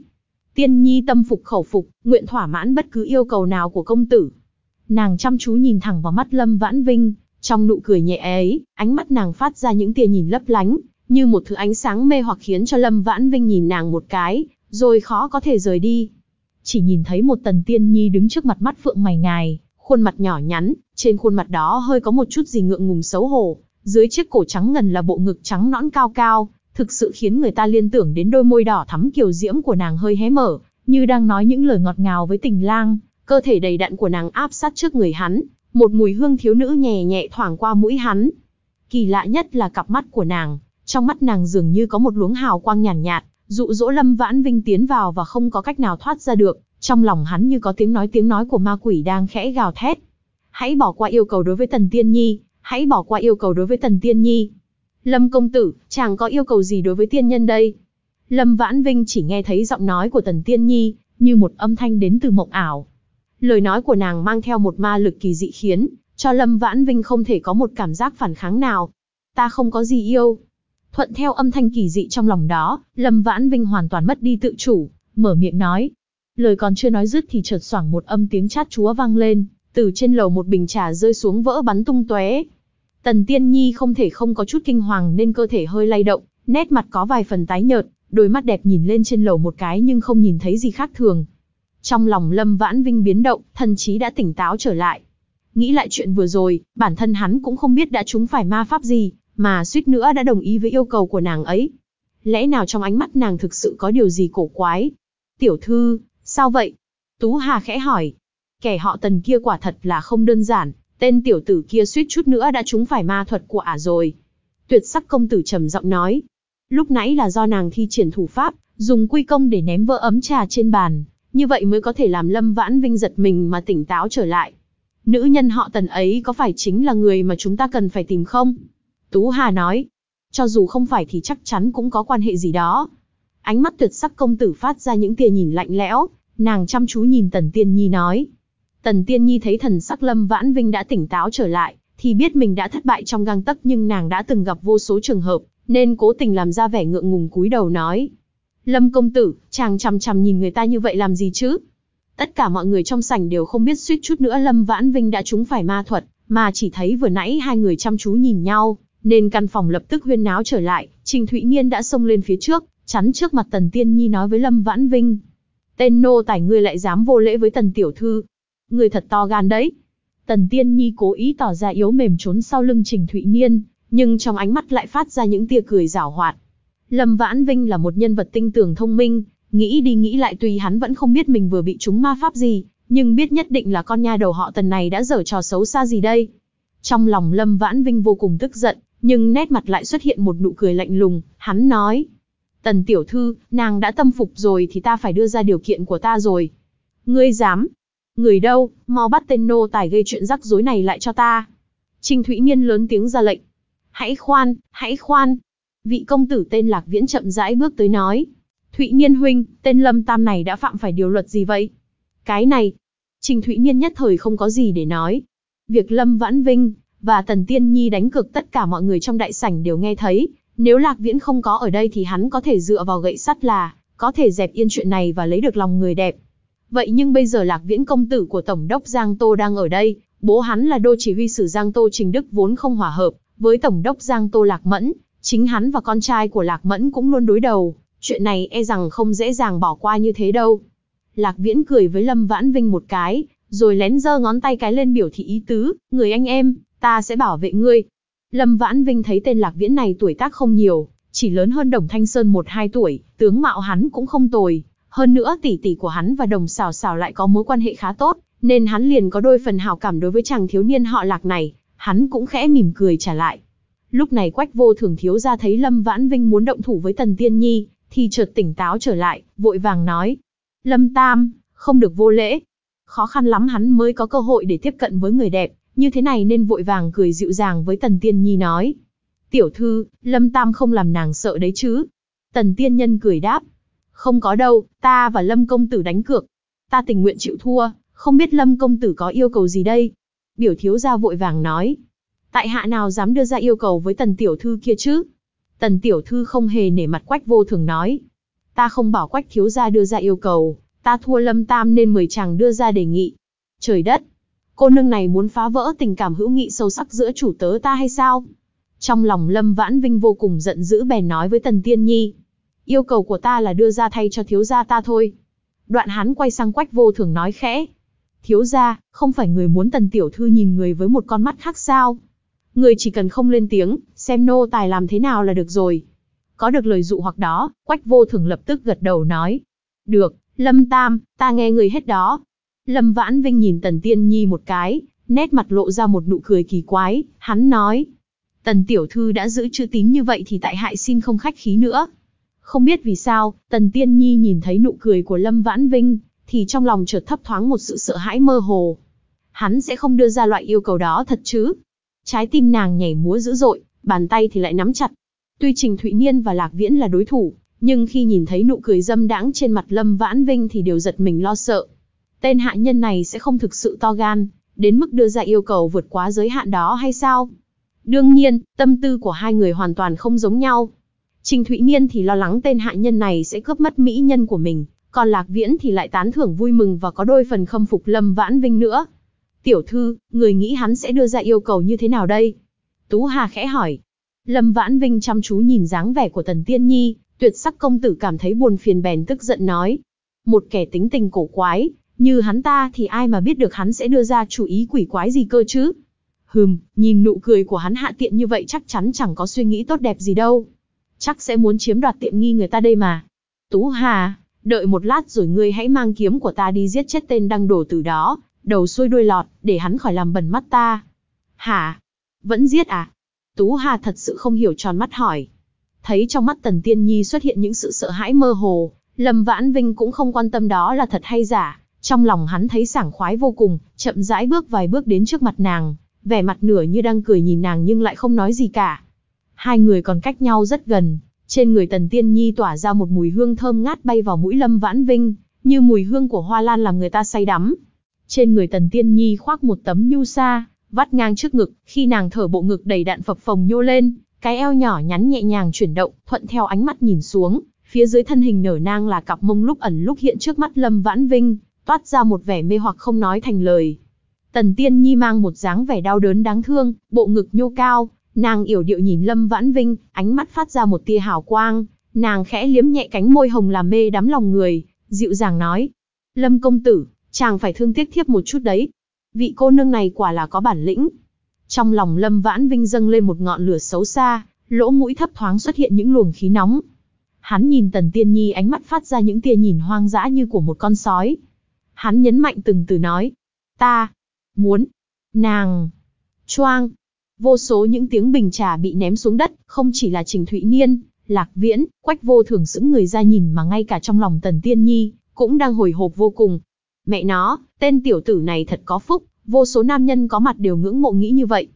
Tiên nhi tâm phục khẩu phục, nguyện thỏa mãn bất cứ yêu cầu nào của công tử. Nàng chăm chú nhìn thẳng vào mắt Lâm Vãn Vinh, trong nụ cười nhẹ ấy, ánh mắt nàng phát ra những tia nhìn lấp lánh, như một thứ ánh sáng mê hoặc khiến cho Lâm Vãn Vinh nhìn nàng một cái, rồi khó có thể rời đi. Chỉ nhìn thấy một tần tiên nhi đứng trước mặt mắt phượng mày ngài, khuôn mặt nhỏ nhắn, trên khuôn mặt đó hơi có một chút gì ngượng ngùng xấu hổ, dưới chiếc cổ trắng ngần là bộ ngực trắng nõn cao cao, thực sự khiến người ta liên tưởng đến đôi môi đỏ thắm kiều diễm của nàng hơi hé mở, như đang nói những lời ngọt ngào với tình lang, cơ thể đầy đặn của nàng áp sát trước người hắn, một mùi hương thiếu nữ nhẹ nhẹ thoảng qua mũi hắn. Kỳ lạ nhất là cặp mắt của nàng, trong mắt nàng dường như có một luống hào quang nhàn nhạt, nhạt, dụ dỗ Lâm Vãn Vinh tiến vào và không có cách nào thoát ra được, trong lòng hắn như có tiếng nói tiếng nói của ma quỷ đang khẽ gào thét. Hãy bỏ qua yêu cầu đối với Tần Tiên Nhi, hãy bỏ qua yêu cầu đối với Tần Tiên Nhi. Lâm công tử, chàng có yêu cầu gì đối với tiên nhân đây? Lâm Vãn Vinh chỉ nghe thấy giọng nói của Tần Tiên Nhi, như một âm thanh đến từ mộng ảo. Lời nói của nàng mang theo một ma lực kỳ dị khiến cho Lâm Vãn Vinh không thể có một cảm giác phản kháng nào. Ta không có gì yêu, Thuận theo âm thanh kỳ dị trong lòng đó, Lâm Vãn Vinh hoàn toàn mất đi tự chủ, mở miệng nói. Lời còn chưa nói dứt thì chợt xoảng một âm tiếng chát chúa vang lên, từ trên lầu một bình trà rơi xuống vỡ bắn tung tóe. Tần Tiên Nhi không thể không có chút kinh hoàng nên cơ thể hơi lay động, nét mặt có vài phần tái nhợt, đôi mắt đẹp nhìn lên trên lầu một cái nhưng không nhìn thấy gì khác thường. Trong lòng Lâm Vãn Vinh biến động, thần trí đã tỉnh táo trở lại. Nghĩ lại chuyện vừa rồi, bản thân hắn cũng không biết đã trúng phải ma pháp gì, mà suýt nữa đã đồng ý với yêu cầu của nàng ấy. Lẽ nào trong ánh mắt nàng thực sự có điều gì cổ quái? Tiểu thư, sao vậy? Tú Hà khẽ hỏi. Kẻ họ tần kia quả thật là không đơn giản, tên tiểu tử kia suýt chút nữa đã trúng phải ma thuật của ả rồi. Tuyệt sắc công tử trầm giọng nói. Lúc nãy là do nàng thi triển thủ pháp, dùng quy công để ném vỡ ấm trà trên bàn, như vậy mới có thể làm Lâm Vãn Vinh giật mình mà tỉnh táo trở lại. Nữ nhân họ tần ấy có phải chính là người mà chúng ta cần phải tìm không? Tú Hà nói, cho dù không phải thì chắc chắn cũng có quan hệ gì đó. Ánh mắt tuyệt sắc công tử phát ra những tia nhìn lạnh lẽo, nàng chăm chú nhìn Tần Tiên Nhi nói. Tần Tiên Nhi thấy thần sắc Lâm Vãn Vinh đã tỉnh táo trở lại, thì biết mình đã thất bại trong gang tấc nhưng nàng đã từng gặp vô số trường hợp, nên cố tình làm ra vẻ ngượng ngùng cúi đầu nói. Lâm công tử, chàng chằm chằm nhìn người ta như vậy làm gì chứ? Tất cả mọi người trong sảnh đều không biết suýt chút nữa Lâm Vãn Vinh đã trúng phải ma thuật, mà chỉ thấy vừa nãy hai người chăm chú nhìn nhau, nên căn phòng lập tức huyên náo trở lại, Trình Thụy Niên đã xông lên phía trước, chắn trước mặt Tần Tiên Nhi nói với Lâm Vãn Vinh. Tên nô tài ngươi lại dám vô lễ với Tần Tiểu Thư. Ngươi thật to gan đấy. Tần Tiên Nhi cố ý tỏ ra yếu mềm trốn sau lưng Trình Thụy Niên, nhưng trong ánh mắt lại phát ra những tia cười giảo hoạt. Lâm Vãn Vinh là một nhân vật tinh tường thông minh, nghĩ đi nghĩ lại tuy hắn vẫn không biết mình vừa bị trúng ma pháp gì, nhưng biết nhất định là con nha đầu họ Tần này đã dở trò xấu xa gì đây. Trong lòng Lâm Vãn Vinh vô cùng tức giận, nhưng nét mặt lại xuất hiện một nụ cười lạnh lùng, hắn nói. Tần tiểu thư, nàng đã tâm phục rồi thì ta phải đưa ra điều kiện của ta rồi. Ngươi dám? Người đâu, mau bắt tên nô tài gây chuyện rắc rối này lại cho ta. Trình Thụy Niên lớn tiếng ra lệnh. Hãy khoan, hãy khoan. Vị công tử tên Lạc Viễn chậm rãi bước tới nói. Thụy Niên huynh, tên Lâm Tam này đã phạm phải điều luật gì vậy? Cái này. Trình Thụy Niên nhất thời không có gì để nói. Việc Lâm Vãn Vinh, và Tần Tiên Nhi đánh cược tất cả mọi người trong đại sảnh đều nghe thấy, nếu Lạc Viễn không có ở đây thì hắn có thể dựa vào gậy sắt là, có thể dẹp yên chuyện này và lấy được lòng người đẹp. Vậy nhưng bây giờ Lạc Viễn công tử của Tổng đốc Giang Tô đang ở đây, bố hắn là đô chỉ huy sử Giang Tô Trình Đức vốn không hòa hợp, với Tổng đốc Giang Tô Lạc Mẫn, chính hắn và con trai của Lạc Mẫn cũng luôn đối đầu, chuyện này e rằng không dễ dàng bỏ qua như thế đâu. Lạc Viễn cười với Lâm Vãn Vinh một cái, rồi lén giơ ngón tay cái lên biểu thị ý tứ, người anh em, ta sẽ bảo vệ ngươi. Lâm Vãn Vinh thấy tên Lạc Viễn này tuổi tác không nhiều, chỉ lớn hơn Đồng Thanh Sơn 1-2 tuổi, tướng mạo hắn cũng không tồi. Hơn nữa tỷ tỷ của hắn và Đồng xào xào lại có mối quan hệ khá tốt, nên hắn liền có đôi phần hảo cảm đối với chàng thiếu niên họ Lạc này, hắn cũng khẽ mỉm cười trả lại. Lúc này Quách Vô Thường thiếu gia thấy Lâm Vãn Vinh muốn động thủ với Tần Tiên Nhi, thì chợt tỉnh táo trở lại, vội vàng nói: "Lâm Tam, không được vô lễ." Khó khăn lắm hắn mới có cơ hội để tiếp cận với người đẹp, như thế này nên vội vàng cười dịu dàng với Tần Tiên Nhi nói. Tiểu thư, Lâm Tam không làm nàng sợ đấy chứ. Tần Tiên Nhân cười đáp. Không có đâu, ta và Lâm Công Tử đánh cược. Ta tình nguyện chịu thua, không biết Lâm Công Tử có yêu cầu gì đây? Biểu thiếu gia vội vàng nói. Tại hạ nào dám đưa ra yêu cầu với Tần Tiểu Thư kia chứ? Tần Tiểu Thư không hề nể mặt Quách vô thường nói. Ta không bảo Quách thiếu gia đưa ra yêu cầu, ta thua Lâm Tam nên mời chàng đưa ra đề nghị. Trời đất, Cô nương này muốn phá vỡ tình cảm hữu nghị sâu sắc giữa chủ tớ ta hay sao? Trong lòng Lâm Vãn Vinh vô cùng giận dữ bèn nói với Tần Tiên Nhi. Yêu cầu của ta là đưa ra thay cho thiếu gia ta thôi. Đoạn hắn quay sang quách vô thường nói khẽ. Thiếu gia, không phải người muốn tần tiểu thư nhìn người với một con mắt khác sao? Người chỉ cần không lên tiếng, xem nô tài làm thế nào là được rồi. Có được lời dụ hoặc đó, quách vô thường lập tức gật đầu nói. Được, Lâm Tam, ta nghe người hết đó. Lâm Vãn Vinh nhìn Tần Tiên Nhi một cái, nét mặt lộ ra một nụ cười kỳ quái, hắn nói. Tần Tiểu Thư đã giữ chữ tín như vậy thì tại hại xin không khách khí nữa. Không biết vì sao, Tần Tiên Nhi nhìn thấy nụ cười của Lâm Vãn Vinh, thì trong lòng chợt thấp thoáng một sự sợ hãi mơ hồ. Hắn sẽ không đưa ra loại yêu cầu đó thật chứ. Trái tim nàng nhảy múa dữ dội, bàn tay thì lại nắm chặt. Tuy Trình Thụy Niên và Lạc Viễn là đối thủ, nhưng khi nhìn thấy nụ cười dâm đãng trên mặt Lâm Vãn Vinh thì đều giật mình lo sợ. Tên hạ nhân này sẽ không thực sự to gan, đến mức đưa ra yêu cầu vượt quá giới hạn đó hay sao? Đương nhiên, tâm tư của hai người hoàn toàn không giống nhau. Trình Thụy Niên thì lo lắng tên hạ nhân này sẽ cướp mất mỹ nhân của mình, còn Lạc Viễn thì lại tán thưởng vui mừng và có đôi phần khâm phục Lâm Vãn Vinh nữa. Tiểu thư, người nghĩ hắn sẽ đưa ra yêu cầu như thế nào đây? Tú Hà khẽ hỏi. Lâm Vãn Vinh chăm chú nhìn dáng vẻ của Tần Tiên Nhi, tuyệt sắc công tử cảm thấy buồn phiền bèn tức giận nói. Một kẻ tính tình cổ quái, như hắn ta thì ai mà biết được hắn sẽ đưa ra chủ ý quỷ quái gì cơ chứ? Hừm, nhìn nụ cười của hắn hạ tiện như vậy chắc chắn chẳng có suy nghĩ tốt đẹp gì đâu. Chắc sẽ muốn chiếm đoạt tiện nghi người ta đây mà. Tú Hà, đợi một lát rồi ngươi hãy mang kiếm của ta đi giết chết tên đăng đổ từ đó, đầu xuôi đuôi lọt, để hắn khỏi làm bẩn mắt ta. Hả? Vẫn giết à? Tú Hà thật sự không hiểu tròn mắt hỏi. Thấy trong mắt Tần Tiên Nhi xuất hiện những sự sợ hãi mơ hồ, Lâm Vãn Vinh cũng không quan tâm đó là thật hay giả, trong lòng hắn thấy sảng khoái vô cùng, chậm rãi bước vài bước đến trước mặt nàng, vẻ mặt nửa như đang cười nhìn nàng nhưng lại không nói gì cả. Hai người còn cách nhau rất gần, trên người Tần Tiên Nhi tỏa ra một mùi hương thơm ngát bay vào mũi Lâm Vãn Vinh, như mùi hương của hoa lan làm người ta say đắm. Trên người Tần Tiên Nhi khoác một tấm nhu sa, vắt ngang trước ngực, khi nàng thở bộ ngực đầy đạn phập phồng nhô lên, Cái eo nhỏ nhắn nhẹ nhàng chuyển động, thuận theo ánh mắt nhìn xuống, phía dưới thân hình nở nang là cặp mông lúc ẩn lúc hiện trước mắt Lâm Vãn Vinh, toát ra một vẻ mê hoặc không nói thành lời. Tần Tiên Nhi mang một dáng vẻ đau đớn đáng thương, bộ ngực nhô cao, nàng yểu điệu nhìn Lâm Vãn Vinh, ánh mắt phát ra một tia hào quang, nàng khẽ liếm nhẹ cánh môi hồng làm mê đắm lòng người, dịu dàng nói: "Lâm công tử, chàng phải thương tiếc thiếp một chút đấy. Vị cô nương này quả là có bản lĩnh." Trong lòng Lâm Vãn Vinh dâng lên một ngọn lửa xấu xa, lỗ mũi thấp thoáng xuất hiện những luồng khí nóng. Hắn nhìn Tần Tiên Nhi ánh mắt phát ra những tia nhìn hoang dã như của một con sói. Hắn nhấn mạnh từng từ nói, ta, muốn, nàng, choang. Vô số những tiếng bình trà bị ném xuống đất, không chỉ là Trình Thụy Niên, Lạc Viễn, Quách Vô Thường sững người ra nhìn mà ngay cả trong lòng Tần Tiên Nhi, cũng đang hồi hộp vô cùng. Mẹ nó, tên tiểu tử này thật có phúc, vô số nam nhân có mặt đều ngưỡng mộ nghĩ như vậy.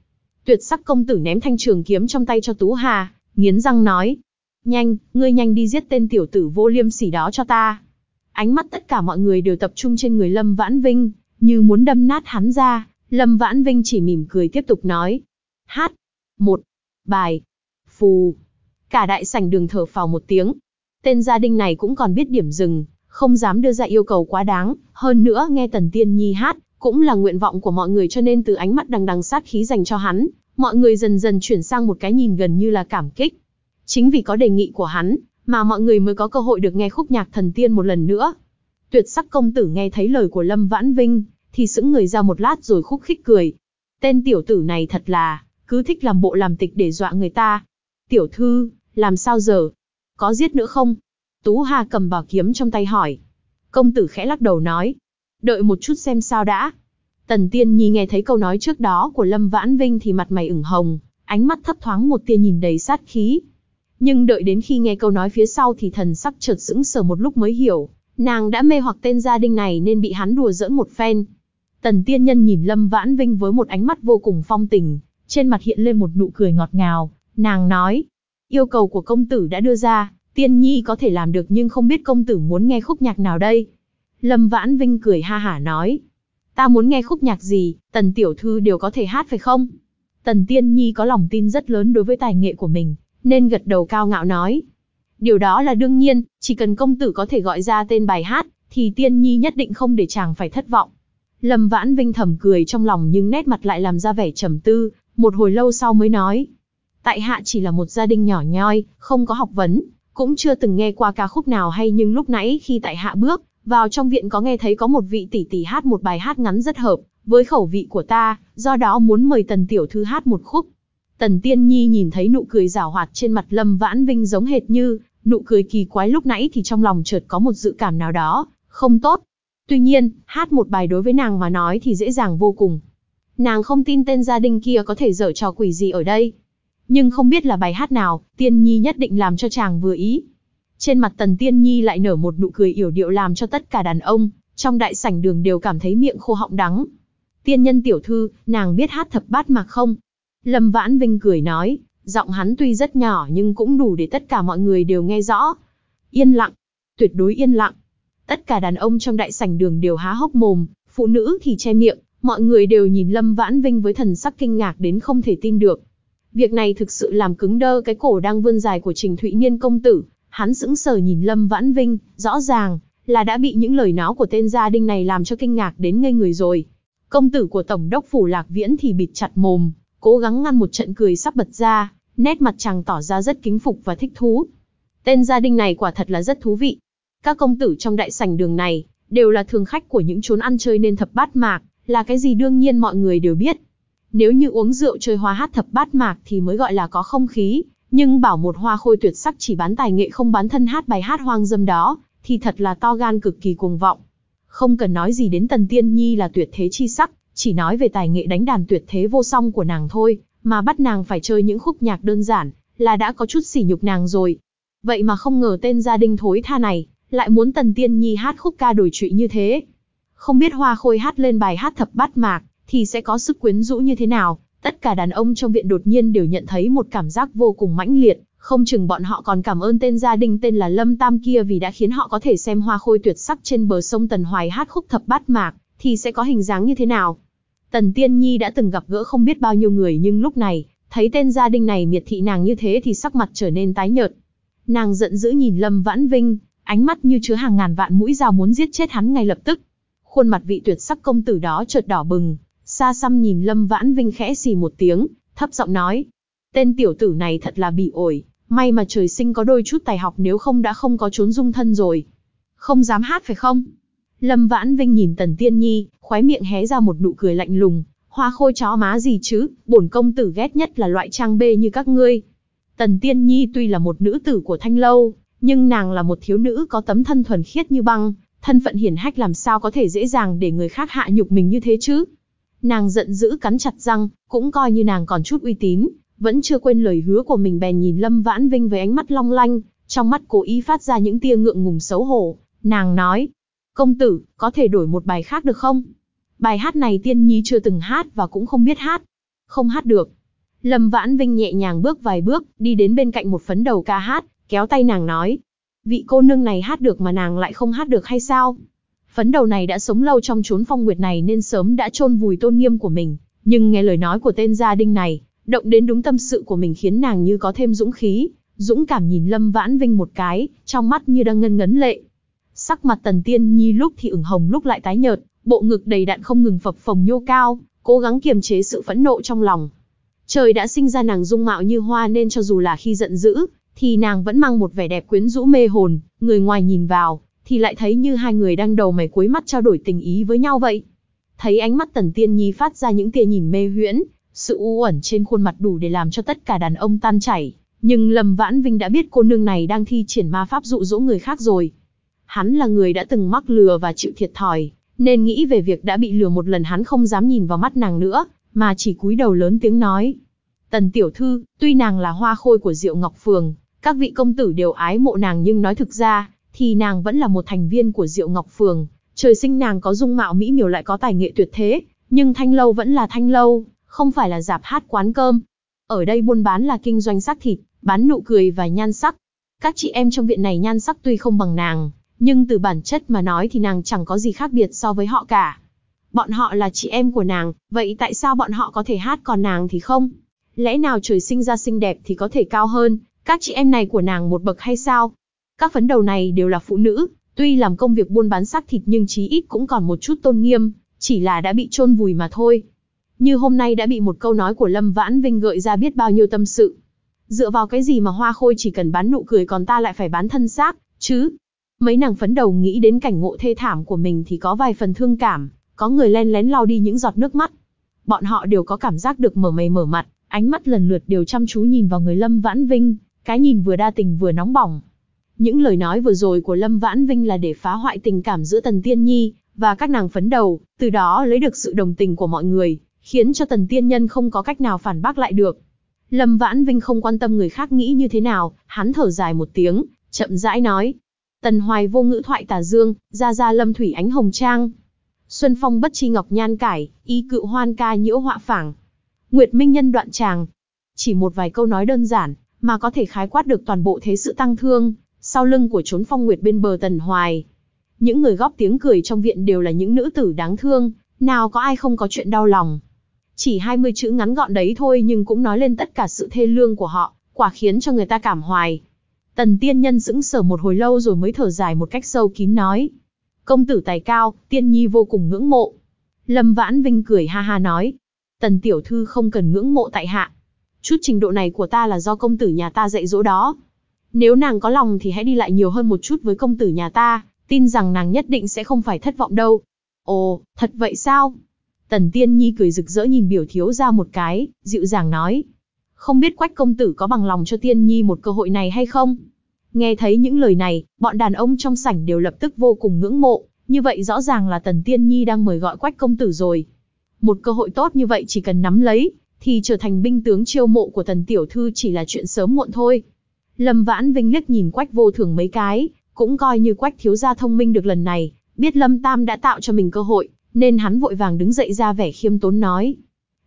Tuyệt sắc công tử ném thanh trường kiếm trong tay cho Tú Hà, nghiến răng nói. Nhanh, ngươi nhanh đi giết tên tiểu tử vô liêm sỉ đó cho ta. Ánh mắt tất cả mọi người đều tập trung trên người Lâm Vãn Vinh, như muốn đâm nát hắn ra. Lâm Vãn Vinh chỉ mỉm cười tiếp tục nói. Hát. Một. Bài. Phù. Cả đại sảnh đường thở phào một tiếng. Tên gia đình này cũng còn biết điểm dừng, không dám đưa ra yêu cầu quá đáng. Hơn nữa nghe Tần Tiên Nhi hát, cũng là nguyện vọng của mọi người cho nên từ ánh mắt đằng đằng sát khí dành cho hắn, mọi người dần dần chuyển sang một cái nhìn gần như là cảm kích. Chính vì có đề nghị của hắn, mà mọi người mới có cơ hội được nghe khúc nhạc thần tiên một lần nữa. Tuyệt sắc công tử nghe thấy lời của Lâm Vãn Vinh, thì sững người ra một lát rồi khúc khích cười. Tên tiểu tử này thật là, cứ thích làm bộ làm tịch để dọa người ta. Tiểu thư, làm sao giờ? Có giết nữa không? Tú Hà cầm bảo kiếm trong tay hỏi. Công tử khẽ lắc đầu nói. Đợi một chút xem sao đã. Tần Tiên Nhi nghe thấy câu nói trước đó của Lâm Vãn Vinh thì mặt mày ửng hồng, ánh mắt thấp thoáng một tia nhìn đầy sát khí. Nhưng đợi đến khi nghe câu nói phía sau thì thần sắc chợt sững sờ một lúc mới hiểu, nàng đã mê hoặc tên gia đình này nên bị hắn đùa giỡn một phen. Tần Tiên Nhân nhìn Lâm Vãn Vinh với một ánh mắt vô cùng phong tình, trên mặt hiện lên một nụ cười ngọt ngào, nàng nói, yêu cầu của công tử đã đưa ra, Tiên Nhi có thể làm được nhưng không biết công tử muốn nghe khúc nhạc nào đây. Lâm Vãn Vinh cười ha hả nói, Ta muốn nghe khúc nhạc gì, tần tiểu thư đều có thể hát phải không? Tần Tiên Nhi có lòng tin rất lớn đối với tài nghệ của mình, nên gật đầu cao ngạo nói. Điều đó là đương nhiên, chỉ cần công tử có thể gọi ra tên bài hát, thì Tiên Nhi nhất định không để chàng phải thất vọng. Lâm Vãn Vinh thầm cười trong lòng nhưng nét mặt lại làm ra vẻ trầm tư, một hồi lâu sau mới nói. Tại hạ chỉ là một gia đình nhỏ nhoi, không có học vấn, cũng chưa từng nghe qua ca khúc nào hay nhưng lúc nãy khi tại hạ bước vào trong viện có nghe thấy có một vị tỷ tỷ hát một bài hát ngắn rất hợp với khẩu vị của ta, do đó muốn mời Tần tiểu thư hát một khúc. Tần Tiên Nhi nhìn thấy nụ cười rào hoạt trên mặt Lâm Vãn Vinh giống hệt như nụ cười kỳ quái lúc nãy thì trong lòng chợt có một dự cảm nào đó, không tốt. Tuy nhiên, hát một bài đối với nàng mà nói thì dễ dàng vô cùng. Nàng không tin tên gia đình kia có thể dở trò quỷ gì ở đây. Nhưng không biết là bài hát nào, Tiên Nhi nhất định làm cho chàng vừa ý. Trên mặt Tần Tiên Nhi lại nở một nụ cười yểu điệu làm cho tất cả đàn ông, trong đại sảnh đường đều cảm thấy miệng khô họng đắng. Tiên nhân tiểu thư, nàng biết hát thập bát mà không? Lâm Vãn Vinh cười nói, giọng hắn tuy rất nhỏ nhưng cũng đủ để tất cả mọi người đều nghe rõ. Yên lặng, tuyệt đối yên lặng. Tất cả đàn ông trong đại sảnh đường đều há hốc mồm, phụ nữ thì che miệng, mọi người đều nhìn Lâm Vãn Vinh với thần sắc kinh ngạc đến không thể tin được. Việc này thực sự làm cứng đơ cái cổ đang vươn dài của Trình Thụy Niên công tử, Hắn sững sờ nhìn Lâm Vãn Vinh, rõ ràng là đã bị những lời náo của tên gia đình này làm cho kinh ngạc đến ngây người rồi. Công tử của tổng đốc phủ Lạc Viễn thì bịt chặt mồm, cố gắng ngăn một trận cười sắp bật ra, nét mặt chàng tỏ ra rất kính phục và thích thú. Tên gia đình này quả thật là rất thú vị. Các công tử trong đại sảnh đường này đều là thường khách của những chốn ăn chơi nên thập bát mạc là cái gì đương nhiên mọi người đều biết. Nếu như uống rượu chơi hoa hát thập bát mạc thì mới gọi là có không khí, nhưng bảo một hoa khôi tuyệt sắc chỉ bán tài nghệ không bán thân hát bài hát hoang dâm đó, thì thật là to gan cực kỳ cuồng vọng. Không cần nói gì đến Tần Tiên Nhi là tuyệt thế chi sắc, chỉ nói về tài nghệ đánh đàn tuyệt thế vô song của nàng thôi, mà bắt nàng phải chơi những khúc nhạc đơn giản, là đã có chút sỉ nhục nàng rồi. Vậy mà không ngờ tên gia đình thối tha này, lại muốn Tần Tiên Nhi hát khúc ca đổi trụy như thế. Không biết hoa khôi hát lên bài hát thập bát mạc, thì sẽ có sức quyến rũ như thế nào, Tất cả đàn ông trong viện đột nhiên đều nhận thấy một cảm giác vô cùng mãnh liệt, không chừng bọn họ còn cảm ơn tên gia đình tên là Lâm Tam kia vì đã khiến họ có thể xem hoa khôi tuyệt sắc trên bờ sông Tần Hoài hát khúc thập bát mạc, thì sẽ có hình dáng như thế nào. Tần Tiên Nhi đã từng gặp gỡ không biết bao nhiêu người nhưng lúc này, thấy tên gia đình này miệt thị nàng như thế thì sắc mặt trở nên tái nhợt. Nàng giận dữ nhìn Lâm Vãn Vinh, ánh mắt như chứa hàng ngàn vạn mũi dao muốn giết chết hắn ngay lập tức. Khuôn mặt vị tuyệt sắc công tử đó chợt đỏ bừng, xa xăm nhìn Lâm Vãn Vinh khẽ xì một tiếng, thấp giọng nói. Tên tiểu tử này thật là bị ổi, may mà trời sinh có đôi chút tài học nếu không đã không có trốn dung thân rồi. Không dám hát phải không? Lâm Vãn Vinh nhìn Tần Tiên Nhi, khóe miệng hé ra một nụ cười lạnh lùng, hoa khôi chó má gì chứ, bổn công tử ghét nhất là loại trang bê như các ngươi. Tần Tiên Nhi tuy là một nữ tử của Thanh Lâu, nhưng nàng là một thiếu nữ có tấm thân thuần khiết như băng, thân phận hiển hách làm sao có thể dễ dàng để người khác hạ nhục mình như thế chứ. Nàng giận dữ cắn chặt răng, cũng coi như nàng còn chút uy tín, vẫn chưa quên lời hứa của mình bèn nhìn Lâm Vãn Vinh với ánh mắt long lanh, trong mắt cố ý phát ra những tia ngượng ngùng xấu hổ. Nàng nói, công tử, có thể đổi một bài khác được không? Bài hát này tiên nhi chưa từng hát và cũng không biết hát. Không hát được. Lâm Vãn Vinh nhẹ nhàng bước vài bước, đi đến bên cạnh một phấn đầu ca hát, kéo tay nàng nói. Vị cô nương này hát được mà nàng lại không hát được hay sao? Phấn đầu này đã sống lâu trong chốn phong nguyệt này nên sớm đã chôn vùi tôn nghiêm của mình, nhưng nghe lời nói của tên gia đình này, động đến đúng tâm sự của mình khiến nàng như có thêm dũng khí, dũng cảm nhìn Lâm Vãn Vinh một cái, trong mắt như đang ngân ngấn lệ. Sắc mặt Tần Tiên Nhi lúc thì ửng hồng lúc lại tái nhợt, bộ ngực đầy đặn không ngừng phập phồng nhô cao, cố gắng kiềm chế sự phẫn nộ trong lòng. Trời đã sinh ra nàng dung mạo như hoa nên cho dù là khi giận dữ, thì nàng vẫn mang một vẻ đẹp quyến rũ mê hồn, người ngoài nhìn vào, thì lại thấy như hai người đang đầu mày cuối mắt trao đổi tình ý với nhau vậy. Thấy ánh mắt Tần Tiên Nhi phát ra những tia nhìn mê huyễn, sự u uẩn trên khuôn mặt đủ để làm cho tất cả đàn ông tan chảy, nhưng Lâm Vãn Vinh đã biết cô nương này đang thi triển ma pháp dụ dỗ người khác rồi. Hắn là người đã từng mắc lừa và chịu thiệt thòi, nên nghĩ về việc đã bị lừa một lần hắn không dám nhìn vào mắt nàng nữa, mà chỉ cúi đầu lớn tiếng nói. Tần tiểu thư, tuy nàng là hoa khôi của Diệu Ngọc Phường, các vị công tử đều ái mộ nàng nhưng nói thực ra, thì nàng vẫn là một thành viên của Diệu Ngọc Phường. Trời sinh nàng có dung mạo mỹ miều lại có tài nghệ tuyệt thế, nhưng thanh lâu vẫn là thanh lâu, không phải là dạp hát quán cơm. Ở đây buôn bán là kinh doanh sắc thịt, bán nụ cười và nhan sắc. Các chị em trong viện này nhan sắc tuy không bằng nàng, nhưng từ bản chất mà nói thì nàng chẳng có gì khác biệt so với họ cả. Bọn họ là chị em của nàng, vậy tại sao bọn họ có thể hát còn nàng thì không? Lẽ nào trời sinh ra xinh đẹp thì có thể cao hơn, các chị em này của nàng một bậc hay sao? Các phấn đầu này đều là phụ nữ, tuy làm công việc buôn bán xác thịt nhưng chí ít cũng còn một chút tôn nghiêm, chỉ là đã bị chôn vùi mà thôi. Như hôm nay đã bị một câu nói của Lâm Vãn Vinh gợi ra biết bao nhiêu tâm sự. Dựa vào cái gì mà hoa khôi chỉ cần bán nụ cười còn ta lại phải bán thân xác, chứ? Mấy nàng phấn đầu nghĩ đến cảnh ngộ thê thảm của mình thì có vài phần thương cảm, có người len lén lau đi những giọt nước mắt. Bọn họ đều có cảm giác được mở mày mở mặt, ánh mắt lần lượt đều chăm chú nhìn vào người Lâm Vãn Vinh, cái nhìn vừa đa tình vừa nóng bỏng. Những lời nói vừa rồi của Lâm Vãn Vinh là để phá hoại tình cảm giữa Tần Tiên Nhi và các nàng phấn đầu, từ đó lấy được sự đồng tình của mọi người, khiến cho Tần Tiên Nhân không có cách nào phản bác lại được. Lâm Vãn Vinh không quan tâm người khác nghĩ như thế nào, hắn thở dài một tiếng, chậm rãi nói. Tần Hoài vô ngữ thoại tà dương, ra ra lâm thủy ánh hồng trang. Xuân phong bất chi ngọc nhan cải, y cự hoan ca nhiễu họa phảng. Nguyệt minh nhân đoạn tràng. Chỉ một vài câu nói đơn giản, mà có thể khái quát được toàn bộ thế sự tăng thương, sau lưng của trốn phong nguyệt bên bờ Tần Hoài. Những người góp tiếng cười trong viện đều là những nữ tử đáng thương, nào có ai không có chuyện đau lòng. Chỉ 20 chữ ngắn gọn đấy thôi nhưng cũng nói lên tất cả sự thê lương của họ, quả khiến cho người ta cảm hoài. Tần tiên nhân sững sờ một hồi lâu rồi mới thở dài một cách sâu kín nói. Công tử tài cao, tiên nhi vô cùng ngưỡng mộ. Lâm Vãn Vinh cười ha ha nói. Tần tiểu thư không cần ngưỡng mộ tại hạ. Chút trình độ này của ta là do công tử nhà ta dạy dỗ đó. Nếu nàng có lòng thì hãy đi lại nhiều hơn một chút với công tử nhà ta, tin rằng nàng nhất định sẽ không phải thất vọng đâu. Ồ, thật vậy sao? Tần Tiên Nhi cười rực rỡ nhìn biểu thiếu ra một cái, dịu dàng nói. Không biết quách công tử có bằng lòng cho Tiên Nhi một cơ hội này hay không? Nghe thấy những lời này, bọn đàn ông trong sảnh đều lập tức vô cùng ngưỡng mộ, như vậy rõ ràng là Tần Tiên Nhi đang mời gọi quách công tử rồi. Một cơ hội tốt như vậy chỉ cần nắm lấy, thì trở thành binh tướng chiêu mộ của Tần Tiểu Thư chỉ là chuyện sớm muộn thôi. Lâm Vãn Vinh liếc nhìn quách vô thường mấy cái, cũng coi như quách thiếu gia thông minh được lần này, biết Lâm Tam đã tạo cho mình cơ hội, nên hắn vội vàng đứng dậy ra vẻ khiêm tốn nói.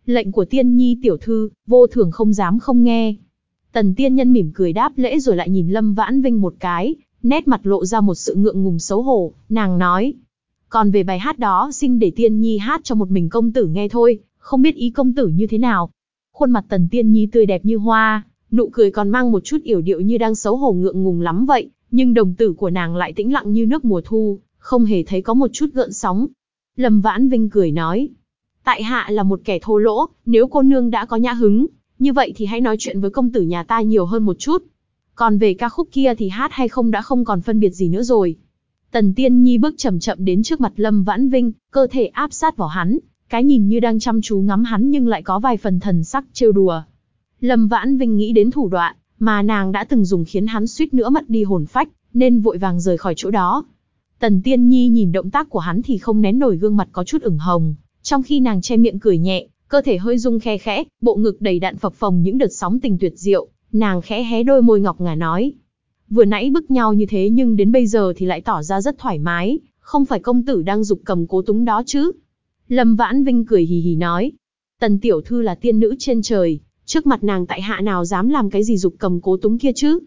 Lệnh của tiên nhi tiểu thư, vô thường không dám không nghe. Tần tiên nhân mỉm cười đáp lễ rồi lại nhìn Lâm Vãn Vinh một cái, nét mặt lộ ra một sự ngượng ngùng xấu hổ, nàng nói. Còn về bài hát đó xin để tiên nhi hát cho một mình công tử nghe thôi, không biết ý công tử như thế nào. Khuôn mặt Tần Tiên Nhi tươi đẹp như hoa, nụ cười còn mang một chút yểu điệu như đang xấu hổ ngượng ngùng lắm vậy, nhưng đồng tử của nàng lại tĩnh lặng như nước mùa thu, không hề thấy có một chút gợn sóng. Lâm Vãn Vinh cười nói, tại hạ là một kẻ thô lỗ, nếu cô nương đã có nhã hứng, như vậy thì hãy nói chuyện với công tử nhà ta nhiều hơn một chút. Còn về ca khúc kia thì hát hay không đã không còn phân biệt gì nữa rồi. Tần Tiên Nhi bước chậm chậm đến trước mặt Lâm Vãn Vinh, cơ thể áp sát vào hắn, cái nhìn như đang chăm chú ngắm hắn nhưng lại có vài phần thần sắc trêu đùa. Lâm Vãn Vinh nghĩ đến thủ đoạn mà nàng đã từng dùng khiến hắn suýt nữa mất đi hồn phách, nên vội vàng rời khỏi chỗ đó. Tần Tiên Nhi nhìn động tác của hắn thì không nén nổi gương mặt có chút ửng hồng, trong khi nàng che miệng cười nhẹ, cơ thể hơi rung khe khẽ, bộ ngực đầy đặn phập phồng những đợt sóng tình tuyệt diệu, nàng khẽ hé đôi môi ngọc ngà nói: "Vừa nãy bức nhau như thế nhưng đến bây giờ thì lại tỏ ra rất thoải mái, không phải công tử đang dục cầm cố túng đó chứ?" Lâm Vãn Vinh cười hì hì nói: "Tần tiểu thư là tiên nữ trên trời, trước mặt nàng tại hạ nào dám làm cái gì dục cầm cố túng kia chứ?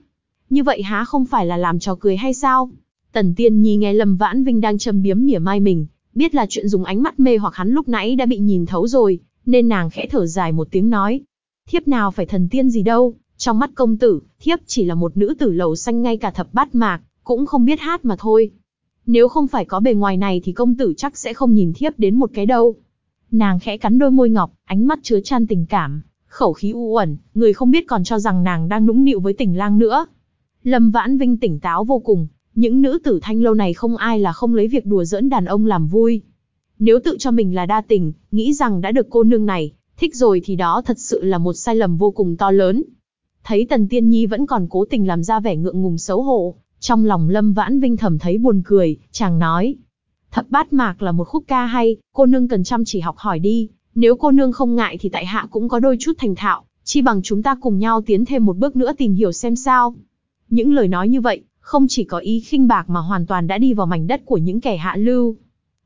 Như vậy há không phải là làm trò cười hay sao?" Tần Tiên Nhi nghe Lâm Vãn Vinh đang châm biếm mỉa mai mình, biết là chuyện dùng ánh mắt mê hoặc hắn lúc nãy đã bị nhìn thấu rồi, nên nàng khẽ thở dài một tiếng nói. Thiếp nào phải thần tiên gì đâu, trong mắt công tử, thiếp chỉ là một nữ tử lầu xanh ngay cả thập bát mạc, cũng không biết hát mà thôi. Nếu không phải có bề ngoài này thì công tử chắc sẽ không nhìn thiếp đến một cái đâu. Nàng khẽ cắn đôi môi ngọc, ánh mắt chứa chan tình cảm, khẩu khí u uẩn, người không biết còn cho rằng nàng đang nũng nịu với tình lang nữa. Lâm Vãn Vinh tỉnh táo vô cùng, những nữ tử thanh lâu này không ai là không lấy việc đùa giỡn đàn ông làm vui. Nếu tự cho mình là đa tình, nghĩ rằng đã được cô nương này, thích rồi thì đó thật sự là một sai lầm vô cùng to lớn. Thấy Tần Tiên Nhi vẫn còn cố tình làm ra vẻ ngượng ngùng xấu hổ, trong lòng Lâm Vãn Vinh thầm thấy buồn cười, chàng nói. Thập bát mạc là một khúc ca hay, cô nương cần chăm chỉ học hỏi đi, nếu cô nương không ngại thì tại hạ cũng có đôi chút thành thạo, chi bằng chúng ta cùng nhau tiến thêm một bước nữa tìm hiểu xem sao. Những lời nói như vậy, không chỉ có ý khinh bạc mà hoàn toàn đã đi vào mảnh đất của những kẻ hạ lưu.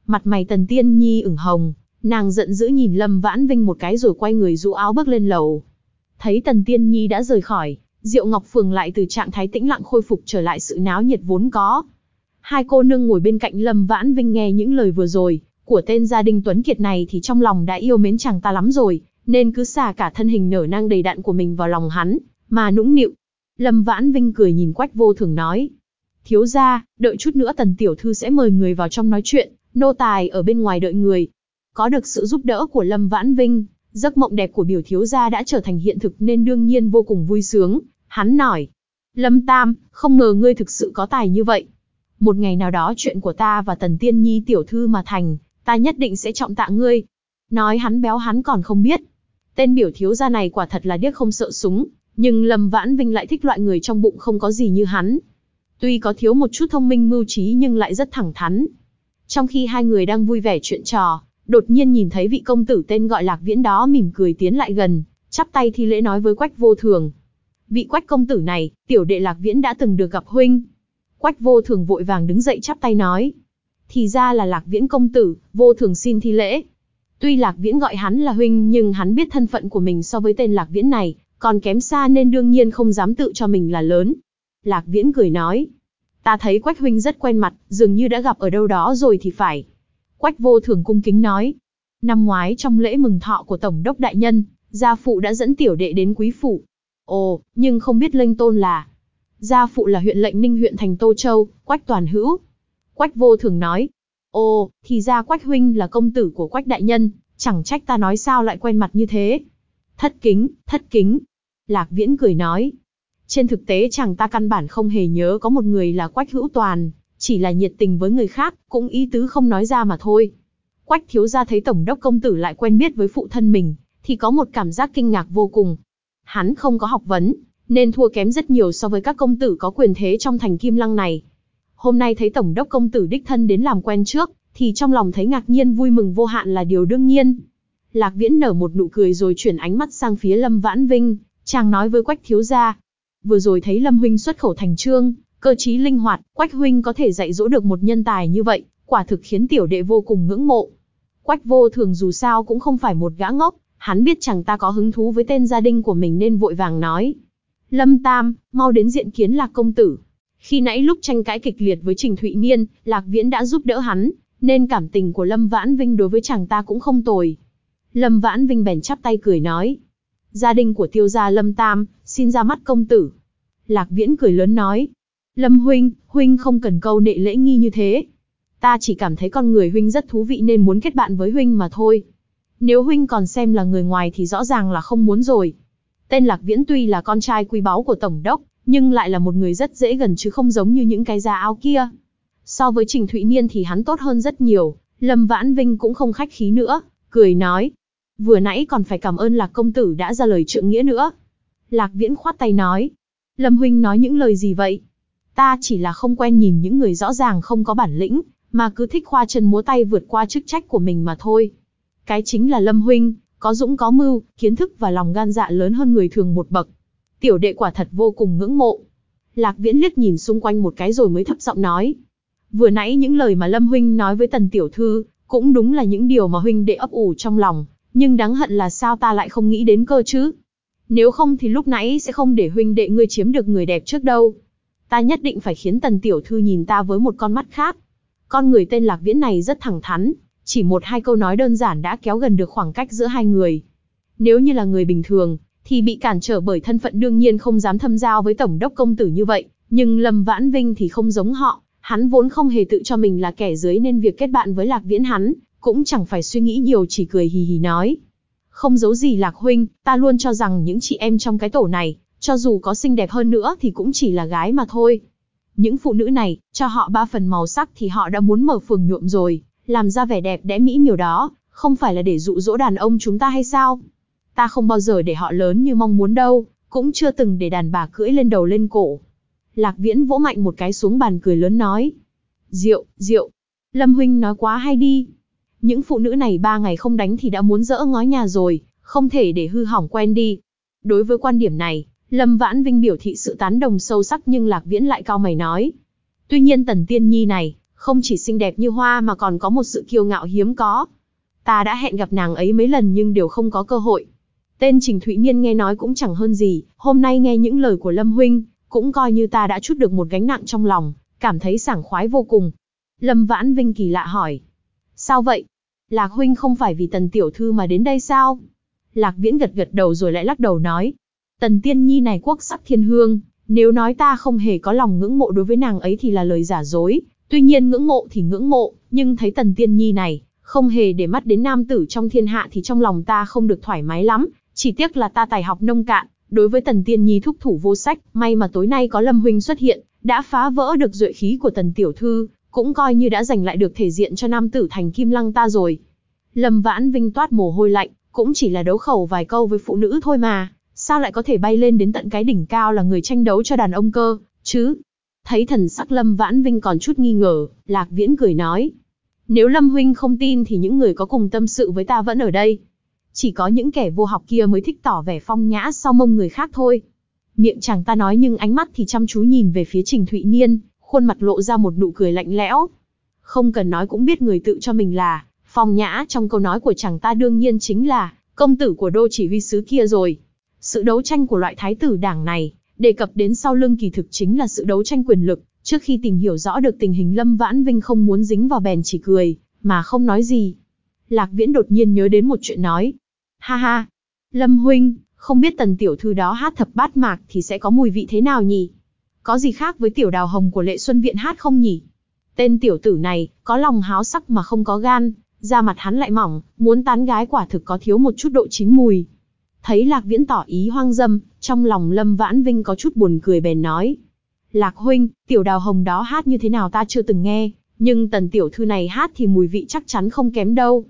Mặt mày Tần Tiên Nhi ửng hồng, nàng giận dữ nhìn Lâm Vãn Vinh một cái rồi quay người rũ áo bước lên lầu. Thấy Tần Tiên Nhi đã rời khỏi, Diệu Ngọc Phường lại từ trạng thái tĩnh lặng khôi phục trở lại sự náo nhiệt vốn có. Hai cô nương ngồi bên cạnh Lâm Vãn Vinh nghe những lời vừa rồi, của tên gia đình Tuấn Kiệt này thì trong lòng đã yêu mến chàng ta lắm rồi, nên cứ xả cả thân hình nở nang đầy đặn của mình vào lòng hắn, mà nũng nịu, Lâm Vãn Vinh cười nhìn Quách Vô Thường nói. Thiếu gia, đợi chút nữa tần tiểu thư sẽ mời người vào trong nói chuyện, nô tài ở bên ngoài đợi người. Có được sự giúp đỡ của Lâm Vãn Vinh, giấc mộng đẹp của biểu thiếu gia đã trở thành hiện thực nên đương nhiên vô cùng vui sướng. Hắn nói, Lâm Tam, không ngờ ngươi thực sự có tài như vậy. Một ngày nào đó chuyện của ta và tần tiên nhi tiểu thư mà thành, ta nhất định sẽ trọng tạ ngươi. Nói hắn béo hắn còn không biết. Tên biểu thiếu gia này quả thật là điếc không sợ súng, nhưng Lâm Vãn Vinh lại thích loại người trong bụng không có gì như hắn. Tuy có thiếu một chút thông minh mưu trí nhưng lại rất thẳng thắn. Trong khi hai người đang vui vẻ chuyện trò, đột nhiên nhìn thấy vị công tử tên gọi Lạc Viễn đó mỉm cười tiến lại gần, chắp tay thi lễ nói với Quách Vô Thường. Vị Quách công tử này, tiểu đệ Lạc Viễn đã từng được gặp huynh. Quách Vô Thường vội vàng đứng dậy chắp tay nói. Thì ra là Lạc Viễn công tử, Vô Thường xin thi lễ. Tuy Lạc Viễn gọi hắn là huynh nhưng hắn biết thân phận của mình so với tên Lạc Viễn này, còn kém xa nên đương nhiên không dám tự cho mình là lớn. Lạc Viễn cười nói, ta thấy Quách huynh rất quen mặt, dường như đã gặp ở đâu đó rồi thì phải. Quách vô thường cung kính nói, năm ngoái trong lễ mừng thọ của Tổng đốc Đại Nhân, gia phụ đã dẫn tiểu đệ đến quý phủ. Ồ, nhưng không biết lênh tôn là. Gia phụ là huyện lệnh ninh huyện thành Tô Châu, Quách toàn hữu. Quách vô thường nói, ồ, thì ra Quách huynh là công tử của Quách Đại Nhân, chẳng trách ta nói sao lại quen mặt như thế. Thất kính, thất kính, Lạc Viễn cười nói. Trên thực tế chẳng ta căn bản không hề nhớ có một người là Quách Hữu Toàn, chỉ là nhiệt tình với người khác, cũng ý tứ không nói ra mà thôi. Quách thiếu gia thấy tổng đốc công tử lại quen biết với phụ thân mình, thì có một cảm giác kinh ngạc vô cùng. Hắn không có học vấn, nên thua kém rất nhiều so với các công tử có quyền thế trong thành kim lăng này. Hôm nay thấy tổng đốc công tử đích thân đến làm quen trước, thì trong lòng thấy ngạc nhiên vui mừng vô hạn là điều đương nhiên. Lạc Viễn nở một nụ cười rồi chuyển ánh mắt sang phía Lâm Vãn Vinh, Chàng nói với Quách thiếu gia, vừa rồi thấy Lâm huynh xuất khẩu thành trương, cơ trí linh hoạt, Quách huynh có thể dạy dỗ được một nhân tài như vậy, quả thực khiến tiểu đệ vô cùng ngưỡng mộ. Quách vô thường dù sao cũng không phải một gã ngốc, hắn biết chàng ta có hứng thú với tên gia đình của mình nên vội vàng nói. Lâm Tam, mau đến diện kiến Lạc Công Tử. Khi nãy lúc tranh cãi kịch liệt với Trình Thụy Niên, Lạc Viễn đã giúp đỡ hắn, nên cảm tình của Lâm Vãn Vinh đối với chàng ta cũng không tồi. Lâm Vãn Vinh bèn chắp tay cười nói. Gia đình của tiêu gia Lâm Tam, xin ra mắt công tử. Lạc Viễn cười lớn nói. Lâm huynh, huynh không cần câu nệ lễ nghi như thế. Ta chỉ cảm thấy con người huynh rất thú vị nên muốn kết bạn với huynh mà thôi. Nếu huynh còn xem là người ngoài thì rõ ràng là không muốn rồi. Tên Lạc Viễn tuy là con trai quý báu của Tổng đốc, nhưng lại là một người rất dễ gần chứ không giống như những cái da áo kia. So với Trình Thụy Niên thì hắn tốt hơn rất nhiều, Lâm Vãn Vinh cũng không khách khí nữa, cười nói. Vừa nãy còn phải cảm ơn Lạc Công Tử đã ra lời trượng nghĩa nữa. Lạc Viễn khoát tay nói. Lâm Huynh nói những lời gì vậy? Ta chỉ là không quen nhìn những người rõ ràng không có bản lĩnh, mà cứ thích khoa chân múa tay vượt qua chức trách của mình mà thôi. Cái chính là Lâm Huynh, có dũng có mưu, kiến thức và lòng gan dạ lớn hơn người thường một bậc. Tiểu đệ quả thật vô cùng ngưỡng mộ. Lạc Viễn liếc nhìn xung quanh một cái rồi mới thấp giọng nói. Vừa nãy những lời mà Lâm Huynh nói với Tần Tiểu Thư, cũng đúng là những điều mà Huynh đệ ấp ủ trong lòng, nhưng đáng hận là sao ta lại không nghĩ đến cơ chứ. Nếu không thì lúc nãy sẽ không để Huynh đệ ngươi chiếm được người đẹp trước đâu. Ta nhất định phải khiến Tần Tiểu Thư nhìn ta với một con mắt khác. Con người tên Lạc Viễn này rất thẳng thắn, chỉ một hai câu nói đơn giản đã kéo gần được khoảng cách giữa hai người. Nếu như là người bình thường, thì bị cản trở bởi thân phận đương nhiên không dám thâm giao với tổng đốc công tử như vậy, nhưng Lâm Vãn Vinh thì không giống họ, hắn vốn không hề tự cho mình là kẻ dưới nên việc kết bạn với Lạc Viễn hắn, cũng chẳng phải suy nghĩ nhiều chỉ cười hì hì nói. Không giấu gì Lạc Huynh, ta luôn cho rằng những chị em trong cái tổ này, cho dù có xinh đẹp hơn nữa thì cũng chỉ là gái mà thôi. Những phụ nữ này, cho họ ba phần màu sắc thì họ đã muốn mở phường nhuộm rồi, làm ra vẻ đẹp đẽ mỹ miều đó, không phải là để dụ dỗ đàn ông chúng ta hay sao? Ta không bao giờ để họ lớn như mong muốn đâu, cũng chưa từng để đàn bà cưỡi lên đầu lên cổ. Lạc Viễn vỗ mạnh một cái xuống bàn cười lớn nói. Rượu, rượu. Lâm Huynh nói quá hay đi. Những phụ nữ này ba ngày không đánh thì đã muốn dỡ ngói nhà rồi, không thể để hư hỏng quen đi. Đối với quan điểm này, Lâm Vãn Vinh biểu thị sự tán đồng sâu sắc nhưng Lạc Viễn lại cao mày nói. Tuy nhiên Tần Tiên Nhi này, không chỉ xinh đẹp như hoa mà còn có một sự kiêu ngạo hiếm có. Ta đã hẹn gặp nàng ấy mấy lần nhưng đều không có cơ hội. Tên Trình Thụy Niên nghe nói cũng chẳng hơn gì, hôm nay nghe những lời của Lâm Huynh, cũng coi như ta đã chút được một gánh nặng trong lòng, cảm thấy sảng khoái vô cùng. Lâm Vãn Vinh kỳ lạ hỏi. Sao vậy? Lạc Huynh không phải vì Tần Tiểu Thư mà đến đây sao? Lạc Viễn gật gật đầu rồi lại lắc đầu nói. Tần Tiên Nhi này quốc sắc thiên hương, nếu nói ta không hề có lòng ngưỡng mộ đối với nàng ấy thì là lời giả dối, Tuy nhiên ngưỡng mộ thì ngưỡng mộ, nhưng thấy Tần Tiên Nhi này, không hề để mắt đến nam tử trong thiên hạ thì trong lòng ta không được thoải mái lắm, chỉ tiếc là ta tài học nông cạn, đối với Tần Tiên Nhi thúc thủ vô sách, may mà tối nay có Lâm Huynh xuất hiện, đã phá vỡ được duệ khí của Tần Tiểu Thư, cũng coi như đã giành lại được thể diện cho nam tử thành kim lăng ta rồi. Lâm Vãn Vinh toát mồ hôi lạnh, cũng chỉ là đấu khẩu vài câu với phụ nữ thôi mà, sao lại có thể bay lên đến tận cái đỉnh cao là người tranh đấu cho đàn ông cơ, chứ? Thấy thần sắc Lâm Vãn Vinh còn chút nghi ngờ, Lạc Viễn cười nói. Nếu Lâm Huynh không tin thì những người có cùng tâm sự với ta vẫn ở đây. Chỉ có những kẻ vô học kia mới thích tỏ vẻ phong nhã sau mông người khác thôi. Miệng chàng ta nói nhưng ánh mắt thì chăm chú nhìn về phía Trình Thụy Niên, khuôn mặt lộ ra một nụ cười lạnh lẽo. Không cần nói cũng biết người tự cho mình là, phong nhã trong câu nói của chàng ta đương nhiên chính là, công tử của đô chỉ huy sứ kia rồi. Sự đấu tranh của loại thái tử đảng này, Đề cập đến sau lưng kỳ thực chính là sự đấu tranh quyền lực, trước khi tìm hiểu rõ được tình hình Lâm Vãn Vinh không muốn dính vào bèn chỉ cười, mà không nói gì. Lạc Viễn đột nhiên nhớ đến một chuyện nói. Ha ha, Lâm Huynh, không biết tần tiểu thư đó hát thập bát mạc thì sẽ có mùi vị thế nào nhỉ? Có gì khác với tiểu đào hồng của lệ xuân viện hát không nhỉ? Tên tiểu tử này, có lòng háo sắc mà không có gan, da mặt hắn lại mỏng, muốn tán gái quả thực có thiếu một chút độ chín mùi. Thấy Lạc Viễn tỏ ý hoang dâm, trong lòng Lâm Vãn Vinh có chút buồn cười bèn nói. Lạc huynh, tiểu đào hồng đó hát như thế nào ta chưa từng nghe, nhưng tần tiểu thư này hát thì mùi vị chắc chắn không kém đâu.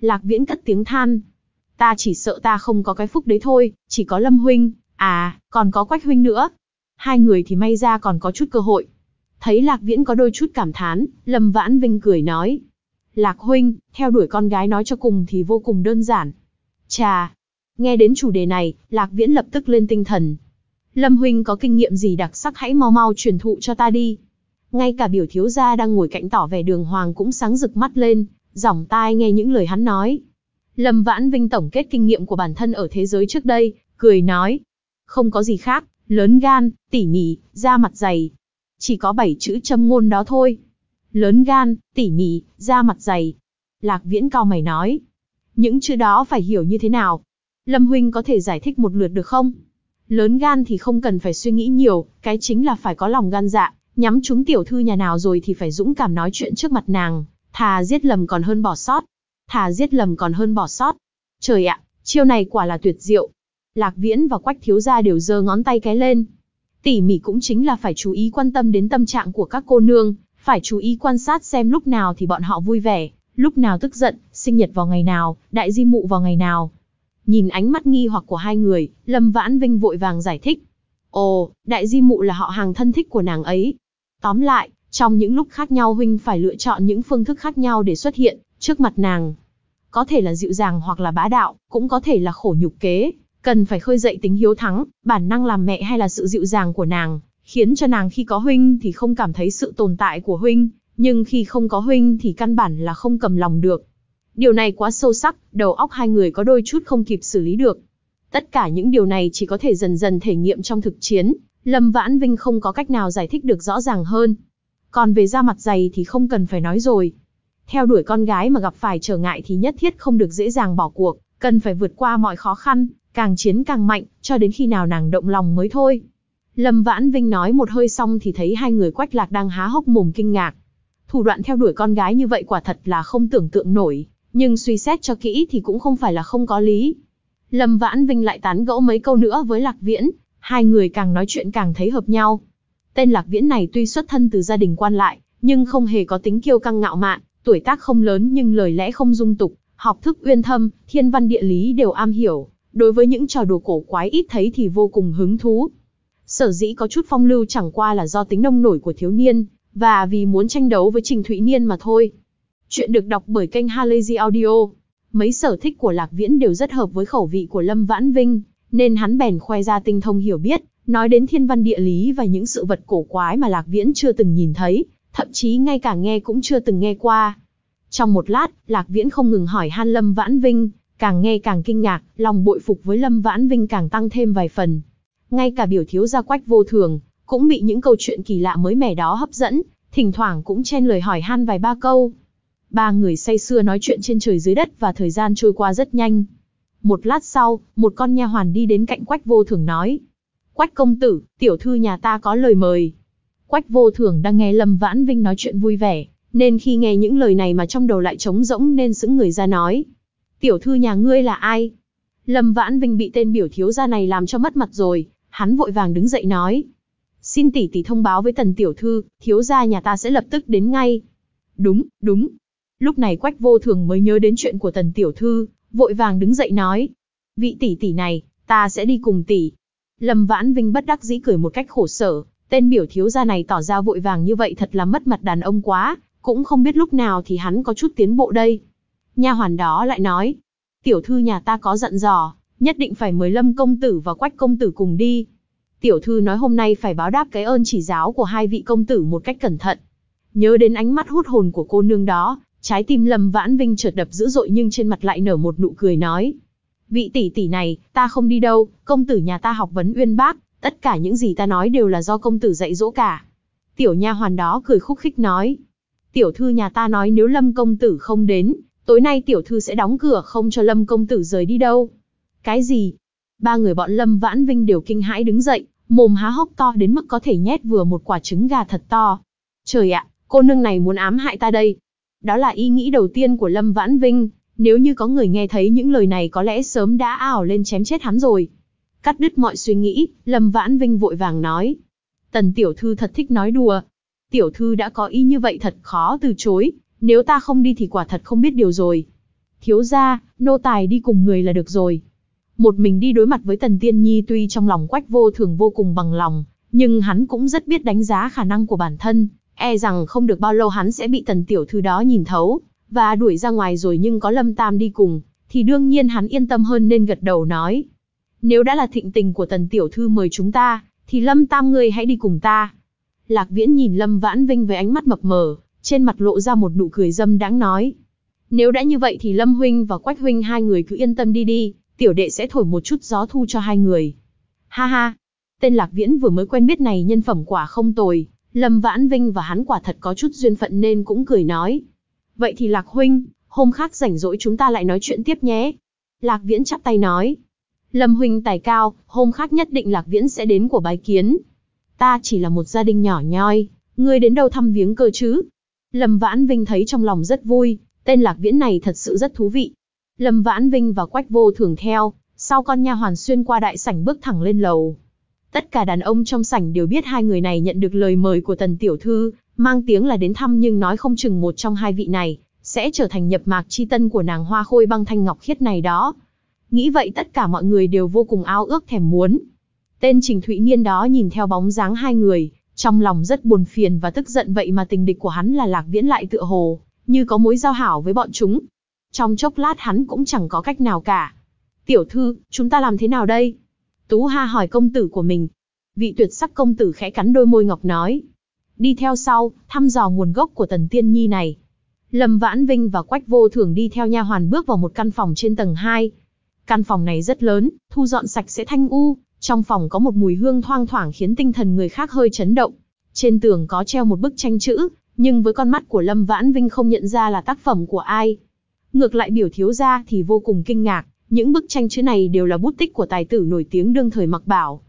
Lạc Viễn cất tiếng than. Ta chỉ sợ ta không có cái phúc đấy thôi, chỉ có Lâm huynh, à, còn có Quách huynh nữa. Hai người thì may ra còn có chút cơ hội. Thấy Lạc Viễn có đôi chút cảm thán, Lâm Vãn Vinh cười nói. Lạc huynh, theo đuổi con gái nói cho cùng thì vô cùng đơn giản. Chà, Nghe đến chủ đề này, Lạc Viễn lập tức lên tinh thần. Lâm huynh có kinh nghiệm gì đặc sắc hãy mau mau truyền thụ cho ta đi. Ngay cả biểu thiếu gia đang ngồi cạnh tỏ vẻ đường hoàng cũng sáng rực mắt lên, giỏng tai nghe những lời hắn nói. Lâm Vãn Vinh tổng kết kinh nghiệm của bản thân ở thế giới trước đây, cười nói. Không có gì khác, lớn gan, tỉ mỉ, da mặt dày. Chỉ có bảy chữ châm ngôn đó thôi. Lớn gan, tỉ mỉ, da mặt dày. Lạc Viễn cao mày nói. Những chữ đó phải hiểu như thế nào? Lâm huynh có thể giải thích một lượt được không? Lớn gan thì không cần phải suy nghĩ nhiều, cái chính là phải có lòng gan dạ, nhắm chúng tiểu thư nhà nào rồi thì phải dũng cảm nói chuyện trước mặt nàng, thà giết lầm còn hơn bỏ sót. Thà giết lầm còn hơn bỏ sót. Trời ạ, chiêu này quả là tuyệt diệu. Lạc Viễn và Quách Thiếu Gia đều giơ ngón tay cái lên. Tỉ mỉ cũng chính là phải chú ý quan tâm đến tâm trạng của các cô nương, phải chú ý quan sát xem lúc nào thì bọn họ vui vẻ, lúc nào tức giận, sinh nhật vào ngày nào, đại di mụ vào ngày nào. Nhìn ánh mắt nghi hoặc của hai người, Lâm Vãn Vinh vội vàng giải thích. Ồ, đại di mụ là họ hàng thân thích của nàng ấy. Tóm lại, trong những lúc khác nhau huynh phải lựa chọn những phương thức khác nhau để xuất hiện, trước mặt nàng. Có thể là dịu dàng hoặc là bá đạo, cũng có thể là khổ nhục kế, cần phải khơi dậy tính hiếu thắng, bản năng làm mẹ hay là sự dịu dàng của nàng, khiến cho nàng khi có huynh thì không cảm thấy sự tồn tại của huynh, nhưng khi không có huynh thì căn bản là không cầm lòng được. Điều này quá sâu sắc, đầu óc hai người có đôi chút không kịp xử lý được. Tất cả những điều này chỉ có thể dần dần thể nghiệm trong thực chiến, Lâm Vãn Vinh không có cách nào giải thích được rõ ràng hơn. Còn về da mặt dày thì không cần phải nói rồi. Theo đuổi con gái mà gặp phải trở ngại thì nhất thiết không được dễ dàng bỏ cuộc, cần phải vượt qua mọi khó khăn, càng chiến càng mạnh, cho đến khi nào nàng động lòng mới thôi. Lâm Vãn Vinh nói một hơi xong thì thấy hai người quách lạc đang há hốc mồm kinh ngạc. Thủ đoạn theo đuổi con gái như vậy quả thật là không tưởng tượng nổi, nhưng suy xét cho kỹ thì cũng không phải là không có lý. Lâm Vãn Vinh lại tán gẫu mấy câu nữa với Lạc Viễn, hai người càng nói chuyện càng thấy hợp nhau. Tên Lạc Viễn này tuy xuất thân từ gia đình quan lại, nhưng không hề có tính kiêu căng ngạo mạn, tuổi tác không lớn nhưng lời lẽ không dung tục, học thức uyên thâm, thiên văn địa lý đều am hiểu, đối với những trò đùa cổ quái ít thấy thì vô cùng hứng thú. Sở dĩ có chút phong lưu chẳng qua là do tính nông nổi của thiếu niên, và vì muốn tranh đấu với Trình Thụy Niên mà thôi. Chuyện được đọc bởi kênh Halazy Audio. Mấy sở thích của Lạc Viễn đều rất hợp với khẩu vị của Lâm Vãn Vinh, nên hắn bèn khoe ra tinh thông hiểu biết, nói đến thiên văn địa lý và những sự vật cổ quái mà Lạc Viễn chưa từng nhìn thấy, thậm chí ngay cả nghe cũng chưa từng nghe qua. Trong một lát, Lạc Viễn không ngừng hỏi han Lâm Vãn Vinh, càng nghe càng kinh ngạc, lòng bội phục với Lâm Vãn Vinh càng tăng thêm vài phần. Ngay cả biểu thiếu gia quách vô thường, cũng bị những câu chuyện kỳ lạ mới mẻ đó hấp dẫn, thỉnh thoảng cũng chen lời hỏi han vài ba câu. Ba người say sưa nói chuyện trên trời dưới đất và thời gian trôi qua rất nhanh. Một lát sau, một con nha hoàn đi đến cạnh quách vô thường nói. Quách công tử, tiểu thư nhà ta có lời mời. Quách vô thường đang nghe Lâm Vãn Vinh nói chuyện vui vẻ, nên khi nghe những lời này mà trong đầu lại trống rỗng nên sững người ra nói. Tiểu thư nhà ngươi là ai? Lâm Vãn Vinh bị tên biểu thiếu gia này làm cho mất mặt rồi, hắn vội vàng đứng dậy nói. Xin tỷ tỷ thông báo với tần tiểu thư, thiếu gia nhà ta sẽ lập tức đến ngay. Đúng, đúng. Lúc này quách vô thường mới nhớ đến chuyện của tần tiểu thư, vội vàng đứng dậy nói. Vị tỷ tỷ này, ta sẽ đi cùng tỷ. Lâm Vãn Vinh bất đắc dĩ cười một cách khổ sở, tên biểu thiếu gia này tỏ ra vội vàng như vậy thật là mất mặt đàn ông quá, cũng không biết lúc nào thì hắn có chút tiến bộ đây. Nha hoàn đó lại nói, tiểu thư nhà ta có dặn dò, nhất định phải mời Lâm công tử và Quách công tử cùng đi. Tiểu thư nói hôm nay phải báo đáp cái ơn chỉ giáo của hai vị công tử một cách cẩn thận. Nhớ đến ánh mắt hút hồn của cô nương đó, trái tim Lâm Vãn Vinh chợt đập dữ dội nhưng trên mặt lại nở một nụ cười nói. Vị tỷ tỷ này, ta không đi đâu, công tử nhà ta học vấn uyên bác, tất cả những gì ta nói đều là do công tử dạy dỗ cả. Tiểu nha hoàn đó cười khúc khích nói. Tiểu thư nhà ta nói nếu Lâm công tử không đến, tối nay tiểu thư sẽ đóng cửa không cho Lâm công tử rời đi đâu. Cái gì? Ba người bọn Lâm Vãn Vinh đều kinh hãi đứng dậy, mồm há hốc to đến mức có thể nhét vừa một quả trứng gà thật to. Trời ạ, cô nương này muốn ám hại ta đây. Đó là ý nghĩ đầu tiên của Lâm Vãn Vinh, nếu như có người nghe thấy những lời này có lẽ sớm đã ảo lên chém chết hắn rồi. Cắt đứt mọi suy nghĩ, Lâm Vãn Vinh vội vàng nói. Tần tiểu thư thật thích nói đùa. Tiểu thư đã có ý như vậy thật khó từ chối, nếu ta không đi thì quả thật không biết điều rồi. Thiếu gia, nô tài đi cùng người là được rồi. Một mình đi đối mặt với Tần Tiên Nhi tuy trong lòng quách vô thường vô cùng bằng lòng, nhưng hắn cũng rất biết đánh giá khả năng của bản thân, e rằng không được bao lâu hắn sẽ bị Tần Tiểu Thư đó nhìn thấu, và đuổi ra ngoài rồi nhưng có Lâm Tam đi cùng, thì đương nhiên hắn yên tâm hơn nên gật đầu nói. Nếu đã là thịnh tình của Tần Tiểu Thư mời chúng ta, thì Lâm Tam ngươi hãy đi cùng ta. Lạc Viễn nhìn Lâm Vãn Vinh với ánh mắt mập mờ, trên mặt lộ ra một nụ cười dâm đáng nói. Nếu đã như vậy thì Lâm Huynh và Quách Huynh hai người cứ yên tâm đi đi, tiểu đệ sẽ thổi một chút gió thu cho hai người. Ha ha, tên Lạc Viễn vừa mới quen biết này nhân phẩm quả không tồi, Lâm Vãn Vinh và hắn quả thật có chút duyên phận nên cũng cười nói. Vậy thì Lạc Huynh, hôm khác rảnh rỗi chúng ta lại nói chuyện tiếp nhé. Lạc Viễn chắp tay nói, Lâm huynh tài cao, hôm khác nhất định Lạc Viễn sẽ đến của bái kiến. Ta chỉ là một gia đình nhỏ nhoi, ngươi đến đâu thăm viếng cơ chứ? Lâm Vãn Vinh thấy trong lòng rất vui, tên Lạc Viễn này thật sự rất thú vị. Lâm Vãn Vinh và Quách Vô Thường theo, sau con nha hoàn xuyên qua đại sảnh bước thẳng lên lầu. Tất cả đàn ông trong sảnh đều biết hai người này nhận được lời mời của tần tiểu thư, mang tiếng là đến thăm nhưng nói không chừng một trong hai vị này, sẽ trở thành nhập mạc chi tân của nàng hoa khôi băng thanh ngọc khiết này đó. Nghĩ vậy tất cả mọi người đều vô cùng ao ước thèm muốn. Tên Trình Thụy Niên đó nhìn theo bóng dáng hai người, trong lòng rất buồn phiền và tức giận vậy mà tình địch của hắn là Lạc Viễn lại tựa hồ, như có mối giao hảo với bọn chúng. Trong chốc lát hắn cũng chẳng có cách nào cả. Tiểu thư, chúng ta làm thế nào đây? Tú Ha hỏi công tử của mình. Vị tuyệt sắc công tử khẽ cắn đôi môi ngọc nói. Đi theo sau, thăm dò nguồn gốc của tần tiên nhi này. Lâm Vãn Vinh và Quách Vô Thường đi theo nha hoàn bước vào một căn phòng trên tầng 2. Căn phòng này rất lớn, thu dọn sạch sẽ thanh u, trong phòng có một mùi hương thoang thoảng khiến tinh thần người khác hơi chấn động. Trên tường có treo một bức tranh chữ, nhưng với con mắt của Lâm Vãn Vinh không nhận ra là tác phẩm của ai. Ngược lại biểu thiếu gia thì vô cùng kinh ngạc, những bức tranh chữ này đều là bút tích của tài tử nổi tiếng đương thời Mặc Bảo.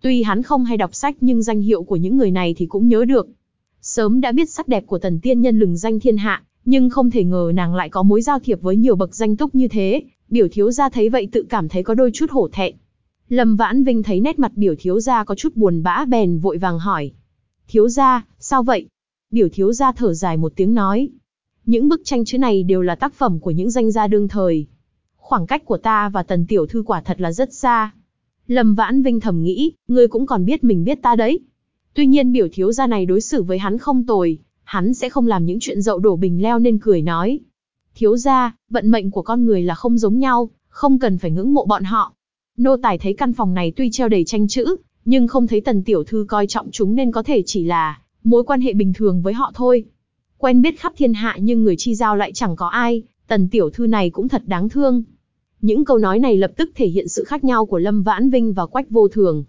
Tuy hắn không hay đọc sách nhưng danh hiệu của những người này thì cũng nhớ được. Sớm đã biết sắc đẹp của tần tiên nhân lừng danh thiên hạ, nhưng không thể ngờ nàng lại có mối giao thiệp với nhiều bậc danh túc như thế, biểu thiếu gia thấy vậy tự cảm thấy có đôi chút hổ thẹn. Lâm Vãn Vinh thấy nét mặt biểu thiếu gia có chút buồn bã bèn vội vàng hỏi. Thiếu gia, sao vậy? Biểu thiếu gia thở dài một tiếng nói. Những bức tranh chữ này đều là tác phẩm của những danh gia đương thời. Khoảng cách của ta và tần tiểu thư quả thật là rất xa. Lâm Vãn Vinh thầm nghĩ, ngươi cũng còn biết mình biết ta đấy. Tuy nhiên biểu thiếu gia này đối xử với hắn không tồi, hắn sẽ không làm những chuyện dậu đổ bình leo nên cười nói. Thiếu gia, vận mệnh của con người là không giống nhau, không cần phải ngưỡng mộ bọn họ. Nô tài thấy căn phòng này tuy treo đầy tranh chữ, nhưng không thấy tần tiểu thư coi trọng chúng nên có thể chỉ là mối quan hệ bình thường với họ thôi. Quen biết khắp thiên hạ nhưng người chi giao lại chẳng có ai, tần tiểu thư này cũng thật đáng thương. Những câu nói này lập tức thể hiện sự khác nhau của Lâm Vãn Vinh và Quách Vô Thường.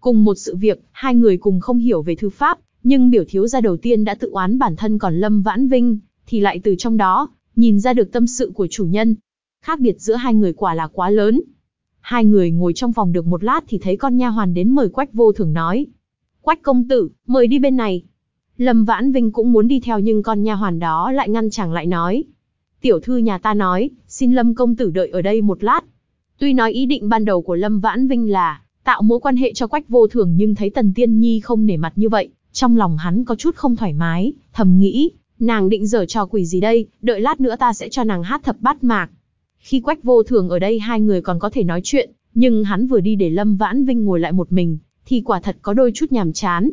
Cùng một sự việc, hai người cùng không hiểu về thư pháp, nhưng biểu thiếu gia đầu tiên đã tự oán bản thân còn Lâm Vãn Vinh, thì lại từ trong đó, nhìn ra được tâm sự của chủ nhân. Khác biệt giữa hai người quả là quá lớn. Hai người ngồi trong phòng được một lát thì thấy con nha hoàn đến mời Quách Vô Thường nói. Quách công tử, mời đi bên này. Lâm Vãn Vinh cũng muốn đi theo nhưng con nha hoàn đó lại ngăn chàng lại nói. Tiểu thư nhà ta nói, xin Lâm công tử đợi ở đây một lát. Tuy nói ý định ban đầu của Lâm Vãn Vinh là tạo mối quan hệ cho Quách Vô Thường nhưng thấy Tần Tiên Nhi không nể mặt như vậy, trong lòng hắn có chút không thoải mái, thầm nghĩ, nàng định giở trò quỷ gì đây, đợi lát nữa ta sẽ cho nàng hát thập bát mạc. Khi Quách Vô Thường ở đây hai người còn có thể nói chuyện, nhưng hắn vừa đi để Lâm Vãn Vinh ngồi lại một mình, thì quả thật có đôi chút nhàm chán.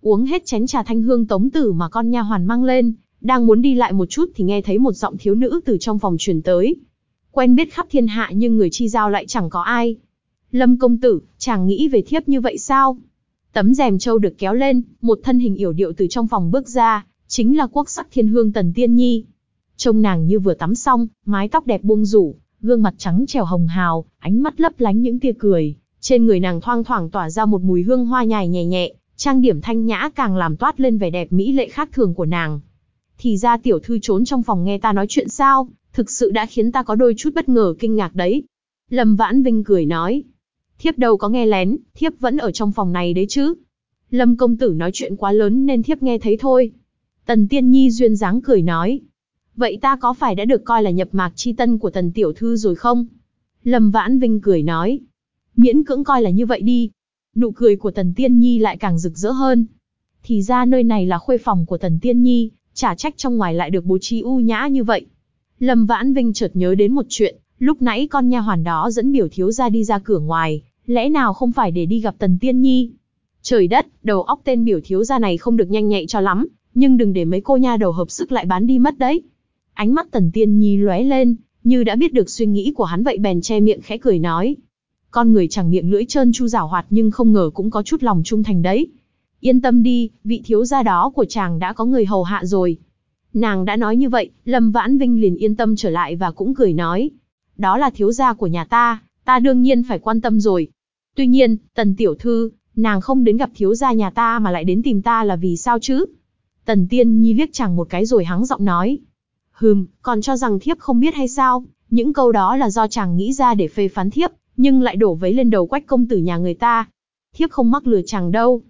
Uống hết chén trà thanh hương tống tử mà con nha hoàn mang lên, đang muốn đi lại một chút thì nghe thấy một giọng thiếu nữ từ trong phòng truyền tới. Quen biết khắp thiên hạ nhưng người chi giao lại chẳng có ai. Lâm công tử, chàng nghĩ về thiếp như vậy sao? Tấm rèm trâu được kéo lên, một thân hình yểu điệu từ trong phòng bước ra, chính là quốc sắc thiên hương tần tiên nhi. Trông nàng như vừa tắm xong, mái tóc đẹp buông rủ, gương mặt trắng trèo hồng hào, ánh mắt lấp lánh những tia cười. Trên người nàng thoang thoảng tỏa ra một mùi hương hoa nhài nhẹ nhẹ, trang điểm thanh nhã càng làm toát lên vẻ đẹp mỹ lệ khác thường của nàng. Thì ra tiểu thư trốn trong phòng nghe ta nói chuyện sao, thực sự đã khiến ta có đôi chút bất ngờ kinh ngạc đấy. Lâm Vãn Vinh cười nói, thiếp đâu có nghe lén, thiếp vẫn ở trong phòng này đấy chứ. Lâm công tử nói chuyện quá lớn nên thiếp nghe thấy thôi. Tần Tiên Nhi duyên dáng cười nói, vậy ta có phải đã được coi là nhập mạc chi tân của tần tiểu thư rồi không? Lâm Vãn Vinh cười nói, miễn cưỡng coi là như vậy đi. Nụ cười của tần Tiên Nhi lại càng rực rỡ hơn. Thì ra nơi này là khuê phòng của tần Tiên Nhi, chả trách trong ngoài lại được bố trí u nhã như vậy. Lâm Vãn Vinh chợt nhớ đến một chuyện, lúc nãy con nha hoàn đó dẫn biểu thiếu gia đi ra cửa ngoài, lẽ nào không phải để đi gặp Tần Tiên Nhi? Trời đất, đầu óc tên biểu thiếu gia này không được nhanh nhạy cho lắm, nhưng đừng để mấy cô nha đầu hợp sức lại bán đi mất đấy. Ánh mắt Tần Tiên Nhi lóe lên, như đã biết được suy nghĩ của hắn vậy bèn che miệng khẽ cười nói. Con người chẳng miệng lưỡi trơn chu rảo hoạt nhưng không ngờ cũng có chút lòng trung thành đấy. Yên tâm đi, vị thiếu gia đó của chàng đã có người hầu hạ rồi. Nàng đã nói như vậy, Lâm Vãn Vinh liền yên tâm trở lại và cũng cười nói. Đó là thiếu gia của nhà ta, ta đương nhiên phải quan tâm rồi. Tuy nhiên, tần tiểu thư, nàng không đến gặp thiếu gia nhà ta mà lại đến tìm ta là vì sao chứ? Tần tiên nhi liếc chàng một cái rồi hắng giọng nói. Hừm, còn cho rằng thiếp không biết hay sao, những câu đó là do chàng nghĩ ra để phê phán thiếp, nhưng lại đổ vấy lên đầu quách công tử nhà người ta. Thiếp không mắc lừa chàng đâu.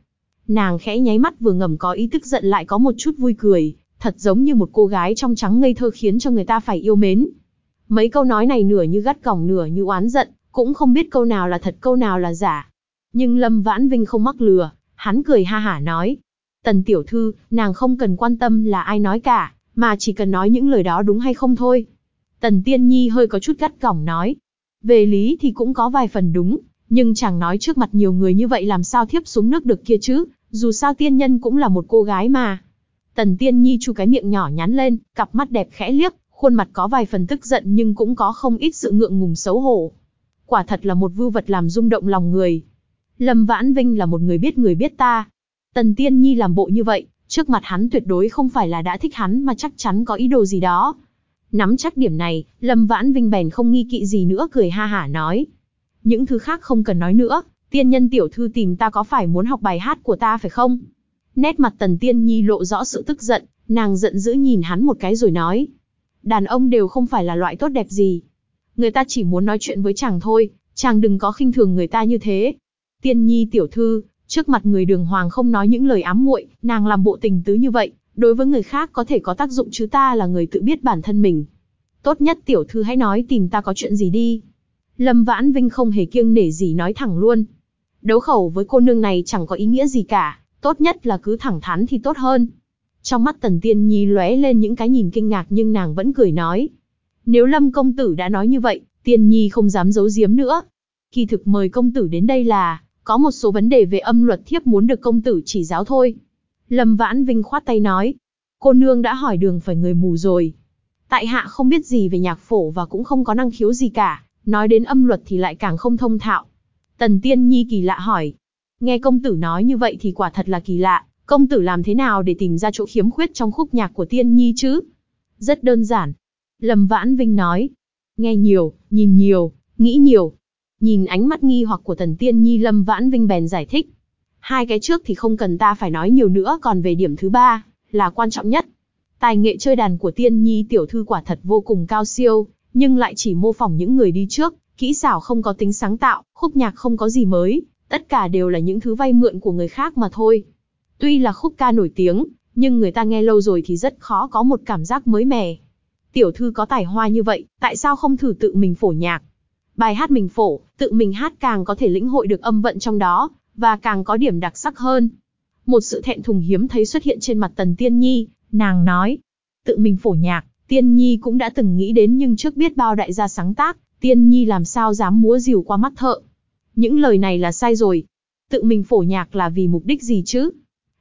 Nàng khẽ nháy mắt vừa ngầm có ý tức giận lại có một chút vui cười, thật giống như một cô gái trong trắng ngây thơ khiến cho người ta phải yêu mến. Mấy câu nói này nửa như gắt gỏng nửa như oán giận, cũng không biết câu nào là thật câu nào là giả. Nhưng Lâm Vãn Vinh không mắc lừa, hắn cười ha hả nói. Tần tiểu thư, nàng không cần quan tâm là ai nói cả, mà chỉ cần nói những lời đó đúng hay không thôi. Tần Tiên Nhi hơi có chút gắt gỏng nói. Về lý thì cũng có vài phần đúng, nhưng chẳng nói trước mặt nhiều người như vậy làm sao thiếp xuống nước được kia chứ, dù sao tiên nhân cũng là một cô gái mà. Tần Tiên Nhi chu cái miệng nhỏ nhắn lên, cặp mắt đẹp khẽ liếc, khuôn mặt có vài phần tức giận nhưng cũng có không ít sự ngượng ngùng xấu hổ. Quả thật là một vưu vật làm rung động lòng người. Lâm Vãn Vinh là một người biết người biết ta. Tần Tiên Nhi làm bộ như vậy, trước mặt hắn tuyệt đối không phải là đã thích hắn mà chắc chắn có ý đồ gì đó. Nắm chắc điểm này, Lâm Vãn Vinh bèn không nghi kỵ gì nữa cười ha hả nói. Những thứ khác không cần nói nữa, tiên nhân tiểu thư tìm ta có phải muốn học bài hát của ta phải không? Nét mặt tần tiên nhi lộ rõ sự tức giận, nàng giận dữ nhìn hắn một cái rồi nói. Đàn ông đều không phải là loại tốt đẹp gì. Người ta chỉ muốn nói chuyện với chàng thôi, chàng đừng có khinh thường người ta như thế. Tiên nhi tiểu thư, trước mặt người đường hoàng không nói những lời ám muội, nàng làm bộ tình tứ như vậy, đối với người khác có thể có tác dụng chứ ta là người tự biết bản thân mình. Tốt nhất tiểu thư hãy nói tìm ta có chuyện gì đi. Lâm Vãn Vinh không hề kiêng nể gì nói thẳng luôn. Đấu khẩu với cô nương này chẳng có ý nghĩa gì cả, tốt nhất là cứ thẳng thắn thì tốt hơn. Trong mắt Tần Tiên Nhi lóe lên những cái nhìn kinh ngạc nhưng nàng vẫn cười nói. Nếu Lâm công tử đã nói như vậy, Tiên Nhi không dám giấu giếm nữa. Kỳ thực mời công tử đến đây là, có một số vấn đề về âm luật thiếp muốn được công tử chỉ giáo thôi. Lâm Vãn Vinh khoát tay nói. Cô nương đã hỏi đường phải người mù rồi. Tại hạ không biết gì về nhạc phổ và cũng không có năng khiếu gì cả, nói đến âm luật thì lại càng không thông thạo. Tần Tiên Nhi kỳ lạ hỏi. Nghe công tử nói như vậy thì quả thật là kỳ lạ, công tử làm thế nào để tìm ra chỗ khiếm khuyết trong khúc nhạc của Tiên Nhi chứ? Rất đơn giản. Lâm Vãn Vinh nói. Nghe nhiều, nhìn nhiều, nghĩ nhiều. Nhìn ánh mắt nghi hoặc của Tần Tiên Nhi Lâm Vãn Vinh bèn giải thích. Hai cái trước thì không cần ta phải nói nhiều nữa còn về điểm thứ ba, là quan trọng nhất. Tài nghệ chơi đàn của Tiên Nhi tiểu thư quả thật vô cùng cao siêu, nhưng lại chỉ mô phỏng những người đi trước, kỹ xảo không có tính sáng tạo, khúc nhạc không có gì mới, tất cả đều là những thứ vay mượn của người khác mà thôi. Tuy là khúc ca nổi tiếng, nhưng người ta nghe lâu rồi thì rất khó có một cảm giác mới mẻ. Tiểu thư có tài hoa như vậy, tại sao không thử tự mình phổ nhạc? Bài hát mình phổ, tự mình hát càng có thể lĩnh hội được âm vận trong đó, và càng có điểm đặc sắc hơn. Một sự thẹn thùng hiếm thấy xuất hiện trên mặt Tần Tiên Nhi, nàng nói. Tự mình phổ nhạc, Tiên Nhi cũng đã từng nghĩ đến nhưng trước biết bao đại gia sáng tác, Tiên Nhi làm sao dám múa rìu qua mắt thợ. Những lời này là sai rồi. Tự mình phổ nhạc là vì mục đích gì chứ?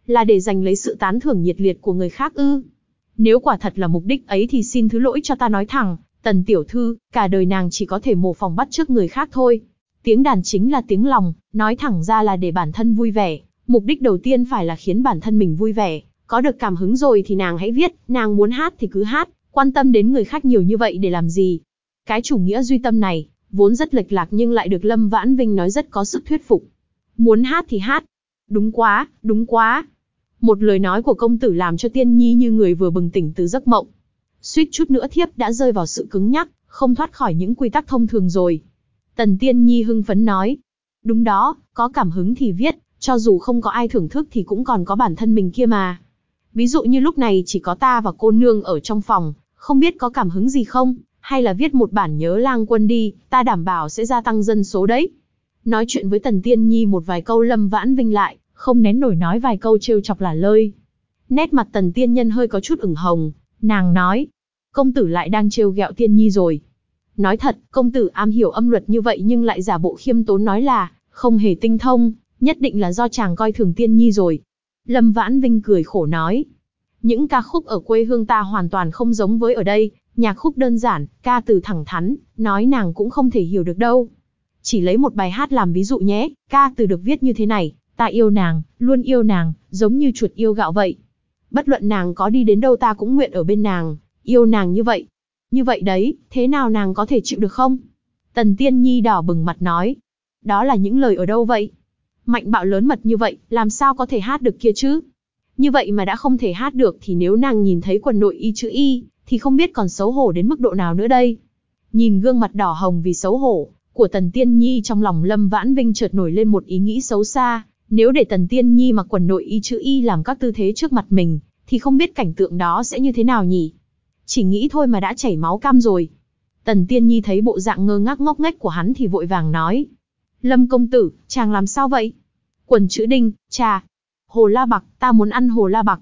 Là để giành lấy sự tán thưởng nhiệt liệt của người khác ư? Nếu quả thật là mục đích ấy thì xin thứ lỗi cho ta nói thẳng, Tần Tiểu Thư, cả đời nàng chỉ có thể mổ phòng bắt trước người khác thôi. Tiếng đàn chính là tiếng lòng, nói thẳng ra là để bản thân vui vẻ. Mục đích đầu tiên phải là khiến bản thân mình vui vẻ. Có được cảm hứng rồi thì nàng hãy viết, nàng muốn hát thì cứ hát, quan tâm đến người khác nhiều như vậy để làm gì. Cái chủ nghĩa duy tâm này, vốn rất lệch lạc nhưng lại được Lâm Vãn Vinh nói rất có sức thuyết phục. Muốn hát thì hát. Đúng quá, đúng quá. Một lời nói của công tử làm cho tiên nhi như người vừa bừng tỉnh từ giấc mộng. Suýt chút nữa thiếp đã rơi vào sự cứng nhắc, không thoát khỏi những quy tắc thông thường rồi. Tần tiên nhi hưng phấn nói. Đúng đó, có cảm hứng thì viết, cho dù không có ai thưởng thức thì cũng còn có bản thân mình kia mà. Ví dụ như lúc này chỉ có ta và cô nương ở trong phòng, không biết có cảm hứng gì không, hay là viết một bản nhớ lang quân đi, ta đảm bảo sẽ gia tăng dân số đấy. Nói chuyện với Tần Tiên Nhi một vài câu Lâm Vãn Vinh lại, không nén nổi nói vài câu trêu chọc là lơi. Nét mặt Tần Tiên Nhân hơi có chút ửng hồng, nàng nói, công tử lại đang trêu ghẹo Tiên Nhi rồi. Nói thật, công tử am hiểu âm luật như vậy nhưng lại giả bộ khiêm tốn nói là, không hề tinh thông, nhất định là do chàng coi thường Tiên Nhi rồi. Lâm Vãn Vinh cười khổ nói, những ca khúc ở quê hương ta hoàn toàn không giống với ở đây, nhạc khúc đơn giản, ca từ thẳng thắn, nói nàng cũng không thể hiểu được đâu. Chỉ lấy một bài hát làm ví dụ nhé, ca từ được viết như thế này, ta yêu nàng, luôn yêu nàng, giống như chuột yêu gạo vậy. Bất luận nàng có đi đến đâu ta cũng nguyện ở bên nàng, yêu nàng như vậy. Như vậy đấy, thế nào nàng có thể chịu được không? Tần Tiên Nhi đỏ bừng mặt nói. Đó là những lời ở đâu vậy? Mạnh bạo lớn mật như vậy, làm sao có thể hát được kia chứ? Như vậy mà đã không thể hát được thì nếu nàng nhìn thấy quần nội y chữ y, thì không biết còn xấu hổ đến mức độ nào nữa đây. Nhìn gương mặt đỏ hồng vì xấu hổ, của Tần Tiên Nhi trong lòng Lâm Vãn Vinh chợt nổi lên một ý nghĩ xấu xa, nếu để Tần Tiên Nhi mặc quần nội y chữ y làm các tư thế trước mặt mình, thì không biết cảnh tượng đó sẽ như thế nào nhỉ? Chỉ nghĩ thôi mà đã chảy máu cam rồi. Tần Tiên Nhi thấy bộ dạng ngơ ngác ngốc nghếch của hắn thì vội vàng nói. Lâm công tử, chàng làm sao vậy? Quần chữ đinh, trà. Hồ la bạc, ta muốn ăn hồ la bạc.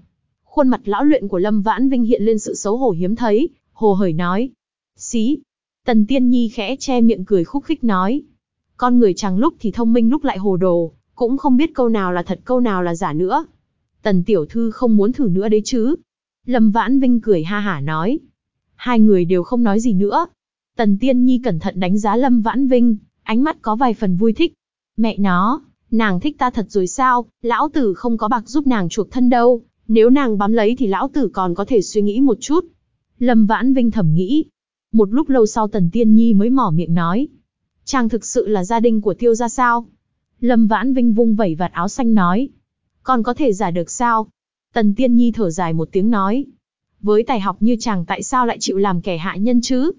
Khuôn mặt lão luyện của Lâm Vãn Vinh hiện lên sự xấu hổ hiếm thấy, hồ hởi nói. Xí. Tần Tiên Nhi khẽ che miệng cười khúc khích nói. Con người chàng lúc thì thông minh lúc lại hồ đồ, cũng không biết câu nào là thật câu nào là giả nữa. Tần Tiểu Thư không muốn thử nữa đấy chứ. Lâm Vãn Vinh cười ha hả nói. Hai người đều không nói gì nữa. Tần Tiên Nhi cẩn thận đánh giá Lâm Vãn Vinh, ánh mắt có vài phần vui thích. Mẹ nó, nàng thích ta thật rồi sao, lão tử không có bạc giúp nàng chuộc thân đâu, nếu nàng bám lấy thì lão tử còn có thể suy nghĩ một chút. Lâm Vãn Vinh thầm nghĩ. Một lúc lâu sau Tần Tiên Nhi mới mỏ miệng nói. Chàng thực sự là gia đình của tiêu gia sao? Lâm Vãn Vinh vung vẩy vạt áo xanh nói. Còn có thể giả được sao? Tần Tiên Nhi thở dài một tiếng nói. Với tài học như chàng tại sao lại chịu làm kẻ hạ nhân chứ?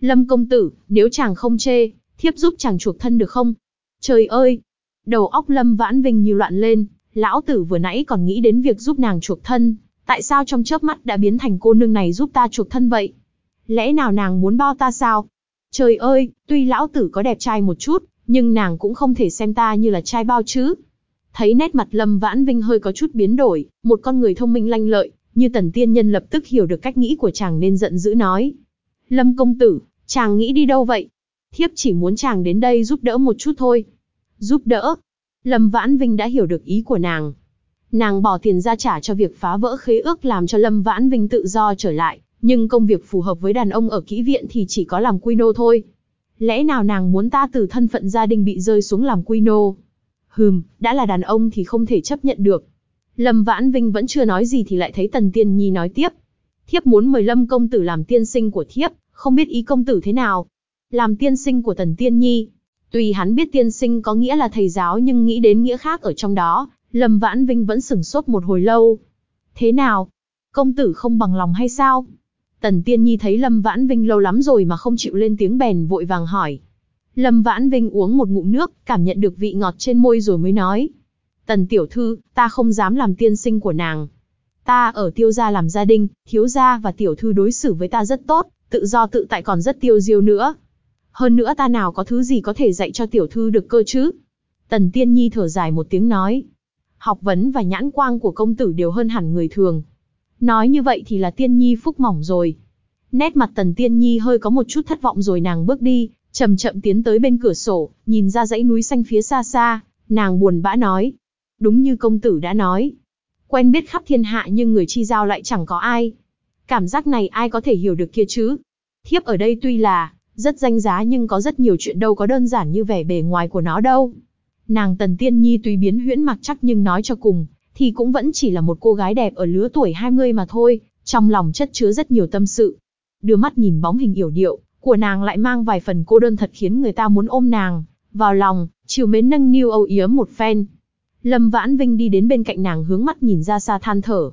Lâm công tử, nếu chàng không chê, thiếp giúp chàng chuộc thân được không? Trời ơi! Đầu óc Lâm Vãn Vinh như loạn lên, lão tử vừa nãy còn nghĩ đến việc giúp nàng chuộc thân, tại sao trong chớp mắt đã biến thành cô nương này giúp ta chuộc thân vậy? Lẽ nào nàng muốn bao ta sao? Trời ơi, tuy lão tử có đẹp trai một chút, nhưng nàng cũng không thể xem ta như là trai bao chứ. Thấy nét mặt Lâm Vãn Vinh hơi có chút biến đổi, một con người thông minh lanh lợi, như tần tiên nhân lập tức hiểu được cách nghĩ của chàng nên giận dữ nói. Lâm công tử, chàng nghĩ đi đâu vậy? Thiếp chỉ muốn chàng đến đây giúp đỡ một chút thôi. Giúp đỡ? Lâm Vãn Vinh đã hiểu được ý của nàng. Nàng bỏ tiền ra trả cho việc phá vỡ khế ước làm cho Lâm Vãn Vinh tự do trở lại, nhưng công việc phù hợp với đàn ông ở kỹ viện thì chỉ có làm quy nô thôi. Lẽ nào nàng muốn ta từ thân phận gia đình bị rơi xuống làm quy nô? Hừm, đã là đàn ông thì không thể chấp nhận được. Lâm Vãn Vinh vẫn chưa nói gì thì lại thấy Tần Tiên Nhi nói tiếp. Thiếp muốn mời Lâm công tử làm tiên sinh của thiếp, không biết ý công tử thế nào. Làm tiên sinh của Tần Tiên Nhi. Tuy hắn biết tiên sinh có nghĩa là thầy giáo nhưng nghĩ đến nghĩa khác ở trong đó, Lâm Vãn Vinh vẫn sửng sốt một hồi lâu. Thế nào? Công tử không bằng lòng hay sao? Tần Tiên Nhi thấy Lâm Vãn Vinh lâu lắm rồi mà không chịu lên tiếng bèn vội vàng hỏi. Lâm Vãn Vinh uống một ngụm nước, cảm nhận được vị ngọt trên môi rồi mới nói. Tần tiểu thư, ta không dám làm tiên sinh của nàng. Ta ở tiêu gia làm gia đình, thiếu gia và tiểu thư đối xử với ta rất tốt, tự do tự tại còn rất tiêu diêu nữa. Hơn nữa ta nào có thứ gì có thể dạy cho tiểu thư được cơ chứ? Tần Tiên Nhi thở dài một tiếng nói. Học vấn và nhãn quang của công tử đều hơn hẳn người thường. Nói như vậy thì là Tiên Nhi phúc mỏng rồi. Nét mặt Tần Tiên Nhi hơi có một chút thất vọng rồi nàng bước đi, chậm chậm tiến tới bên cửa sổ, nhìn ra dãy núi xanh phía xa xa, nàng buồn bã nói. Đúng như công tử đã nói. Quen biết khắp thiên hạ nhưng người chi giao lại chẳng có ai. Cảm giác này ai có thể hiểu được kia chứ? Thiếp ở đây tuy là, rất danh giá nhưng có rất nhiều chuyện đâu có đơn giản như vẻ bề ngoài của nó đâu. Nàng Tần Tiên Nhi tuy biến huyễn mặc chắc nhưng nói cho cùng, thì cũng vẫn chỉ là một cô gái đẹp ở lứa tuổi 20 mà thôi, trong lòng chất chứa rất nhiều tâm sự. Đưa mắt nhìn bóng hình yểu điệu, của nàng lại mang vài phần cô đơn thật khiến người ta muốn ôm nàng, vào lòng, chiều mến nâng niu âu yếm một phen. Lâm Vãn Vinh đi đến bên cạnh nàng hướng mắt nhìn ra xa than thở.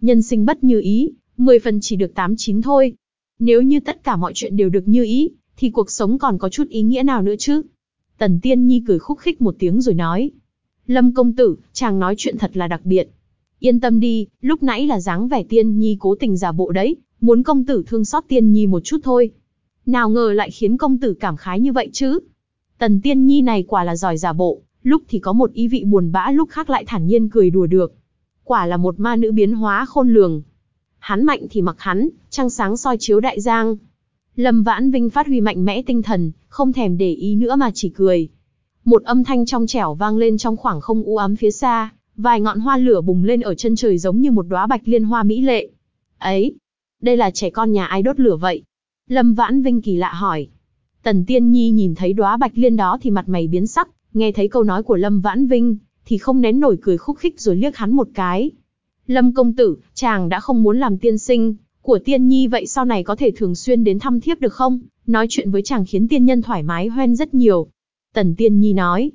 Nhân sinh bất như ý, 10 phần chỉ được 8-9 thôi. Nếu như tất cả mọi chuyện đều được như ý, thì cuộc sống còn có chút ý nghĩa nào nữa chứ? Tần Tiên Nhi cười khúc khích một tiếng rồi nói. Lâm công tử, chàng nói chuyện thật là đặc biệt. Yên tâm đi, lúc nãy là dáng vẻ Tiên Nhi cố tình giả bộ đấy, muốn công tử thương xót Tiên Nhi một chút thôi. Nào ngờ lại khiến công tử cảm khái như vậy chứ. Tần Tiên Nhi này quả là giỏi giả bộ, lúc thì có một ý vị buồn bã lúc khác lại thản nhiên cười đùa được. Quả là một ma nữ biến hóa khôn lường. Hắn mạnh thì mặc hắn, trăng sáng soi chiếu đại giang. Lâm Vãn Vinh phát huy mạnh mẽ tinh thần, không thèm để ý nữa mà chỉ cười. Một âm thanh trong trẻo vang lên trong khoảng không u ám phía xa, vài ngọn hoa lửa bùng lên ở chân trời giống như một đóa bạch liên hoa mỹ lệ. Ấy, đây là trẻ con nhà ai đốt lửa vậy? Lâm Vãn Vinh kỳ lạ hỏi. Tần Tiên Nhi nhìn thấy đóa bạch liên đó thì mặt mày biến sắc, nghe thấy câu nói của Lâm Vãn Vinh, thì không nén nổi cười khúc khích rồi liếc hắn một cái. Lâm công tử, chàng đã không muốn làm tiên sinh, của tiên nhi vậy sau này có thể thường xuyên đến thăm thiếp được không? Nói chuyện với chàng khiến tiên nhân thoải mái hoen rất nhiều. Tần tiên nhi nói.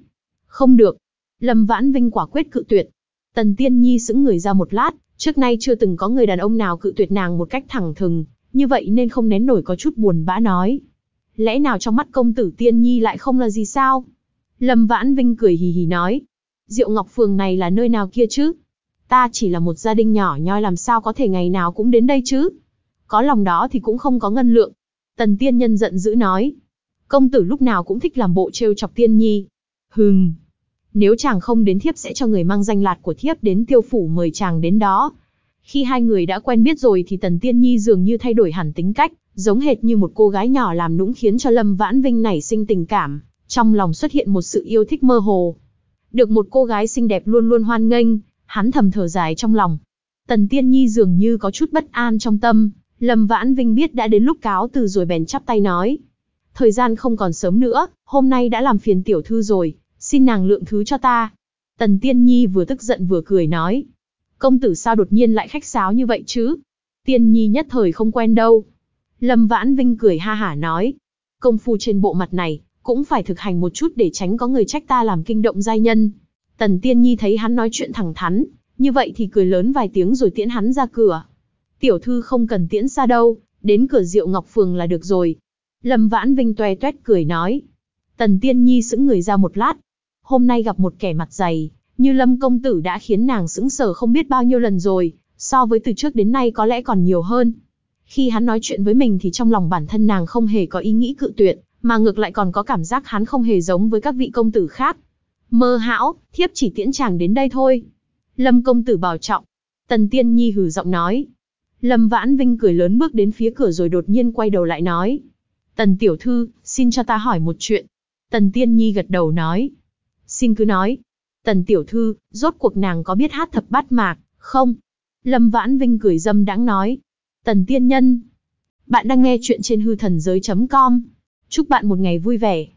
Không được. Lâm Vãn Vinh quả quyết cự tuyệt. Tần tiên nhi sững người ra một lát, trước nay chưa từng có người đàn ông nào cự tuyệt nàng một cách thẳng thừng, như vậy nên không nén nổi có chút buồn bã nói. lẽ nào trong mắt công tử tiên nhi lại không là gì sao? Lâm Vãn Vinh cười hì hì nói, Diệu Ngọc Phường này là nơi nào kia chứ? Ta chỉ là một gia đình nhỏ nhoi làm sao có thể ngày nào cũng đến đây chứ? Có lòng đó thì cũng không có ngân lượng. Tần tiên nhân giận dữ nói, công tử lúc nào cũng thích làm bộ trêu chọc tiên nhi. Hừm, nếu chàng không đến thiếp sẽ cho người mang danh lạt của thiếp đến tiêu phủ mời chàng đến đó. Khi hai người đã quen biết rồi thì Tần Tiên Nhi dường như thay đổi hẳn tính cách, giống hệt như một cô gái nhỏ làm nũng khiến cho Lâm Vãn Vinh nảy sinh tình cảm, trong lòng xuất hiện một sự yêu thích mơ hồ. Được một cô gái xinh đẹp luôn luôn hoan nghênh, hắn thầm thở dài trong lòng. Tần Tiên Nhi dường như có chút bất an trong tâm, Lâm Vãn Vinh biết đã đến lúc cáo từ rồi bèn chắp tay nói. Thời gian không còn sớm nữa, hôm nay đã làm phiền tiểu thư rồi, xin nàng lượng thứ cho ta. Tần Tiên Nhi vừa tức giận vừa cười nói. Công tử sao đột nhiên lại khách sáo như vậy chứ? Tiên Nhi nhất thời không quen đâu. Lâm Vãn Vinh cười ha hả nói. Công phu trên bộ mặt này, cũng phải thực hành một chút để tránh có người trách ta làm kinh động giai nhân. Tần Tiên Nhi thấy hắn nói chuyện thẳng thắn, như vậy thì cười lớn vài tiếng rồi tiễn hắn ra cửa. Tiểu thư không cần tiễn xa đâu, đến cửa Diệu Ngọc Phường là được rồi. Lâm Vãn Vinh toe toét cười nói. Tần Tiên Nhi sững người ra một lát, hôm nay gặp một kẻ mặt dày, như Lâm công tử đã khiến nàng sững sờ không biết bao nhiêu lần rồi, so với từ trước đến nay có lẽ còn nhiều hơn. Khi hắn nói chuyện với mình thì trong lòng bản thân nàng không hề có ý nghĩ cự tuyệt, mà ngược lại còn có cảm giác hắn không hề giống với các vị công tử khác. Mơ hão, thiếp chỉ tiễn chàng đến đây thôi. Lâm công tử bảo trọng. Tần Tiên Nhi hừ giọng nói. Lâm Vãn Vinh cười lớn bước đến phía cửa rồi đột nhiên quay đầu lại nói. Tần Tiểu Thư, xin cho ta hỏi một chuyện. Tần Tiên Nhi gật đầu nói xin cứ nói. Tần tiểu thư, rốt cuộc nàng có biết hát thập bát mạc, không? Lâm Vãn Vinh cười dâm đáng nói. Tần tiên nhân. Bạn đang nghe chuyện trên hư thần giới.com. Chúc bạn một ngày vui vẻ.